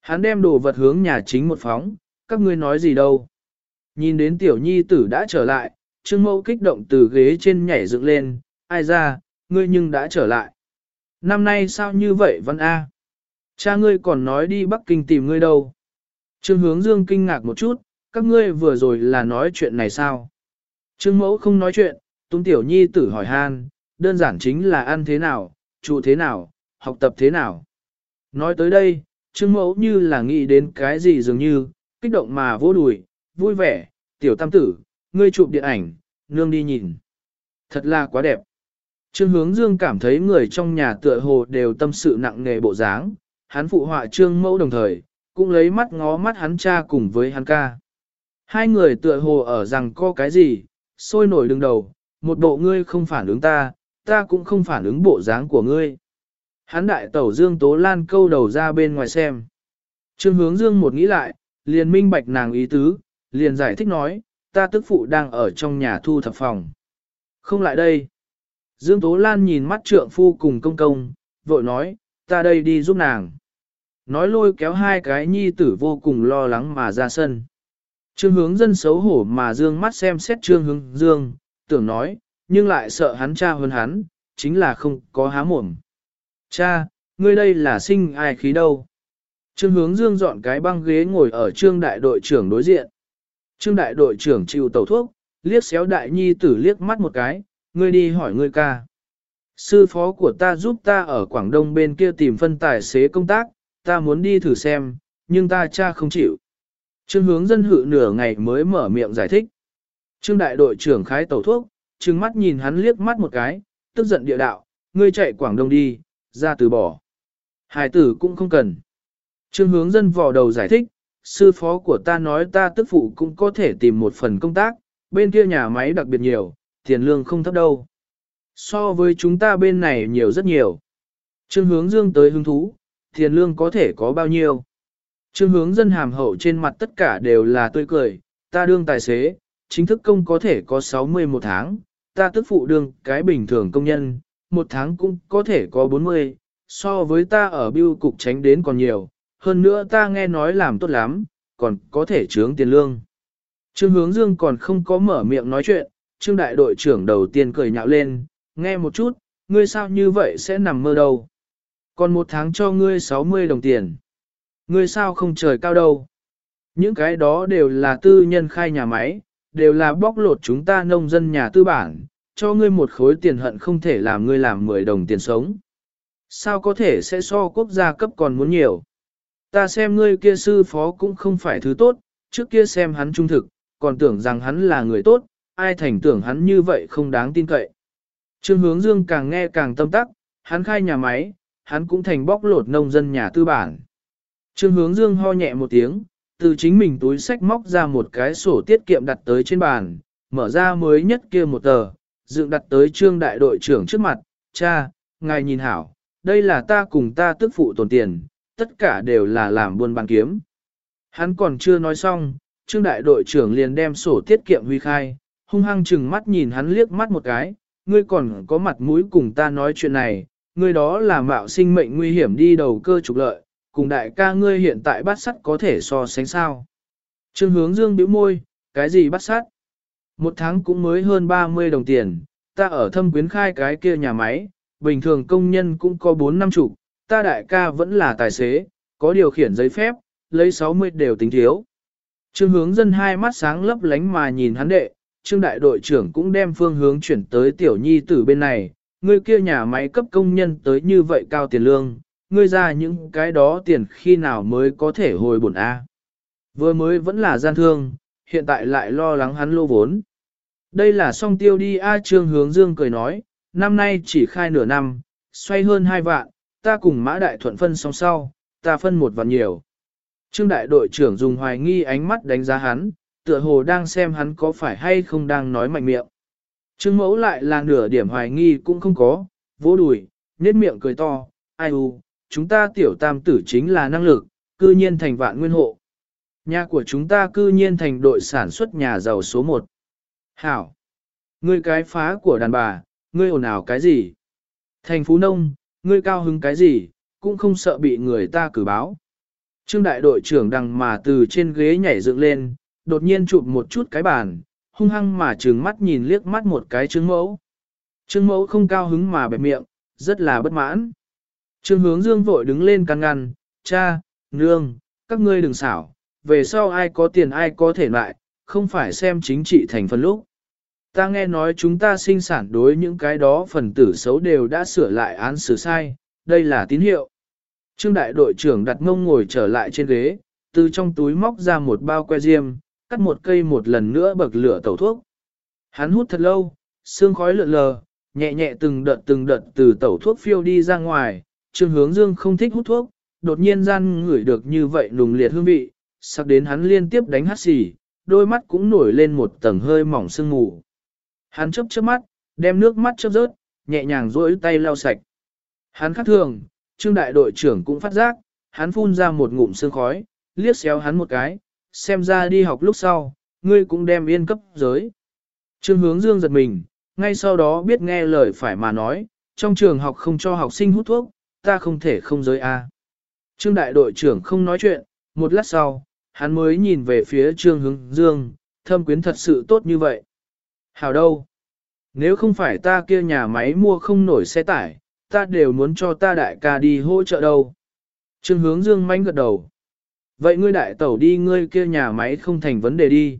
Hắn đem đồ vật hướng nhà chính một phóng, các ngươi nói gì đâu. Nhìn đến tiểu nhi tử đã trở lại, Trương Mẫu kích động từ ghế trên nhảy dựng lên, ai ra, ngươi nhưng đã trở lại. Năm nay sao như vậy Văn A? Cha ngươi còn nói đi Bắc Kinh tìm ngươi đâu? Trương hướng dương kinh ngạc một chút, các ngươi vừa rồi là nói chuyện này sao? Trương mẫu không nói chuyện, Tung Tiểu Nhi tử hỏi han, đơn giản chính là ăn thế nào, trụ thế nào, học tập thế nào. Nói tới đây, Trương mẫu như là nghĩ đến cái gì dường như, kích động mà vô đùi, vui vẻ, tiểu tam tử, ngươi chụp điện ảnh, nương đi nhìn. Thật là quá đẹp. Trương hướng dương cảm thấy người trong nhà tựa hồ đều tâm sự nặng nề bộ dáng, hắn phụ họa trương mẫu đồng thời, cũng lấy mắt ngó mắt hắn cha cùng với hắn ca. Hai người tựa hồ ở rằng có cái gì, sôi nổi đứng đầu, một bộ ngươi không phản ứng ta, ta cũng không phản ứng bộ dáng của ngươi. Hắn đại tẩu Dương Tố Lan câu đầu ra bên ngoài xem. Trương hướng Dương một nghĩ lại, liền minh bạch nàng ý tứ, liền giải thích nói, ta tức phụ đang ở trong nhà thu thập phòng. Không lại đây. Dương Tố Lan nhìn mắt trượng phu cùng công công, vội nói, ta đây đi giúp nàng. Nói lôi kéo hai cái nhi tử vô cùng lo lắng mà ra sân. Trương hướng dân xấu hổ mà dương mắt xem xét trương hướng dương, tưởng nói, nhưng lại sợ hắn cha hơn hắn, chính là không có há mồm. Cha, ngươi đây là sinh ai khí đâu? Trương hướng dương dọn cái băng ghế ngồi ở trương đại đội trưởng đối diện. Trương đại đội trưởng chịu tẩu thuốc, liếc xéo đại nhi tử liếc mắt một cái, ngươi đi hỏi ngươi ca. Sư phó của ta giúp ta ở Quảng Đông bên kia tìm phân tài xế công tác, ta muốn đi thử xem, nhưng ta cha không chịu. Trương hướng dân hự nửa ngày mới mở miệng giải thích. Trương đại đội trưởng khái tẩu thuốc, trừng mắt nhìn hắn liếc mắt một cái, tức giận địa đạo, ngươi chạy Quảng Đông đi, ra từ bỏ. Hải tử cũng không cần. Trương hướng dân vò đầu giải thích, sư phó của ta nói ta tức phụ cũng có thể tìm một phần công tác, bên kia nhà máy đặc biệt nhiều, tiền lương không thấp đâu. So với chúng ta bên này nhiều rất nhiều. Trương hướng dương tới hứng thú, tiền lương có thể có bao nhiêu. Trương hướng dân hàm hậu trên mặt tất cả đều là tươi cười, ta đương tài xế, chính thức công có thể có 60 một tháng, ta tức phụ đương cái bình thường công nhân, một tháng cũng có thể có 40, so với ta ở biêu cục tránh đến còn nhiều, hơn nữa ta nghe nói làm tốt lắm, còn có thể trướng tiền lương. Trương hướng dương còn không có mở miệng nói chuyện, trương đại đội trưởng đầu tiên cười nhạo lên, nghe một chút, ngươi sao như vậy sẽ nằm mơ đâu. Còn một tháng cho ngươi 60 đồng tiền. Ngươi sao không trời cao đâu. Những cái đó đều là tư nhân khai nhà máy, đều là bóc lột chúng ta nông dân nhà tư bản, cho ngươi một khối tiền hận không thể làm ngươi làm 10 đồng tiền sống. Sao có thể sẽ so quốc gia cấp còn muốn nhiều. Ta xem ngươi kia sư phó cũng không phải thứ tốt, trước kia xem hắn trung thực, còn tưởng rằng hắn là người tốt, ai thành tưởng hắn như vậy không đáng tin cậy. Trương hướng dương càng nghe càng tâm tắc, hắn khai nhà máy, hắn cũng thành bóc lột nông dân nhà tư bản. Trương hướng dương ho nhẹ một tiếng, từ chính mình túi sách móc ra một cái sổ tiết kiệm đặt tới trên bàn, mở ra mới nhất kia một tờ, dựng đặt tới trương đại đội trưởng trước mặt, cha, ngài nhìn hảo, đây là ta cùng ta tức phụ tồn tiền, tất cả đều là làm buôn bán kiếm. Hắn còn chưa nói xong, trương đại đội trưởng liền đem sổ tiết kiệm huy khai, hung hăng chừng mắt nhìn hắn liếc mắt một cái, ngươi còn có mặt mũi cùng ta nói chuyện này, ngươi đó là mạo sinh mệnh nguy hiểm đi đầu cơ trục lợi, cùng đại ca ngươi hiện tại bắt sắt có thể so sánh sao. Trương hướng dương bĩu môi, cái gì bắt sắt? Một tháng cũng mới hơn 30 đồng tiền, ta ở thâm quyến khai cái kia nhà máy, bình thường công nhân cũng có 4 năm chục, ta đại ca vẫn là tài xế, có điều khiển giấy phép, lấy 60 đều tính thiếu. Trương hướng dân hai mắt sáng lấp lánh mà nhìn hắn đệ, trương đại đội trưởng cũng đem phương hướng chuyển tới tiểu nhi tử bên này, ngươi kia nhà máy cấp công nhân tới như vậy cao tiền lương, ngươi ra những cái đó tiền khi nào mới có thể hồi bổn A. Vừa mới vẫn là gian thương, hiện tại lại lo lắng hắn lô vốn. Đây là song tiêu đi A Trương Hướng Dương cười nói, năm nay chỉ khai nửa năm, xoay hơn hai vạn, ta cùng mã đại thuận phân song sau, ta phân một vạn nhiều. Trương đại đội trưởng dùng hoài nghi ánh mắt đánh giá hắn, tựa hồ đang xem hắn có phải hay không đang nói mạnh miệng. Trương mẫu lại là nửa điểm hoài nghi cũng không có, vỗ đùi, nết miệng cười to, ai u, chúng ta tiểu tam tử chính là năng lực, cư nhiên thành vạn nguyên hộ. Nhà của chúng ta cư nhiên thành đội sản xuất nhà giàu số 1. Hảo! Ngươi cái phá của đàn bà, ngươi ồn ào cái gì? Thành phú nông, ngươi cao hứng cái gì, cũng không sợ bị người ta cử báo. Trương đại đội trưởng đằng mà từ trên ghế nhảy dựng lên, đột nhiên chụp một chút cái bàn, hung hăng mà trừng mắt nhìn liếc mắt một cái trương mẫu. Trương mẫu không cao hứng mà bẹp miệng, rất là bất mãn. Trương hướng dương vội đứng lên căn ngăn, cha, nương, các ngươi đừng xảo, về sau ai có tiền ai có thể lại, không phải xem chính trị thành phần lúc. Ta nghe nói chúng ta sinh sản đối những cái đó phần tử xấu đều đã sửa lại án xử sai, đây là tín hiệu. Trương đại đội trưởng đặt ngông ngồi trở lại trên ghế, từ trong túi móc ra một bao que diêm, cắt một cây một lần nữa bậc lửa tẩu thuốc. Hắn hút thật lâu, xương khói lượn lờ, nhẹ nhẹ từng đợt từng đợt từ tẩu thuốc phiêu đi ra ngoài, Trương Hướng Dương không thích hút thuốc, đột nhiên gian ngửi được như vậy nùng liệt hương vị, sắc đến hắn liên tiếp đánh hắt xì, đôi mắt cũng nổi lên một tầng hơi mỏng sương mù. Hắn chớp chớp mắt, đem nước mắt chớp rớt, nhẹ nhàng duỗi tay lau sạch. Hắn khác thường, Trương đại đội trưởng cũng phát giác, hắn phun ra một ngụm sương khói, liếc xéo hắn một cái, xem ra đi học lúc sau, ngươi cũng đem yên cấp giới. Trương hướng dương giật mình, ngay sau đó biết nghe lời phải mà nói, trong trường học không cho học sinh hút thuốc, ta không thể không giới A. Trương đại đội trưởng không nói chuyện, một lát sau, hắn mới nhìn về phía trương hướng dương, thâm quyến thật sự tốt như vậy. Hảo đâu? Nếu không phải ta kia nhà máy mua không nổi xe tải, ta đều muốn cho ta đại ca đi hỗ trợ đâu. Trương hướng dương manh gật đầu. Vậy ngươi đại tẩu đi ngươi kia nhà máy không thành vấn đề đi.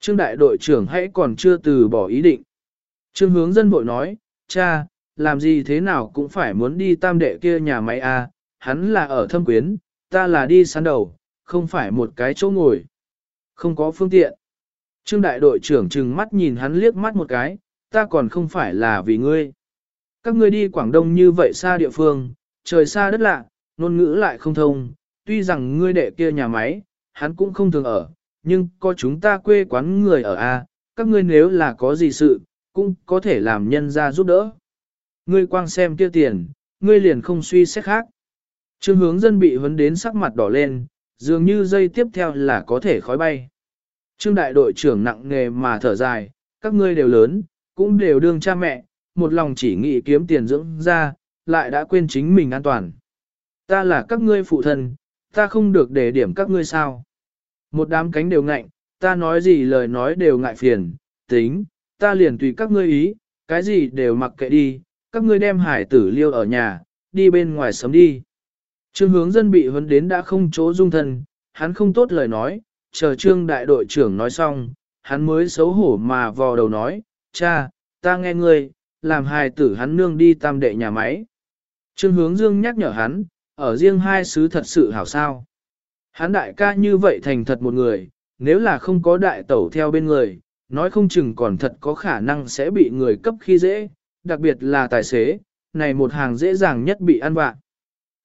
Trương đại đội trưởng hãy còn chưa từ bỏ ý định. Trương hướng dân bội nói, cha, làm gì thế nào cũng phải muốn đi tam đệ kia nhà máy à, hắn là ở thâm quyến, ta là đi sán đầu, không phải một cái chỗ ngồi. Không có phương tiện. Trương đại đội trưởng trừng mắt nhìn hắn liếc mắt một cái, ta còn không phải là vì ngươi. Các ngươi đi Quảng Đông như vậy xa địa phương, trời xa đất lạ, ngôn ngữ lại không thông, tuy rằng ngươi đệ kia nhà máy, hắn cũng không thường ở, nhưng có chúng ta quê quán người ở A, các ngươi nếu là có gì sự, cũng có thể làm nhân ra giúp đỡ. Ngươi quang xem kia tiền, ngươi liền không suy xét khác. Trương hướng dân bị vấn đến sắc mặt đỏ lên, dường như dây tiếp theo là có thể khói bay. Trương đại đội trưởng nặng nghề mà thở dài, các ngươi đều lớn, cũng đều đương cha mẹ, một lòng chỉ nghĩ kiếm tiền dưỡng ra, lại đã quên chính mình an toàn. Ta là các ngươi phụ thân, ta không được để điểm các ngươi sao. Một đám cánh đều ngạnh, ta nói gì lời nói đều ngại phiền, tính, ta liền tùy các ngươi ý, cái gì đều mặc kệ đi, các ngươi đem hải tử liêu ở nhà, đi bên ngoài sớm đi. Trương hướng dân bị huấn đến đã không chỗ dung thân, hắn không tốt lời nói, chờ trương đại đội trưởng nói xong, hắn mới xấu hổ mà vò đầu nói, cha, ta nghe ngươi, làm hài tử hắn nương đi tam đệ nhà máy. Trương hướng dương nhắc nhở hắn, ở riêng hai sứ thật sự hảo sao. Hắn đại ca như vậy thành thật một người, nếu là không có đại tẩu theo bên người, nói không chừng còn thật có khả năng sẽ bị người cấp khi dễ, đặc biệt là tài xế, này một hàng dễ dàng nhất bị ăn vạ.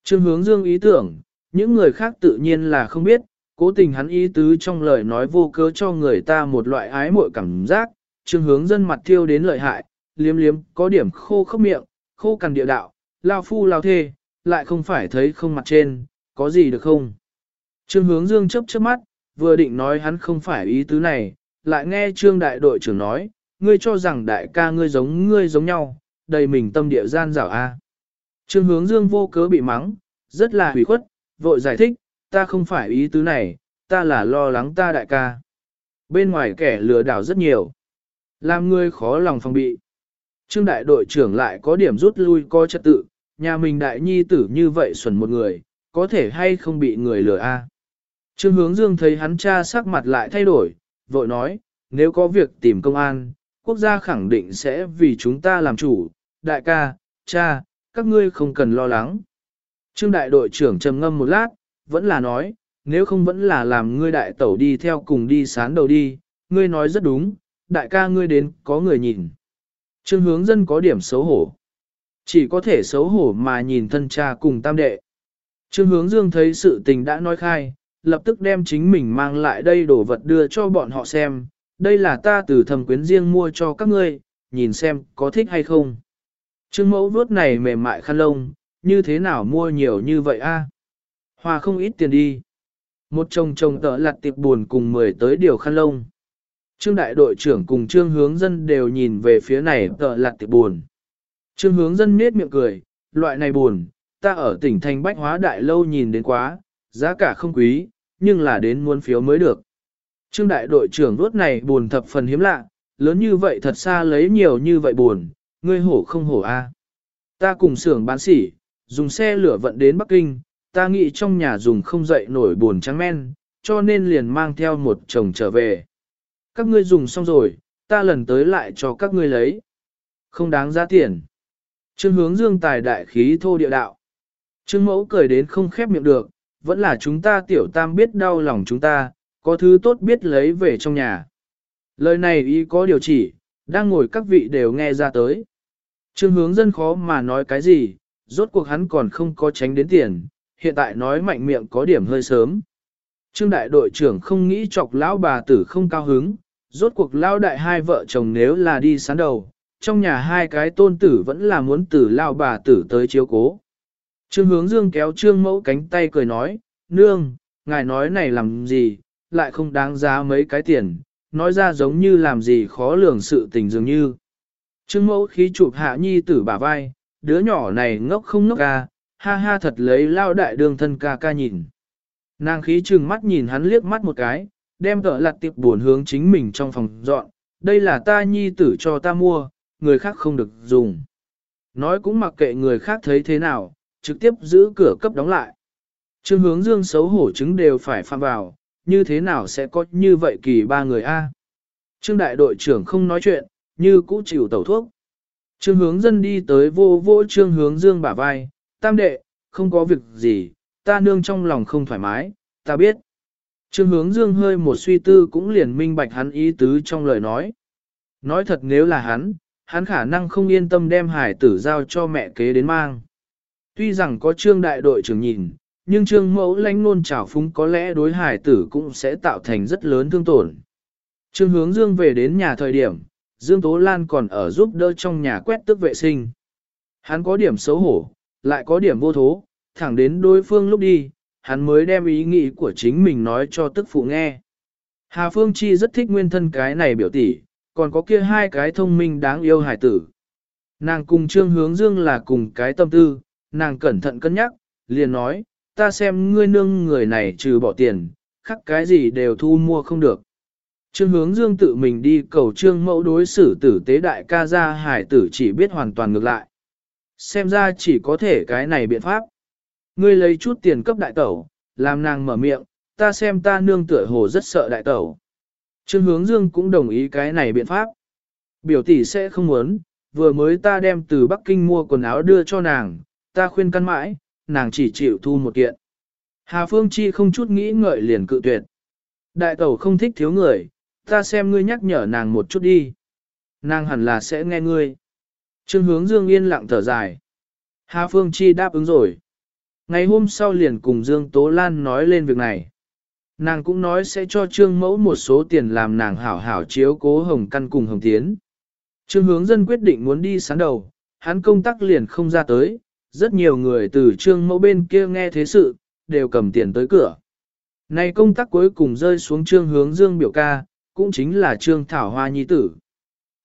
Trương hướng dương ý tưởng, những người khác tự nhiên là không biết, cố tình hắn ý tứ trong lời nói vô cớ cho người ta một loại ái mội cảm giác, trương hướng dân mặt thiêu đến lợi hại, liếm liếm có điểm khô khốc miệng, khô cằn địa đạo, lao phu lao thê, lại không phải thấy không mặt trên, có gì được không? Trương hướng dương chấp chớp mắt, vừa định nói hắn không phải ý tứ này, lại nghe trương đại đội trưởng nói, ngươi cho rằng đại ca ngươi giống ngươi giống nhau, đầy mình tâm địa gian rảo a. Trương hướng dương vô cớ bị mắng, rất là hủy khuất, vội giải thích, ta không phải ý tứ này, ta là lo lắng ta đại ca. Bên ngoài kẻ lừa đảo rất nhiều, làm ngươi khó lòng phòng bị. Trương đại đội trưởng lại có điểm rút lui coi trật tự, nhà mình đại nhi tử như vậy xuẩn một người, có thể hay không bị người lừa a? Trương hướng dương thấy hắn cha sắc mặt lại thay đổi, vội nói, nếu có việc tìm công an, quốc gia khẳng định sẽ vì chúng ta làm chủ, đại ca, cha, các ngươi không cần lo lắng. Trương đại đội trưởng trầm ngâm một lát, vẫn là nói, nếu không vẫn là làm ngươi đại tẩu đi theo cùng đi sán đầu đi, ngươi nói rất đúng, đại ca ngươi đến có người nhìn. Trương hướng dân có điểm xấu hổ. Chỉ có thể xấu hổ mà nhìn thân cha cùng tam đệ. Trương hướng dương thấy sự tình đã nói khai, lập tức đem chính mình mang lại đây đồ vật đưa cho bọn họ xem. Đây là ta từ thầm quyến riêng mua cho các ngươi, nhìn xem có thích hay không. Trương mẫu vuốt này mềm mại khăn lông, như thế nào mua nhiều như vậy a? Hòa không ít tiền đi. Một chồng chồng tợ lặt tiệp buồn cùng mười tới điều khăn lông. Trương đại đội trưởng cùng trương hướng dân đều nhìn về phía này tợ lặt tiệp buồn. Trương hướng dân nết miệng cười, loại này buồn, ta ở tỉnh thành bách hóa đại lâu nhìn đến quá, giá cả không quý, nhưng là đến muôn phiếu mới được. Trương đại đội trưởng rốt này buồn thập phần hiếm lạ, lớn như vậy thật xa lấy nhiều như vậy buồn, ngươi hổ không hổ a? Ta cùng xưởng bán sỉ, dùng xe lửa vận đến Bắc Kinh, ta nghĩ trong nhà dùng không dậy nổi buồn trắng men, cho nên liền mang theo một chồng trở về. Các ngươi dùng xong rồi, ta lần tới lại cho các ngươi lấy. Không đáng giá tiền. Trương hướng dương tài đại khí thô địa đạo. Trương mẫu cười đến không khép miệng được, vẫn là chúng ta tiểu tam biết đau lòng chúng ta, có thứ tốt biết lấy về trong nhà. Lời này ý có điều chỉ, đang ngồi các vị đều nghe ra tới. Trương hướng dân khó mà nói cái gì, rốt cuộc hắn còn không có tránh đến tiền, hiện tại nói mạnh miệng có điểm hơi sớm. Trương đại đội trưởng không nghĩ chọc lão bà tử không cao hứng, rốt cuộc lão đại hai vợ chồng nếu là đi sán đầu, trong nhà hai cái tôn tử vẫn là muốn tử lao bà tử tới chiếu cố. Trương hướng dương kéo trương mẫu cánh tay cười nói, nương, ngài nói này làm gì, lại không đáng giá mấy cái tiền, nói ra giống như làm gì khó lường sự tình dường như. Trương mẫu khí chụp hạ nhi tử bả vai, đứa nhỏ này ngốc không ngốc ca, ha ha thật lấy lao đại đường thân ca ca nhìn. Nàng khí trừng mắt nhìn hắn liếc mắt một cái, đem tợ lặt tiệp buồn hướng chính mình trong phòng dọn, đây là ta nhi tử cho ta mua, người khác không được dùng. Nói cũng mặc kệ người khác thấy thế nào, trực tiếp giữ cửa cấp đóng lại. Trương hướng dương xấu hổ chứng đều phải phạm vào, như thế nào sẽ có như vậy kỳ ba người A. Trương đại đội trưởng không nói chuyện, như cũ chịu tẩu thuốc. Trương hướng dân đi tới vô vô trương hướng dương bả vai, tam đệ, không có việc gì, ta nương trong lòng không thoải mái, ta biết. Trương hướng dương hơi một suy tư cũng liền minh bạch hắn ý tứ trong lời nói. Nói thật nếu là hắn, hắn khả năng không yên tâm đem hải tử giao cho mẹ kế đến mang. Tuy rằng có trương đại đội trưởng nhìn, nhưng trương mẫu lãnh nôn trào phúng có lẽ đối hải tử cũng sẽ tạo thành rất lớn thương tổn. Trương hướng dương về đến nhà thời điểm, Dương Tố Lan còn ở giúp đỡ trong nhà quét tước vệ sinh. Hắn có điểm xấu hổ, lại có điểm vô thố, thẳng đến đối phương lúc đi, hắn mới đem ý nghĩ của chính mình nói cho tức phụ nghe. Hà Phương Chi rất thích nguyên thân cái này biểu tỷ, còn có kia hai cái thông minh đáng yêu hải tử. Nàng cùng Trương Hướng Dương là cùng cái tâm tư, nàng cẩn thận cân nhắc, liền nói, ta xem ngươi nương người này trừ bỏ tiền, khắc cái gì đều thu mua không được. Trương hướng dương tự mình đi cầu trương mẫu đối xử tử tế đại ca gia hải tử chỉ biết hoàn toàn ngược lại. Xem ra chỉ có thể cái này biện pháp. Ngươi lấy chút tiền cấp đại tẩu, làm nàng mở miệng, ta xem ta nương tựa hồ rất sợ đại tẩu. Trương hướng dương cũng đồng ý cái này biện pháp. Biểu tỷ sẽ không muốn, vừa mới ta đem từ Bắc Kinh mua quần áo đưa cho nàng, ta khuyên căn mãi, nàng chỉ chịu thu một kiện. Hà Phương Chi không chút nghĩ ngợi liền cự tuyệt. Đại tẩu không thích thiếu người, ta xem ngươi nhắc nhở nàng một chút đi. Nàng hẳn là sẽ nghe ngươi. Trương hướng Dương yên lặng thở dài. Hà Phương Chi đáp ứng rồi. Ngày hôm sau liền cùng Dương Tố Lan nói lên việc này. Nàng cũng nói sẽ cho Trương Mẫu một số tiền làm nàng hảo hảo chiếu cố Hồng Căn cùng Hồng Tiến. Trương hướng dân quyết định muốn đi sáng đầu, hắn công tác liền không ra tới, rất nhiều người từ Trương Mẫu bên kia nghe thế sự, đều cầm tiền tới cửa. Này công tác cuối cùng rơi xuống Trương hướng Dương biểu ca, cũng chính là Trương Thảo Hoa Nhi tử.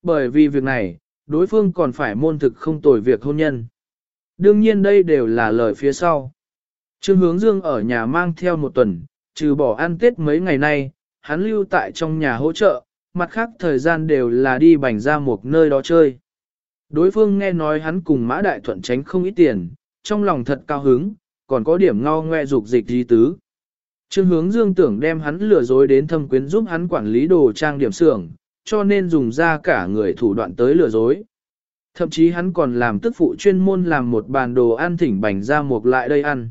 Bởi vì việc này, đối phương còn phải môn thực không tồi việc hôn nhân. Đương nhiên đây đều là lời phía sau. Trương Hướng Dương ở nhà mang theo một tuần, trừ bỏ ăn Tết mấy ngày nay, hắn lưu tại trong nhà hỗ trợ, mặt khác thời gian đều là đi bành ra một nơi đó chơi. Đối phương nghe nói hắn cùng Mã Đại Thuận tránh không ít tiền, trong lòng thật cao hứng, còn có điểm ngao ngoe dục dịch di tứ. Trương hướng dương tưởng đem hắn lừa dối đến thâm quyến giúp hắn quản lý đồ trang điểm xưởng, cho nên dùng ra cả người thủ đoạn tới lừa dối. Thậm chí hắn còn làm tức phụ chuyên môn làm một bàn đồ ăn thỉnh bành ra một lại đây ăn.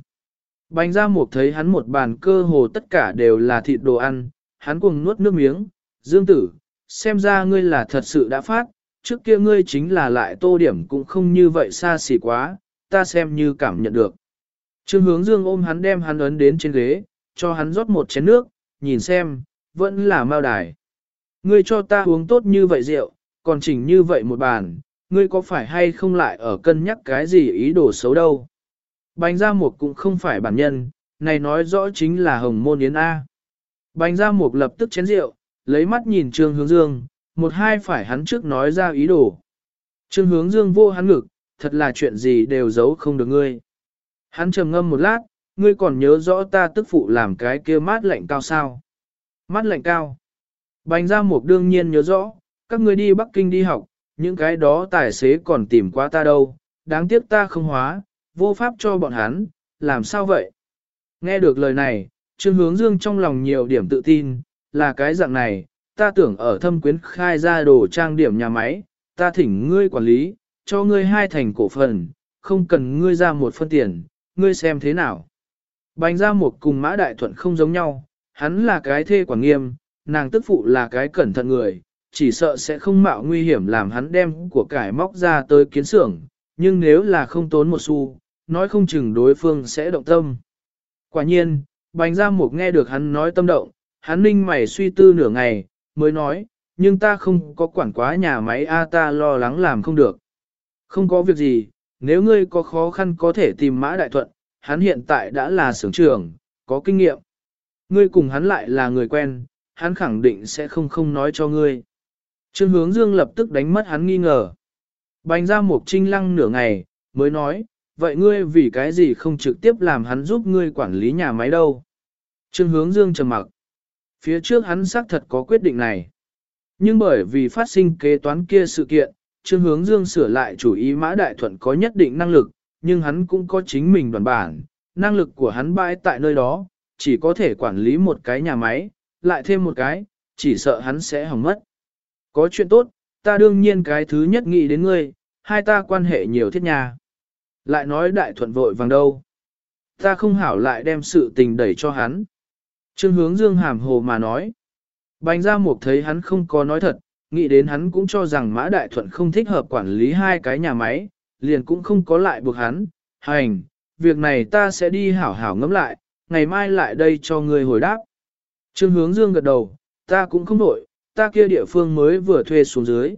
Bánh ra mục thấy hắn một bàn cơ hồ tất cả đều là thịt đồ ăn, hắn cuồng nuốt nước miếng, dương tử, xem ra ngươi là thật sự đã phát, trước kia ngươi chính là lại tô điểm cũng không như vậy xa xỉ quá, ta xem như cảm nhận được. Trương hướng dương ôm hắn đem hắn ấn đến trên ghế, cho hắn rót một chén nước, nhìn xem, vẫn là mao đài. Ngươi cho ta uống tốt như vậy rượu, còn chỉnh như vậy một bàn, ngươi có phải hay không lại ở cân nhắc cái gì ý đồ xấu đâu. Bành Gia mục cũng không phải bản nhân, này nói rõ chính là hồng môn yến A. Bành Gia mục lập tức chén rượu, lấy mắt nhìn Trương Hướng Dương, một hai phải hắn trước nói ra ý đồ. Trương Hướng Dương vô hắn ngực, thật là chuyện gì đều giấu không được ngươi. Hắn trầm ngâm một lát, ngươi còn nhớ rõ ta tức phụ làm cái kia mát lạnh cao sao? Mát lạnh cao. Bành Gia mục đương nhiên nhớ rõ, các ngươi đi Bắc Kinh đi học, những cái đó tài xế còn tìm qua ta đâu, đáng tiếc ta không hóa, vô pháp cho bọn hắn, làm sao vậy? Nghe được lời này, Trương Hướng Dương trong lòng nhiều điểm tự tin, là cái dạng này, ta tưởng ở thâm quyến khai ra đồ trang điểm nhà máy, ta thỉnh ngươi quản lý, cho ngươi hai thành cổ phần, không cần ngươi ra một phân tiền, ngươi xem thế nào. Bánh ra một cùng mã đại thuận không giống nhau, hắn là cái thê quản nghiêm, nàng tức phụ là cái cẩn thận người, chỉ sợ sẽ không mạo nguy hiểm làm hắn đem của cải móc ra tới kiến xưởng, nhưng nếu là không tốn một xu, nói không chừng đối phương sẽ động tâm. Quả nhiên, bành gia mục nghe được hắn nói tâm động, hắn ninh mày suy tư nửa ngày, mới nói, nhưng ta không có quản quá nhà máy A ta lo lắng làm không được. Không có việc gì, nếu ngươi có khó khăn có thể tìm mã đại thuận, hắn hiện tại đã là sưởng trưởng, có kinh nghiệm. Ngươi cùng hắn lại là người quen, hắn khẳng định sẽ không không nói cho ngươi. Trương hướng dương lập tức đánh mất hắn nghi ngờ. Bành ra một trinh lăng nửa ngày, mới nói, vậy ngươi vì cái gì không trực tiếp làm hắn giúp ngươi quản lý nhà máy đâu? Trương hướng dương trầm mặc. Phía trước hắn xác thật có quyết định này. Nhưng bởi vì phát sinh kế toán kia sự kiện, Trương hướng dương sửa lại chủ ý mã đại thuận có nhất định năng lực, nhưng hắn cũng có chính mình đoàn bản, năng lực của hắn bãi tại nơi đó, chỉ có thể quản lý một cái nhà máy, lại thêm một cái, chỉ sợ hắn sẽ hỏng mất. Có chuyện tốt, ta đương nhiên cái thứ nhất nghĩ đến ngươi, hai ta quan hệ nhiều thiết nhà. Lại nói đại thuận vội vàng đâu. Ta không hảo lại đem sự tình đẩy cho hắn. Trương hướng dương hàm hồ mà nói. Bành ra một thấy hắn không có nói thật, nghĩ đến hắn cũng cho rằng mã đại thuận không thích hợp quản lý hai cái nhà máy, liền cũng không có lại buộc hắn. Hành, việc này ta sẽ đi hảo hảo ngẫm lại, ngày mai lại đây cho người hồi đáp. Trương hướng dương gật đầu, ta cũng không đổi, ta kia địa phương mới vừa thuê xuống dưới.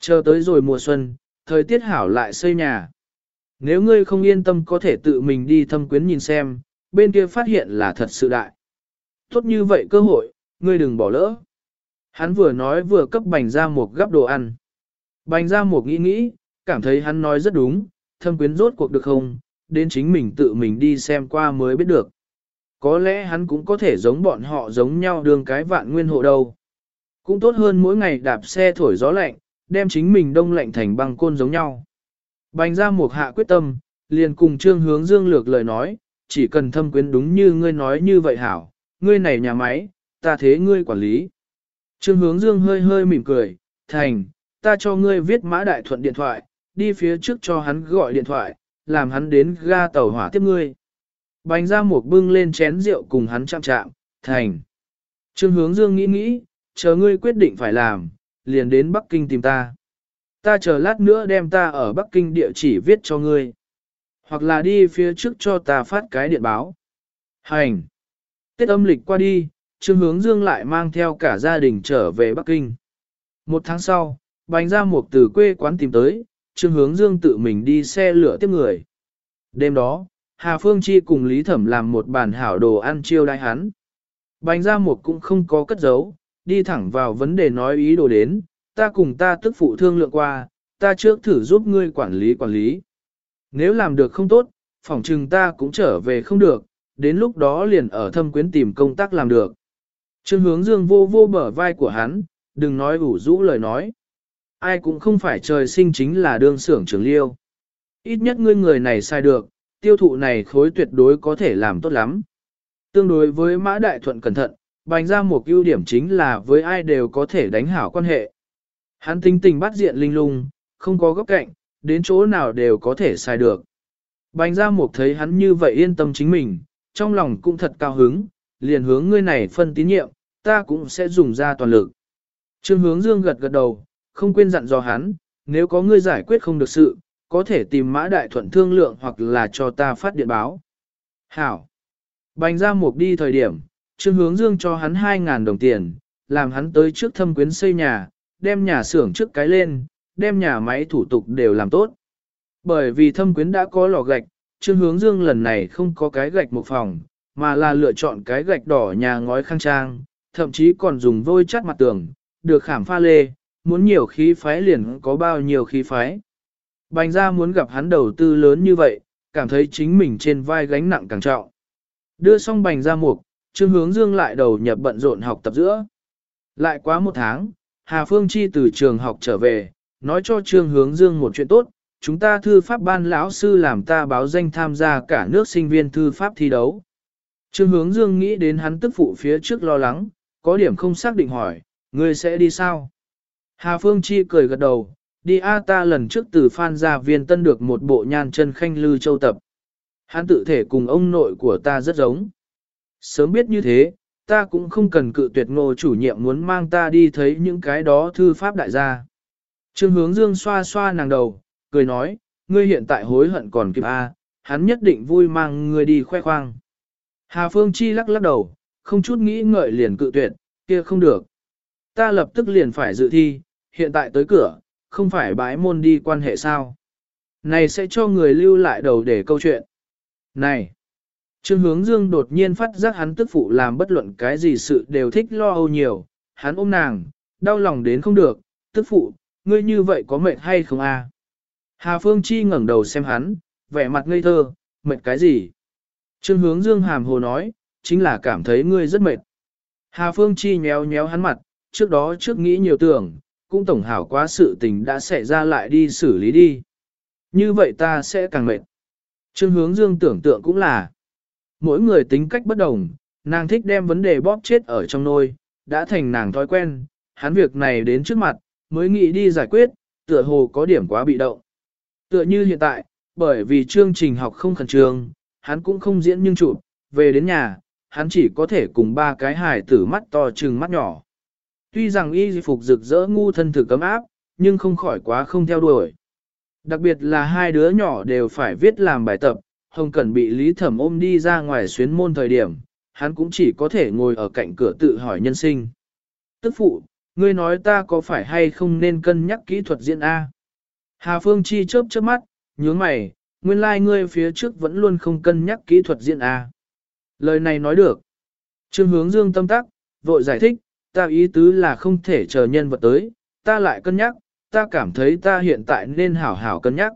Chờ tới rồi mùa xuân, thời tiết hảo lại xây nhà. Nếu ngươi không yên tâm có thể tự mình đi thâm quyến nhìn xem, bên kia phát hiện là thật sự đại. Tốt như vậy cơ hội, ngươi đừng bỏ lỡ. Hắn vừa nói vừa cấp bành ra một gắp đồ ăn. Bành ra một nghĩ nghĩ, cảm thấy hắn nói rất đúng, thâm quyến rốt cuộc được không, đến chính mình tự mình đi xem qua mới biết được. Có lẽ hắn cũng có thể giống bọn họ giống nhau đường cái vạn nguyên hộ đâu. Cũng tốt hơn mỗi ngày đạp xe thổi gió lạnh, đem chính mình đông lạnh thành băng côn giống nhau. Bành ra một hạ quyết tâm, liền cùng trương hướng dương lược lời nói, chỉ cần thâm quyến đúng như ngươi nói như vậy hảo, ngươi này nhà máy, ta thế ngươi quản lý. Trương hướng dương hơi hơi mỉm cười, thành, ta cho ngươi viết mã đại thuận điện thoại, đi phía trước cho hắn gọi điện thoại, làm hắn đến ga tàu hỏa tiếp ngươi. Bành ra một bưng lên chén rượu cùng hắn chạm chạm, thành. Trương hướng dương nghĩ nghĩ, chờ ngươi quyết định phải làm, liền đến Bắc Kinh tìm ta. Ta chờ lát nữa đem ta ở Bắc Kinh địa chỉ viết cho ngươi. Hoặc là đi phía trước cho ta phát cái điện báo. Hành. Tết âm lịch qua đi, Trương Hướng Dương lại mang theo cả gia đình trở về Bắc Kinh. Một tháng sau, bánh ra một từ quê quán tìm tới, Trương Hướng Dương tự mình đi xe lửa tiếp người. Đêm đó, Hà Phương Chi cùng Lý Thẩm làm một bàn hảo đồ ăn chiêu đai hắn. Bánh ra một cũng không có cất giấu, đi thẳng vào vấn đề nói ý đồ đến, ta cùng ta tức phụ thương lượng qua, ta trước thử giúp ngươi quản lý quản lý. Nếu làm được không tốt, phỏng chừng ta cũng trở về không được, đến lúc đó liền ở thâm quyến tìm công tác làm được. Trương hướng dương vô vô bờ vai của hắn, đừng nói ủ rũ lời nói. Ai cũng không phải trời sinh chính là đương xưởng trưởng liêu. Ít nhất ngươi người này sai được, tiêu thụ này khối tuyệt đối có thể làm tốt lắm. Tương đối với mã đại thuận cẩn thận, bành ra một ưu điểm chính là với ai đều có thể đánh hảo quan hệ. Hắn tính tình bắt diện linh lung, không có góc cạnh, đến chỗ nào đều có thể xài được. Bành ra một thấy hắn như vậy yên tâm chính mình, trong lòng cũng thật cao hứng, liền hướng ngươi này phân tín nhiệm, ta cũng sẽ dùng ra toàn lực. Trương hướng dương gật gật đầu, không quên dặn dò hắn, nếu có ngươi giải quyết không được sự, có thể tìm mã đại thuận thương lượng hoặc là cho ta phát điện báo. Hảo. Bành ra một đi thời điểm, Trương hướng dương cho hắn 2.000 đồng tiền, làm hắn tới trước thâm quyến xây nhà, đem nhà xưởng trước cái lên, đem nhà máy thủ tục đều làm tốt. Bởi vì thâm quyến đã có lò gạch, Trương Hướng Dương lần này không có cái gạch một phòng, mà là lựa chọn cái gạch đỏ nhà ngói khang trang, thậm chí còn dùng vôi chắt mặt tường, được khảm pha lê, muốn nhiều khí phái liền có bao nhiêu khí phái. Bành ra muốn gặp hắn đầu tư lớn như vậy, cảm thấy chính mình trên vai gánh nặng càng trọng. Đưa xong bành ra mục, Trương Hướng Dương lại đầu nhập bận rộn học tập giữa. Lại quá một tháng, Hà Phương Chi từ trường học trở về, nói cho Trương Hướng Dương một chuyện tốt, chúng ta thư pháp ban lão sư làm ta báo danh tham gia cả nước sinh viên thư pháp thi đấu. Trương Hướng Dương nghĩ đến hắn tức phụ phía trước lo lắng, có điểm không xác định hỏi, ngươi sẽ đi sao? Hà Phương Chi cười gật đầu, đi a ta lần trước từ Phan Gia Viên tân được một bộ nhan chân khanh lư châu tập. Hắn tự thể cùng ông nội của ta rất giống. Sớm biết như thế, ta cũng không cần cự tuyệt ngô chủ nhiệm muốn mang ta đi thấy những cái đó thư pháp đại gia. Trương hướng dương xoa xoa nàng đầu, cười nói, ngươi hiện tại hối hận còn kịp a, hắn nhất định vui mang ngươi đi khoe khoang. Hà Phương Chi lắc lắc đầu, không chút nghĩ ngợi liền cự tuyệt, kia không được. Ta lập tức liền phải dự thi, hiện tại tới cửa, không phải bái môn đi quan hệ sao. Này sẽ cho người lưu lại đầu để câu chuyện. Này! Trương hướng dương đột nhiên phát giác hắn tức phụ làm bất luận cái gì sự đều thích lo âu nhiều, hắn ôm nàng, đau lòng đến không được, tức phụ, ngươi như vậy có mệt hay không a? Hà Phương Chi ngẩng đầu xem hắn, vẻ mặt ngây thơ, mệt cái gì? Trương hướng dương hàm hồ nói, chính là cảm thấy ngươi rất mệt. Hà Phương Chi nhéo nhéo hắn mặt, trước đó trước nghĩ nhiều tưởng, cũng tổng hảo quá sự tình đã xảy ra lại đi xử lý đi. Như vậy ta sẽ càng mệt. Trương hướng dương tưởng tượng cũng là, mỗi người tính cách bất đồng, nàng thích đem vấn đề bóp chết ở trong nôi, đã thành nàng thói quen, hắn việc này đến trước mặt, mới nghĩ đi giải quyết, tựa hồ có điểm quá bị động. Tựa như hiện tại, bởi vì chương trình học không khẩn trương, hắn cũng không diễn nhưng chụp, về đến nhà, hắn chỉ có thể cùng ba cái hài tử mắt to trừng mắt nhỏ. Tuy rằng y phục rực rỡ ngu thân thực cấm áp, nhưng không khỏi quá không theo đuổi. Đặc biệt là hai đứa nhỏ đều phải viết làm bài tập, Hồng Cẩn bị Lý Thẩm ôm đi ra ngoài xuyến môn thời điểm, hắn cũng chỉ có thể ngồi ở cạnh cửa tự hỏi nhân sinh. Tức phụ, ngươi nói ta có phải hay không nên cân nhắc kỹ thuật diễn A? Hà Phương Chi chớp chớp mắt, nhướng mày, nguyên lai like ngươi phía trước vẫn luôn không cân nhắc kỹ thuật diễn A. Lời này nói được. Trương hướng dương tâm tắc, vội giải thích, ta ý tứ là không thể chờ nhân vật tới, ta lại cân nhắc, ta cảm thấy ta hiện tại nên hảo hảo cân nhắc.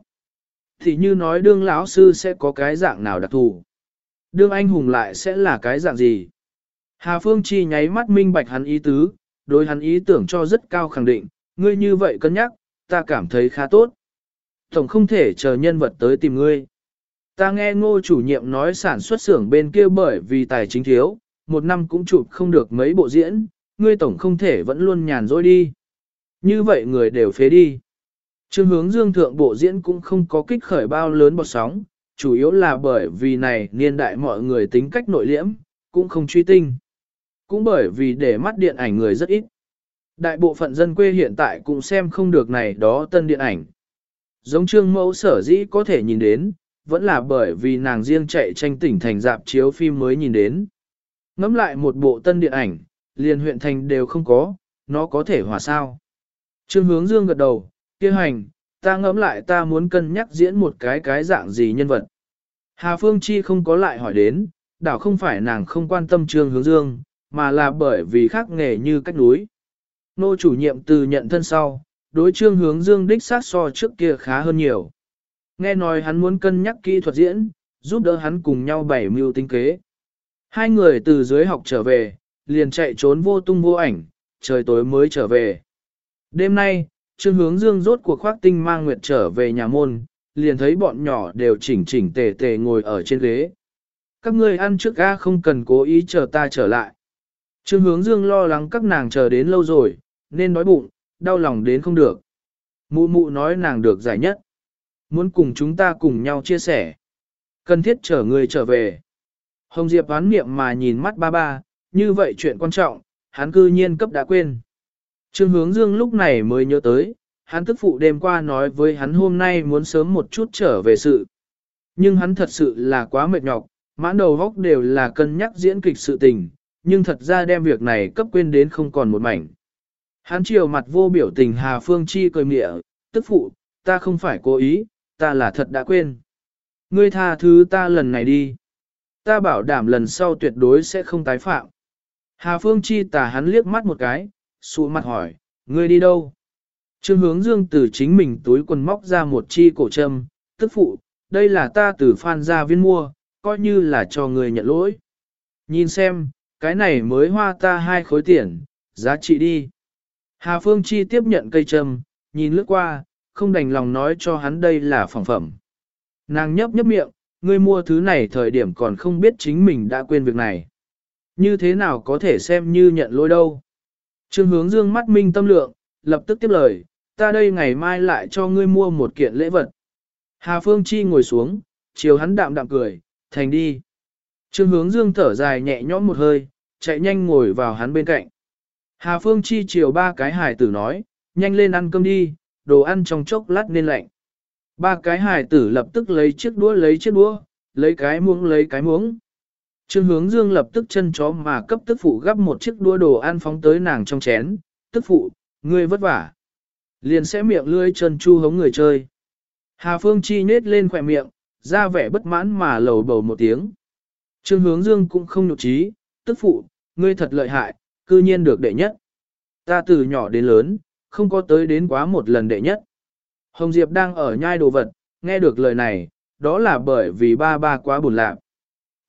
Thì như nói đương lão sư sẽ có cái dạng nào đặc thù. Đương anh hùng lại sẽ là cái dạng gì. Hà Phương Chi nháy mắt minh bạch hắn ý tứ, đối hắn ý tưởng cho rất cao khẳng định, ngươi như vậy cân nhắc, ta cảm thấy khá tốt. Tổng không thể chờ nhân vật tới tìm ngươi. Ta nghe ngô chủ nhiệm nói sản xuất xưởng bên kia bởi vì tài chính thiếu, một năm cũng chụp không được mấy bộ diễn, ngươi tổng không thể vẫn luôn nhàn rỗi đi. Như vậy người đều phế đi. Trương hướng dương thượng bộ diễn cũng không có kích khởi bao lớn bọt sóng, chủ yếu là bởi vì này niên đại mọi người tính cách nội liễm, cũng không truy tinh. Cũng bởi vì để mắt điện ảnh người rất ít. Đại bộ phận dân quê hiện tại cũng xem không được này đó tân điện ảnh. Giống trương mẫu sở dĩ có thể nhìn đến, vẫn là bởi vì nàng riêng chạy tranh tỉnh thành dạp chiếu phim mới nhìn đến. Ngắm lại một bộ tân điện ảnh, liền huyện thành đều không có, nó có thể hòa sao. Trương hướng dương gật đầu, kia hành, ta ngẫm lại ta muốn cân nhắc diễn một cái cái dạng gì nhân vật. Hà Phương Chi không có lại hỏi đến, đảo không phải nàng không quan tâm trương hướng dương, mà là bởi vì khác nghề như cách núi. Nô chủ nhiệm từ nhận thân sau, đối trương hướng dương đích sát so trước kia khá hơn nhiều. Nghe nói hắn muốn cân nhắc kỹ thuật diễn, giúp đỡ hắn cùng nhau bảy mưu tinh kế. Hai người từ dưới học trở về, liền chạy trốn vô tung vô ảnh, trời tối mới trở về. Đêm nay, Trương Hướng Dương rốt cuộc khoác tinh mang nguyệt trở về nhà môn, liền thấy bọn nhỏ đều chỉnh chỉnh tề tề ngồi ở trên ghế. Các ngươi ăn trước ga không cần cố ý chờ ta trở lại. Trương Hướng Dương lo lắng các nàng chờ đến lâu rồi, nên đói bụng, đau lòng đến không được. Mụ mụ nói nàng được giải nhất. Muốn cùng chúng ta cùng nhau chia sẻ. Cần thiết chở người trở về. Hồng Diệp oán niệm mà nhìn mắt ba ba, như vậy chuyện quan trọng, hắn cư nhiên cấp đã quên. Trương hướng dương lúc này mới nhớ tới, hắn tức phụ đêm qua nói với hắn hôm nay muốn sớm một chút trở về sự. Nhưng hắn thật sự là quá mệt nhọc, mãn đầu góc đều là cân nhắc diễn kịch sự tình, nhưng thật ra đem việc này cấp quên đến không còn một mảnh. Hắn chiều mặt vô biểu tình Hà Phương Chi cười mịa, tức phụ, ta không phải cố ý, ta là thật đã quên. Ngươi tha thứ ta lần này đi. Ta bảo đảm lần sau tuyệt đối sẽ không tái phạm. Hà Phương Chi tà hắn liếc mắt một cái, sụ mặt hỏi, ngươi đi đâu? Trương hướng dương từ chính mình túi quần móc ra một chi cổ trâm, tức phụ, đây là ta từ phan gia viên mua, coi như là cho người nhận lỗi. Nhìn xem, cái này mới hoa ta hai khối tiền, giá trị đi. Hà Phương Chi tiếp nhận cây trâm, nhìn lướt qua, không đành lòng nói cho hắn đây là phòng phẩm. Nàng nhấp nhấp miệng, ngươi mua thứ này thời điểm còn không biết chính mình đã quên việc này. Như thế nào có thể xem như nhận lỗi đâu. Trương hướng dương mắt minh tâm lượng, lập tức tiếp lời, ta đây ngày mai lại cho ngươi mua một kiện lễ vật. Hà Phương Chi ngồi xuống, chiều hắn đạm đạm cười, thành đi. Trương hướng dương thở dài nhẹ nhõm một hơi, chạy nhanh ngồi vào hắn bên cạnh. Hà Phương Chi chiều ba cái hài tử nói, nhanh lên ăn cơm đi, đồ ăn trong chốc lát nên lạnh. Ba cái hài tử lập tức lấy chiếc đũa lấy chiếc đũa, lấy cái muỗng lấy cái muỗng. Trương hướng dương lập tức chân chó mà cấp tức phụ gắp một chiếc đua đồ ăn phóng tới nàng trong chén, tức phụ, ngươi vất vả. Liền sẽ miệng lươi chân chu hống người chơi. Hà Phương Chi nết lên khỏe miệng, ra vẻ bất mãn mà lầu bầu một tiếng. Trương hướng dương cũng không nhục trí, tức phụ, ngươi thật lợi hại, cư nhiên được đệ nhất. Ta từ nhỏ đến lớn, không có tới đến quá một lần đệ nhất. Hồng Diệp đang ở nhai đồ vật, nghe được lời này, đó là bởi vì ba ba quá buồn lạc.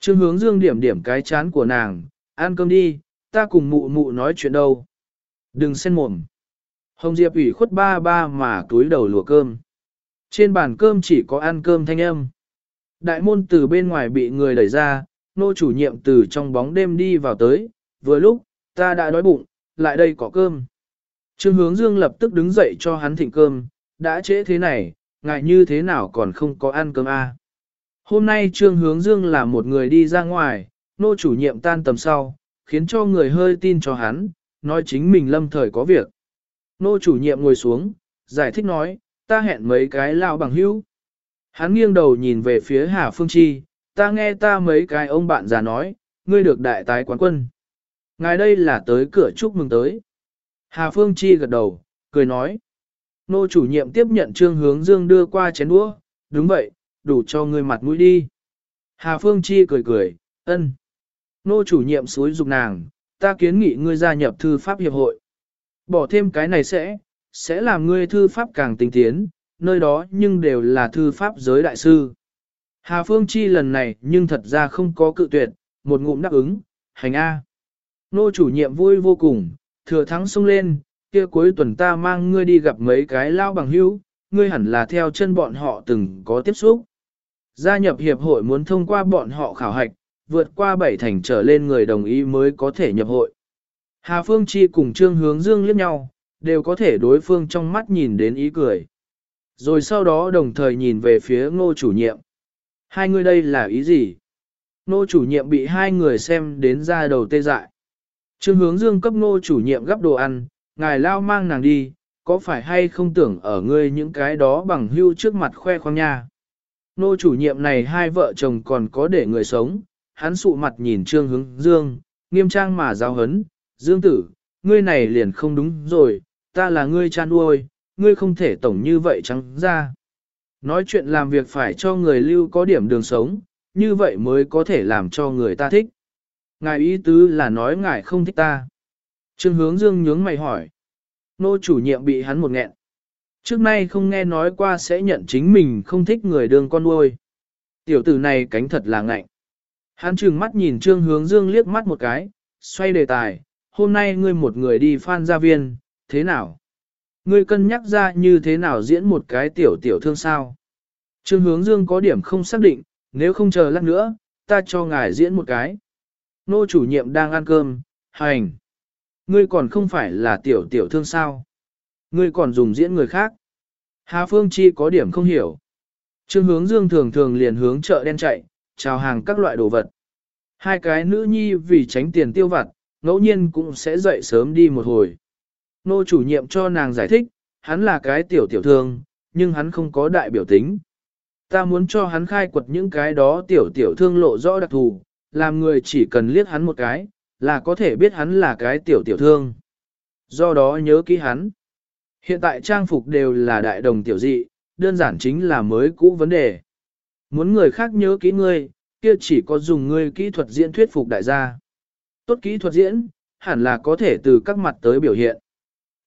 Trương hướng dương điểm điểm cái chán của nàng, ăn cơm đi, ta cùng mụ mụ nói chuyện đâu. Đừng xen mồm. Hồng Diệp ủy khuất ba ba mà túi đầu lùa cơm. Trên bàn cơm chỉ có ăn cơm thanh âm. Đại môn từ bên ngoài bị người đẩy ra, nô chủ nhiệm từ trong bóng đêm đi vào tới, vừa lúc, ta đã đói bụng, lại đây có cơm. Trương hướng dương lập tức đứng dậy cho hắn thịnh cơm, đã trễ thế này, ngại như thế nào còn không có ăn cơm a? À? Hôm nay Trương hướng dương là một người đi ra ngoài, nô chủ nhiệm tan tầm sau, khiến cho người hơi tin cho hắn, nói chính mình lâm thời có việc. Nô chủ nhiệm ngồi xuống, giải thích nói, ta hẹn mấy cái lao bằng hữu. Hắn nghiêng đầu nhìn về phía Hà Phương Chi, ta nghe ta mấy cái ông bạn già nói, ngươi được đại tái quán quân. Ngài đây là tới cửa chúc mừng tới. Hà Phương Chi gật đầu, cười nói. Nô chủ nhiệm tiếp nhận trương hướng dương đưa qua chén đũa, đúng vậy, đủ cho ngươi mặt mũi đi. Hà Phương Chi cười cười, ân. Nô chủ nhiệm suối dục nàng, ta kiến nghị ngươi gia nhập thư pháp hiệp hội. Bỏ thêm cái này sẽ, sẽ làm ngươi thư pháp càng tinh tiến, nơi đó nhưng đều là thư pháp giới đại sư. Hà Phương Chi lần này nhưng thật ra không có cự tuyệt, một ngụm đáp ứng, hành A. Nô chủ nhiệm vui vô cùng, thừa thắng xông lên, kia cuối tuần ta mang ngươi đi gặp mấy cái lao bằng hữu, ngươi hẳn là theo chân bọn họ từng có tiếp xúc. Gia nhập hiệp hội muốn thông qua bọn họ khảo hạch, vượt qua bảy thành trở lên người đồng ý mới có thể nhập hội. Hà Phương Chi cùng Trương Hướng Dương liếc nhau, đều có thể đối phương trong mắt nhìn đến ý cười. Rồi sau đó đồng thời nhìn về phía ngô chủ nhiệm. Hai người đây là ý gì? Ngô chủ nhiệm bị hai người xem đến ra đầu tê dại. Trương hướng dương cấp ngô chủ nhiệm gấp đồ ăn, ngài lao mang nàng đi, có phải hay không tưởng ở ngươi những cái đó bằng hưu trước mặt khoe khoang nha. Nô chủ nhiệm này hai vợ chồng còn có để người sống, hắn sụ mặt nhìn trương hướng dương, nghiêm trang mà giao hấn, dương tử, ngươi này liền không đúng rồi, ta là ngươi cha nuôi, ngươi không thể tổng như vậy trắng ra. Nói chuyện làm việc phải cho người lưu có điểm đường sống, như vậy mới có thể làm cho người ta thích. Ngài ý tứ là nói ngài không thích ta. Trương hướng dương nhướng mày hỏi. Nô chủ nhiệm bị hắn một nghẹn. Trước nay không nghe nói qua sẽ nhận chính mình không thích người đường con nuôi. Tiểu tử này cánh thật là ngạnh. Hắn trừng mắt nhìn trương hướng dương liếc mắt một cái, xoay đề tài. Hôm nay ngươi một người đi phan gia viên, thế nào? Ngươi cân nhắc ra như thế nào diễn một cái tiểu tiểu thương sao? Trương hướng dương có điểm không xác định, nếu không chờ lát nữa, ta cho ngài diễn một cái. Nô chủ nhiệm đang ăn cơm, hành. Ngươi còn không phải là tiểu tiểu thương sao? Ngươi còn dùng diễn người khác. Hà Phương Chi có điểm không hiểu. Trương hướng dương thường thường liền hướng chợ đen chạy, chào hàng các loại đồ vật. Hai cái nữ nhi vì tránh tiền tiêu vặt, ngẫu nhiên cũng sẽ dậy sớm đi một hồi. Nô chủ nhiệm cho nàng giải thích, hắn là cái tiểu tiểu thương, nhưng hắn không có đại biểu tính. Ta muốn cho hắn khai quật những cái đó tiểu tiểu thương lộ rõ đặc thù, làm người chỉ cần liếc hắn một cái, là có thể biết hắn là cái tiểu tiểu thương. Do đó nhớ kỹ hắn. Hiện tại trang phục đều là đại đồng tiểu dị, đơn giản chính là mới cũ vấn đề. Muốn người khác nhớ kỹ ngươi, kia chỉ có dùng ngươi kỹ thuật diễn thuyết phục đại gia. Tốt kỹ thuật diễn, hẳn là có thể từ các mặt tới biểu hiện.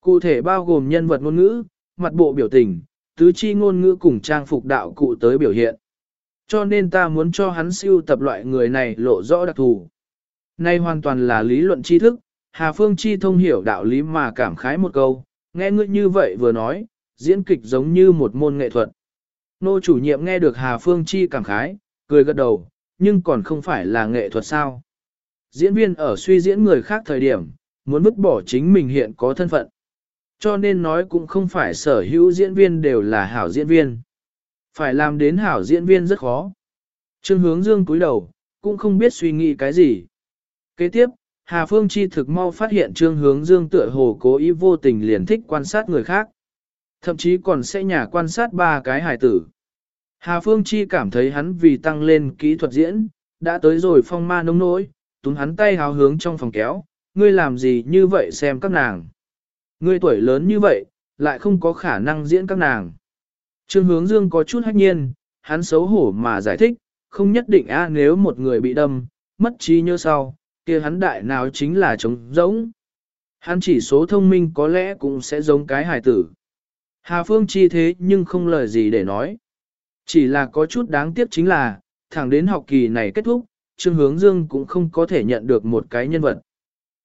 Cụ thể bao gồm nhân vật ngôn ngữ, mặt bộ biểu tình, tứ chi ngôn ngữ cùng trang phục đạo cụ tới biểu hiện. Cho nên ta muốn cho hắn siêu tập loại người này lộ rõ đặc thù. Nay hoàn toàn là lý luận tri thức, Hà Phương Chi thông hiểu đạo lý mà cảm khái một câu, nghe ngươi như vậy vừa nói, diễn kịch giống như một môn nghệ thuật. Nô chủ nhiệm nghe được Hà Phương Chi cảm khái, cười gật đầu, nhưng còn không phải là nghệ thuật sao. Diễn viên ở suy diễn người khác thời điểm, muốn vứt bỏ chính mình hiện có thân phận. Cho nên nói cũng không phải sở hữu diễn viên đều là hảo diễn viên. Phải làm đến hảo diễn viên rất khó. Trương hướng dương cúi đầu, cũng không biết suy nghĩ cái gì. Kế tiếp, Hà Phương Chi thực mau phát hiện Trương Hướng Dương tựa hồ cố ý vô tình liền thích quan sát người khác. Thậm chí còn sẽ nhà quan sát ba cái hài tử. Hà Phương Chi cảm thấy hắn vì tăng lên kỹ thuật diễn, đã tới rồi phong ma nông nỗi, túm hắn tay háo hướng trong phòng kéo, ngươi làm gì như vậy xem các nàng. Ngươi tuổi lớn như vậy, lại không có khả năng diễn các nàng. Trương hướng dương có chút hách nhiên, hắn xấu hổ mà giải thích, không nhất định a nếu một người bị đâm, mất trí nhớ sau, kia hắn đại nào chính là trống giống. Hắn chỉ số thông minh có lẽ cũng sẽ giống cái hài tử. Hà Phương chi thế nhưng không lời gì để nói. Chỉ là có chút đáng tiếc chính là, thẳng đến học kỳ này kết thúc, Trương Hướng Dương cũng không có thể nhận được một cái nhân vật.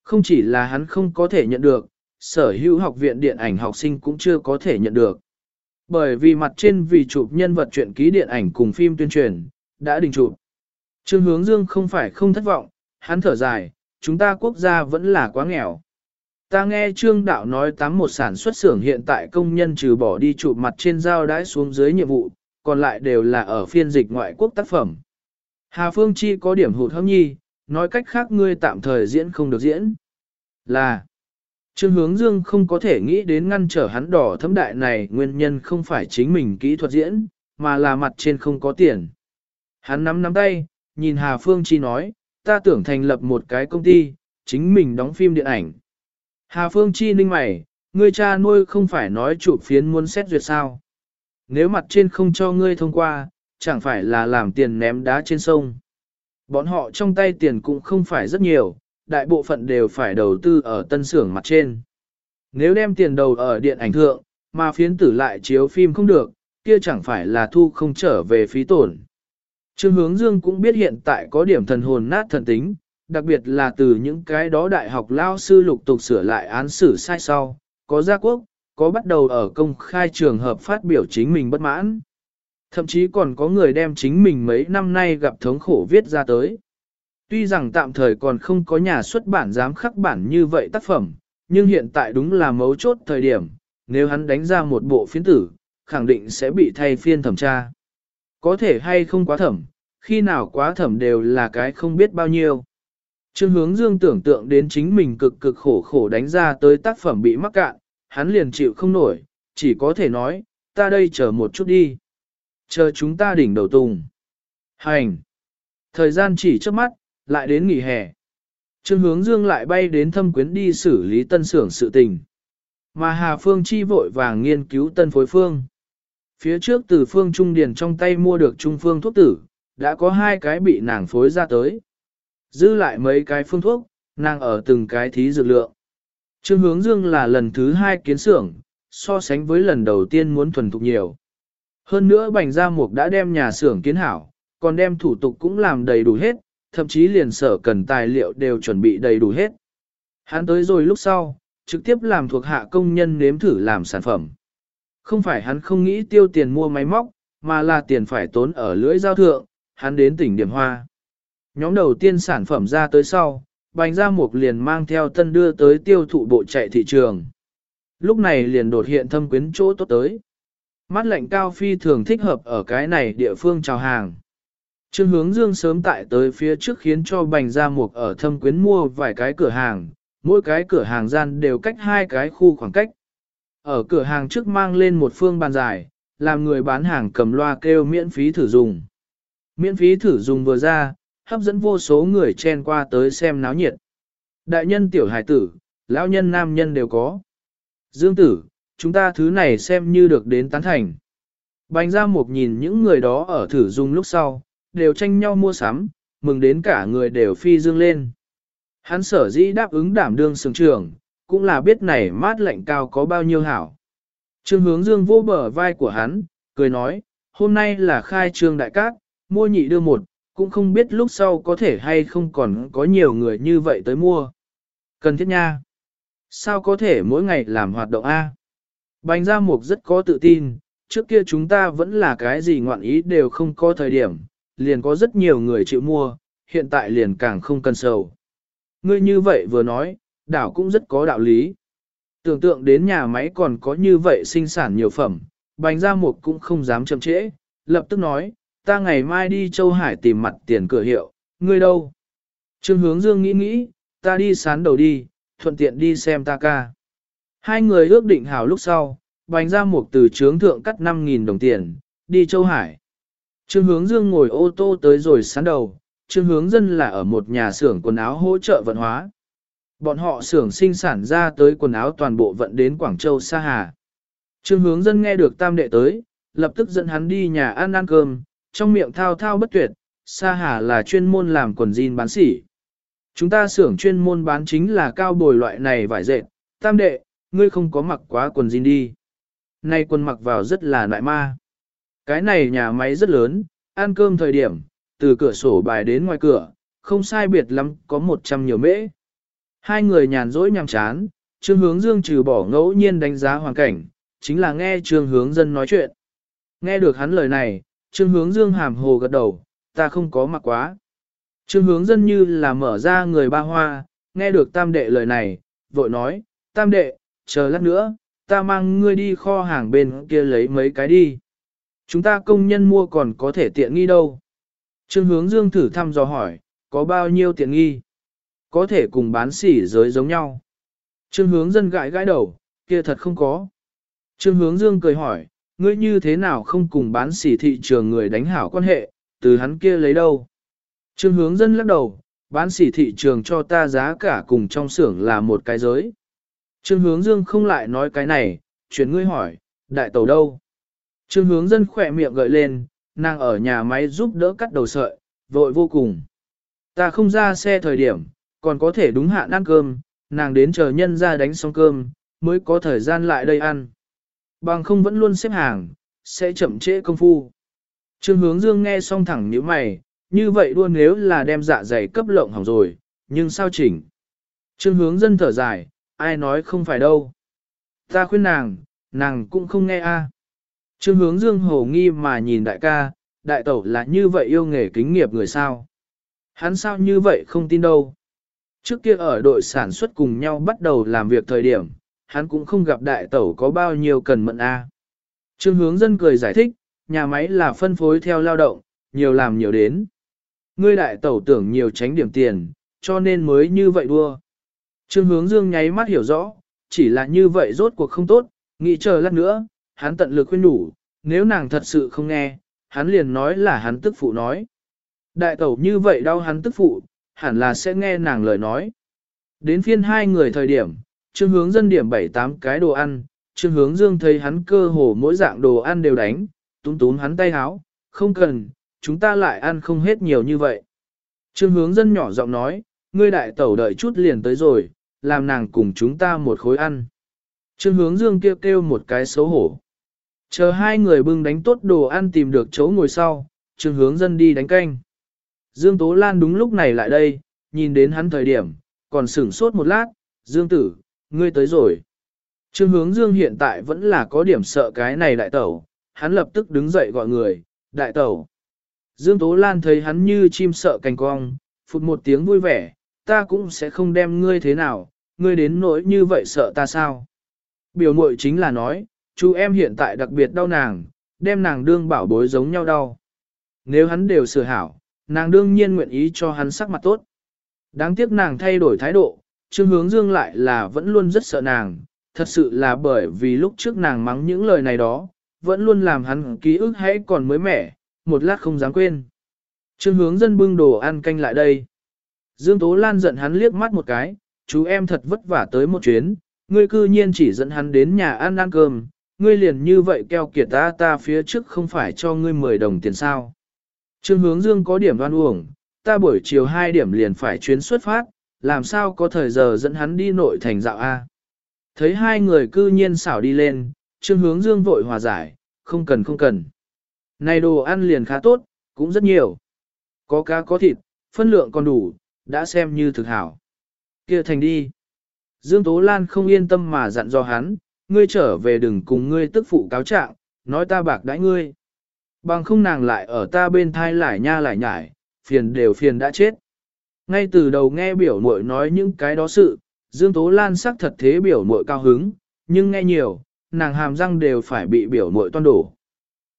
Không chỉ là hắn không có thể nhận được, sở hữu học viện điện ảnh học sinh cũng chưa có thể nhận được. Bởi vì mặt trên vì chụp nhân vật truyện ký điện ảnh cùng phim tuyên truyền, đã đình chụp. Trương Hướng Dương không phải không thất vọng, hắn thở dài, chúng ta quốc gia vẫn là quá nghèo. Ta nghe Trương Đạo nói tám một sản xuất xưởng hiện tại công nhân trừ bỏ đi chụp mặt trên giao đãi xuống dưới nhiệm vụ, còn lại đều là ở phiên dịch ngoại quốc tác phẩm. Hà Phương Chi có điểm hụt hâm nhi, nói cách khác ngươi tạm thời diễn không được diễn. Là, Trương Hướng Dương không có thể nghĩ đến ngăn trở hắn đỏ thấm đại này nguyên nhân không phải chính mình kỹ thuật diễn, mà là mặt trên không có tiền. Hắn nắm nắm tay, nhìn Hà Phương Chi nói, ta tưởng thành lập một cái công ty, chính mình đóng phim điện ảnh. Hà Phương Chi ninh mày, ngươi cha nuôi không phải nói chụp phiến muốn xét duyệt sao. Nếu mặt trên không cho ngươi thông qua, chẳng phải là làm tiền ném đá trên sông. Bọn họ trong tay tiền cũng không phải rất nhiều, đại bộ phận đều phải đầu tư ở tân xưởng mặt trên. Nếu đem tiền đầu ở điện ảnh thượng, mà phiến tử lại chiếu phim không được, kia chẳng phải là thu không trở về phí tổn. Trương Hướng Dương cũng biết hiện tại có điểm thần hồn nát thần tính, đặc biệt là từ những cái đó đại học lao sư lục tục sửa lại án xử sai sau, có gia quốc, có bắt đầu ở công khai trường hợp phát biểu chính mình bất mãn. Thậm chí còn có người đem chính mình mấy năm nay gặp thống khổ viết ra tới. Tuy rằng tạm thời còn không có nhà xuất bản dám khắc bản như vậy tác phẩm, nhưng hiện tại đúng là mấu chốt thời điểm, nếu hắn đánh ra một bộ phiến tử, khẳng định sẽ bị thay phiên thẩm tra. Có thể hay không quá thẩm, khi nào quá thẩm đều là cái không biết bao nhiêu. Trương hướng dương tưởng tượng đến chính mình cực cực khổ khổ đánh ra tới tác phẩm bị mắc cạn, hắn liền chịu không nổi, chỉ có thể nói, ta đây chờ một chút đi. Chờ chúng ta đỉnh đầu tùng. Hành. Thời gian chỉ trước mắt, lại đến nghỉ hè. Trương hướng dương lại bay đến thâm quyến đi xử lý tân xưởng sự tình. Mà Hà Phương chi vội vàng nghiên cứu tân phối phương. Phía trước từ phương trung điền trong tay mua được trung phương thuốc tử, đã có hai cái bị nàng phối ra tới. Giữ lại mấy cái phương thuốc, nàng ở từng cái thí dược lượng. Trương hướng dương là lần thứ hai kiến xưởng, so sánh với lần đầu tiên muốn thuần thục nhiều. Hơn nữa bành gia mục đã đem nhà xưởng kiến hảo, còn đem thủ tục cũng làm đầy đủ hết, thậm chí liền sở cần tài liệu đều chuẩn bị đầy đủ hết. Hắn tới rồi lúc sau, trực tiếp làm thuộc hạ công nhân nếm thử làm sản phẩm. Không phải hắn không nghĩ tiêu tiền mua máy móc, mà là tiền phải tốn ở lưỡi giao thượng, hắn đến tỉnh Điểm Hoa. Nhóm đầu tiên sản phẩm ra tới sau, Bành ra mục liền mang theo tân đưa tới tiêu thụ bộ chạy thị trường. Lúc này liền đột hiện thâm quyến chỗ tốt tới. Mắt lạnh cao phi thường thích hợp ở cái này địa phương chào hàng. Trương hướng dương sớm tại tới phía trước khiến cho bành ra mục ở thâm quyến mua vài cái cửa hàng, mỗi cái cửa hàng gian đều cách hai cái khu khoảng cách. Ở cửa hàng trước mang lên một phương bàn dài, làm người bán hàng cầm loa kêu miễn phí thử dùng. Miễn phí thử dùng vừa ra, hấp dẫn vô số người chen qua tới xem náo nhiệt. Đại nhân tiểu hải tử, lão nhân nam nhân đều có. Dương tử, chúng ta thứ này xem như được đến tán thành. Bánh ra một nhìn những người đó ở thử dùng lúc sau, đều tranh nhau mua sắm, mừng đến cả người đều phi dương lên. Hắn sở dĩ đáp ứng đảm đương sướng trưởng cũng là biết này mát lạnh cao có bao nhiêu hảo. Trương hướng dương vô bờ vai của hắn, cười nói, hôm nay là khai trương đại cát, mua nhị đưa một, cũng không biết lúc sau có thể hay không còn có nhiều người như vậy tới mua. Cần thiết nha. Sao có thể mỗi ngày làm hoạt động A? Bành Gia Mục rất có tự tin, trước kia chúng ta vẫn là cái gì ngoạn ý đều không có thời điểm, liền có rất nhiều người chịu mua, hiện tại liền càng không cần sầu. Ngươi như vậy vừa nói, đảo cũng rất có đạo lý. Tưởng tượng đến nhà máy còn có như vậy sinh sản nhiều phẩm, bành Gia Mục cũng không dám chậm trễ, lập tức nói, ta ngày mai đi Châu Hải tìm mặt tiền cửa hiệu, ngươi đâu? Trương hướng dương nghĩ nghĩ, ta đi sán đầu đi, thuận tiện đi xem ta ca. Hai người ước định hào lúc sau, bành ra Mục từ trướng thượng cắt 5.000 đồng tiền, đi Châu Hải. Trương hướng dương ngồi ô tô tới rồi sán đầu, trương hướng dân là ở một nhà xưởng quần áo hỗ trợ vận hóa. Bọn họ xưởng sinh sản ra tới quần áo toàn bộ vận đến Quảng Châu Sa Hà. Trương hướng dân nghe được tam đệ tới, lập tức dẫn hắn đi nhà ăn ăn cơm, trong miệng thao thao bất tuyệt, Sa Hà là chuyên môn làm quần jean bán sỉ. Chúng ta xưởng chuyên môn bán chính là cao bồi loại này vải dệt, tam đệ, ngươi không có mặc quá quần jean đi. Nay quần mặc vào rất là nại ma. Cái này nhà máy rất lớn, ăn cơm thời điểm, từ cửa sổ bài đến ngoài cửa, không sai biệt lắm có một trăm nhiều mễ. Hai người nhàn rỗi nhằm chán, Trương Hướng Dương trừ bỏ ngẫu nhiên đánh giá hoàn cảnh, chính là nghe Trương Hướng Dân nói chuyện. Nghe được hắn lời này, Trương Hướng Dương hàm hồ gật đầu, ta không có mặc quá. Trương hướng dân như là mở ra người ba hoa, nghe được tam đệ lời này, vội nói, tam đệ, chờ lát nữa, ta mang ngươi đi kho hàng bên kia lấy mấy cái đi. Chúng ta công nhân mua còn có thể tiện nghi đâu. Trương hướng dương thử thăm dò hỏi, có bao nhiêu tiện nghi? Có thể cùng bán sỉ giới giống nhau. Trương hướng dân gãi gãi đầu, kia thật không có. Trương hướng dương cười hỏi, ngươi như thế nào không cùng bán sỉ thị trường người đánh hảo quan hệ, từ hắn kia lấy đâu. Trương hướng dân lắc đầu, bán sỉ thị trường cho ta giá cả cùng trong xưởng là một cái giới. Trương hướng dương không lại nói cái này, chuyển ngươi hỏi, đại tàu đâu? Trương hướng dân khỏe miệng gợi lên, nàng ở nhà máy giúp đỡ cắt đầu sợi, vội vô cùng. Ta không ra xe thời điểm, còn có thể đúng hạn ăn cơm, nàng đến chờ nhân ra đánh xong cơm, mới có thời gian lại đây ăn. Bằng không vẫn luôn xếp hàng, sẽ chậm trễ công phu. Trương hướng dương nghe xong thẳng nhíu mày, như vậy luôn nếu là đem dạ dày cấp lộng hỏng rồi, nhưng sao chỉnh? Trương hướng dân thở dài, ai nói không phải đâu. Ta khuyên nàng, nàng cũng không nghe a. Trương hướng dương hồ nghi mà nhìn đại ca, đại tẩu là như vậy yêu nghề kính nghiệp người sao. Hắn sao như vậy không tin đâu. Trước kia ở đội sản xuất cùng nhau bắt đầu làm việc thời điểm, hắn cũng không gặp đại tẩu có bao nhiêu cần mận a. Trương hướng dân cười giải thích, nhà máy là phân phối theo lao động, nhiều làm nhiều đến. Ngươi đại tẩu tưởng nhiều tránh điểm tiền, cho nên mới như vậy đua. Trương hướng dương nháy mắt hiểu rõ, chỉ là như vậy rốt cuộc không tốt, nghĩ chờ lát nữa, hắn tận lực khuyên đủ, nếu nàng thật sự không nghe, hắn liền nói là hắn tức phụ nói. Đại tẩu như vậy đau hắn tức phụ, hẳn là sẽ nghe nàng lời nói. Đến phiên hai người thời điểm, trương hướng dân điểm 7-8 cái đồ ăn, trương hướng dương thấy hắn cơ hồ mỗi dạng đồ ăn đều đánh, túm túm hắn tay háo, không cần, chúng ta lại ăn không hết nhiều như vậy. Trương hướng dân nhỏ giọng nói, ngươi đại tẩu đợi chút liền tới rồi, làm nàng cùng chúng ta một khối ăn. Trương hướng dương kêu kêu một cái xấu hổ. Chờ hai người bưng đánh tốt đồ ăn tìm được chỗ ngồi sau, trương hướng dân đi đánh canh. Dương Tố Lan đúng lúc này lại đây, nhìn đến hắn thời điểm, còn sửng sốt một lát, Dương tử, ngươi tới rồi. Trương hướng Dương hiện tại vẫn là có điểm sợ cái này đại tẩu, hắn lập tức đứng dậy gọi người, đại tẩu. Dương Tố Lan thấy hắn như chim sợ cành cong, phụt một tiếng vui vẻ, ta cũng sẽ không đem ngươi thế nào, ngươi đến nỗi như vậy sợ ta sao. Biểu mội chính là nói, chú em hiện tại đặc biệt đau nàng, đem nàng đương bảo bối giống nhau đau. Nếu hắn đều sửa hảo, nàng đương nhiên nguyện ý cho hắn sắc mặt tốt. Đáng tiếc nàng thay đổi thái độ, Trương Hướng Dương lại là vẫn luôn rất sợ nàng, thật sự là bởi vì lúc trước nàng mắng những lời này đó, vẫn luôn làm hắn ký ức hãy còn mới mẻ, một lát không dám quên. Trương hướng dân bưng đồ ăn canh lại đây. Dương Tố Lan giận hắn liếc mắt một cái, chú em thật vất vả tới một chuyến, ngươi cư nhiên chỉ dẫn hắn đến nhà ăn ăn cơm, ngươi liền như vậy keo kiệt ta ta phía trước không phải cho ngươi 10 đồng tiền sao. Trương hướng dương có điểm đoan uổng, ta buổi chiều 2 điểm liền phải chuyến xuất phát, làm sao có thời giờ dẫn hắn đi nội thành dạo A. Thấy hai người cư nhiên xảo đi lên, trương hướng dương vội hòa giải, không cần không cần. Này đồ ăn liền khá tốt, cũng rất nhiều. Có cá có thịt, phân lượng còn đủ, đã xem như thực hảo. kia thành đi. Dương Tố Lan không yên tâm mà dặn dò hắn, ngươi trở về đừng cùng ngươi tức phụ cáo trạng, nói ta bạc đãi ngươi. Bằng không nàng lại ở ta bên thai lại nha lại nhải, phiền đều phiền đã chết. Ngay từ đầu nghe biểu muội nói những cái đó sự, Dương Tố Lan sắc thật thế biểu muội cao hứng, nhưng nghe nhiều, nàng hàm răng đều phải bị biểu muội toan đổ.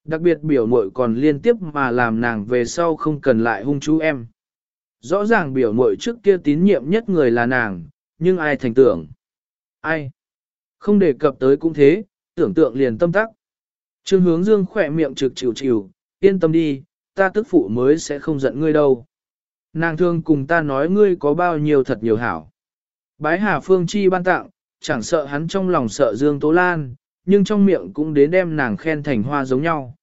Đặc biệt biểu muội còn liên tiếp mà làm nàng về sau không cần lại hung chú em. Rõ ràng biểu muội trước kia tín nhiệm nhất người là nàng, nhưng ai thành tưởng? Ai? Không đề cập tới cũng thế, tưởng tượng liền tâm tắc. Trương hướng dương khỏe miệng trực chịu chịu, yên tâm đi, ta tức phụ mới sẽ không giận ngươi đâu. Nàng thương cùng ta nói ngươi có bao nhiêu thật nhiều hảo. Bái Hà Phương Chi ban tặng, chẳng sợ hắn trong lòng sợ Dương Tố Lan, nhưng trong miệng cũng đến đem nàng khen thành hoa giống nhau.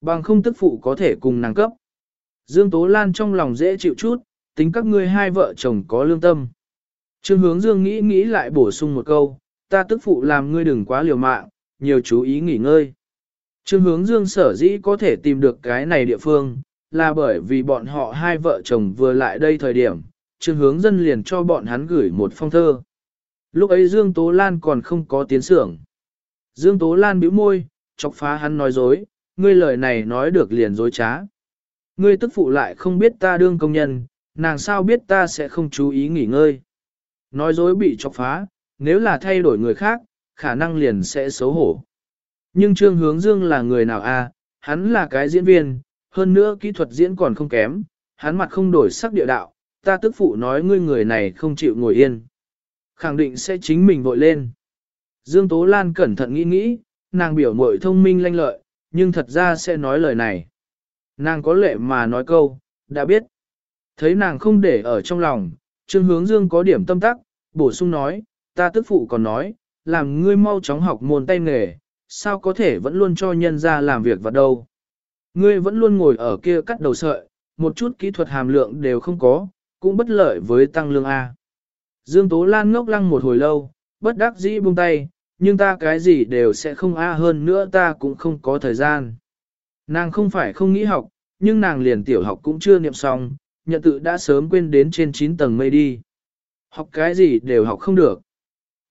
Bằng không tức phụ có thể cùng nàng cấp. Dương Tố Lan trong lòng dễ chịu chút, tính các ngươi hai vợ chồng có lương tâm. Trương hướng Dương nghĩ nghĩ lại bổ sung một câu, ta tức phụ làm ngươi đừng quá liều mạng, nhiều chú ý nghỉ ngơi. Trương hướng Dương sở dĩ có thể tìm được cái này địa phương, là bởi vì bọn họ hai vợ chồng vừa lại đây thời điểm, Trương hướng dân liền cho bọn hắn gửi một phong thơ. Lúc ấy Dương Tố Lan còn không có tiến sưởng. Dương Tố Lan bĩu môi, chọc phá hắn nói dối, ngươi lời này nói được liền dối trá. Ngươi tức phụ lại không biết ta đương công nhân, nàng sao biết ta sẽ không chú ý nghỉ ngơi. Nói dối bị chọc phá, nếu là thay đổi người khác, khả năng liền sẽ xấu hổ. Nhưng Trương Hướng Dương là người nào a? hắn là cái diễn viên, hơn nữa kỹ thuật diễn còn không kém, hắn mặt không đổi sắc địa đạo, ta tức phụ nói ngươi người này không chịu ngồi yên. Khẳng định sẽ chính mình vội lên. Dương Tố Lan cẩn thận nghĩ nghĩ, nàng biểu mội thông minh lanh lợi, nhưng thật ra sẽ nói lời này. Nàng có lệ mà nói câu, đã biết. Thấy nàng không để ở trong lòng, Trương Hướng Dương có điểm tâm tắc, bổ sung nói, ta tức phụ còn nói, làm ngươi mau chóng học môn tay nghề, sao có thể vẫn luôn cho nhân ra làm việc vào đâu. Ngươi vẫn luôn ngồi ở kia cắt đầu sợi, một chút kỹ thuật hàm lượng đều không có, cũng bất lợi với tăng lương A. Dương Tố Lan ngốc lăng một hồi lâu, bất đắc dĩ buông tay, nhưng ta cái gì đều sẽ không A hơn nữa ta cũng không có thời gian. Nàng không phải không nghĩ học, nhưng nàng liền tiểu học cũng chưa niệm xong, nhận tự đã sớm quên đến trên 9 tầng mây đi. Học cái gì đều học không được.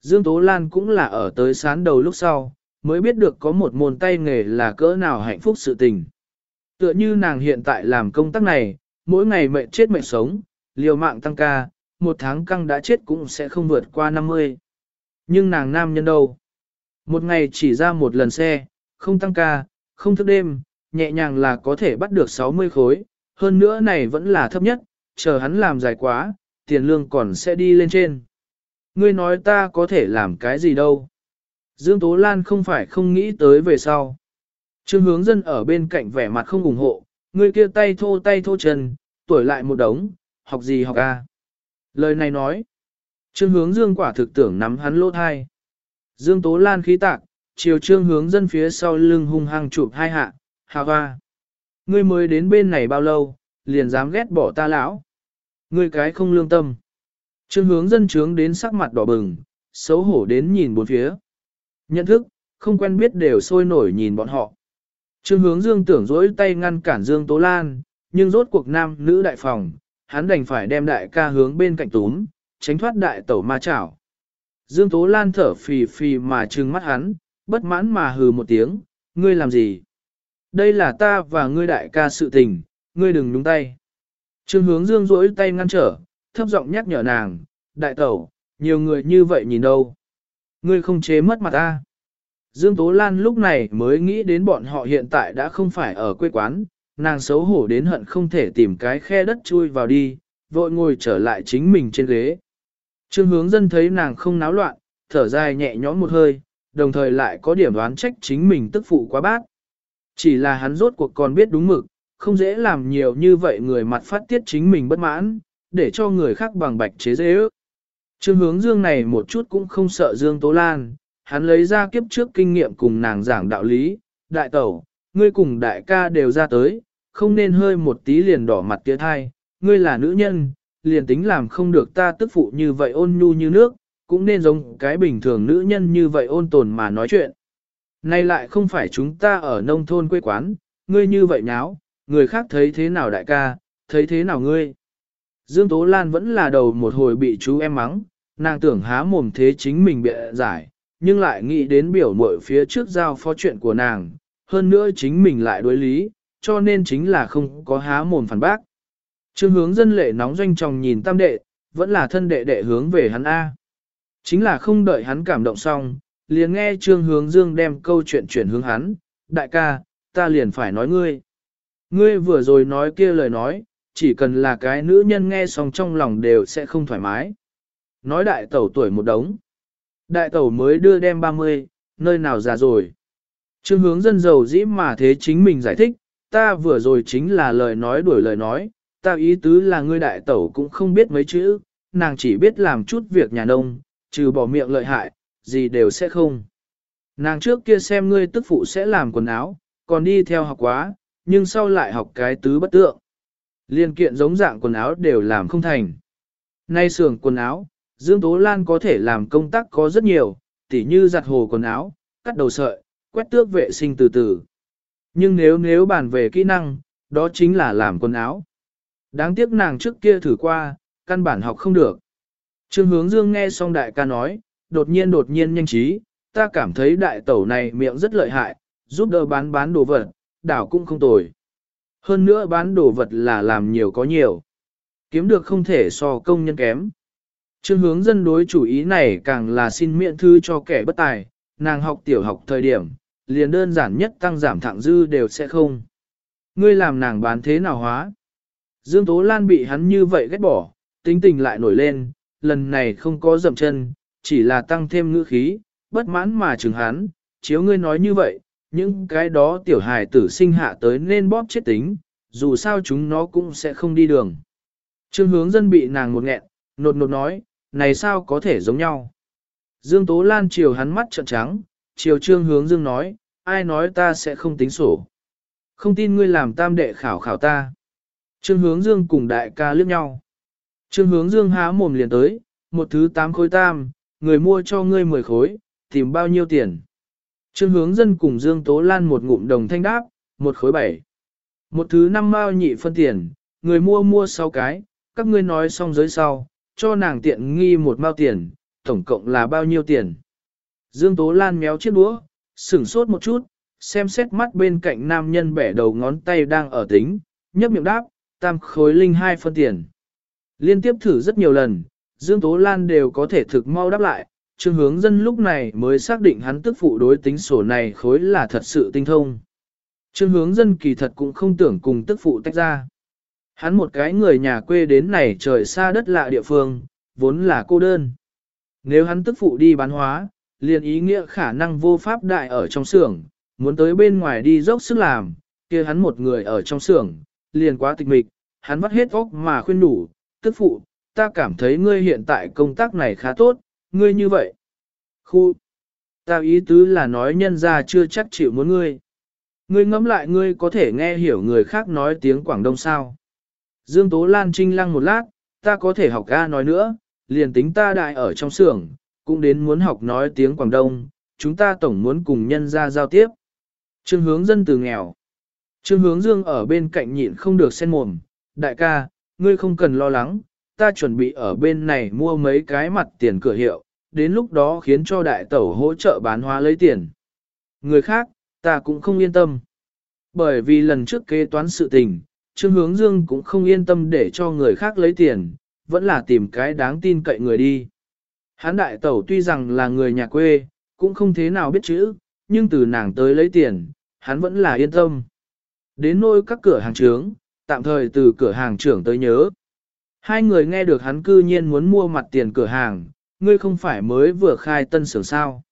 Dương Tố Lan cũng là ở tới sán đầu lúc sau, mới biết được có một môn tay nghề là cỡ nào hạnh phúc sự tình. Tựa như nàng hiện tại làm công tác này, mỗi ngày mệt chết mệt sống, liều mạng tăng ca, một tháng căng đã chết cũng sẽ không vượt qua 50. Nhưng nàng nam nhân đâu? Một ngày chỉ ra một lần xe, không tăng ca, không thức đêm, nhẹ nhàng là có thể bắt được 60 khối, hơn nữa này vẫn là thấp nhất, chờ hắn làm dài quá, tiền lương còn sẽ đi lên trên. Ngươi nói ta có thể làm cái gì đâu? Dương Tố Lan không phải không nghĩ tới về sau. Trương hướng dân ở bên cạnh vẻ mặt không ủng hộ, người kia tay thô tay thô chân, tuổi lại một đống, học gì học a? Lời này nói, Trương hướng dương quả thực tưởng nắm hắn lỗ thai. Dương Tố Lan khí tạc, chiều trương hướng dân phía sau lưng hung hăng chụp hai hạ, hà hoa. Ngươi mới đến bên này bao lâu, liền dám ghét bỏ ta lão. Ngươi cái không lương tâm. Trương hướng dân trướng đến sắc mặt đỏ bừng, xấu hổ đến nhìn bốn phía. Nhận thức, không quen biết đều sôi nổi nhìn bọn họ. Trương hướng dương tưởng dỗi tay ngăn cản Dương Tố Lan, nhưng rốt cuộc nam nữ đại phòng, hắn đành phải đem đại ca hướng bên cạnh túm, tránh thoát đại tẩu ma chảo. Dương Tố Lan thở phì phì mà trừng mắt hắn, bất mãn mà hừ một tiếng, ngươi làm gì? Đây là ta và ngươi đại ca sự tình, ngươi đừng nhúng tay. Trương hướng dương rỗi tay ngăn trở, thấp giọng nhắc nhở nàng, đại tẩu, nhiều người như vậy nhìn đâu. Ngươi không chế mất mặt ta. Dương Tố Lan lúc này mới nghĩ đến bọn họ hiện tại đã không phải ở quê quán, nàng xấu hổ đến hận không thể tìm cái khe đất chui vào đi, vội ngồi trở lại chính mình trên ghế. Trương hướng dân thấy nàng không náo loạn, thở dài nhẹ nhõm một hơi, đồng thời lại có điểm đoán trách chính mình tức phụ quá bác. Chỉ là hắn rốt cuộc còn biết đúng mực, không dễ làm nhiều như vậy người mặt phát tiết chính mình bất mãn, để cho người khác bằng bạch chế dễ ước. Trương hướng dương này một chút cũng không sợ Dương Tố Lan, hắn lấy ra kiếp trước kinh nghiệm cùng nàng giảng đạo lý, đại tẩu, ngươi cùng đại ca đều ra tới, không nên hơi một tí liền đỏ mặt tía thai, ngươi là nữ nhân, liền tính làm không được ta tức phụ như vậy ôn nhu như nước, cũng nên giống cái bình thường nữ nhân như vậy ôn tồn mà nói chuyện. Nay lại không phải chúng ta ở nông thôn quê quán, ngươi như vậy nháo, người khác thấy thế nào đại ca, thấy thế nào ngươi. Dương Tố Lan vẫn là đầu một hồi bị chú em mắng, nàng tưởng há mồm thế chính mình bị giải, nhưng lại nghĩ đến biểu mội phía trước giao phó chuyện của nàng, hơn nữa chính mình lại đối lý, cho nên chính là không có há mồm phản bác. Trương hướng dân lệ nóng doanh tròng nhìn tam đệ, vẫn là thân đệ đệ hướng về hắn A. Chính là không đợi hắn cảm động xong, liền nghe trương hướng dương đem câu chuyện chuyển hướng hắn, đại ca, ta liền phải nói ngươi. Ngươi vừa rồi nói kia lời nói, chỉ cần là cái nữ nhân nghe xong trong lòng đều sẽ không thoải mái. Nói đại tẩu tuổi một đống. Đại tẩu mới đưa đem 30, nơi nào già rồi. Trương hướng dân giàu dĩ mà thế chính mình giải thích, ta vừa rồi chính là lời nói đuổi lời nói, ta ý tứ là ngươi đại tẩu cũng không biết mấy chữ, nàng chỉ biết làm chút việc nhà nông, trừ bỏ miệng lợi hại, gì đều sẽ không. Nàng trước kia xem ngươi tức phụ sẽ làm quần áo, còn đi theo học quá, nhưng sau lại học cái tứ bất tượng. Liên kiện giống dạng quần áo đều làm không thành. Nay xưởng quần áo, Dương Tố Lan có thể làm công tác có rất nhiều, tỉ như giặt hồ quần áo, cắt đầu sợi, quét tước vệ sinh từ từ. Nhưng nếu nếu bàn về kỹ năng, đó chính là làm quần áo. Đáng tiếc nàng trước kia thử qua, căn bản học không được. Trương hướng dương nghe xong đại ca nói, đột nhiên đột nhiên nhanh trí, ta cảm thấy đại tẩu này miệng rất lợi hại, giúp đỡ bán bán đồ vật, đảo cũng không tồi. Hơn nữa bán đồ vật là làm nhiều có nhiều. Kiếm được không thể so công nhân kém. Trương hướng dân đối chủ ý này càng là xin miễn thư cho kẻ bất tài, nàng học tiểu học thời điểm, liền đơn giản nhất tăng giảm thẳng dư đều sẽ không. Ngươi làm nàng bán thế nào hóa? Dương Tố Lan bị hắn như vậy ghét bỏ, tính tình lại nổi lên, lần này không có dậm chân, chỉ là tăng thêm ngữ khí, bất mãn mà chừng hắn, chiếu ngươi nói như vậy, những cái đó tiểu hài tử sinh hạ tới nên bóp chết tính, dù sao chúng nó cũng sẽ không đi đường. Trương hướng dân bị nàng một nghẹn, nột nột nói, này sao có thể giống nhau. Dương Tố Lan chiều hắn mắt trợn trắng, chiều trương hướng dương nói, ai nói ta sẽ không tính sổ. Không tin ngươi làm tam đệ khảo khảo ta. Trương hướng dương cùng đại ca liếc nhau. Trương hướng dương há mồm liền tới, một thứ tám khối tam, người mua cho ngươi mười khối, tìm bao nhiêu tiền. Trương hướng dân cùng Dương Tố Lan một ngụm đồng thanh đáp, một khối bảy. Một thứ năm mao nhị phân tiền, người mua mua sáu cái, các ngươi nói xong giới sau, cho nàng tiện nghi một mao tiền, tổng cộng là bao nhiêu tiền. Dương Tố Lan méo chiếc đũa, sửng sốt một chút, xem xét mắt bên cạnh nam nhân bẻ đầu ngón tay đang ở tính, nhấp miệng đáp, tam khối linh hai phân tiền. Liên tiếp thử rất nhiều lần, Dương Tố Lan đều có thể thực mau đáp lại, Trương hướng dân lúc này mới xác định hắn tức phụ đối tính sổ này khối là thật sự tinh thông. Trương hướng dân kỳ thật cũng không tưởng cùng tức phụ tách ra. Hắn một cái người nhà quê đến này trời xa đất lạ địa phương, vốn là cô đơn. Nếu hắn tức phụ đi bán hóa, liền ý nghĩa khả năng vô pháp đại ở trong xưởng, muốn tới bên ngoài đi dốc sức làm, kia hắn một người ở trong xưởng, liền quá tịch mịch, hắn vắt hết óc mà khuyên đủ, tức phụ, ta cảm thấy ngươi hiện tại công tác này khá tốt, ngươi như vậy. Khu, ta ý tứ là nói nhân ra chưa chắc chịu muốn ngươi. Ngươi ngẫm lại ngươi có thể nghe hiểu người khác nói tiếng Quảng Đông sao. Dương Tố Lan trinh lăng một lát, ta có thể học ca nói nữa, liền tính ta đại ở trong xưởng, cũng đến muốn học nói tiếng Quảng Đông, chúng ta tổng muốn cùng nhân ra giao tiếp. Trương hướng dân từ nghèo. Trương hướng dương ở bên cạnh nhịn không được sen mồm, đại ca, ngươi không cần lo lắng, ta chuẩn bị ở bên này mua mấy cái mặt tiền cửa hiệu, đến lúc đó khiến cho đại tẩu hỗ trợ bán hóa lấy tiền. Người khác, ta cũng không yên tâm. Bởi vì lần trước kế toán sự tình, Trương Hướng Dương cũng không yên tâm để cho người khác lấy tiền, vẫn là tìm cái đáng tin cậy người đi. Hán đại tẩu tuy rằng là người nhà quê, cũng không thế nào biết chữ, nhưng từ nàng tới lấy tiền, hắn vẫn là yên tâm. Đến nôi các cửa hàng trướng, tạm thời từ cửa hàng trưởng tới nhớ. Hai người nghe được hắn cư nhiên muốn mua mặt tiền cửa hàng, ngươi không phải mới vừa khai tân xưởng sao.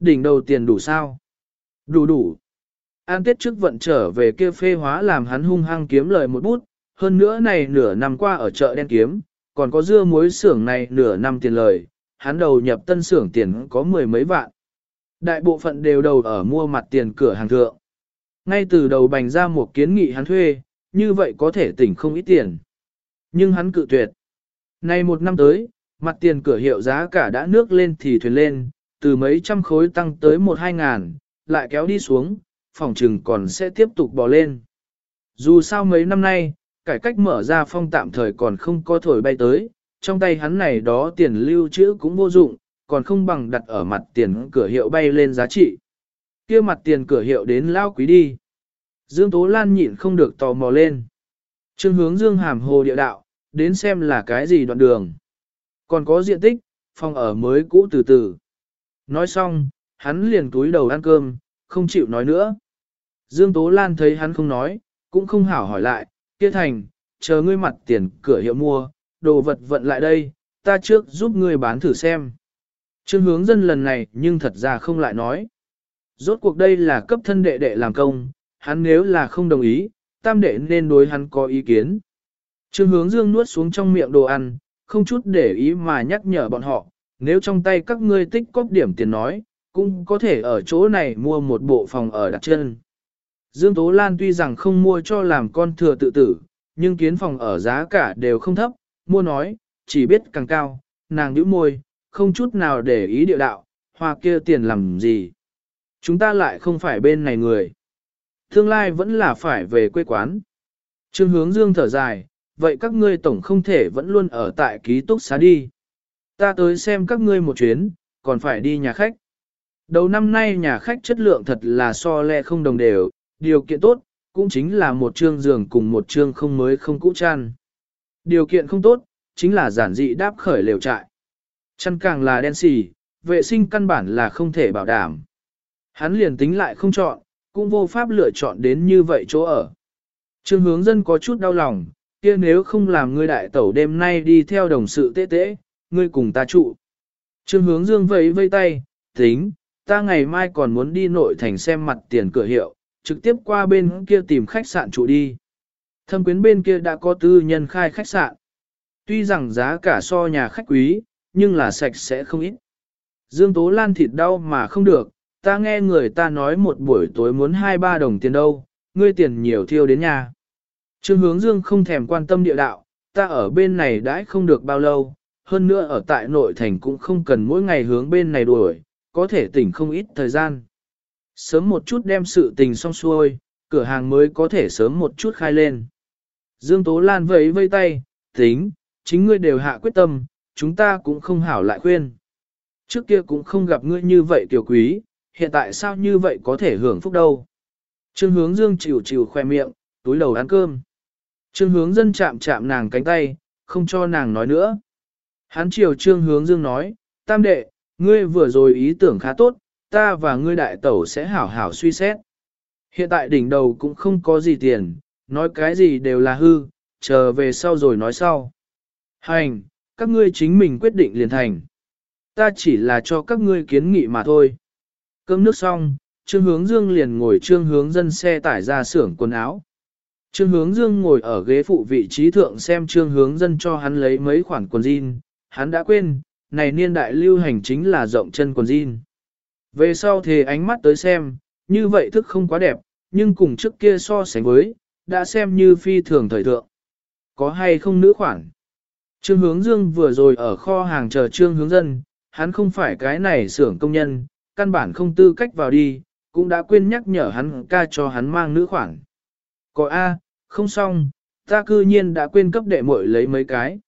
Đỉnh đầu tiền đủ sao? Đủ đủ. An tiết trước vận trở về kia phê hóa làm hắn hung hăng kiếm lời một bút, hơn nữa này nửa năm qua ở chợ đen kiếm, còn có dưa muối xưởng này nửa năm tiền lời, hắn đầu nhập tân xưởng tiền có mười mấy vạn. Đại bộ phận đều đầu ở mua mặt tiền cửa hàng thượng. Ngay từ đầu bành ra một kiến nghị hắn thuê, như vậy có thể tỉnh không ít tiền. Nhưng hắn cự tuyệt. Nay một năm tới, mặt tiền cửa hiệu giá cả đã nước lên thì thuyền lên, từ mấy trăm khối tăng tới một hai ngàn, lại kéo đi xuống, phòng trừng còn sẽ tiếp tục bò lên. Dù sao mấy năm nay, cải cách mở ra phong tạm thời còn không có thổi bay tới, trong tay hắn này đó tiền lưu trữ cũng vô dụng, còn không bằng đặt ở mặt tiền cửa hiệu bay lên giá trị. kia mặt tiền cửa hiệu đến lao quý đi. Dương Tố Lan nhịn không được tò mò lên. Trương hướng Dương hàm hồ địa đạo, đến xem là cái gì đoạn đường. Còn có diện tích, phòng ở mới cũ từ từ. Nói xong, hắn liền túi đầu ăn cơm, không chịu nói nữa. Dương Tố Lan thấy hắn không nói, cũng không hảo hỏi lại, kia thành, chờ ngươi mặt tiền cửa hiệu mua, đồ vật vận lại đây, ta trước giúp ngươi bán thử xem. Trương hướng dân lần này nhưng thật ra không lại nói. Rốt cuộc đây là cấp thân đệ đệ làm công, hắn nếu là không đồng ý, tam đệ nên đối hắn có ý kiến. Trương hướng dương nuốt xuống trong miệng đồ ăn, không chút để ý mà nhắc nhở bọn họ, nếu trong tay các ngươi tích cóp điểm tiền nói, cũng có thể ở chỗ này mua một bộ phòng ở đặt chân. Dương Tố Lan tuy rằng không mua cho làm con thừa tự tử, nhưng kiến phòng ở giá cả đều không thấp, mua nói, chỉ biết càng cao, nàng nhíu môi, không chút nào để ý địa đạo, hoa kia tiền làm gì. Chúng ta lại không phải bên này người. Tương lai vẫn là phải về quê quán. Trương hướng dương thở dài, vậy các ngươi tổng không thể vẫn luôn ở tại ký túc xá đi. Ta tới xem các ngươi một chuyến, còn phải đi nhà khách. Đầu năm nay nhà khách chất lượng thật là so le không đồng đều, điều kiện tốt, cũng chính là một chương giường cùng một chương không mới không cũ chăn. Điều kiện không tốt, chính là giản dị đáp khởi lều trại. Chăn càng là đen xì, vệ sinh căn bản là không thể bảo đảm. Hắn liền tính lại không chọn, cũng vô pháp lựa chọn đến như vậy chỗ ở. Trương hướng dân có chút đau lòng, kia nếu không làm ngươi đại tẩu đêm nay đi theo đồng sự tế tế, ngươi cùng ta trụ. Trương hướng dương vẫy vây tay, tính, ta ngày mai còn muốn đi nội thành xem mặt tiền cửa hiệu, trực tiếp qua bên kia tìm khách sạn trụ đi. Thâm quyến bên kia đã có tư nhân khai khách sạn. Tuy rằng giá cả so nhà khách quý, nhưng là sạch sẽ không ít. Dương Tố Lan thịt đau mà không được, ta nghe người ta nói một buổi tối muốn 2-3 đồng tiền đâu, ngươi tiền nhiều thiêu đến nhà. Trương hướng Dương không thèm quan tâm địa đạo, ta ở bên này đãi không được bao lâu, hơn nữa ở tại nội thành cũng không cần mỗi ngày hướng bên này đuổi, có thể tỉnh không ít thời gian. Sớm một chút đem sự tình xong xuôi, cửa hàng mới có thể sớm một chút khai lên. Dương Tố Lan vẫy vây tay, tính, chính ngươi đều hạ quyết tâm, chúng ta cũng không hảo lại khuyên. Trước kia cũng không gặp ngươi như vậy tiểu quý, hiện tại sao như vậy có thể hưởng phúc đâu. Trương hướng dương chịu chịu khoe miệng, túi đầu ăn cơm. Trương hướng dân chạm chạm nàng cánh tay, không cho nàng nói nữa. Hắn chiều trương hướng dương nói, tam đệ, ngươi vừa rồi ý tưởng khá tốt, ta và ngươi đại tẩu sẽ hảo hảo suy xét. Hiện tại đỉnh đầu cũng không có gì tiền, nói cái gì đều là hư, chờ về sau rồi nói sau. Hành, các ngươi chính mình quyết định liền thành. Ta chỉ là cho các ngươi kiến nghị mà thôi. Cơm nước xong, Trương Hướng Dương liền ngồi Trương Hướng dân xe tải ra xưởng quần áo. Trương Hướng Dương ngồi ở ghế phụ vị trí thượng xem Trương Hướng dân cho hắn lấy mấy khoản quần jean, hắn đã quên, này niên đại lưu hành chính là rộng chân quần jean. Về sau thì ánh mắt tới xem, như vậy thức không quá đẹp, nhưng cùng trước kia so sánh với, đã xem như phi thường thời thượng. Có hay không nữ khoản? Trương Hướng Dương vừa rồi ở kho hàng chờ Trương Hướng Dân, hắn không phải cái này xưởng công nhân, căn bản không tư cách vào đi, cũng đã quên nhắc nhở hắn ca cho hắn mang nữ khoản. Có A, không xong, ta cư nhiên đã quên cấp đệ muội lấy mấy cái.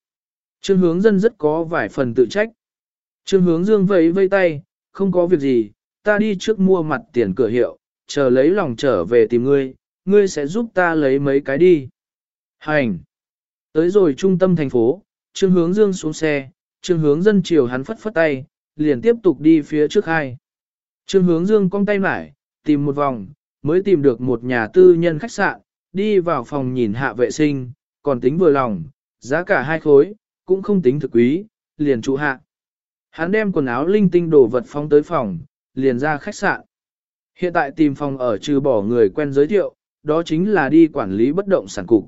Trương Hướng Dân rất có vài phần tự trách. Trương Hướng Dương vẫy vây tay, không có việc gì, ta đi trước mua mặt tiền cửa hiệu, chờ lấy lòng trở về tìm ngươi, ngươi sẽ giúp ta lấy mấy cái đi. Hành! Tới rồi trung tâm thành phố, Trương Hướng Dương xuống xe, Trương Hướng Dân chiều hắn phất phất tay, liền tiếp tục đi phía trước hai. Trương Hướng Dương cong tay mải, tìm một vòng, mới tìm được một nhà tư nhân khách sạn, đi vào phòng nhìn hạ vệ sinh, còn tính vừa lòng, giá cả hai khối, cũng không tính thực quý, liền trụ hạ. Hắn đem quần áo linh tinh đồ vật phóng tới phòng, liền ra khách sạn. Hiện tại tìm phòng ở trừ bỏ người quen giới thiệu, đó chính là đi quản lý bất động sản cục.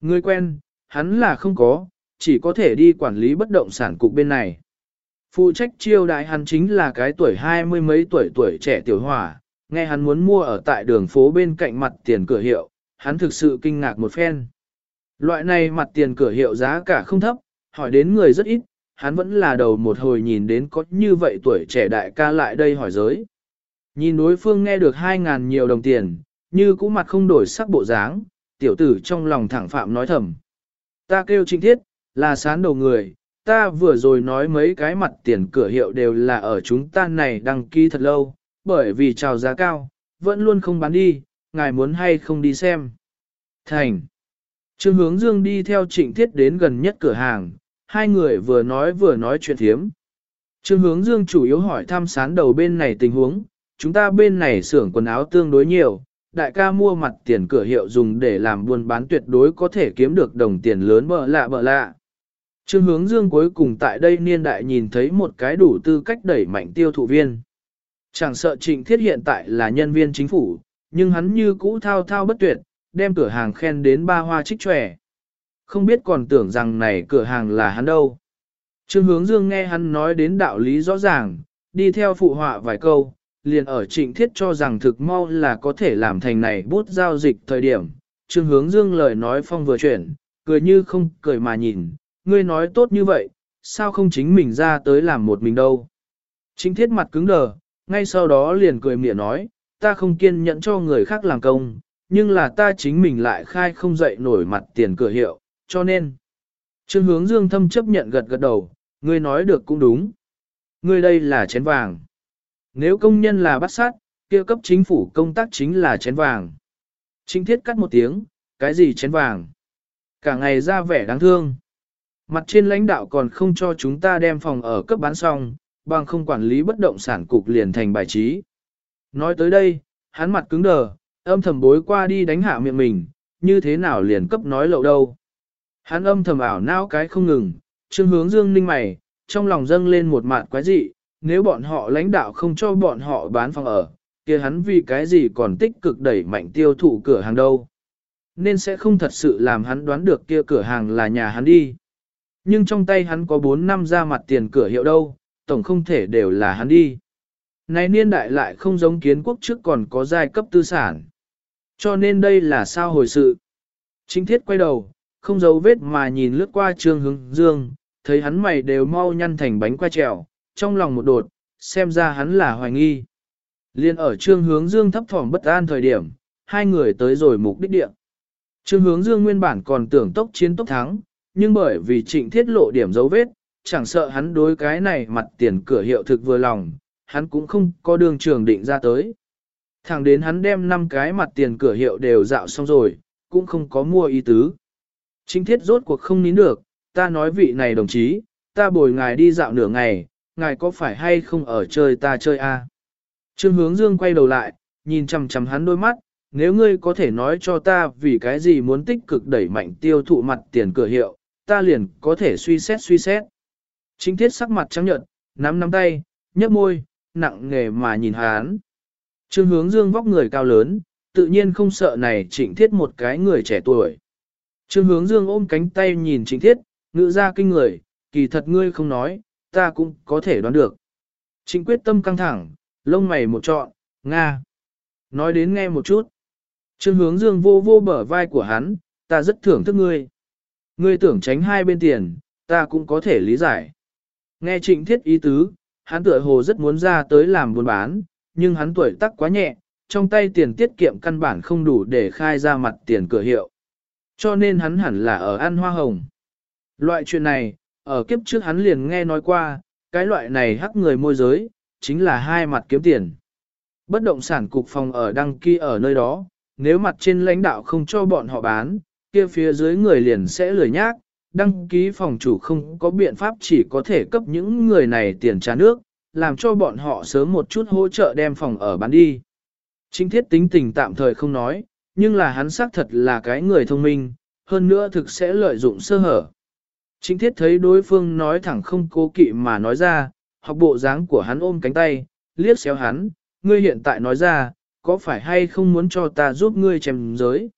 Người quen, hắn là không có, chỉ có thể đi quản lý bất động sản cục bên này. Phụ trách chiêu đại hắn chính là cái tuổi hai mươi mấy tuổi tuổi trẻ tiểu hỏa, nghe hắn muốn mua ở tại đường phố bên cạnh mặt tiền cửa hiệu, hắn thực sự kinh ngạc một phen. Loại này mặt tiền cửa hiệu giá cả không thấp, hỏi đến người rất ít, hắn vẫn là đầu một hồi nhìn đến có như vậy tuổi trẻ đại ca lại đây hỏi giới. Nhìn đối phương nghe được hai ngàn nhiều đồng tiền, như cũ mặt không đổi sắc bộ dáng, tiểu tử trong lòng thẳng phạm nói thầm. Ta kêu trinh thiết, là sán đầu người, ta vừa rồi nói mấy cái mặt tiền cửa hiệu đều là ở chúng ta này đăng ký thật lâu, bởi vì chào giá cao, vẫn luôn không bán đi, ngài muốn hay không đi xem. Thành. Trương hướng dương đi theo trịnh thiết đến gần nhất cửa hàng, hai người vừa nói vừa nói chuyện thiếm. Trương hướng dương chủ yếu hỏi thăm sán đầu bên này tình huống, chúng ta bên này xưởng quần áo tương đối nhiều, đại ca mua mặt tiền cửa hiệu dùng để làm buôn bán tuyệt đối có thể kiếm được đồng tiền lớn bợ lạ bợ lạ. Trương hướng dương cuối cùng tại đây niên đại nhìn thấy một cái đủ tư cách đẩy mạnh tiêu thụ viên. Chẳng sợ trịnh thiết hiện tại là nhân viên chính phủ, nhưng hắn như cũ thao thao bất tuyệt, đem cửa hàng khen đến ba hoa trích tròe. Không biết còn tưởng rằng này cửa hàng là hắn đâu. Trương hướng dương nghe hắn nói đến đạo lý rõ ràng, đi theo phụ họa vài câu, liền ở trịnh thiết cho rằng thực mau là có thể làm thành này bút giao dịch thời điểm. Trương hướng dương lời nói phong vừa chuyển, cười như không cười mà nhìn, ngươi nói tốt như vậy, sao không chính mình ra tới làm một mình đâu. Chính thiết mặt cứng đờ, ngay sau đó liền cười mỉa nói, ta không kiên nhẫn cho người khác làm công, nhưng là ta chính mình lại khai không dậy nổi mặt tiền cửa hiệu, cho nên. Trương hướng dương thâm chấp nhận gật gật đầu, ngươi nói được cũng đúng. Ngươi đây là chén vàng. Nếu công nhân là bắt sát, kia cấp chính phủ công tác chính là chén vàng. Chính thiết cắt một tiếng, cái gì chén vàng? Cả ngày ra vẻ đáng thương. Mặt trên lãnh đạo còn không cho chúng ta đem phòng ở cấp bán xong, bằng không quản lý bất động sản cục liền thành bài trí. Nói tới đây, hắn mặt cứng đờ, âm thầm bối qua đi đánh hạ miệng mình, như thế nào liền cấp nói lậu đâu. Hắn âm thầm ảo não cái không ngừng, trương hướng dương ninh mày, trong lòng dâng lên một mạn quái dị, nếu bọn họ lãnh đạo không cho bọn họ bán phòng ở, kia hắn vì cái gì còn tích cực đẩy mạnh tiêu thụ cửa hàng đâu. Nên sẽ không thật sự làm hắn đoán được kia cửa hàng là nhà hắn đi. Nhưng trong tay hắn có 4 năm ra mặt tiền cửa hiệu đâu, tổng không thể đều là hắn đi. Này niên đại lại không giống kiến quốc trước còn có giai cấp tư sản. Cho nên đây là sao hồi sự. Chính thiết quay đầu, không giấu vết mà nhìn lướt qua trương hướng dương, thấy hắn mày đều mau nhăn thành bánh qua trèo, trong lòng một đột, xem ra hắn là hoài nghi. Liên ở trương hướng dương thấp thỏm bất an thời điểm, hai người tới rồi mục đích địa. Trương hướng dương nguyên bản còn tưởng tốc chiến tốc thắng, nhưng bởi vì trịnh thiết lộ điểm dấu vết, chẳng sợ hắn đối cái này mặt tiền cửa hiệu thực vừa lòng, hắn cũng không có đường trường định ra tới. Thẳng đến hắn đem năm cái mặt tiền cửa hiệu đều dạo xong rồi, cũng không có mua ý tứ. Trịnh thiết rốt cuộc không nín được, ta nói vị này đồng chí, ta bồi ngài đi dạo nửa ngày, ngài có phải hay không ở chơi ta chơi a? À? Trương hướng dương quay đầu lại, nhìn chằm chằm hắn đôi mắt, nếu ngươi có thể nói cho ta vì cái gì muốn tích cực đẩy mạnh tiêu thụ mặt tiền cửa hiệu, ta liền có thể suy xét suy xét. Chính thiết sắc mặt trắng nhợt, nắm nắm tay, nhấp môi, nặng nghề mà nhìn hắn. Trương hướng dương vóc người cao lớn, tự nhiên không sợ này trịnh thiết một cái người trẻ tuổi. Trương hướng dương ôm cánh tay nhìn trịnh thiết, ngự ra kinh người, kỳ thật ngươi không nói, ta cũng có thể đoán được. Trịnh quyết tâm căng thẳng, lông mày một trọn, Nga. Nói đến nghe một chút. Trương hướng dương vô vô bở vai của hắn, ta rất thưởng thức ngươi. Ngươi tưởng tránh hai bên tiền, ta cũng có thể lý giải. Nghe trịnh thiết ý tứ, hắn tựa hồ rất muốn ra tới làm buôn bán, nhưng hắn tuổi tác quá nhẹ, trong tay tiền tiết kiệm căn bản không đủ để khai ra mặt tiền cửa hiệu. Cho nên hắn hẳn là ở ăn hoa hồng. Loại chuyện này, ở kiếp trước hắn liền nghe nói qua, cái loại này hắc người môi giới, chính là hai mặt kiếm tiền. Bất động sản cục phòng ở đăng ký ở nơi đó, nếu mặt trên lãnh đạo không cho bọn họ bán, kia phía dưới người liền sẽ lười nhác, đăng ký phòng chủ không có biện pháp chỉ có thể cấp những người này tiền trả nước, làm cho bọn họ sớm một chút hỗ trợ đem phòng ở bán đi. Chính thiết tính tình tạm thời không nói, nhưng là hắn xác thật là cái người thông minh, hơn nữa thực sẽ lợi dụng sơ hở. Chính thiết thấy đối phương nói thẳng không cố kỵ mà nói ra, học bộ dáng của hắn ôm cánh tay, liếc xéo hắn, ngươi hiện tại nói ra, có phải hay không muốn cho ta giúp ngươi chèm giới?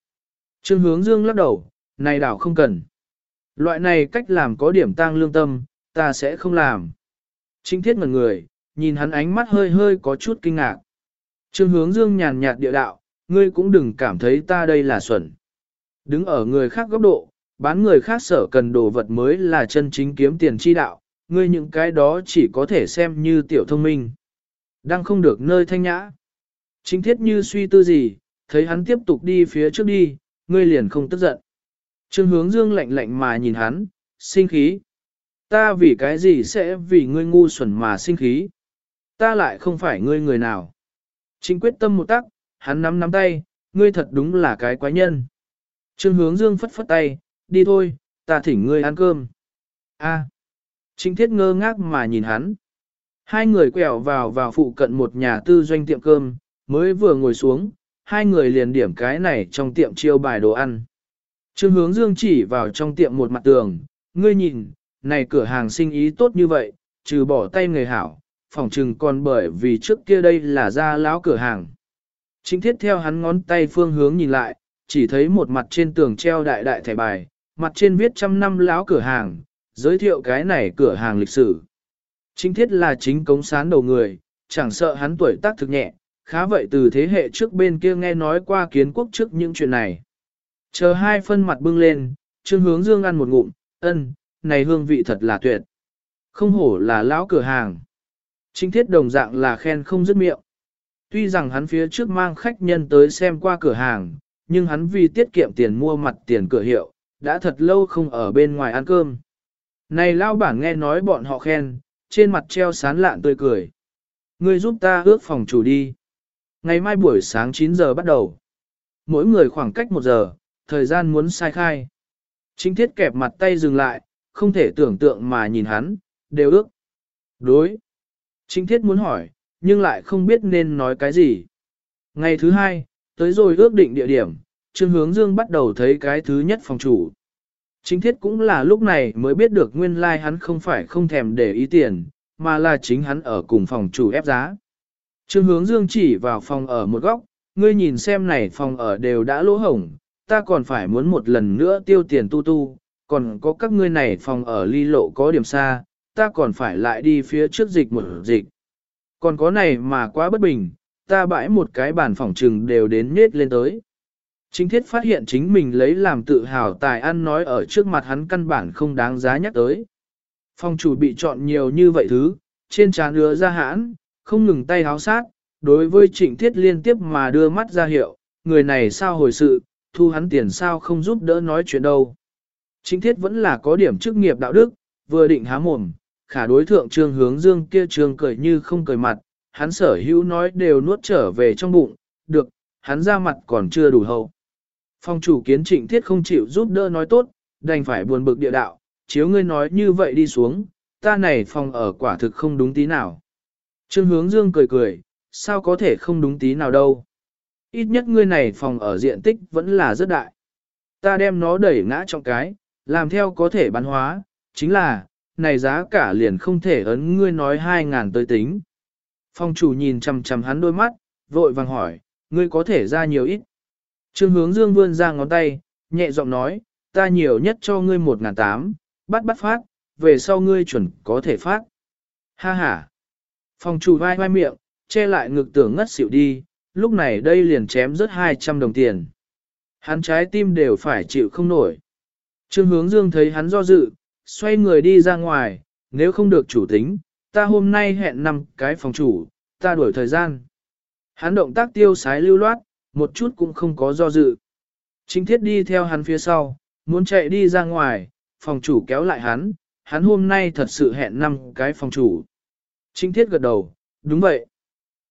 Trương hướng dương lắc đầu, này đảo không cần. Loại này cách làm có điểm tang lương tâm, ta sẽ không làm. Trinh thiết ngần người, nhìn hắn ánh mắt hơi hơi có chút kinh ngạc. Trương hướng dương nhàn nhạt địa đạo, ngươi cũng đừng cảm thấy ta đây là xuẩn. Đứng ở người khác góc độ, bán người khác sở cần đồ vật mới là chân chính kiếm tiền chi đạo, ngươi những cái đó chỉ có thể xem như tiểu thông minh. Đang không được nơi thanh nhã. Chính thiết như suy tư gì, thấy hắn tiếp tục đi phía trước đi, ngươi liền không tức giận. Trương hướng dương lạnh lạnh mà nhìn hắn, sinh khí. Ta vì cái gì sẽ vì ngươi ngu xuẩn mà sinh khí? Ta lại không phải ngươi người nào. Chính quyết tâm một tắc, hắn nắm nắm tay, ngươi thật đúng là cái quái nhân. Trương hướng dương phất phất tay, đi thôi, ta thỉnh ngươi ăn cơm. A. À. Thiết ngơ ngác mà nhìn hắn. Hai người quẹo vào vào phụ cận một nhà tư doanh tiệm cơm, mới vừa ngồi xuống, hai người liền điểm cái này trong tiệm chiêu bài đồ ăn. Trương hướng dương chỉ vào trong tiệm một mặt tường, ngươi nhìn, này cửa hàng sinh ý tốt như vậy, trừ bỏ tay người hảo, phòng trừng còn bởi vì trước kia đây là ra lão cửa hàng. Chính thiết theo hắn ngón tay phương hướng nhìn lại, chỉ thấy một mặt trên tường treo đại đại thẻ bài, mặt trên viết trăm năm lão cửa hàng, giới thiệu cái này cửa hàng lịch sử. Chính thiết là chính cống sán đầu người, chẳng sợ hắn tuổi tác thực nhẹ, khá vậy từ thế hệ trước bên kia nghe nói qua kiến quốc trước những chuyện này. Chờ hai phân mặt bưng lên, Trương Hướng Dương ăn một ngụm, ân, này hương vị thật là tuyệt. Không hổ là lão cửa hàng. Chính thiết đồng dạng là khen không dứt miệng. Tuy rằng hắn phía trước mang khách nhân tới xem qua cửa hàng, nhưng hắn vì tiết kiệm tiền mua mặt tiền cửa hiệu, đã thật lâu không ở bên ngoài ăn cơm. Này lao bản nghe nói bọn họ khen, trên mặt treo sán lạn tươi cười. Ngươi giúp ta ước phòng chủ đi. Ngày mai buổi sáng 9 giờ bắt đầu. Mỗi người khoảng cách 1 giờ, thời gian muốn sai khai. Chính thiết kẹp mặt tay dừng lại, không thể tưởng tượng mà nhìn hắn, đều ước. Đối. Chính thiết muốn hỏi, nhưng lại không biết nên nói cái gì. Ngày thứ hai, tới rồi ước định địa điểm, Trương Hướng Dương bắt đầu thấy cái thứ nhất phòng chủ. Chính thiết cũng là lúc này mới biết được nguyên lai like hắn không phải không thèm để ý tiền, mà là chính hắn ở cùng phòng chủ ép giá. Trương hướng dương chỉ vào phòng ở một góc, ngươi nhìn xem này phòng ở đều đã lỗ hổng, ta còn phải muốn một lần nữa tiêu tiền tu tu, còn có các ngươi này phòng ở ly lộ có điểm xa, ta còn phải lại đi phía trước dịch một dịch. Còn có này mà quá bất bình, ta bãi một cái bàn phòng trừng đều đến nết lên tới. Chính thiết phát hiện chính mình lấy làm tự hào tài ăn nói ở trước mặt hắn căn bản không đáng giá nhắc tới. Phòng chủ bị chọn nhiều như vậy thứ, trên trán ứa ra hãn, không ngừng tay háo sát, đối với trịnh thiết liên tiếp mà đưa mắt ra hiệu, người này sao hồi sự, thu hắn tiền sao không giúp đỡ nói chuyện đâu. Trịnh thiết vẫn là có điểm chức nghiệp đạo đức, vừa định há mồm, khả đối thượng trương hướng dương kia trương cười như không cười mặt, hắn sở hữu nói đều nuốt trở về trong bụng, được, hắn ra mặt còn chưa đủ hậu. Phong chủ kiến trịnh thiết không chịu giúp đỡ nói tốt, đành phải buồn bực địa đạo, chiếu ngươi nói như vậy đi xuống, ta này phòng ở quả thực không đúng tí nào. Trương hướng dương cười cười, sao có thể không đúng tí nào đâu. Ít nhất ngươi này phòng ở diện tích vẫn là rất đại. Ta đem nó đẩy ngã trong cái, làm theo có thể bán hóa, chính là, này giá cả liền không thể ấn ngươi nói hai ngàn tới tính. Phong chủ nhìn chằm chằm hắn đôi mắt, vội vàng hỏi, ngươi có thể ra nhiều ít. Trương hướng dương vươn ra ngón tay, nhẹ giọng nói, ta nhiều nhất cho ngươi một ngàn tám, bắt bắt phát, về sau ngươi chuẩn có thể phát. Ha ha. Phòng chủ vai vai miệng, che lại ngực tưởng ngất xỉu đi, lúc này đây liền chém rớt 200 đồng tiền. Hắn trái tim đều phải chịu không nổi. Trương hướng dương thấy hắn do dự, xoay người đi ra ngoài, nếu không được chủ tính, ta hôm nay hẹn năm cái phòng chủ, ta đuổi thời gian. Hắn động tác tiêu sái lưu loát, một chút cũng không có do dự. Chính thiết đi theo hắn phía sau, muốn chạy đi ra ngoài, phòng chủ kéo lại hắn, hắn hôm nay thật sự hẹn năm cái phòng chủ. Chính thiết gật đầu, đúng vậy.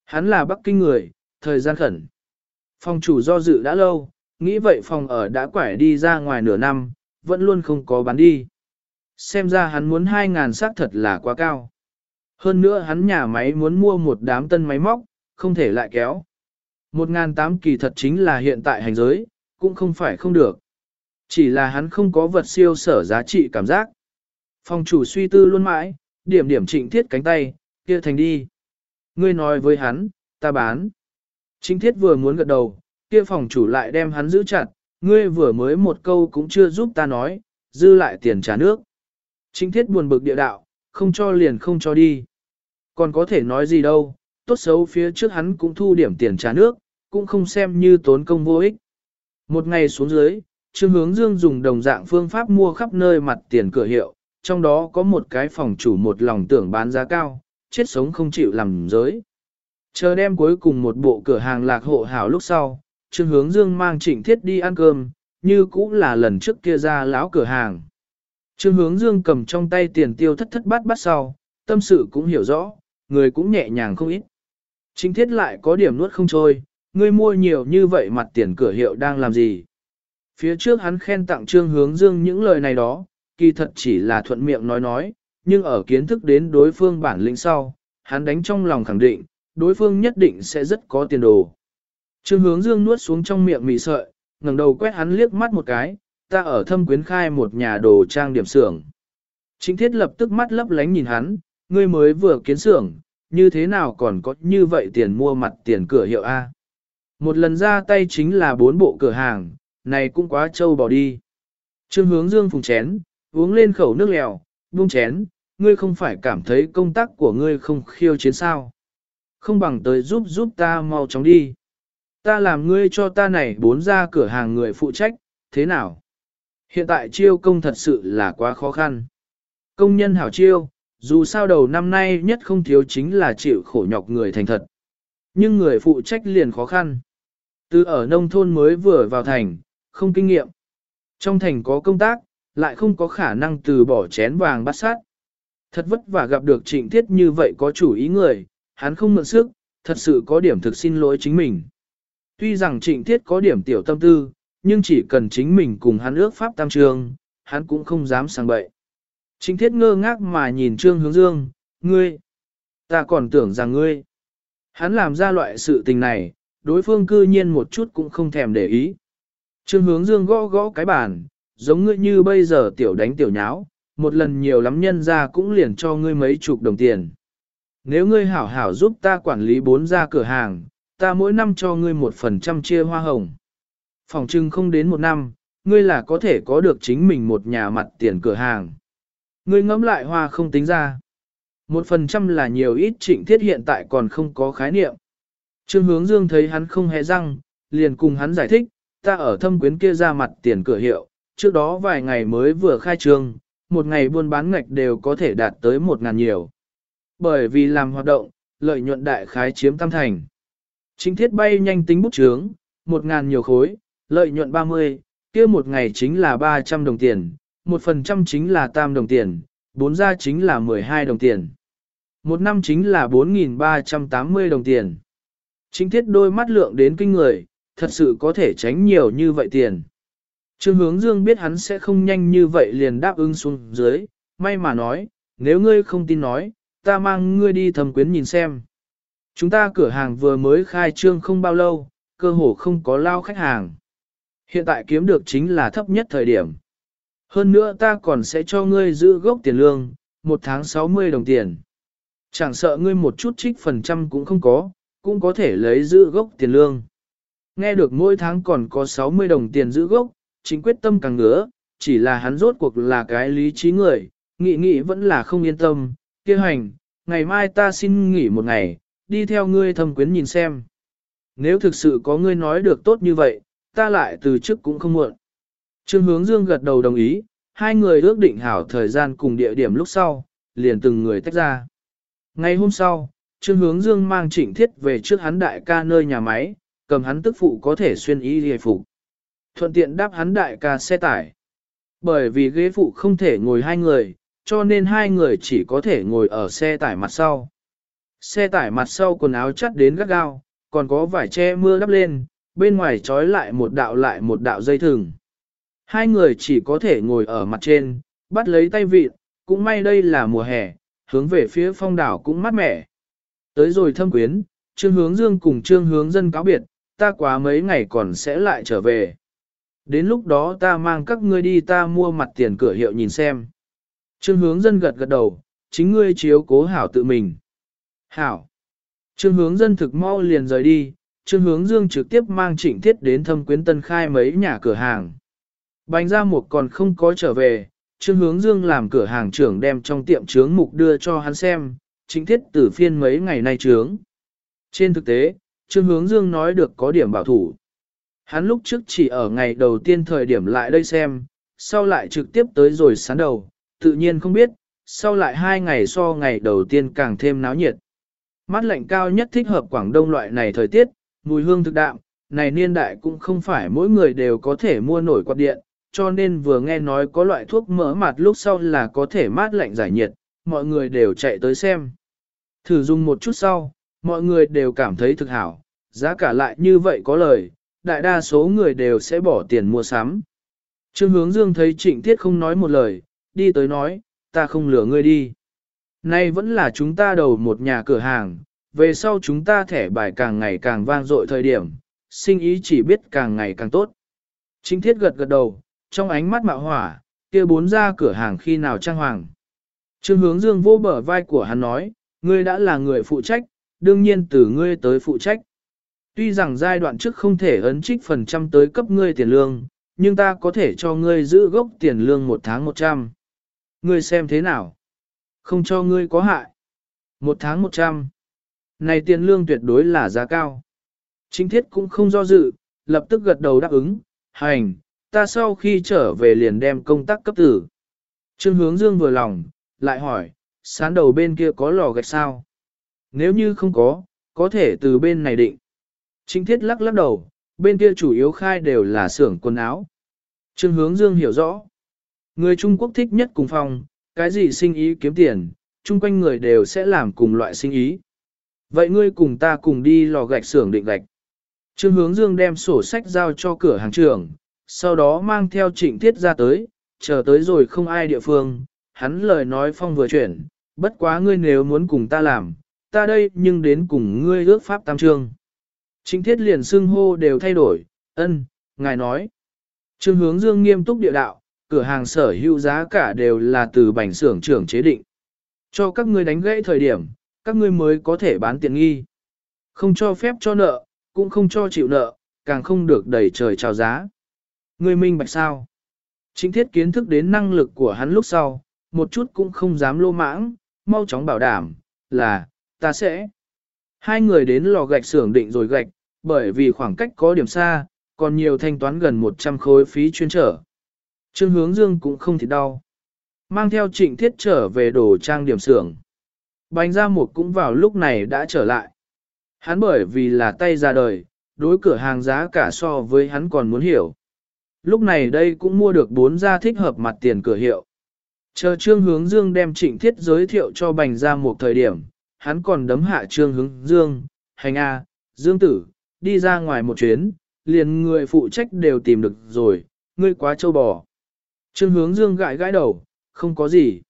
Hắn là Bắc Kinh người, thời gian khẩn. Phòng chủ do dự đã lâu, nghĩ vậy phòng ở đã quải đi ra ngoài nửa năm, vẫn luôn không có bán đi. Xem ra hắn muốn 2.000 xác thật là quá cao. Hơn nữa hắn nhà máy muốn mua một đám tân máy móc, không thể lại kéo. 1.008 kỳ thật chính là hiện tại hành giới, cũng không phải không được. Chỉ là hắn không có vật siêu sở giá trị cảm giác. Phòng chủ suy tư luôn mãi, điểm điểm trịnh thiết cánh tay, kia thành đi. Ngươi nói với hắn, ta bán. Chính thiết vừa muốn gật đầu, kia phòng chủ lại đem hắn giữ chặt, ngươi vừa mới một câu cũng chưa giúp ta nói, dư lại tiền trả nước. Chính thiết buồn bực địa đạo, không cho liền không cho đi. Còn có thể nói gì đâu, tốt xấu phía trước hắn cũng thu điểm tiền trả nước, cũng không xem như tốn công vô ích. Một ngày xuống dưới, Trương Hướng Dương dùng đồng dạng phương pháp mua khắp nơi mặt tiền cửa hiệu, trong đó có một cái phòng chủ một lòng tưởng bán giá cao, chết sống không chịu làm giới. Chờ đem cuối cùng một bộ cửa hàng lạc hộ hảo lúc sau, Trương Hướng Dương mang Trịnh Thiết đi ăn cơm, như cũng là lần trước kia ra lão cửa hàng. Trương hướng dương cầm trong tay tiền tiêu thất thất bát bát sau, tâm sự cũng hiểu rõ, người cũng nhẹ nhàng không ít. Trịnh thiết lại có điểm nuốt không trôi, ngươi mua nhiều như vậy mặt tiền cửa hiệu đang làm gì. Phía trước hắn khen tặng trương hướng dương những lời này đó, kỳ thật chỉ là thuận miệng nói nói, nhưng ở kiến thức đến đối phương bản lĩnh sau, hắn đánh trong lòng khẳng định, đối phương nhất định sẽ rất có tiền đồ. Trương hướng dương nuốt xuống trong miệng mì sợi, ngẩng đầu quét hắn liếc mắt một cái, ta ở thâm quyến khai một nhà đồ trang điểm xưởng. Chính thiết lập tức mắt lấp lánh nhìn hắn, ngươi mới vừa kiến xưởng, như thế nào còn có như vậy tiền mua mặt tiền cửa hiệu A. Một lần ra tay chính là bốn bộ cửa hàng, này cũng quá trâu bỏ đi. Trương hướng dương phùng chén, uống lên khẩu nước lèo, buông chén, ngươi không phải cảm thấy công tác của ngươi không khiêu chiến sao. Không bằng tới giúp giúp ta mau chóng đi. Ta làm ngươi cho ta này bốn ra cửa hàng người phụ trách, thế nào? Hiện tại chiêu công thật sự là quá khó khăn. Công nhân hảo chiêu, dù sao đầu năm nay nhất không thiếu chính là chịu khổ nhọc người thành thật. Nhưng người phụ trách liền khó khăn. Từ ở nông thôn mới vừa vào thành, không kinh nghiệm. Trong thành có công tác, lại không có khả năng từ bỏ chén vàng bắt sát. Thật vất vả gặp được trịnh thiết như vậy có chủ ý người, hắn không mượn sức, thật sự có điểm thực xin lỗi chính mình. Tuy rằng trịnh thiết có điểm tiểu tâm tư, nhưng chỉ cần chính mình cùng hắn ước pháp tam trường, hắn cũng không dám sang bậy. Trịnh thiết ngơ ngác mà nhìn trương hướng dương, ngươi, ta còn tưởng rằng ngươi. Hắn làm ra loại sự tình này, đối phương cư nhiên một chút cũng không thèm để ý. Trương hướng dương gõ gõ cái bàn, giống ngươi như bây giờ tiểu đánh tiểu nháo, một lần nhiều lắm nhân ra cũng liền cho ngươi mấy chục đồng tiền. Nếu ngươi hảo hảo giúp ta quản lý bốn gia cửa hàng, ta mỗi năm cho ngươi một phần trăm chia hoa hồng. Phòng trưng không đến một năm, ngươi là có thể có được chính mình một nhà mặt tiền cửa hàng. Ngươi ngẫm lại hoa không tính ra. Một phần trăm là nhiều ít trịnh thiết hiện tại còn không có khái niệm. Trương hướng dương thấy hắn không hề răng, liền cùng hắn giải thích, ta ở thâm quyến kia ra mặt tiền cửa hiệu, trước đó vài ngày mới vừa khai trương, một ngày buôn bán ngạch đều có thể đạt tới 1.000 nhiều. Bởi vì làm hoạt động, lợi nhuận đại khái chiếm tam thành. Chính thiết bay nhanh tính bút chướng, 1.000 nhiều khối, lợi nhuận 30, kia một ngày chính là 300 đồng tiền, 1% chính là tam đồng tiền, 4 ra chính là 12 đồng tiền. Một năm chính là 4.380 đồng tiền. Chính thiết đôi mắt lượng đến kinh người, thật sự có thể tránh nhiều như vậy tiền. Trương hướng dương biết hắn sẽ không nhanh như vậy liền đáp ứng xuống dưới, may mà nói, nếu ngươi không tin nói, ta mang ngươi đi thầm quyến nhìn xem. Chúng ta cửa hàng vừa mới khai trương không bao lâu, cơ hồ không có lao khách hàng. Hiện tại kiếm được chính là thấp nhất thời điểm. Hơn nữa ta còn sẽ cho ngươi giữ gốc tiền lương, một tháng 60 đồng tiền. Chẳng sợ ngươi một chút trích phần trăm cũng không có, cũng có thể lấy giữ gốc tiền lương. Nghe được mỗi tháng còn có 60 đồng tiền giữ gốc, chính quyết tâm càng ngứa, chỉ là hắn rốt cuộc là cái lý trí người, nghị nghị vẫn là không yên tâm, kia hành, ngày mai ta xin nghỉ một ngày, đi theo ngươi thâm quyến nhìn xem. Nếu thực sự có ngươi nói được tốt như vậy, ta lại từ chức cũng không muộn. Trương hướng dương gật đầu đồng ý, hai người ước định hảo thời gian cùng địa điểm lúc sau, liền từng người tách ra. Ngày hôm sau, Trương hướng dương mang trịnh thiết về trước hắn đại ca nơi nhà máy, cầm hắn tức phụ có thể xuyên y hề phục. Thuận tiện đáp hắn đại ca xe tải. Bởi vì ghế phụ không thể ngồi hai người, cho nên hai người chỉ có thể ngồi ở xe tải mặt sau. Xe tải mặt sau quần áo chắt đến gắt gao, còn có vải che mưa đắp lên, bên ngoài trói lại một đạo lại một đạo dây thừng. Hai người chỉ có thể ngồi ở mặt trên, bắt lấy tay vịt, cũng may đây là mùa hè, hướng về phía phong đảo cũng mát mẻ. Tới rồi thâm quyến, Trương Hướng Dương cùng Trương Hướng Dân cáo biệt, ta quá mấy ngày còn sẽ lại trở về. Đến lúc đó ta mang các ngươi đi ta mua mặt tiền cửa hiệu nhìn xem. Trương Hướng Dân gật gật đầu, chính ngươi chiếu cố hảo tự mình. Hảo. Trương Hướng Dân thực mau liền rời đi, Trương Hướng Dương trực tiếp mang trịnh thiết đến thâm quyến tân khai mấy nhà cửa hàng. Bánh ra một còn không có trở về, Trương Hướng Dương làm cửa hàng trưởng đem trong tiệm trướng mục đưa cho hắn xem, trịnh thiết tử phiên mấy ngày nay trướng. Trên thực tế, Trương Hướng Dương nói được có điểm bảo thủ. Hắn lúc trước chỉ ở ngày đầu tiên thời điểm lại đây xem, sau lại trực tiếp tới rồi sáng đầu, tự nhiên không biết, sau lại hai ngày so ngày đầu tiên càng thêm náo nhiệt. Mát lạnh cao nhất thích hợp Quảng Đông loại này thời tiết, mùi hương thực đạm, này niên đại cũng không phải mỗi người đều có thể mua nổi quạt điện, cho nên vừa nghe nói có loại thuốc mỡ mặt lúc sau là có thể mát lạnh giải nhiệt, mọi người đều chạy tới xem. Thử dùng một chút sau, mọi người đều cảm thấy thực hảo, giá cả lại như vậy có lời, đại đa số người đều sẽ bỏ tiền mua sắm. Trương hướng dương thấy trịnh tiết không nói một lời, đi tới nói, ta không lừa ngươi đi. Nay vẫn là chúng ta đầu một nhà cửa hàng, về sau chúng ta thẻ bài càng ngày càng vang dội thời điểm, sinh ý chỉ biết càng ngày càng tốt. Trịnh thiết gật gật đầu, trong ánh mắt mạo hỏa, kia bốn ra cửa hàng khi nào trang hoàng. Trương hướng dương vô bờ vai của hắn nói, ngươi đã là người phụ trách, đương nhiên từ ngươi tới phụ trách. Tuy rằng giai đoạn trước không thể ấn trích phần trăm tới cấp ngươi tiền lương, nhưng ta có thể cho ngươi giữ gốc tiền lương một tháng một trăm. Ngươi xem thế nào? Không cho ngươi có hại. Một tháng một trăm. Này tiền lương tuyệt đối là giá cao. Chính thiết cũng không do dự, lập tức gật đầu đáp ứng, hành, ta sau khi trở về liền đem công tác cấp tử. Trương hướng dương vừa lòng, lại hỏi, sán đầu bên kia có lò gạch sao? Nếu như không có, có thể từ bên này định. Trinh thiết lắc lắc đầu, bên kia chủ yếu khai đều là xưởng quần áo. Trương hướng dương hiểu rõ. Người Trung Quốc thích nhất cùng phòng, cái gì sinh ý kiếm tiền, chung quanh người đều sẽ làm cùng loại sinh ý. Vậy ngươi cùng ta cùng đi lò gạch xưởng định gạch. Trương hướng dương đem sổ sách giao cho cửa hàng trưởng, sau đó mang theo trịnh thiết ra tới, chờ tới rồi không ai địa phương, hắn lời nói phong vừa chuyển, bất quá ngươi nếu muốn cùng ta làm, ta đây nhưng đến cùng ngươi ước pháp tam trương. Chính thiết liền xưng hô đều thay đổi, ân, ngài nói. Trương hướng dương nghiêm túc địa đạo, cửa hàng sở hữu giá cả đều là từ bành xưởng trưởng chế định. Cho các ngươi đánh gãy thời điểm, các ngươi mới có thể bán tiền nghi. Không cho phép cho nợ, cũng không cho chịu nợ, càng không được đẩy trời chào giá. Ngươi minh bạch sao? Chính thiết kiến thức đến năng lực của hắn lúc sau, một chút cũng không dám lô mãng, mau chóng bảo đảm, là, ta sẽ. Hai người đến lò gạch xưởng định rồi gạch, bởi vì khoảng cách có điểm xa, còn nhiều thanh toán gần 100 khối phí chuyên trở. Trương hướng dương cũng không thì đau. Mang theo trịnh thiết trở về đồ trang điểm xưởng. Bánh ra một cũng vào lúc này đã trở lại. Hắn bởi vì là tay ra đời, đối cửa hàng giá cả so với hắn còn muốn hiểu. Lúc này đây cũng mua được bốn gia thích hợp mặt tiền cửa hiệu. Chờ trương hướng dương đem trịnh thiết giới thiệu cho bành ra một thời điểm, hắn còn đấm hạ trương hướng dương, hành a, dương tử, đi ra ngoài một chuyến, liền người phụ trách đều tìm được rồi, ngươi quá trâu bò. Trương hướng dương gãi gãi đầu, không có gì.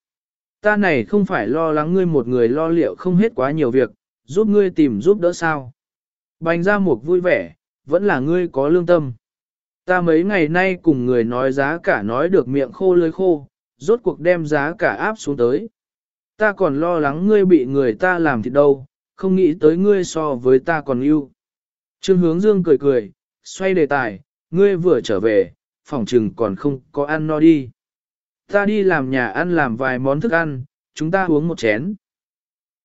Ta này không phải lo lắng ngươi một người lo liệu không hết quá nhiều việc, giúp ngươi tìm giúp đỡ sao. Bành ra một vui vẻ, vẫn là ngươi có lương tâm. Ta mấy ngày nay cùng người nói giá cả nói được miệng khô lưỡi khô, rốt cuộc đem giá cả áp xuống tới. Ta còn lo lắng ngươi bị người ta làm thịt đâu, không nghĩ tới ngươi so với ta còn yêu. Trương hướng dương cười cười, xoay đề tài, ngươi vừa trở về, phòng trừng còn không có ăn no đi. Ta đi làm nhà ăn làm vài món thức ăn, chúng ta uống một chén.